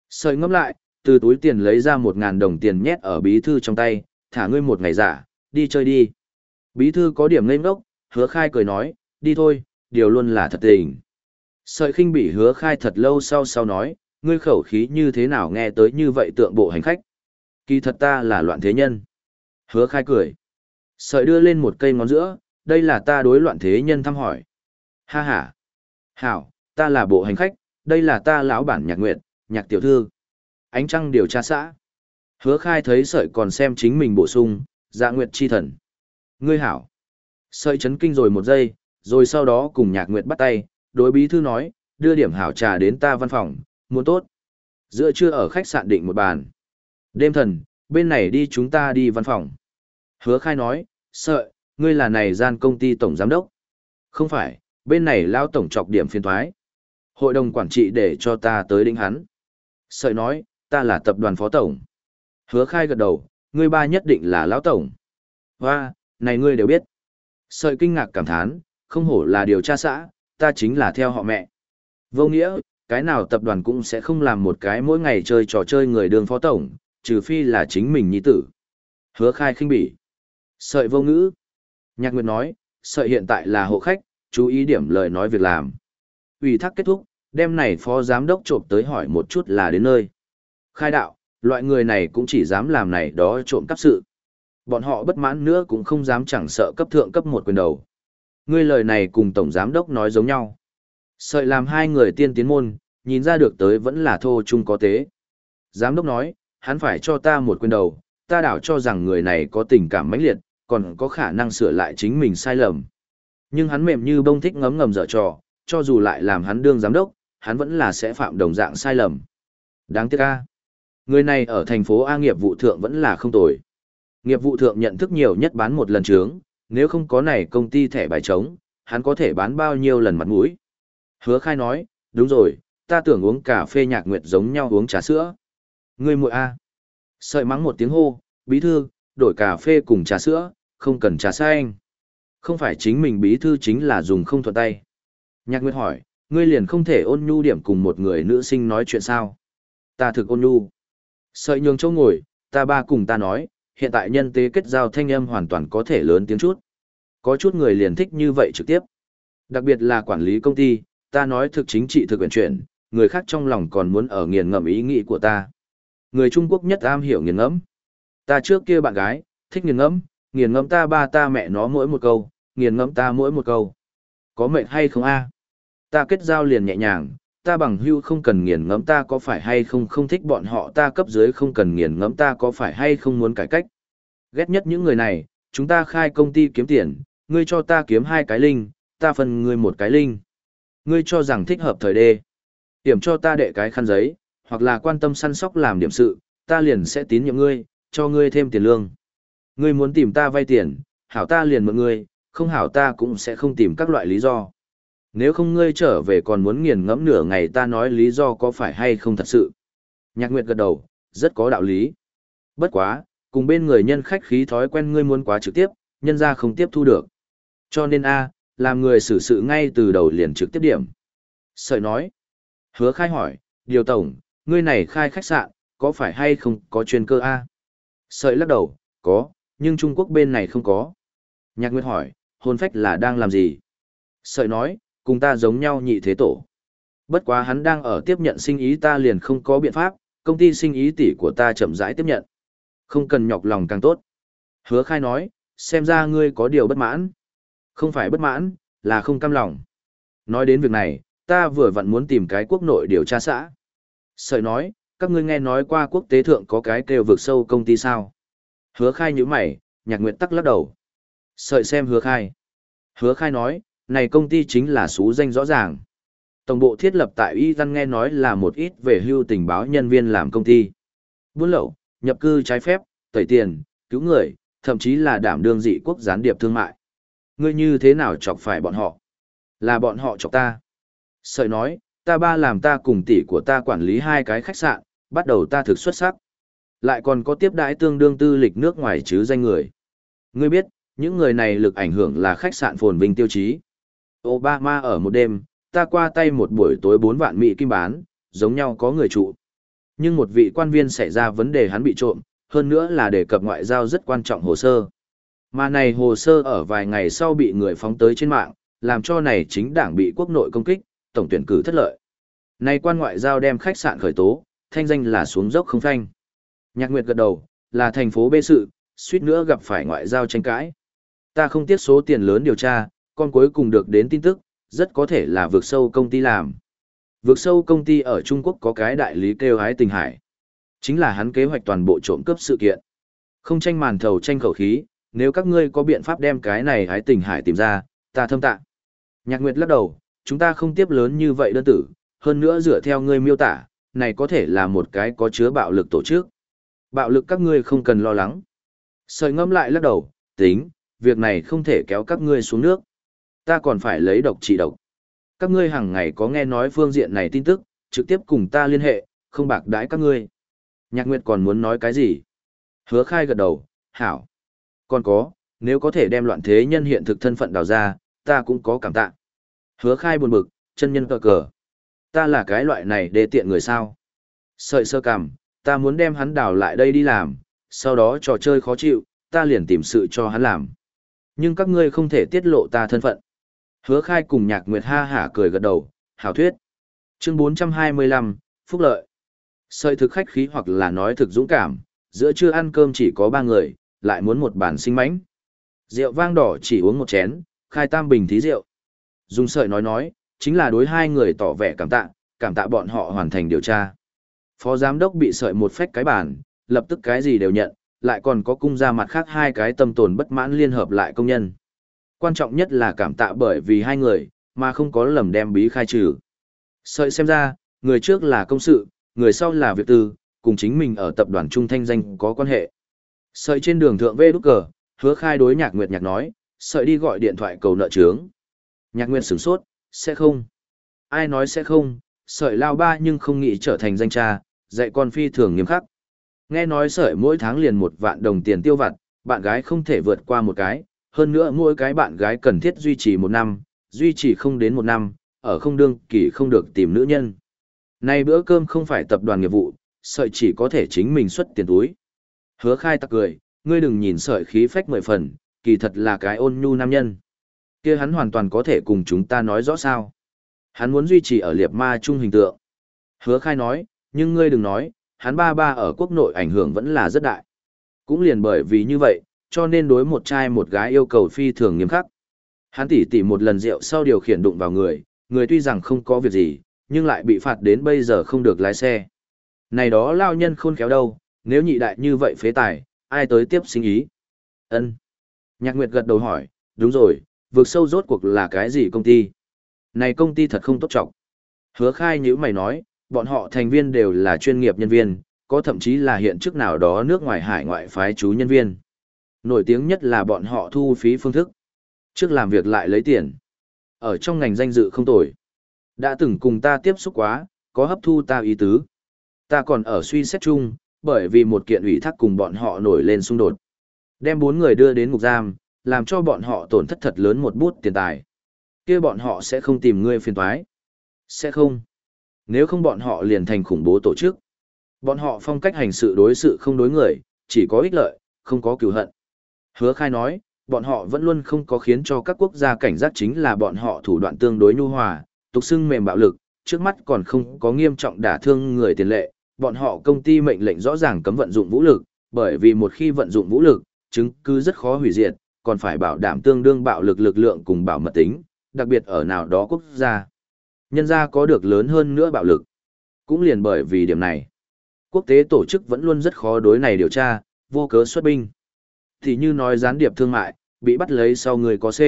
Sợi ngâm lại, từ túi tiền lấy ra một ngàn đồng tiền nhét ở bí thư trong tay, thả ngươi một ngày giả, đi chơi đi. Bí thư có điểm ngây ngốc, hứa khai cười nói, đi thôi, điều luôn là thật tình. Sợi khinh bị hứa khai thật lâu sau sau nói, ngươi khẩu khí như thế nào nghe tới như vậy tượng bộ hành khách. Kỳ thật ta là loạn thế nhân. Hứa khai cười. Sợi đưa lên một cây ngón giữa, đây là ta đối loạn thế nhân thăm hỏi. Ha ha. Hảo, ta là bộ hành khách, đây là ta lão bản nhạc nguyệt, nhạc tiểu thư. Ánh trăng điều tra xã. Hứa khai thấy sợi còn xem chính mình bổ sung, dạ nguyệt chi thần. Ngươi hảo. Sợi chấn kinh rồi một giây, rồi sau đó cùng nhạc nguyệt bắt tay, đối bí thư nói, đưa điểm hảo trà đến ta văn phòng, muốn tốt. Giữa trưa ở khách sạn định một bàn. Đêm thần, bên này đi chúng ta đi văn phòng. Hứa khai nói, sợi, ngươi là này gian công ty tổng giám đốc. Không phải, bên này lao tổng trọc điểm phiên thoái. Hội đồng quản trị để cho ta tới đỉnh hắn. Sợi nói, ta là tập đoàn phó tổng. Hứa khai gật đầu, ngươi ba nhất định là lão tổng. Và, này ngươi đều biết. Sợi kinh ngạc cảm thán, không hổ là điều tra xã, ta chính là theo họ mẹ. Vô nghĩa, cái nào tập đoàn cũng sẽ không làm một cái mỗi ngày chơi trò chơi người đường phó tổng, trừ phi là chính mình nhi tử. Hứa khai khinh bỉ. Sợi vô ngữ. Nhạc Nguyệt nói, sợi hiện tại là hộ khách, chú ý điểm lời nói việc làm. Ủy thác kết thúc, đêm này phó giám đốc trộm tới hỏi một chút là đến nơi. Khai đạo, loại người này cũng chỉ dám làm này đó trộm cắp sự. Bọn họ bất mãn nữa cũng không dám chẳng sợ cấp thượng cấp một quyền đầu. Ngươi lời này cùng tổng giám đốc nói giống nhau. Sợi làm hai người tiên tiến môn, nhìn ra được tới vẫn là thô chung có tế. Giám đốc nói, hắn phải cho ta một quyền đầu, ta đảo cho rằng người này có tình cảm mãnh liệt, còn có khả năng sửa lại chính mình sai lầm. Nhưng hắn mềm như bông thích ngấm ngầm dở trò, cho dù lại làm hắn đương giám đốc, hắn vẫn là sẽ phạm đồng dạng sai lầm. Đáng tiếc a. Người này ở thành phố A nghiệp vụ thượng vẫn là không tồi. Nghiệp vụ thượng nhận thức nhiều nhất bán một lần trướng, nếu không có này công ty thẻ bài trống, hắn có thể bán bao nhiêu lần mặt mũi. Hứa khai nói, đúng rồi, ta tưởng uống cà phê nhạc nguyệt giống nhau uống trà sữa. Người muội A. Sợi mắng một tiếng hô, bí thư, đổi cà phê cùng trà sữa, không cần trà xanh. Không phải chính mình bí thư chính là dùng không thuận tay. Nhạc Nguyệt hỏi, ngươi liền không thể ôn nhu điểm cùng một người nữ sinh nói chuyện sao? Ta thực ôn nhu. Sợi nhường châu ngồi, ta ba cùng ta nói, hiện tại nhân tế kết giao thanh âm hoàn toàn có thể lớn tiếng chút. Có chút người liền thích như vậy trực tiếp. Đặc biệt là quản lý công ty, ta nói thực chính trị thực quyền chuyển, người khác trong lòng còn muốn ở nghiền ngẫm ý nghĩ của ta. Người Trung Quốc nhất am hiểu nghiền ngẫm. Ta trước kia bạn gái, thích nghiền ngẫm, nghiền ngẫm ta ba ta mẹ nó mỗi một câu, nghiền ngẫm ta mỗi một câu. Có mệt hay không a? Ta kết giao liền nhẹ nhàng, ta bằng hưu không cần nghiền ngẫm ta có phải hay không không thích bọn họ ta cấp dưới không cần nghiền ngẫm ta có phải hay không muốn cải cách. Ghét nhất những người này, chúng ta khai công ty kiếm tiền, ngươi cho ta kiếm hai cái linh, ta phân ngươi một cái linh. Ngươi cho rằng thích hợp thời đê. Điểm cho ta đệ cái khăn giấy, hoặc là quan tâm săn sóc làm điểm sự, ta liền sẽ tín nhiệm ngươi, cho ngươi thêm tiền lương. Ngươi muốn tìm ta vay tiền, hảo ta liền mượn ngươi, không hảo ta cũng sẽ không tìm các loại lý do. Nếu không ngươi trở về còn muốn nghiền ngẫm nửa ngày ta nói lý do có phải hay không thật sự. Nhạc Nguyệt gật đầu, rất có đạo lý. Bất quá, cùng bên người nhân khách khí thói quen ngươi muốn quá trực tiếp, nhân ra không tiếp thu được. Cho nên A, làm người xử sự ngay từ đầu liền trực tiếp điểm. Sợi nói. Hứa khai hỏi, điều tổng, ngươi này khai khách sạn, có phải hay không có chuyên cơ A? Sợi lắc đầu, có, nhưng Trung Quốc bên này không có. Nhạc Nguyệt hỏi, hồn phách là đang làm gì? Sợi nói, cùng ta giống nhau nhị thế tổ. Bất quá hắn đang ở tiếp nhận sinh ý ta liền không có biện pháp, công ty sinh ý tỷ của ta chậm rãi tiếp nhận. Không cần nhọc lòng càng tốt. Hứa khai nói, xem ra ngươi có điều bất mãn. Không phải bất mãn, là không cam lòng. Nói đến việc này, ta vừa vặn muốn tìm cái quốc nội điều tra xã. Sợi nói, các ngươi nghe nói qua quốc tế thượng có cái kêu vực sâu công ty sao. Hứa khai như mày, nhạc nguyện tắc lắc đầu. Sợi xem hứa khai. Hứa khai nói, này công ty chính là số danh rõ ràng. Tổng bộ thiết lập tại Y Văn nghe nói là một ít về hưu tình báo nhân viên làm công ty. Buôn lậu, nhập cư trái phép, tẩy tiền, cứu người, thậm chí là đảm đương dị quốc gián điệp thương mại. Ngươi như thế nào chọc phải bọn họ? Là bọn họ chọc ta. Sợi nói, ta ba làm ta cùng tỷ của ta quản lý hai cái khách sạn, bắt đầu ta thực xuất sắc. Lại còn có tiếp đãi tương đương tư lịch nước ngoài chứ danh người. Ngươi biết, những người này lực ảnh hưởng là khách sạn phồn vinh tiêu chí. Obama ở một đêm, ta qua tay một buổi tối 4 vạn Mỹ kim bán, giống nhau có người trụ. Nhưng một vị quan viên xảy ra vấn đề hắn bị trộm, hơn nữa là đề cập ngoại giao rất quan trọng hồ sơ. Mà này hồ sơ ở vài ngày sau bị người phóng tới trên mạng, làm cho này chính đảng bị quốc nội công kích, tổng tuyển cử thất lợi. Này quan ngoại giao đem khách sạn khởi tố, thanh danh là xuống dốc không phanh. Nhạc Nguyệt gật đầu, là thành phố bê sự, suýt nữa gặp phải ngoại giao tranh cãi. Ta không tiếc số tiền lớn điều tra, con cuối cùng được đến tin tức, rất có thể là vượt sâu công ty làm. Vượt sâu công ty ở Trung Quốc có cái đại lý kêu hái tình hải. Chính là hắn kế hoạch toàn bộ trộm cướp sự kiện. Không tranh màn thầu tranh khẩu khí, nếu các ngươi có biện pháp đem cái này hái tình hải tìm ra, ta thâm tạ. Nhạc Nguyệt lắc đầu, chúng ta không tiếp lớn như vậy đơn tử, hơn nữa dựa theo ngươi miêu tả, này có thể là một cái có chứa bạo lực tổ chức. Bạo lực các ngươi không cần lo lắng. Sợi ngâm lại lắc đầu, tính, việc này không thể kéo các ngươi xuống nước. Ta còn phải lấy độc trị độc. Các ngươi hàng ngày có nghe nói phương diện này tin tức, trực tiếp cùng ta liên hệ, không bạc đãi các ngươi. Nhạc Nguyệt còn muốn nói cái gì? Hứa khai gật đầu, hảo. Còn có, nếu có thể đem loạn thế nhân hiện thực thân phận đào ra, ta cũng có cảm tạ. Hứa khai buồn bực, chân nhân cờ cờ. Ta là cái loại này để tiện người sao. Sợi sơ cảm, ta muốn đem hắn đào lại đây đi làm, sau đó trò chơi khó chịu, ta liền tìm sự cho hắn làm. Nhưng các ngươi không thể tiết lộ ta thân phận. Hứa khai cùng nhạc nguyệt ha hả cười gật đầu, hảo thuyết. Chương 425, Phúc Lợi. Sợi thực khách khí hoặc là nói thực dũng cảm, giữa trưa ăn cơm chỉ có ba người, lại muốn một bản sinh mánh. Rượu vang đỏ chỉ uống một chén, khai tam bình thí rượu. Dùng sợi nói nói, chính là đối hai người tỏ vẻ cảm tạ, cảm tạ bọn họ hoàn thành điều tra. Phó giám đốc bị sợi một phách cái bản, lập tức cái gì đều nhận, lại còn có cung ra mặt khác hai cái tâm tồn bất mãn liên hợp lại công nhân. Quan trọng nhất là cảm tạ bởi vì hai người, mà không có lầm đem bí khai trừ. Sợi xem ra, người trước là công sự, người sau là việc tư, cùng chính mình ở tập đoàn trung thanh danh có quan hệ. Sợi trên đường thượng vê đúc cờ, hứa khai đối nhạc nguyệt nhạc nói, sợi đi gọi điện thoại cầu nợ trướng. Nhạc nguyệt sửng sốt, sẽ không. Ai nói sẽ không, sợi lao ba nhưng không nghĩ trở thành danh cha, dạy con phi thường nghiêm khắc. Nghe nói sợi mỗi tháng liền một vạn đồng tiền tiêu vặt, bạn gái không thể vượt qua một cái, hơn nữa mỗi cái bạn gái cần thiết duy trì một năm, duy trì không đến một năm, ở không đương kỳ không được tìm nữ nhân. nay bữa cơm không phải tập đoàn nghiệp vụ, sợi chỉ có thể chính mình xuất tiền túi. Hứa khai tặc cười, ngươi đừng nhìn sợi khí phách mười phần, kỳ thật là cái ôn nhu nam nhân. kia hắn hoàn toàn có thể cùng chúng ta nói rõ sao. Hắn muốn duy trì ở liệt ma trung hình tượng. Hứa khai nói, nhưng ngươi đừng nói, hắn ba ba ở quốc nội ảnh hưởng vẫn là rất đại. Cũng liền bởi vì như vậy, cho nên đối một trai một gái yêu cầu phi thường nghiêm khắc. Hắn tỉ tỉ một lần rượu sau điều khiển đụng vào người, người tuy rằng không có việc gì, nhưng lại bị phạt đến bây giờ không được lái xe. Này đó lao nhân khôn khéo đâu, nếu nhị đại như vậy phế tài, ai tới tiếp sinh ý? ân Nhạc Nguyệt gật đầu hỏi, đúng rồi, vượt sâu rốt cuộc là cái gì công ty? Này công ty thật không tốt trọng. Hứa khai như mày nói, bọn họ thành viên đều là chuyên nghiệp nhân viên, có thậm chí là hiện chức nào đó nước ngoài hải ngoại phái chú nhân viên. Nổi tiếng nhất là bọn họ thu phí phương thức. Trước làm việc lại lấy tiền. Ở trong ngành danh dự không tồi. Đã từng cùng ta tiếp xúc quá, có hấp thu ta ý tứ. Ta còn ở suy xét chung, bởi vì một kiện ủy thác cùng bọn họ nổi lên xung đột. Đem bốn người đưa đến ngục giam, làm cho bọn họ tổn thất thật lớn một bút tiền tài. kia bọn họ sẽ không tìm ngươi phiền toái. Sẽ không. Nếu không bọn họ liền thành khủng bố tổ chức. Bọn họ phong cách hành sự đối sự không đối người, chỉ có ích lợi, không có cửu hận. Hứa khai nói, bọn họ vẫn luôn không có khiến cho các quốc gia cảnh giác chính là bọn họ thủ đoạn tương đối nhu hòa, tục xưng mềm bạo lực, trước mắt còn không có nghiêm trọng đả thương người tiền lệ, bọn họ công ty mệnh lệnh rõ ràng cấm vận dụng vũ lực, bởi vì một khi vận dụng vũ lực, chứng cứ rất khó hủy diệt, còn phải bảo đảm tương đương bạo lực lực lượng cùng bảo mật tính, đặc biệt ở nào đó quốc gia. Nhân gia có được lớn hơn nữa bạo lực. Cũng liền bởi vì điểm này, quốc tế tổ chức vẫn luôn rất khó đối này điều tra, vô cớ xuất binh. Thì như nói gián điệp thương mại, bị bắt lấy sau người có C.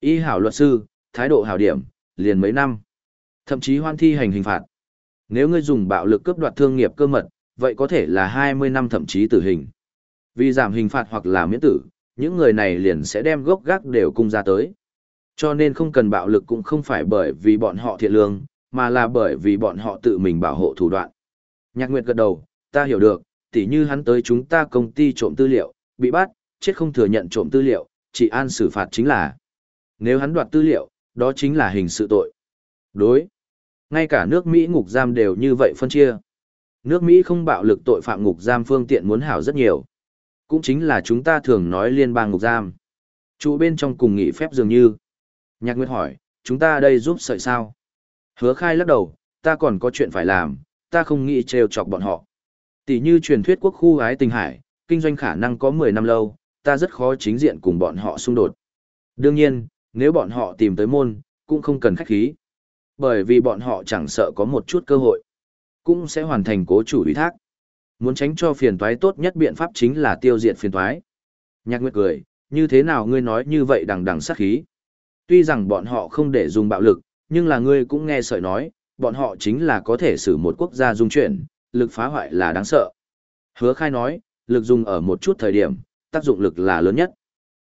Y hảo luật sư, thái độ hảo điểm, liền mấy năm. Thậm chí hoan thi hành hình phạt. Nếu ngươi dùng bạo lực cướp đoạt thương nghiệp cơ mật, vậy có thể là 20 năm thậm chí tử hình. Vì giảm hình phạt hoặc là miễn tử, những người này liền sẽ đem gốc gác đều cung ra tới. Cho nên không cần bạo lực cũng không phải bởi vì bọn họ thiện lương, mà là bởi vì bọn họ tự mình bảo hộ thủ đoạn. Nhạc Nguyệt gật đầu, ta hiểu được, tỉ như hắn tới chúng ta công ty trộm tư liệu, bị bắt, chết không thừa nhận trộm tư liệu, chỉ an xử phạt chính là. Nếu hắn đoạt tư liệu, đó chính là hình sự tội. Đối. Ngay cả nước Mỹ ngục giam đều như vậy phân chia. Nước Mỹ không bạo lực tội phạm ngục giam phương tiện muốn hảo rất nhiều. Cũng chính là chúng ta thường nói liên bang ngục giam. Chủ bên trong cùng nghỉ phép dường như. Nhạc Nguyệt hỏi, chúng ta đây giúp sợi sao? Hứa khai lắc đầu, ta còn có chuyện phải làm, ta không nghĩ trêu chọc bọn họ. Tỷ như truyền thuyết quốc khu gái tình hải, kinh doanh khả năng có 10 năm lâu, ta rất khó chính diện cùng bọn họ xung đột. Đương nhiên, nếu bọn họ tìm tới môn, cũng không cần khách khí. Bởi vì bọn họ chẳng sợ có một chút cơ hội, cũng sẽ hoàn thành cố chủ ủy thác. Muốn tránh cho phiền toái tốt nhất biện pháp chính là tiêu diệt phiền toái. Nhạc Nguyệt cười, như thế nào ngươi nói như vậy đằng đằng sát khí. Tuy rằng bọn họ không để dùng bạo lực, nhưng là ngươi cũng nghe sợi nói, bọn họ chính là có thể xử một quốc gia dung chuyển, lực phá hoại là đáng sợ. Hứa khai nói, lực dùng ở một chút thời điểm, tác dụng lực là lớn nhất.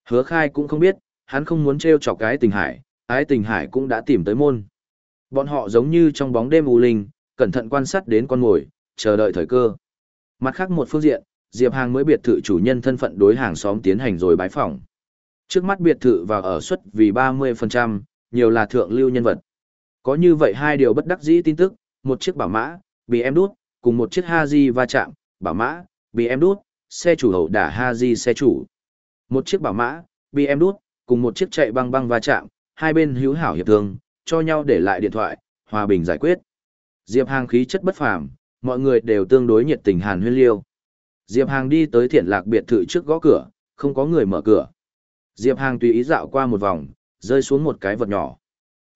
Hứa khai cũng không biết, hắn không muốn treo chọc cái tình hải, ái tình hải cũng đã tìm tới môn. Bọn họ giống như trong bóng đêm u linh, cẩn thận quan sát đến con mồi, chờ đợi thời cơ. Mặt khác một phương diện, Diệp Hàng mới biệt thự chủ nhân thân phận đối hàng xóm tiến hành rồi bái phỏng. Trước mắt biệt thự vào ở suất vì 30%, nhiều là thượng lưu nhân vật. Có như vậy hai điều bất đắc dĩ tin tức, một chiếc bảo mã, bị em đút, cùng một chiếc Haji va chạm, bảo mã, bị em đút, xe chủ hậu đả Haji xe chủ. Một chiếc bảo mã, BM em đút, cùng một chiếc chạy băng băng va chạm, hai bên hữu hảo hiệp thương, cho nhau để lại điện thoại, hòa bình giải quyết. Diệp Hàng khí chất bất phàm, mọi người đều tương đối nhiệt tình hàn huyên liêu. Diệp Hàng đi tới thiện lạc biệt thự trước gõ cửa, không có người mở cửa. Diệp Hàng tùy ý dạo qua một vòng, rơi xuống một cái vật nhỏ.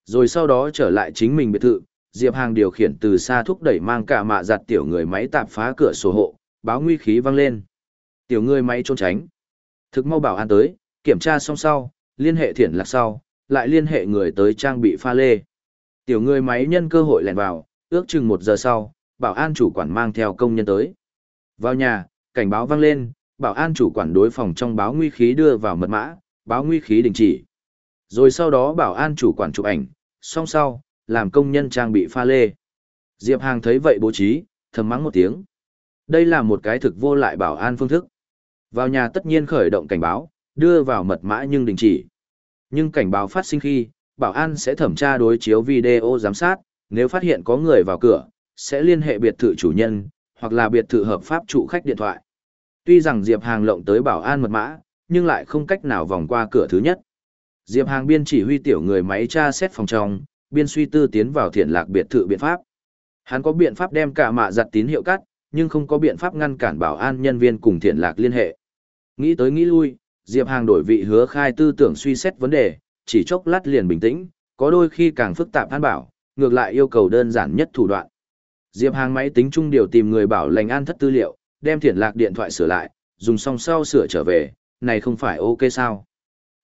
Rồi sau đó trở lại chính mình biệt thự, Diệp Hàng điều khiển từ xa thúc đẩy mang cả mạ giặt tiểu người máy tạp phá cửa sổ hộ, báo nguy khí vang lên. Tiểu ngươi máy trốn tránh. Thực mau bảo an tới, kiểm tra xong sau, liên hệ thiển lạc sau, lại liên hệ người tới trang bị pha lê. Tiểu ngươi máy nhân cơ hội lẻn vào, ước chừng một giờ sau, bảo an chủ quản mang theo công nhân tới. Vào nhà, cảnh báo vang lên, bảo an chủ quản đối phòng trong báo nguy khí đưa vào mật mã, báo nguy khí đình chỉ. Rồi sau đó bảo an chủ quản chụp ảnh, song sau, làm công nhân trang bị pha lê. Diệp Hàng thấy vậy bố trí, thầm mắng một tiếng. Đây là một cái thực vô lại bảo an phương thức. Vào nhà tất nhiên khởi động cảnh báo, đưa vào mật mã nhưng đình chỉ. Nhưng cảnh báo phát sinh khi, bảo an sẽ thẩm tra đối chiếu video giám sát, nếu phát hiện có người vào cửa, sẽ liên hệ biệt thự chủ nhân, hoặc là biệt thự hợp pháp chủ khách điện thoại. Tuy rằng Diệp Hàng lộng tới bảo an mật mã, nhưng lại không cách nào vòng qua cửa thứ nhất. Diệp Hàng biên chỉ huy tiểu người máy tra xét phòng trong, biên suy tư tiến vào thiện lạc biệt thự biện pháp. Hắn có biện pháp đem cả mạ giặt tín hiệu cắt, nhưng không có biện pháp ngăn cản bảo an nhân viên cùng thiện lạc liên hệ. Nghĩ tới nghĩ lui, Diệp Hàng đổi vị hứa khai tư tưởng suy xét vấn đề, chỉ chốc lát liền bình tĩnh, có đôi khi càng phức tạp an bảo, ngược lại yêu cầu đơn giản nhất thủ đoạn. Diệp Hàng máy tính trung điều tìm người bảo lành an thất tư liệu, đem thiện lạc điện thoại sửa lại, dùng xong sau sửa trở về, này không phải ok sao.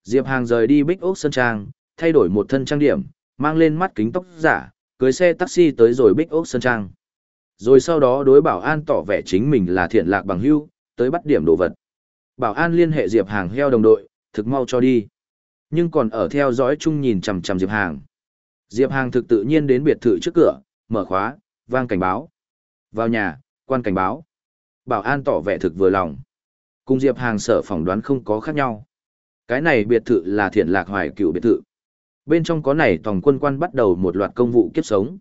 Diệp Hàng rời đi Bích Ốc Sơn Trang, thay đổi một thân trang điểm, mang lên mắt kính tóc giả, cưới xe taxi tới rồi Bích Ốc Sơn Trang. Rồi sau đó đối bảo an tỏ vẻ chính mình là thiện lạc bằng hưu, tới bắt điểm đồ vật. Bảo an liên hệ Diệp Hàng heo đồng đội, thực mau cho đi. Nhưng còn ở theo dõi chung nhìn chằm chằm Diệp Hàng. Diệp Hàng thực tự nhiên đến biệt thự trước cửa, mở khóa, vang cảnh báo. Vào nhà, quan cảnh báo. Bảo an tỏ vẻ thực vừa lòng. Cùng Diệp Hàng sở phỏng đoán không có khác nhau. Cái này biệt thự là thiện lạc hoài cựu biệt thự. Bên trong có này tòng quân quan bắt đầu một loạt công vụ kiếp sống.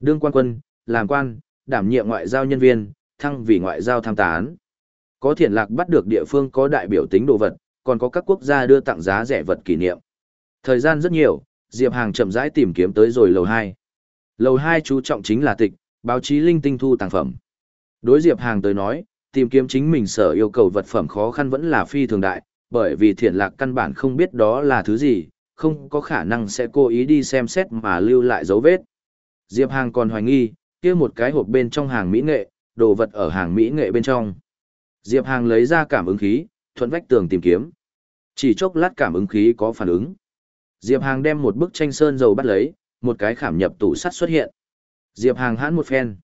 Đương quan quân, làm quan, đảm nhiệm ngoại giao nhân viên, thăng vì ngoại giao tham tán. Có thiện lạc bắt được địa phương có đại biểu tính đồ vật, còn có các quốc gia đưa tặng giá rẻ vật kỷ niệm. Thời gian rất nhiều, Diệp Hàng chậm rãi tìm kiếm tới rồi lầu 2. Lầu 2 chú trọng chính là tịch, báo chí linh tinh thu tàng phẩm. Đối Diệp Hàng tới nói, tìm kiếm chính mình sở yêu cầu vật phẩm khó khăn vẫn là phi thường đại, bởi vì thiện lạc căn bản không biết đó là thứ gì, không có khả năng sẽ cố ý đi xem xét mà lưu lại dấu vết. Diệp Hàng còn hoài nghi, kia một cái hộp bên trong hàng mỹ nghệ, đồ vật ở hàng mỹ nghệ bên trong. Diệp Hàng lấy ra cảm ứng khí, thuận vách tường tìm kiếm. Chỉ chốc lát cảm ứng khí có phản ứng. Diệp Hàng đem một bức tranh sơn dầu bắt lấy, một cái khảm nhập tủ sắt xuất hiện. Diệp Hàng hãn một phen.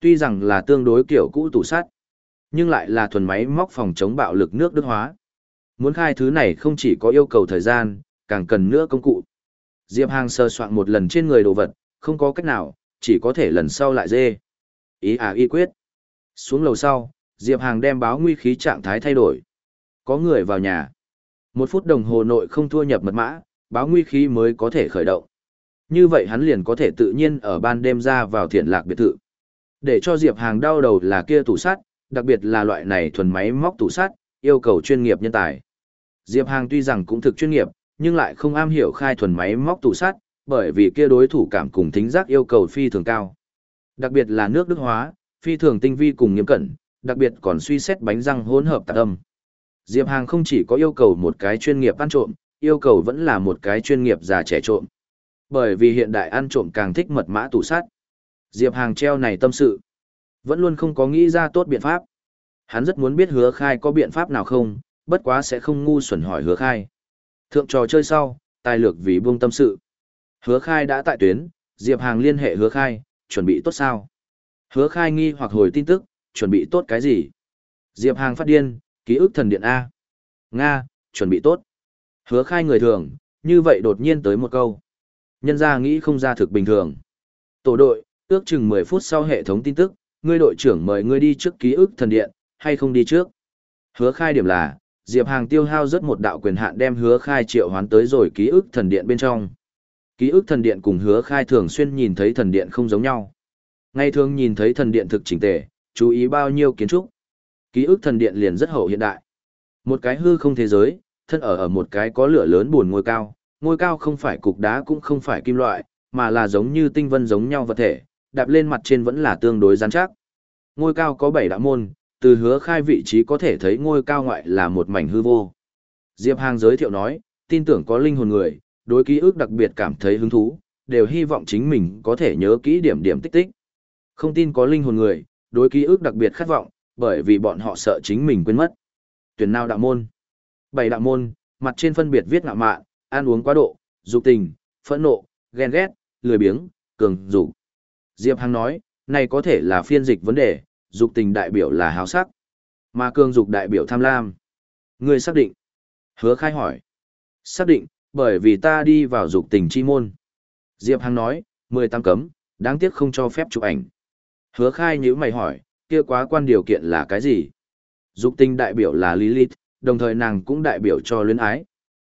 Tuy rằng là tương đối kiểu cũ tủ sắt, nhưng lại là thuần máy móc phòng chống bạo lực nước đức hóa. Muốn khai thứ này không chỉ có yêu cầu thời gian, càng cần nữa công cụ. Diệp Hàng sơ soạn một lần trên người đồ vật, không có cách nào, chỉ có thể lần sau lại dê. Ý à y quyết. Xuống lầu sau, Diệp Hàng đem báo nguy khí trạng thái thay đổi. Có người vào nhà. Một phút đồng hồ nội không thua nhập mật mã, báo nguy khí mới có thể khởi động. Như vậy hắn liền có thể tự nhiên ở ban đêm ra vào thiện lạc biệt thự. Để cho Diệp Hàng đau đầu là kia tủ sắt, đặc biệt là loại này thuần máy móc tủ sắt, yêu cầu chuyên nghiệp nhân tài. Diệp Hàng tuy rằng cũng thực chuyên nghiệp, nhưng lại không am hiểu khai thuần máy móc tủ sắt, bởi vì kia đối thủ cảm cùng thính giác yêu cầu phi thường cao. Đặc biệt là nước đức hóa, phi thường tinh vi cùng nghiêm cẩn, đặc biệt còn suy xét bánh răng hỗn hợp tạc âm. Diệp Hàng không chỉ có yêu cầu một cái chuyên nghiệp ăn trộm, yêu cầu vẫn là một cái chuyên nghiệp già trẻ trộm. Bởi vì hiện đại ăn trộm càng thích mật mã tủ sát. Diệp Hàng treo này tâm sự, vẫn luôn không có nghĩ ra tốt biện pháp. Hắn rất muốn biết hứa khai có biện pháp nào không, bất quá sẽ không ngu xuẩn hỏi hứa khai. Thượng trò chơi sau, tài lược vì buông tâm sự. Hứa khai đã tại tuyến, Diệp Hàng liên hệ hứa khai, chuẩn bị tốt sao? Hứa khai nghi hoặc hồi tin tức, chuẩn bị tốt cái gì? Diệp Hàng phát điên, ký ức thần điện A. Nga, chuẩn bị tốt. Hứa khai người thường, như vậy đột nhiên tới một câu. Nhân ra nghĩ không ra thực bình thường. Tổ đội, ước chừng 10 phút sau hệ thống tin tức, ngươi đội trưởng mời ngươi đi trước ký ức thần điện, hay không đi trước. Hứa khai điểm là, Diệp Hàng tiêu hao rất một đạo quyền hạn đem hứa khai triệu hoán tới rồi ký ức thần điện bên trong. Ký ức thần điện cùng hứa khai thường xuyên nhìn thấy thần điện không giống nhau. Ngay thường nhìn thấy thần điện thực chỉnh tề, chú ý bao nhiêu kiến trúc. Ký ức thần điện liền rất hậu hiện đại. Một cái hư không thế giới, thân ở ở một cái có lửa lớn buồn ngôi cao, ngôi cao không phải cục đá cũng không phải kim loại, mà là giống như tinh vân giống nhau vật thể, đạp lên mặt trên vẫn là tương đối rắn chắc. Ngôi cao có 7 đạo môn, từ hứa khai vị trí có thể thấy ngôi cao ngoại là một mảnh hư vô. Diệp Hàng giới thiệu nói, tin tưởng có linh hồn người, đối ký ức đặc biệt cảm thấy hứng thú, đều hy vọng chính mình có thể nhớ kỹ điểm điểm tích tích. Không tin có linh hồn người, đối ký ức đặc biệt khát vọng, bởi vì bọn họ sợ chính mình quên mất. Tuyển nào đạo môn? Bảy đạo môn, mặt trên phân biệt viết ngạo mạn, ăn uống quá độ, dục tình, phẫn nộ, ghen ghét, lười biếng, cường dục. Diệp Hằng nói, này có thể là phiên dịch vấn đề, dục tình đại biểu là háo sắc, mà cường dục đại biểu tham lam. Người xác định. Hứa khai hỏi. Xác định, bởi vì ta đi vào dục tình chi môn. Diệp Hằng nói, 18 cấm, đáng tiếc không cho phép chụp ảnh. Hứa khai nhữ mày hỏi, kia quá quan điều kiện là cái gì? Dục tinh đại biểu là Lilith, đồng thời nàng cũng đại biểu cho luyến ái.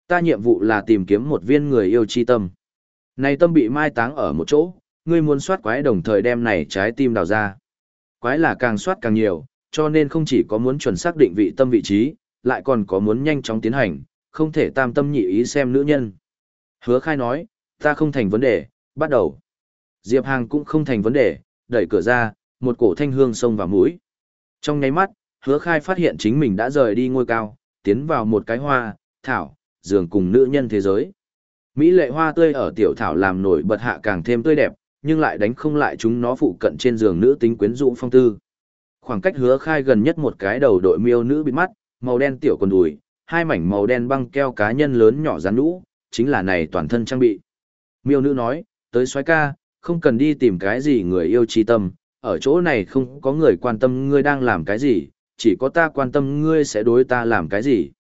Ta nhiệm vụ là tìm kiếm một viên người yêu chi tâm. Này tâm bị mai táng ở một chỗ, ngươi muốn soát quái đồng thời đem này trái tim đào ra. Quái là càng soát càng nhiều, cho nên không chỉ có muốn chuẩn xác định vị tâm vị trí, lại còn có muốn nhanh chóng tiến hành, không thể tam tâm nhị ý xem nữ nhân. Hứa khai nói, ta không thành vấn đề, bắt đầu. Diệp Hàng cũng không thành vấn đề, đẩy cửa ra, một cổ thanh hương xông vào mũi. Trong nháy mắt, hứa khai phát hiện chính mình đã rời đi ngôi cao, tiến vào một cái hoa, thảo, giường cùng nữ nhân thế giới. Mỹ lệ hoa tươi ở tiểu thảo làm nổi bật hạ càng thêm tươi đẹp, nhưng lại đánh không lại chúng nó phụ cận trên giường nữ tính quyến rũ phong tư. Khoảng cách hứa khai gần nhất một cái đầu đội miêu nữ bịt mắt, màu đen tiểu quần đùi, hai mảnh màu đen băng keo cá nhân lớn nhỏ rắn nũ, chính là này toàn thân trang bị. Miêu nữ nói, tới xoái ca, không cần đi tìm cái gì người yêu chi tâm, ở chỗ này không có người quan tâm ngươi đang làm cái gì, chỉ có ta quan tâm ngươi sẽ đối ta làm cái gì.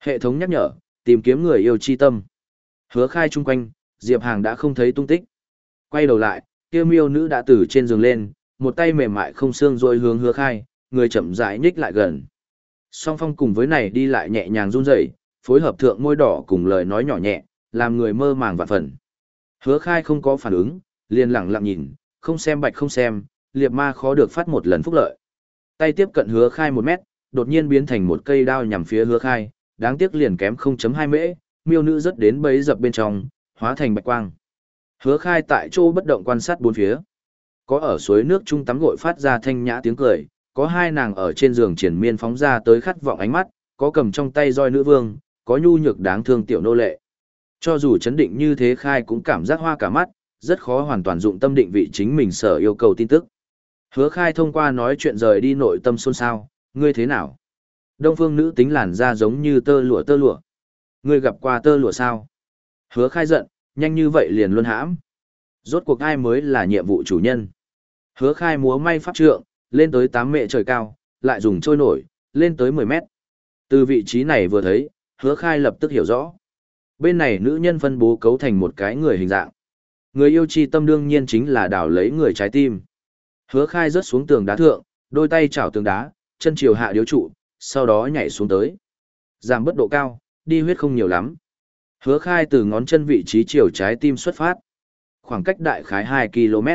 Hệ thống nhắc nhở, tìm kiếm người yêu chi tâm. Hứa khai chung quanh, Diệp Hàng đã không thấy tung tích. Quay đầu lại, kia miêu nữ đã từ trên giường lên, một tay mềm mại không xương rồi hướng hứa khai, người chậm rãi nhích lại gần. Song phong cùng với này đi lại nhẹ nhàng run rẩy, phối hợp thượng môi đỏ cùng lời nói nhỏ nhẹ, làm người mơ màng vạn phần. Hứa khai không có phản ứng, liền lặng lặng nhìn, không xem bạch không xem, liệp ma khó được phát một lần phúc lợi. Tay tiếp cận hứa khai một mét, đột nhiên biến thành một cây đao nhằm phía hứa khai, đáng tiếc liền kém 0.2 mễ, miêu nữ rất đến bấy dập bên trong, hóa thành bạch quang. Hứa khai tại chỗ bất động quan sát bốn phía. Có ở suối nước trung tắm gội phát ra thanh nhã tiếng cười, có hai nàng ở trên giường triển miên phóng ra tới khát vọng ánh mắt, có cầm trong tay roi nữ vương, có nhu nhược đáng thương tiểu nô lệ. Cho dù chấn định như thế khai cũng cảm giác hoa cả mắt, rất khó hoàn toàn dụng tâm định vị chính mình sở yêu cầu tin tức. Hứa khai thông qua nói chuyện rời đi nội tâm xôn xao, ngươi thế nào? Đông phương nữ tính làn da giống như tơ lụa tơ lụa. Ngươi gặp qua tơ lụa sao? Hứa khai giận, nhanh như vậy liền luôn hãm. Rốt cuộc ai mới là nhiệm vụ chủ nhân? Hứa khai múa may pháp trượng, lên tới 8 mệ trời cao, lại dùng trôi nổi, lên tới 10 mét. Từ vị trí này vừa thấy, hứa khai lập tức hiểu rõ. Bên này nữ nhân phân bố cấu thành một cái người hình dạng. Người yêu chi tâm đương nhiên chính là đào lấy người trái tim. Hứa khai rớt xuống tường đá thượng, đôi tay chảo tường đá, chân chiều hạ điếu trụ, sau đó nhảy xuống tới. Giảm bất độ cao, đi huyết không nhiều lắm. Hứa khai từ ngón chân vị trí chiều trái tim xuất phát. Khoảng cách đại khái 2 km.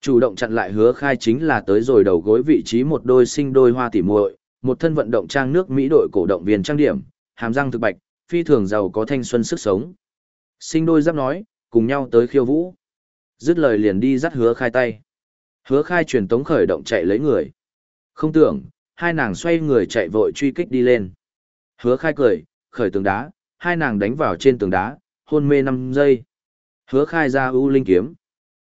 Chủ động chặn lại hứa khai chính là tới rồi đầu gối vị trí một đôi sinh đôi hoa tỉ muội một thân vận động trang nước Mỹ đội cổ động viên trang điểm, hàm răng thực bạch, phi thường giàu có thanh xuân sức sống. Sinh đôi giáp nói, cùng nhau tới khiêu vũ. Dứt lời liền đi dắt hứa khai tay. Hứa khai truyền tống khởi động chạy lấy người. Không tưởng, hai nàng xoay người chạy vội truy kích đi lên. Hứa khai cười, khởi tường đá, hai nàng đánh vào trên tường đá, hôn mê 5 giây. Hứa khai ra ưu linh kiếm.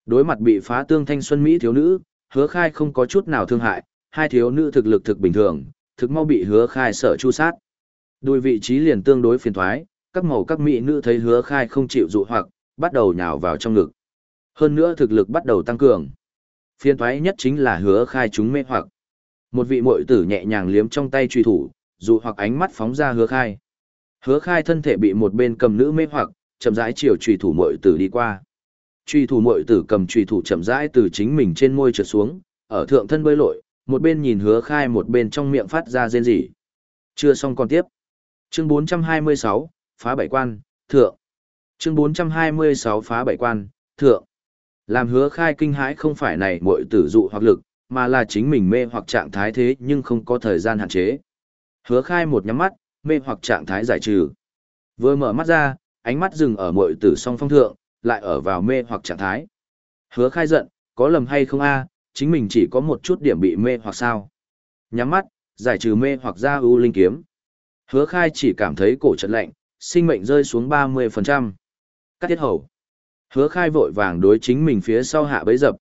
Đối mặt bị phá tương thanh xuân Mỹ thiếu nữ, hứa khai không có chút nào thương hại, hai thiếu nữ thực lực thực bình thường, thực mau bị hứa khai sở chu sát. Đùi vị trí liền tương đối phiền thoái, các màu các mỹ nữ thấy hứa khai không chịu dụ hoặc, bắt đầu nhào vào trong ngực. Hơn nữa thực lực bắt đầu tăng cường. phiên thoái nhất chính là hứa khai chúng mê hoặc. Một vị muội tử nhẹ nhàng liếm trong tay truy thủ, dụ hoặc ánh mắt phóng ra hứa khai. Hứa khai thân thể bị một bên cầm nữ mê hoặc, chậm rãi chiều truy thủ muội tử đi qua. Truy thủ muội tử cầm truy thủ chậm rãi từ chính mình trên môi trượt xuống, ở thượng thân bơi lội, một bên nhìn hứa khai một bên trong miệng phát ra rên rỉ. Chưa xong còn tiếp. Chương 426, phá bảy quan, thượng. Chương 426 phá bảy quan, thượng. Làm hứa khai kinh hãi không phải này muội tử dụ hoặc lực, mà là chính mình mê hoặc trạng thái thế nhưng không có thời gian hạn chế. Hứa khai một nhắm mắt, mê hoặc trạng thái giải trừ. Vừa mở mắt ra, ánh mắt dừng ở muội tử song phong thượng, lại ở vào mê hoặc trạng thái. Hứa khai giận, có lầm hay không a chính mình chỉ có một chút điểm bị mê hoặc sao. Nhắm mắt, giải trừ mê hoặc ra ưu linh kiếm. Hứa khai chỉ cảm thấy cổ chật lạnh, sinh mệnh rơi xuống 30%. Cắt tiết hầu. Hứa khai vội vàng đối chính mình phía sau hạ bấy dập.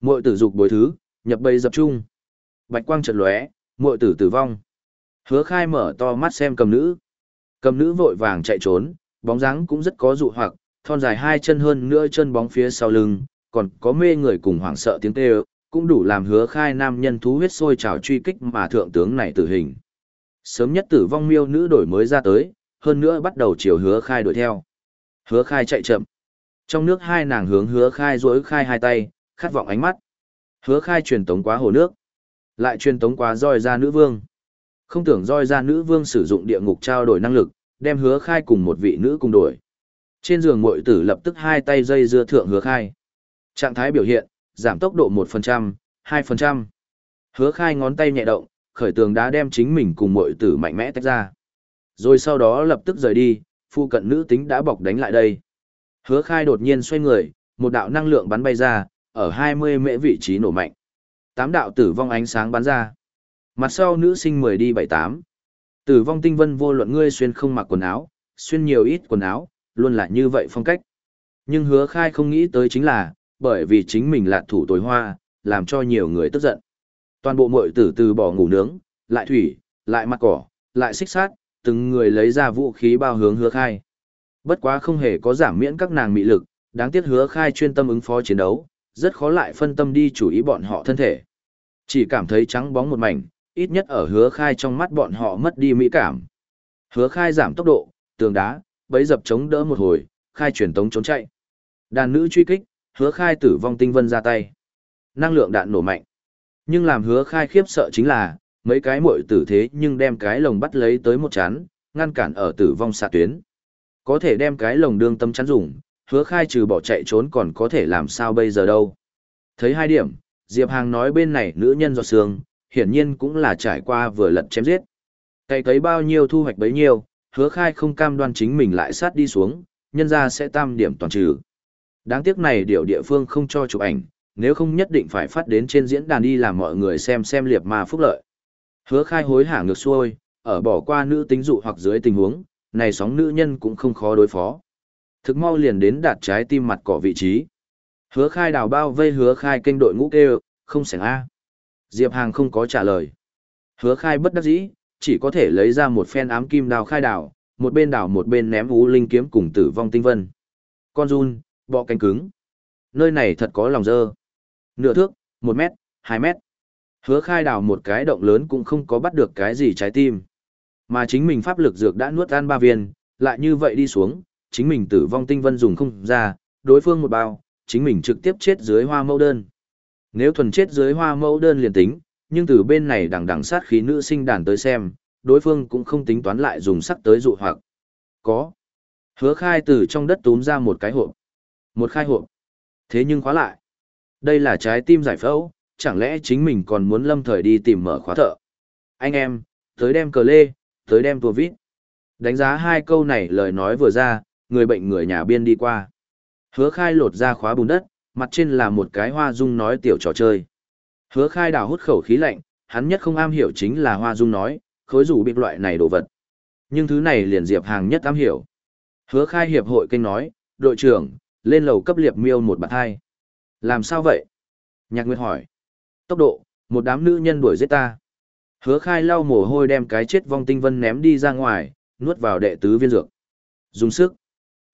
Mội tử dục bối thứ, nhập bấy dập chung. Bạch quang trật lóe, mội tử tử vong. Hứa khai mở to mắt xem cầm nữ. Cầm nữ vội vàng chạy trốn, bóng dáng cũng rất có dụ hoặc, thon dài hai chân hơn nữa chân bóng phía sau lưng, còn có mê người cùng hoảng sợ tiếng kêu, cũng đủ làm hứa khai nam nhân thú huyết sôi trào truy kích mà thượng tướng này tử hình. Sớm nhất tử vong miêu nữ đổi mới ra tới, hơn nữa bắt đầu chiều hứa khai đuổi theo. Hứa khai chạy chậm. Trong nước hai nàng hướng hứa khai rỗi khai hai tay, khát vọng ánh mắt. Hứa khai truyền tống quá hồ nước. Lại truyền tống quá roi ra nữ vương. Không tưởng roi ra nữ vương sử dụng địa ngục trao đổi năng lực, đem hứa khai cùng một vị nữ cùng đổi. Trên giường mội tử lập tức hai tay dây dưa thượng hứa khai. Trạng thái biểu hiện, giảm tốc độ 1%, 2%. Hứa khai ngón tay nhẹ động, khởi tường đá đem chính mình cùng mội tử mạnh mẽ tách ra. Rồi sau đó lập tức rời đi, phu cận nữ tính đã bọc đánh lại đây. Hứa khai đột nhiên xoay người, một đạo năng lượng bắn bay ra, ở 20 mễ vị trí nổ mạnh. Tám đạo tử vong ánh sáng bắn ra. Mặt sau nữ sinh 10 đi 78. Tử vong tinh vân vô luận ngươi xuyên không mặc quần áo, xuyên nhiều ít quần áo, luôn là như vậy phong cách. Nhưng hứa khai không nghĩ tới chính là, bởi vì chính mình là thủ tối hoa, làm cho nhiều người tức giận. Toàn bộ mội tử từ bỏ ngủ nướng, lại thủy, lại mặt cỏ, lại xích sát, từng người lấy ra vũ khí bao hướng hứa khai. Bất quá không hề có giảm miễn các nàng mị lực, đáng tiếc hứa khai chuyên tâm ứng phó chiến đấu, rất khó lại phân tâm đi chú ý bọn họ thân thể. Chỉ cảm thấy trắng bóng một mảnh, ít nhất ở hứa khai trong mắt bọn họ mất đi mỹ cảm. Hứa khai giảm tốc độ, tường đá, bấy dập chống đỡ một hồi, khai chuyển tống trốn chạy. Đàn nữ truy kích, hứa khai tử vong tinh vân ra tay. Năng lượng đạn nổ mạnh. Nhưng làm hứa khai khiếp sợ chính là, mấy cái muội tử thế nhưng đem cái lồng bắt lấy tới một chán, ngăn cản ở tử vong xạ tuyến. Có thể đem cái lồng đương tâm chắn dùng, hứa khai trừ bỏ chạy trốn còn có thể làm sao bây giờ đâu. Thấy hai điểm, Diệp Hàng nói bên này nữ nhân giọt sương, hiển nhiên cũng là trải qua vừa lật chém giết. Cây cấy bao nhiêu thu hoạch bấy nhiêu, hứa khai không cam đoan chính mình lại sát đi xuống, nhân ra sẽ tam điểm toàn trừ. Đáng tiếc này điều địa phương không cho chụp ảnh, nếu không nhất định phải phát đến trên diễn đàn đi làm mọi người xem xem liệp mà phúc lợi. Hứa khai hối hả ngược xuôi, ở bỏ qua nữ tính dụ hoặc dưới tình huống, này sóng nữ nhân cũng không khó đối phó. Thực mau liền đến đạt trái tim mặt cỏ vị trí. Hứa khai đào bao vây hứa khai kênh đội ngũ kêu, không sẻng A. Diệp Hàng không có trả lời. Hứa khai bất đắc dĩ, chỉ có thể lấy ra một phen ám kim đào khai đào, một bên đào một bên ném ú linh kiếm cùng tử vong tinh vân. Con run, bọ cánh cứng. Nơi này thật có lòng dơ. Nửa thước, một mét, hai mét. Hứa khai đào một cái động lớn cũng không có bắt được cái gì trái tim. Mà chính mình pháp lực dược đã nuốt ăn ba viên, lại như vậy đi xuống, chính mình tử vong tinh vân dùng không ra, đối phương một bao, chính mình trực tiếp chết dưới hoa mẫu đơn. Nếu thuần chết dưới hoa mẫu đơn liền tính, nhưng từ bên này đằng đằng sát khí nữ sinh đàn tới xem, đối phương cũng không tính toán lại dùng sắc tới dụ hoặc. Có. Hứa khai từ trong đất túm ra một cái hộp. Một khai hộp. Thế nhưng khóa lại. Đây là trái tim giải phẫu, chẳng lẽ chính mình còn muốn lâm thời đi tìm mở khóa thợ. Anh em, tới đem cờ lê, tới đem tua vít. Đánh giá hai câu này lời nói vừa ra, người bệnh người nhà biên đi qua. Hứa khai lột ra khóa bùn đất, mặt trên là một cái hoa dung nói tiểu trò chơi. Hứa khai đào hút khẩu khí lạnh, hắn nhất không am hiểu chính là hoa dung nói, khối rủ bịp loại này đồ vật. Nhưng thứ này liền diệp hàng nhất am hiểu. Hứa khai hiệp hội kênh nói, đội trưởng, lên lầu cấp liệp miêu một bạc hai. Làm sao vậy? Nhạc Nguyệt hỏi. Tốc độ, một đám nữ nhân đuổi giết ta. Hứa khai lau mồ hôi đem cái chết vong tinh vân ném đi ra ngoài, nuốt vào đệ tứ viên dược. Dùng sức.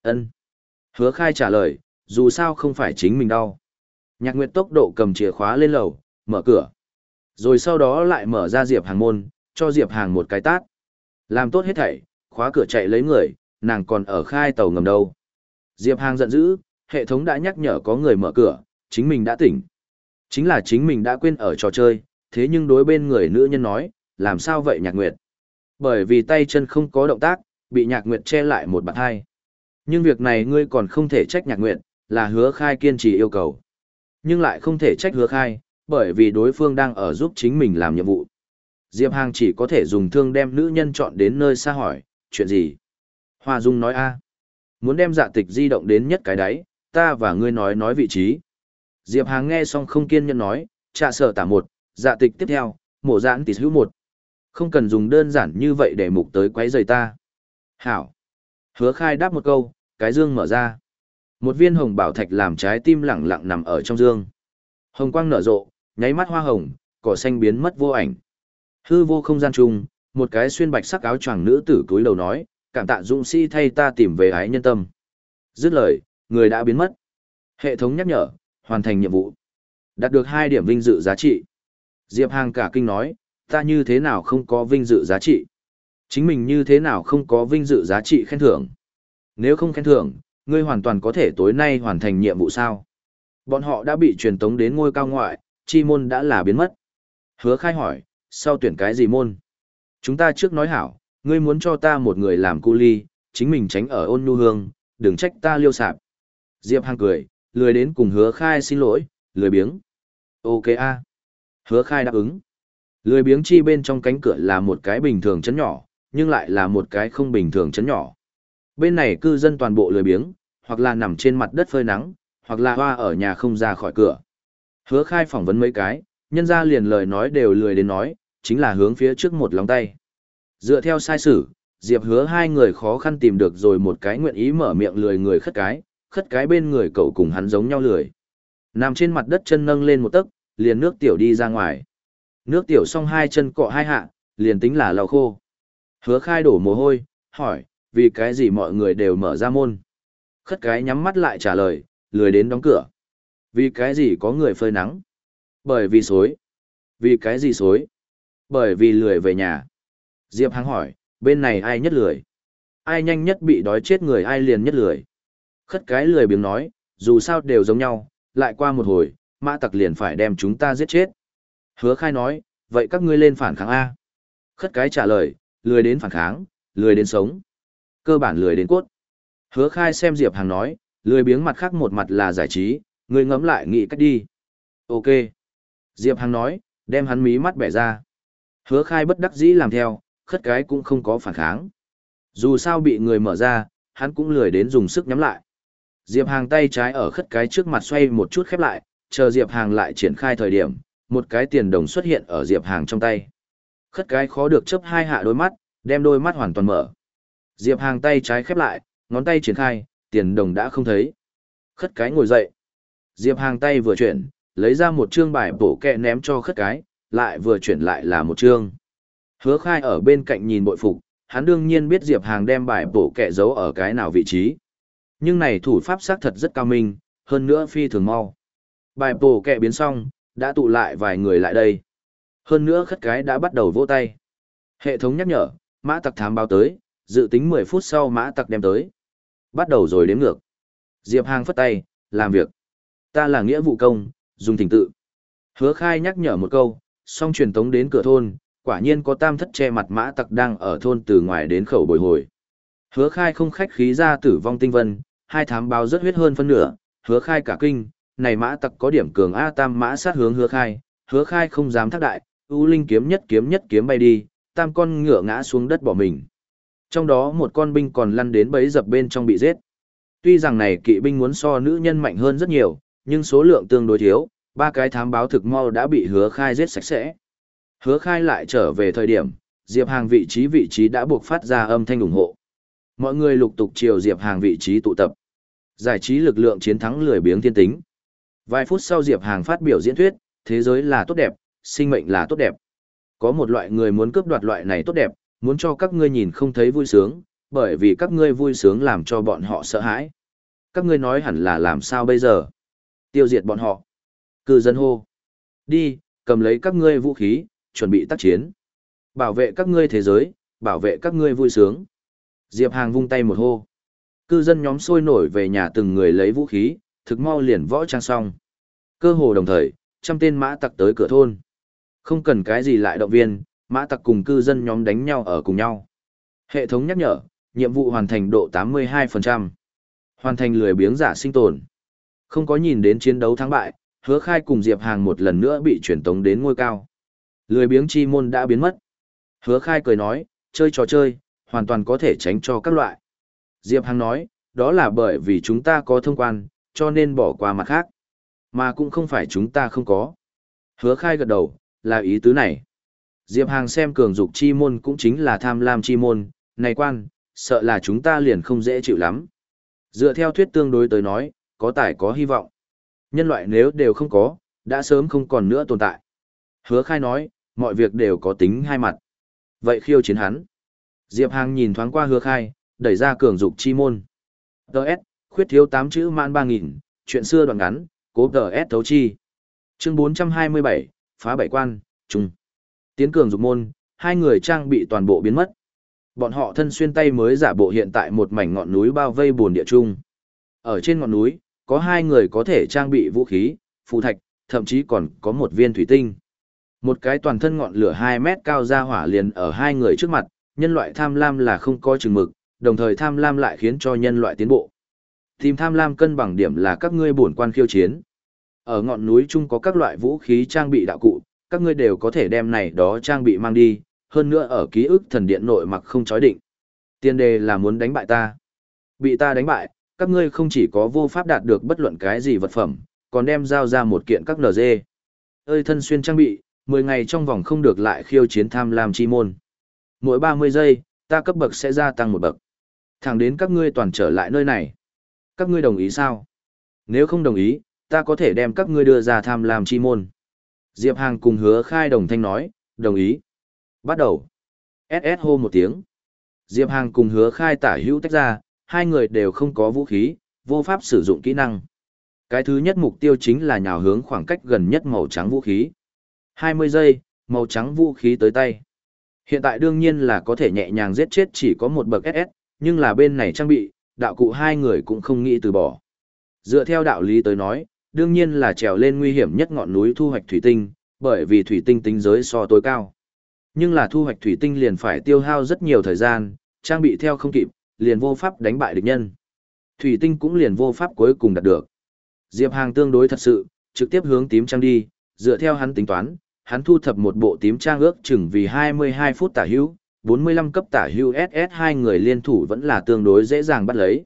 ân Hứa khai trả lời, dù sao không phải chính mình đau. Nhạc Nguyệt tốc độ cầm chìa khóa lên lầu, mở cửa. Rồi sau đó lại mở ra Diệp Hàng môn, cho Diệp Hàng một cái tát. Làm tốt hết thảy, khóa cửa chạy lấy người, nàng còn ở khai tàu ngầm đâu. Diệp Hàng giận dữ, hệ thống đã nhắc nhở có người mở cửa, chính mình đã tỉnh. Chính là chính mình đã quên ở trò chơi, thế nhưng đối bên người nữ nhân nói, làm sao vậy nhạc nguyệt? Bởi vì tay chân không có động tác, bị nhạc nguyệt che lại một bàn hai. Nhưng việc này ngươi còn không thể trách nhạc nguyệt, là hứa khai kiên trì yêu cầu. Nhưng lại không thể trách hứa khai, bởi vì đối phương đang ở giúp chính mình làm nhiệm vụ. Diệp Hàng chỉ có thể dùng thương đem nữ nhân chọn đến nơi xa hỏi, chuyện gì? Hoa Dung nói a Muốn đem dạ tịch di động đến nhất cái đấy, ta và ngươi nói nói vị trí. Diệp Hàng nghe xong không kiên nhẫn nói, trạ sở tả một, dạ tịch tiếp theo, mổ giãn tỉ hữu một. Không cần dùng đơn giản như vậy để mục tới quấy rầy ta. Hảo. Hứa khai đáp một câu, cái dương mở ra. Một viên hồng bảo thạch làm trái tim lặng lặng nằm ở trong dương. Hồng quang nở rộ, nháy mắt hoa hồng, cỏ xanh biến mất vô ảnh. Hư vô không gian chung, một cái xuyên bạch sắc áo choàng nữ tử túi đầu nói, cảm tạ dũng sĩ thay ta tìm về ái nhân tâm. Dứt lời, người đã biến mất. Hệ thống nhắc nhở, hoàn thành nhiệm vụ. Đạt được hai điểm vinh dự giá trị. Diệp Hàng cả kinh nói, ta như thế nào không có vinh dự giá trị? Chính mình như thế nào không có vinh dự giá trị khen thưởng? Nếu không khen thưởng, ngươi hoàn toàn có thể tối nay hoàn thành nhiệm vụ sao? Bọn họ đã bị truyền tống đến ngôi cao ngoại, chi môn đã là biến mất. Hứa khai hỏi, sau tuyển cái gì môn? Chúng ta trước nói hảo, ngươi muốn cho ta một người làm cu ly, chính mình tránh ở ôn nhu hương, đừng trách ta liêu sạp. Diệp Hàng cười, lười đến cùng hứa khai xin lỗi, lười biếng. Ok a Hứa khai đáp ứng. Lười biếng chi bên trong cánh cửa là một cái bình thường chấn nhỏ, nhưng lại là một cái không bình thường chấn nhỏ. Bên này cư dân toàn bộ lười biếng, hoặc là nằm trên mặt đất phơi nắng, hoặc là hoa ở nhà không ra khỏi cửa. Hứa khai phỏng vấn mấy cái, nhân ra liền lời nói đều lười đến nói, chính là hướng phía trước một lòng tay. Dựa theo sai sử, Diệp hứa hai người khó khăn tìm được rồi một cái nguyện ý mở miệng lười người khất cái, khất cái bên người cậu cùng hắn giống nhau lười. Nằm trên mặt đất chân nâng lên một tấc, liền nước tiểu đi ra ngoài. Nước tiểu xong hai chân cọ hai hạ, liền tính là lau khô. Hứa khai đổ mồ hôi, hỏi, vì cái gì mọi người đều mở ra môn. Khất cái nhắm mắt lại trả lời, lười đến đóng cửa. Vì cái gì có người phơi nắng? Bởi vì xối. Vì cái gì xối? Bởi vì lười về nhà. Diệp Hằng hỏi, bên này ai nhất lười? Ai nhanh nhất bị đói chết người ai liền nhất lười? Khất cái lười biếng nói, dù sao đều giống nhau, lại qua một hồi, mã tặc liền phải đem chúng ta giết chết. Hứa khai nói, vậy các ngươi lên phản kháng A. Khất cái trả lời, lười đến phản kháng, lười đến sống. Cơ bản lười đến cốt. Hứa khai xem Diệp Hàng nói, lười biếng mặt khác một mặt là giải trí, ngươi ngẫm lại nghĩ cách đi. Ok. Diệp Hàng nói, đem hắn mí mắt bẻ ra. Hứa khai bất đắc dĩ làm theo, khất cái cũng không có phản kháng. Dù sao bị người mở ra, hắn cũng lười đến dùng sức nhắm lại. Diệp Hàng tay trái ở khất cái trước mặt xoay một chút khép lại, chờ Diệp Hàng lại triển khai thời điểm, một cái tiền đồng xuất hiện ở Diệp Hàng trong tay. Khất cái khó được chấp hai hạ đôi mắt, đem đôi mắt hoàn toàn mở. Diệp Hàng tay trái khép lại, ngón tay triển khai, tiền đồng đã không thấy. Khất cái ngồi dậy. Diệp Hàng tay vừa chuyển, lấy ra một chương bài bổ kẹ ném cho khất cái, lại vừa chuyển lại là một chương. Hứa khai ở bên cạnh nhìn bội phục, hắn đương nhiên biết Diệp Hàng đem bài bổ kẹ giấu ở cái nào vị trí. Nhưng này thủ pháp xác thật rất cao minh, hơn nữa phi thường mau. Bài bổ kẹ biến xong, đã tụ lại vài người lại đây. Hơn nữa khất cái đã bắt đầu vỗ tay. Hệ thống nhắc nhở, mã tặc thám báo tới, dự tính 10 phút sau mã tặc đem tới. Bắt đầu rồi đếm ngược. Diệp Hàng phất tay, làm việc. Ta là nghĩa vụ công, dùng thỉnh tự. Hứa khai nhắc nhở một câu, xong truyền tống đến cửa thôn, quả nhiên có tam thất che mặt mã tặc đang ở thôn từ ngoài đến khẩu bồi hồi. Hứa khai không khách khí ra tử vong tinh vân, hai thám báo rất huyết hơn phân nửa, hứa khai cả kinh, này mã tặc có điểm cường A tam mã sát hướng hứa khai, hứa khai không dám thác đại, U Linh kiếm nhất kiếm nhất kiếm bay đi, tam con ngựa ngã xuống đất bỏ mình. Trong đó một con binh còn lăn đến bấy dập bên trong bị giết. Tuy rằng này kỵ binh muốn so nữ nhân mạnh hơn rất nhiều, nhưng số lượng tương đối thiếu, ba cái thám báo thực mau đã bị hứa khai giết sạch sẽ. Hứa khai lại trở về thời điểm, Diệp Hàng vị trí vị trí đã buộc phát ra âm thanh ủng hộ. Mọi người lục tục chiều Diệp Hàng vị trí tụ tập. Giải trí lực lượng chiến thắng lười biếng thiên tính. Vài phút sau Diệp Hàng phát biểu diễn thuyết, thế giới là tốt đẹp, sinh mệnh là tốt đẹp. Có một loại người muốn cướp đoạt loại này tốt đẹp, muốn cho các ngươi nhìn không thấy vui sướng, bởi vì các ngươi vui sướng làm cho bọn họ sợ hãi. Các ngươi nói hẳn là làm sao bây giờ? Tiêu diệt bọn họ. Cư dân hô. Đi, cầm lấy các ngươi vũ khí, chuẩn bị tác chiến. Bảo vệ các ngươi thế giới, bảo vệ các ngươi vui sướng. Diệp Hàng vung tay một hô. Cư dân nhóm sôi nổi về nhà từng người lấy vũ khí, thực mau liền võ trang xong. Cơ hồ đồng thời, trăm tên mã tặc tới cửa thôn. Không cần cái gì lại động viên, mã tặc cùng cư dân nhóm đánh nhau ở cùng nhau. Hệ thống nhắc nhở, nhiệm vụ hoàn thành độ 82%. Hoàn thành lười biếng giả sinh tồn. Không có nhìn đến chiến đấu thắng bại, hứa khai cùng Diệp Hàng một lần nữa bị chuyển tống đến ngôi cao. Lười biếng chi môn đã biến mất. Hứa khai cười nói, chơi trò chơi, hoàn toàn có thể tránh cho các loại. Diệp Hằng nói, đó là bởi vì chúng ta có thông quan, cho nên bỏ qua mặt khác. Mà cũng không phải chúng ta không có. Hứa khai gật đầu, là ý tứ này. Diệp Hàng xem cường dục chi môn cũng chính là tham lam chi môn, này quan, sợ là chúng ta liền không dễ chịu lắm. Dựa theo thuyết tương đối tới nói, có tài có hy vọng. Nhân loại nếu đều không có, đã sớm không còn nữa tồn tại. Hứa khai nói, mọi việc đều có tính hai mặt. Vậy khiêu chiến hắn. Diệp Hàng nhìn thoáng qua hứa khai, đẩy ra cường dục chi môn. Đợt, khuyết thiếu 8 chữ mãn 3000, chuyện xưa đoạn ngắn, cố đợt thấu chi. Chương 427, phá bảy quan, trùng. Tiến cường dục môn, hai người trang bị toàn bộ biến mất. Bọn họ thân xuyên tay mới giả bộ hiện tại một mảnh ngọn núi bao vây buồn địa trung. Ở trên ngọn núi, có hai người có thể trang bị vũ khí, phù thạch, thậm chí còn có một viên thủy tinh. Một cái toàn thân ngọn lửa 2 mét cao ra hỏa liền ở hai người trước mặt, nhân loại tham lam là không có chừng mực, đồng thời tham lam lại khiến cho nhân loại tiến bộ. Tìm tham lam cân bằng điểm là các ngươi bổn quan khiêu chiến. Ở ngọn núi chung có các loại vũ khí trang bị đạo cụ, các ngươi đều có thể đem này đó trang bị mang đi, hơn nữa ở ký ức thần điện nội mặc không chói định. Tiên đề là muốn đánh bại ta. Bị ta đánh bại, các ngươi không chỉ có vô pháp đạt được bất luận cái gì vật phẩm, còn đem giao ra một kiện các NG. Ơi thân xuyên trang bị, 10 ngày trong vòng không được lại khiêu chiến tham lam chi môn. Mỗi 30 giây, ta cấp bậc sẽ gia tăng một bậc. Thẳng đến các ngươi toàn trở lại nơi này. Các ngươi đồng ý sao? Nếu không đồng ý, ta có thể đem các ngươi đưa ra tham làm chi môn. Diệp Hàng cùng hứa khai đồng thanh nói, đồng ý. Bắt đầu. SS hô một tiếng. Diệp Hàng cùng hứa khai tả hữu tách ra, hai người đều không có vũ khí, vô pháp sử dụng kỹ năng. Cái thứ nhất mục tiêu chính là nhào hướng khoảng cách gần nhất màu trắng vũ khí. 20 giây, màu trắng vũ khí tới tay. Hiện tại đương nhiên là có thể nhẹ nhàng giết chết chỉ có một bậc SS, nhưng là bên này trang bị, đạo cụ hai người cũng không nghĩ từ bỏ. Dựa theo đạo lý tới nói, đương nhiên là trèo lên nguy hiểm nhất ngọn núi thu hoạch thủy tinh, bởi vì thủy tinh tính giới so tối cao. Nhưng là thu hoạch thủy tinh liền phải tiêu hao rất nhiều thời gian, trang bị theo không kịp, liền vô pháp đánh bại địch nhân. Thủy tinh cũng liền vô pháp cuối cùng đạt được. Diệp Hàng tương đối thật sự, trực tiếp hướng tím trang đi, dựa theo hắn tính toán, hắn thu thập một bộ tím trang ước chừng vì 22 phút tả hữu, 45 cấp tả hữu SS hai người liên thủ vẫn là tương đối dễ dàng bắt lấy.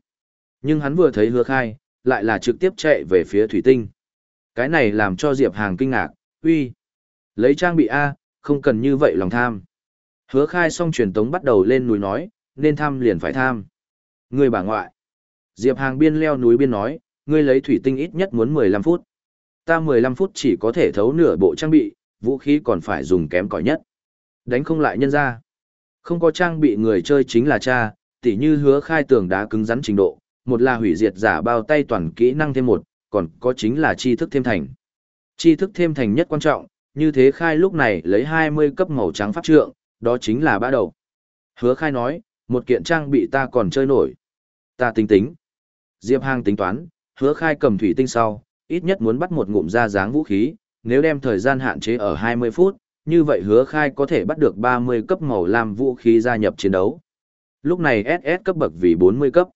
Nhưng hắn vừa thấy hứa khai, lại là trực tiếp chạy về phía thủy tinh. Cái này làm cho Diệp Hàng kinh ngạc, uy, lấy trang bị A, không cần như vậy lòng tham. Hứa khai xong truyền tống bắt đầu lên núi nói, nên tham liền phải tham. Người bà ngoại. Diệp Hàng biên leo núi biên nói, ngươi lấy thủy tinh ít nhất muốn 15 phút. Ta 15 phút chỉ có thể thấu nửa bộ trang bị, vũ khí còn phải dùng kém cỏi nhất. Đánh không lại nhân ra. Không có trang bị người chơi chính là cha, tỉ như hứa khai tường đá cứng rắn trình độ, một là hủy diệt giả bao tay toàn kỹ năng thêm một, còn có chính là tri thức thêm thành. Tri thức thêm thành nhất quan trọng, như thế khai lúc này lấy 20 cấp màu trắng pháp trượng, đó chính là bã đầu. Hứa khai nói, một kiện trang bị ta còn chơi nổi. Ta tính tính. Diệp Hàng tính toán, hứa khai cầm thủy tinh sau, ít nhất muốn bắt một ngụm ra dáng vũ khí, nếu đem thời gian hạn chế ở 20 phút, như vậy hứa khai có thể bắt được 30 cấp màu lam vũ khí gia nhập chiến đấu. Lúc này SS cấp bậc vì 40 cấp.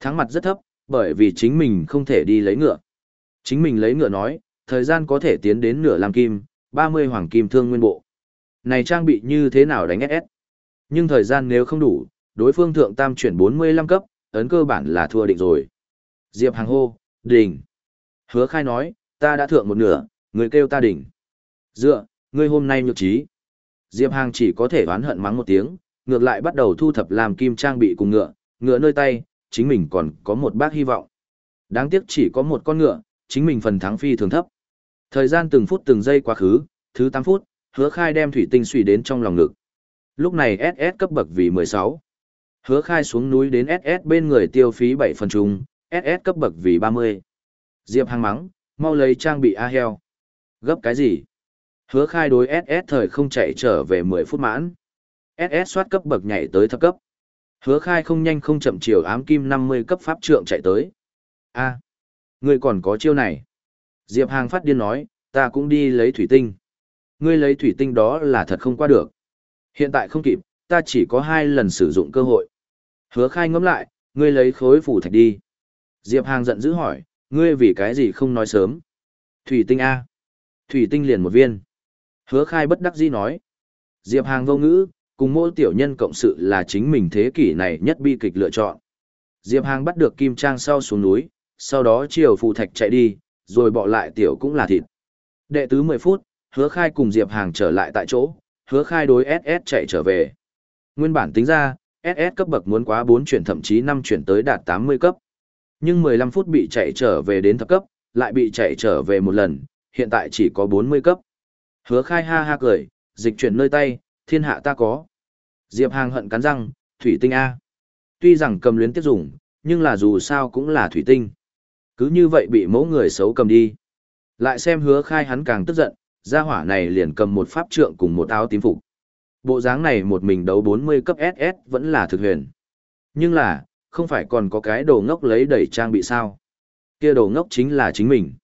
Thắng mặt rất thấp, bởi vì chính mình không thể đi lấy ngựa. Chính mình lấy ngựa nói, thời gian có thể tiến đến nửa lam kim, 30 hoàng kim thương nguyên bộ. Này trang bị như thế nào đánh SS? Nhưng thời gian nếu không đủ, đối phương thượng tam chuyển 45 cấp, ấn cơ bản là thua định rồi. Diệp Hàng hô, đỉnh. Hứa khai nói, ta đã thượng một nửa, người kêu ta đỉnh. Dựa, ngươi hôm nay nhược trí. Diệp Hàng chỉ có thể oán hận mắng một tiếng, ngược lại bắt đầu thu thập làm kim trang bị cùng ngựa, ngựa nơi tay, chính mình còn có một bác hy vọng. Đáng tiếc chỉ có một con ngựa, chính mình phần thắng phi thường thấp. Thời gian từng phút từng giây quá khứ, thứ 8 phút, hứa khai đem thủy tinh suy đến trong lòng ngực. Lúc này SS cấp bậc vì 16. Hứa khai xuống núi đến SS bên người tiêu phí 7 phần trùng, SS cấp bậc vì 30. Diệp hàng mắng, mau lấy trang bị A heo. Gấp cái gì? Hứa khai đối SS thời không chạy trở về 10 phút mãn. SS soát cấp bậc nhảy tới thấp cấp. Hứa khai không nhanh không chậm chiều ám kim 50 cấp pháp trượng chạy tới. a à, ngươi còn có chiêu này. Diệp Hàng phát điên nói, ta cũng đi lấy thủy tinh. Ngươi lấy thủy tinh đó là thật không qua được. Hiện tại không kịp, ta chỉ có hai lần sử dụng cơ hội. Hứa khai ngẫm lại, ngươi lấy khối phủ thạch đi. Diệp Hàng giận dữ hỏi, ngươi vì cái gì không nói sớm? Thủy tinh A. Thủy tinh liền một viên. Hứa khai bất đắc dĩ nói. Diệp Hàng vô ngữ, cùng mỗi tiểu nhân cộng sự là chính mình thế kỷ này nhất bi kịch lựa chọn. Diệp Hàng bắt được Kim Trang sau xuống núi, sau đó chiều phù thạch chạy đi, rồi bỏ lại tiểu cũng là thịt. Đệ tứ 10 phút, hứa khai cùng Diệp Hàng trở lại tại chỗ, hứa khai đối SS chạy trở về. Nguyên bản tính ra, SS cấp bậc muốn quá 4 chuyển thậm chí 5 chuyển tới đạt 80 cấp. Nhưng 15 phút bị chạy trở về đến thập cấp, lại bị chạy trở về một lần, hiện tại chỉ có 40 cấp. Hứa khai ha ha cười, dịch chuyển nơi tay, thiên hạ ta có. Diệp Hàng hận cắn răng, thủy tinh A. Tuy rằng cầm luyến tiếp dùng, nhưng là dù sao cũng là thủy tinh. Cứ như vậy bị mẫu người xấu cầm đi. Lại xem hứa khai hắn càng tức giận, gia hỏa này liền cầm một pháp trượng cùng một áo tím phục. Bộ dáng này một mình đấu 40 cấp SS vẫn là thực huyền. Nhưng là, không phải còn có cái đồ ngốc lấy đẩy trang bị sao. Kia đồ ngốc chính là chính mình.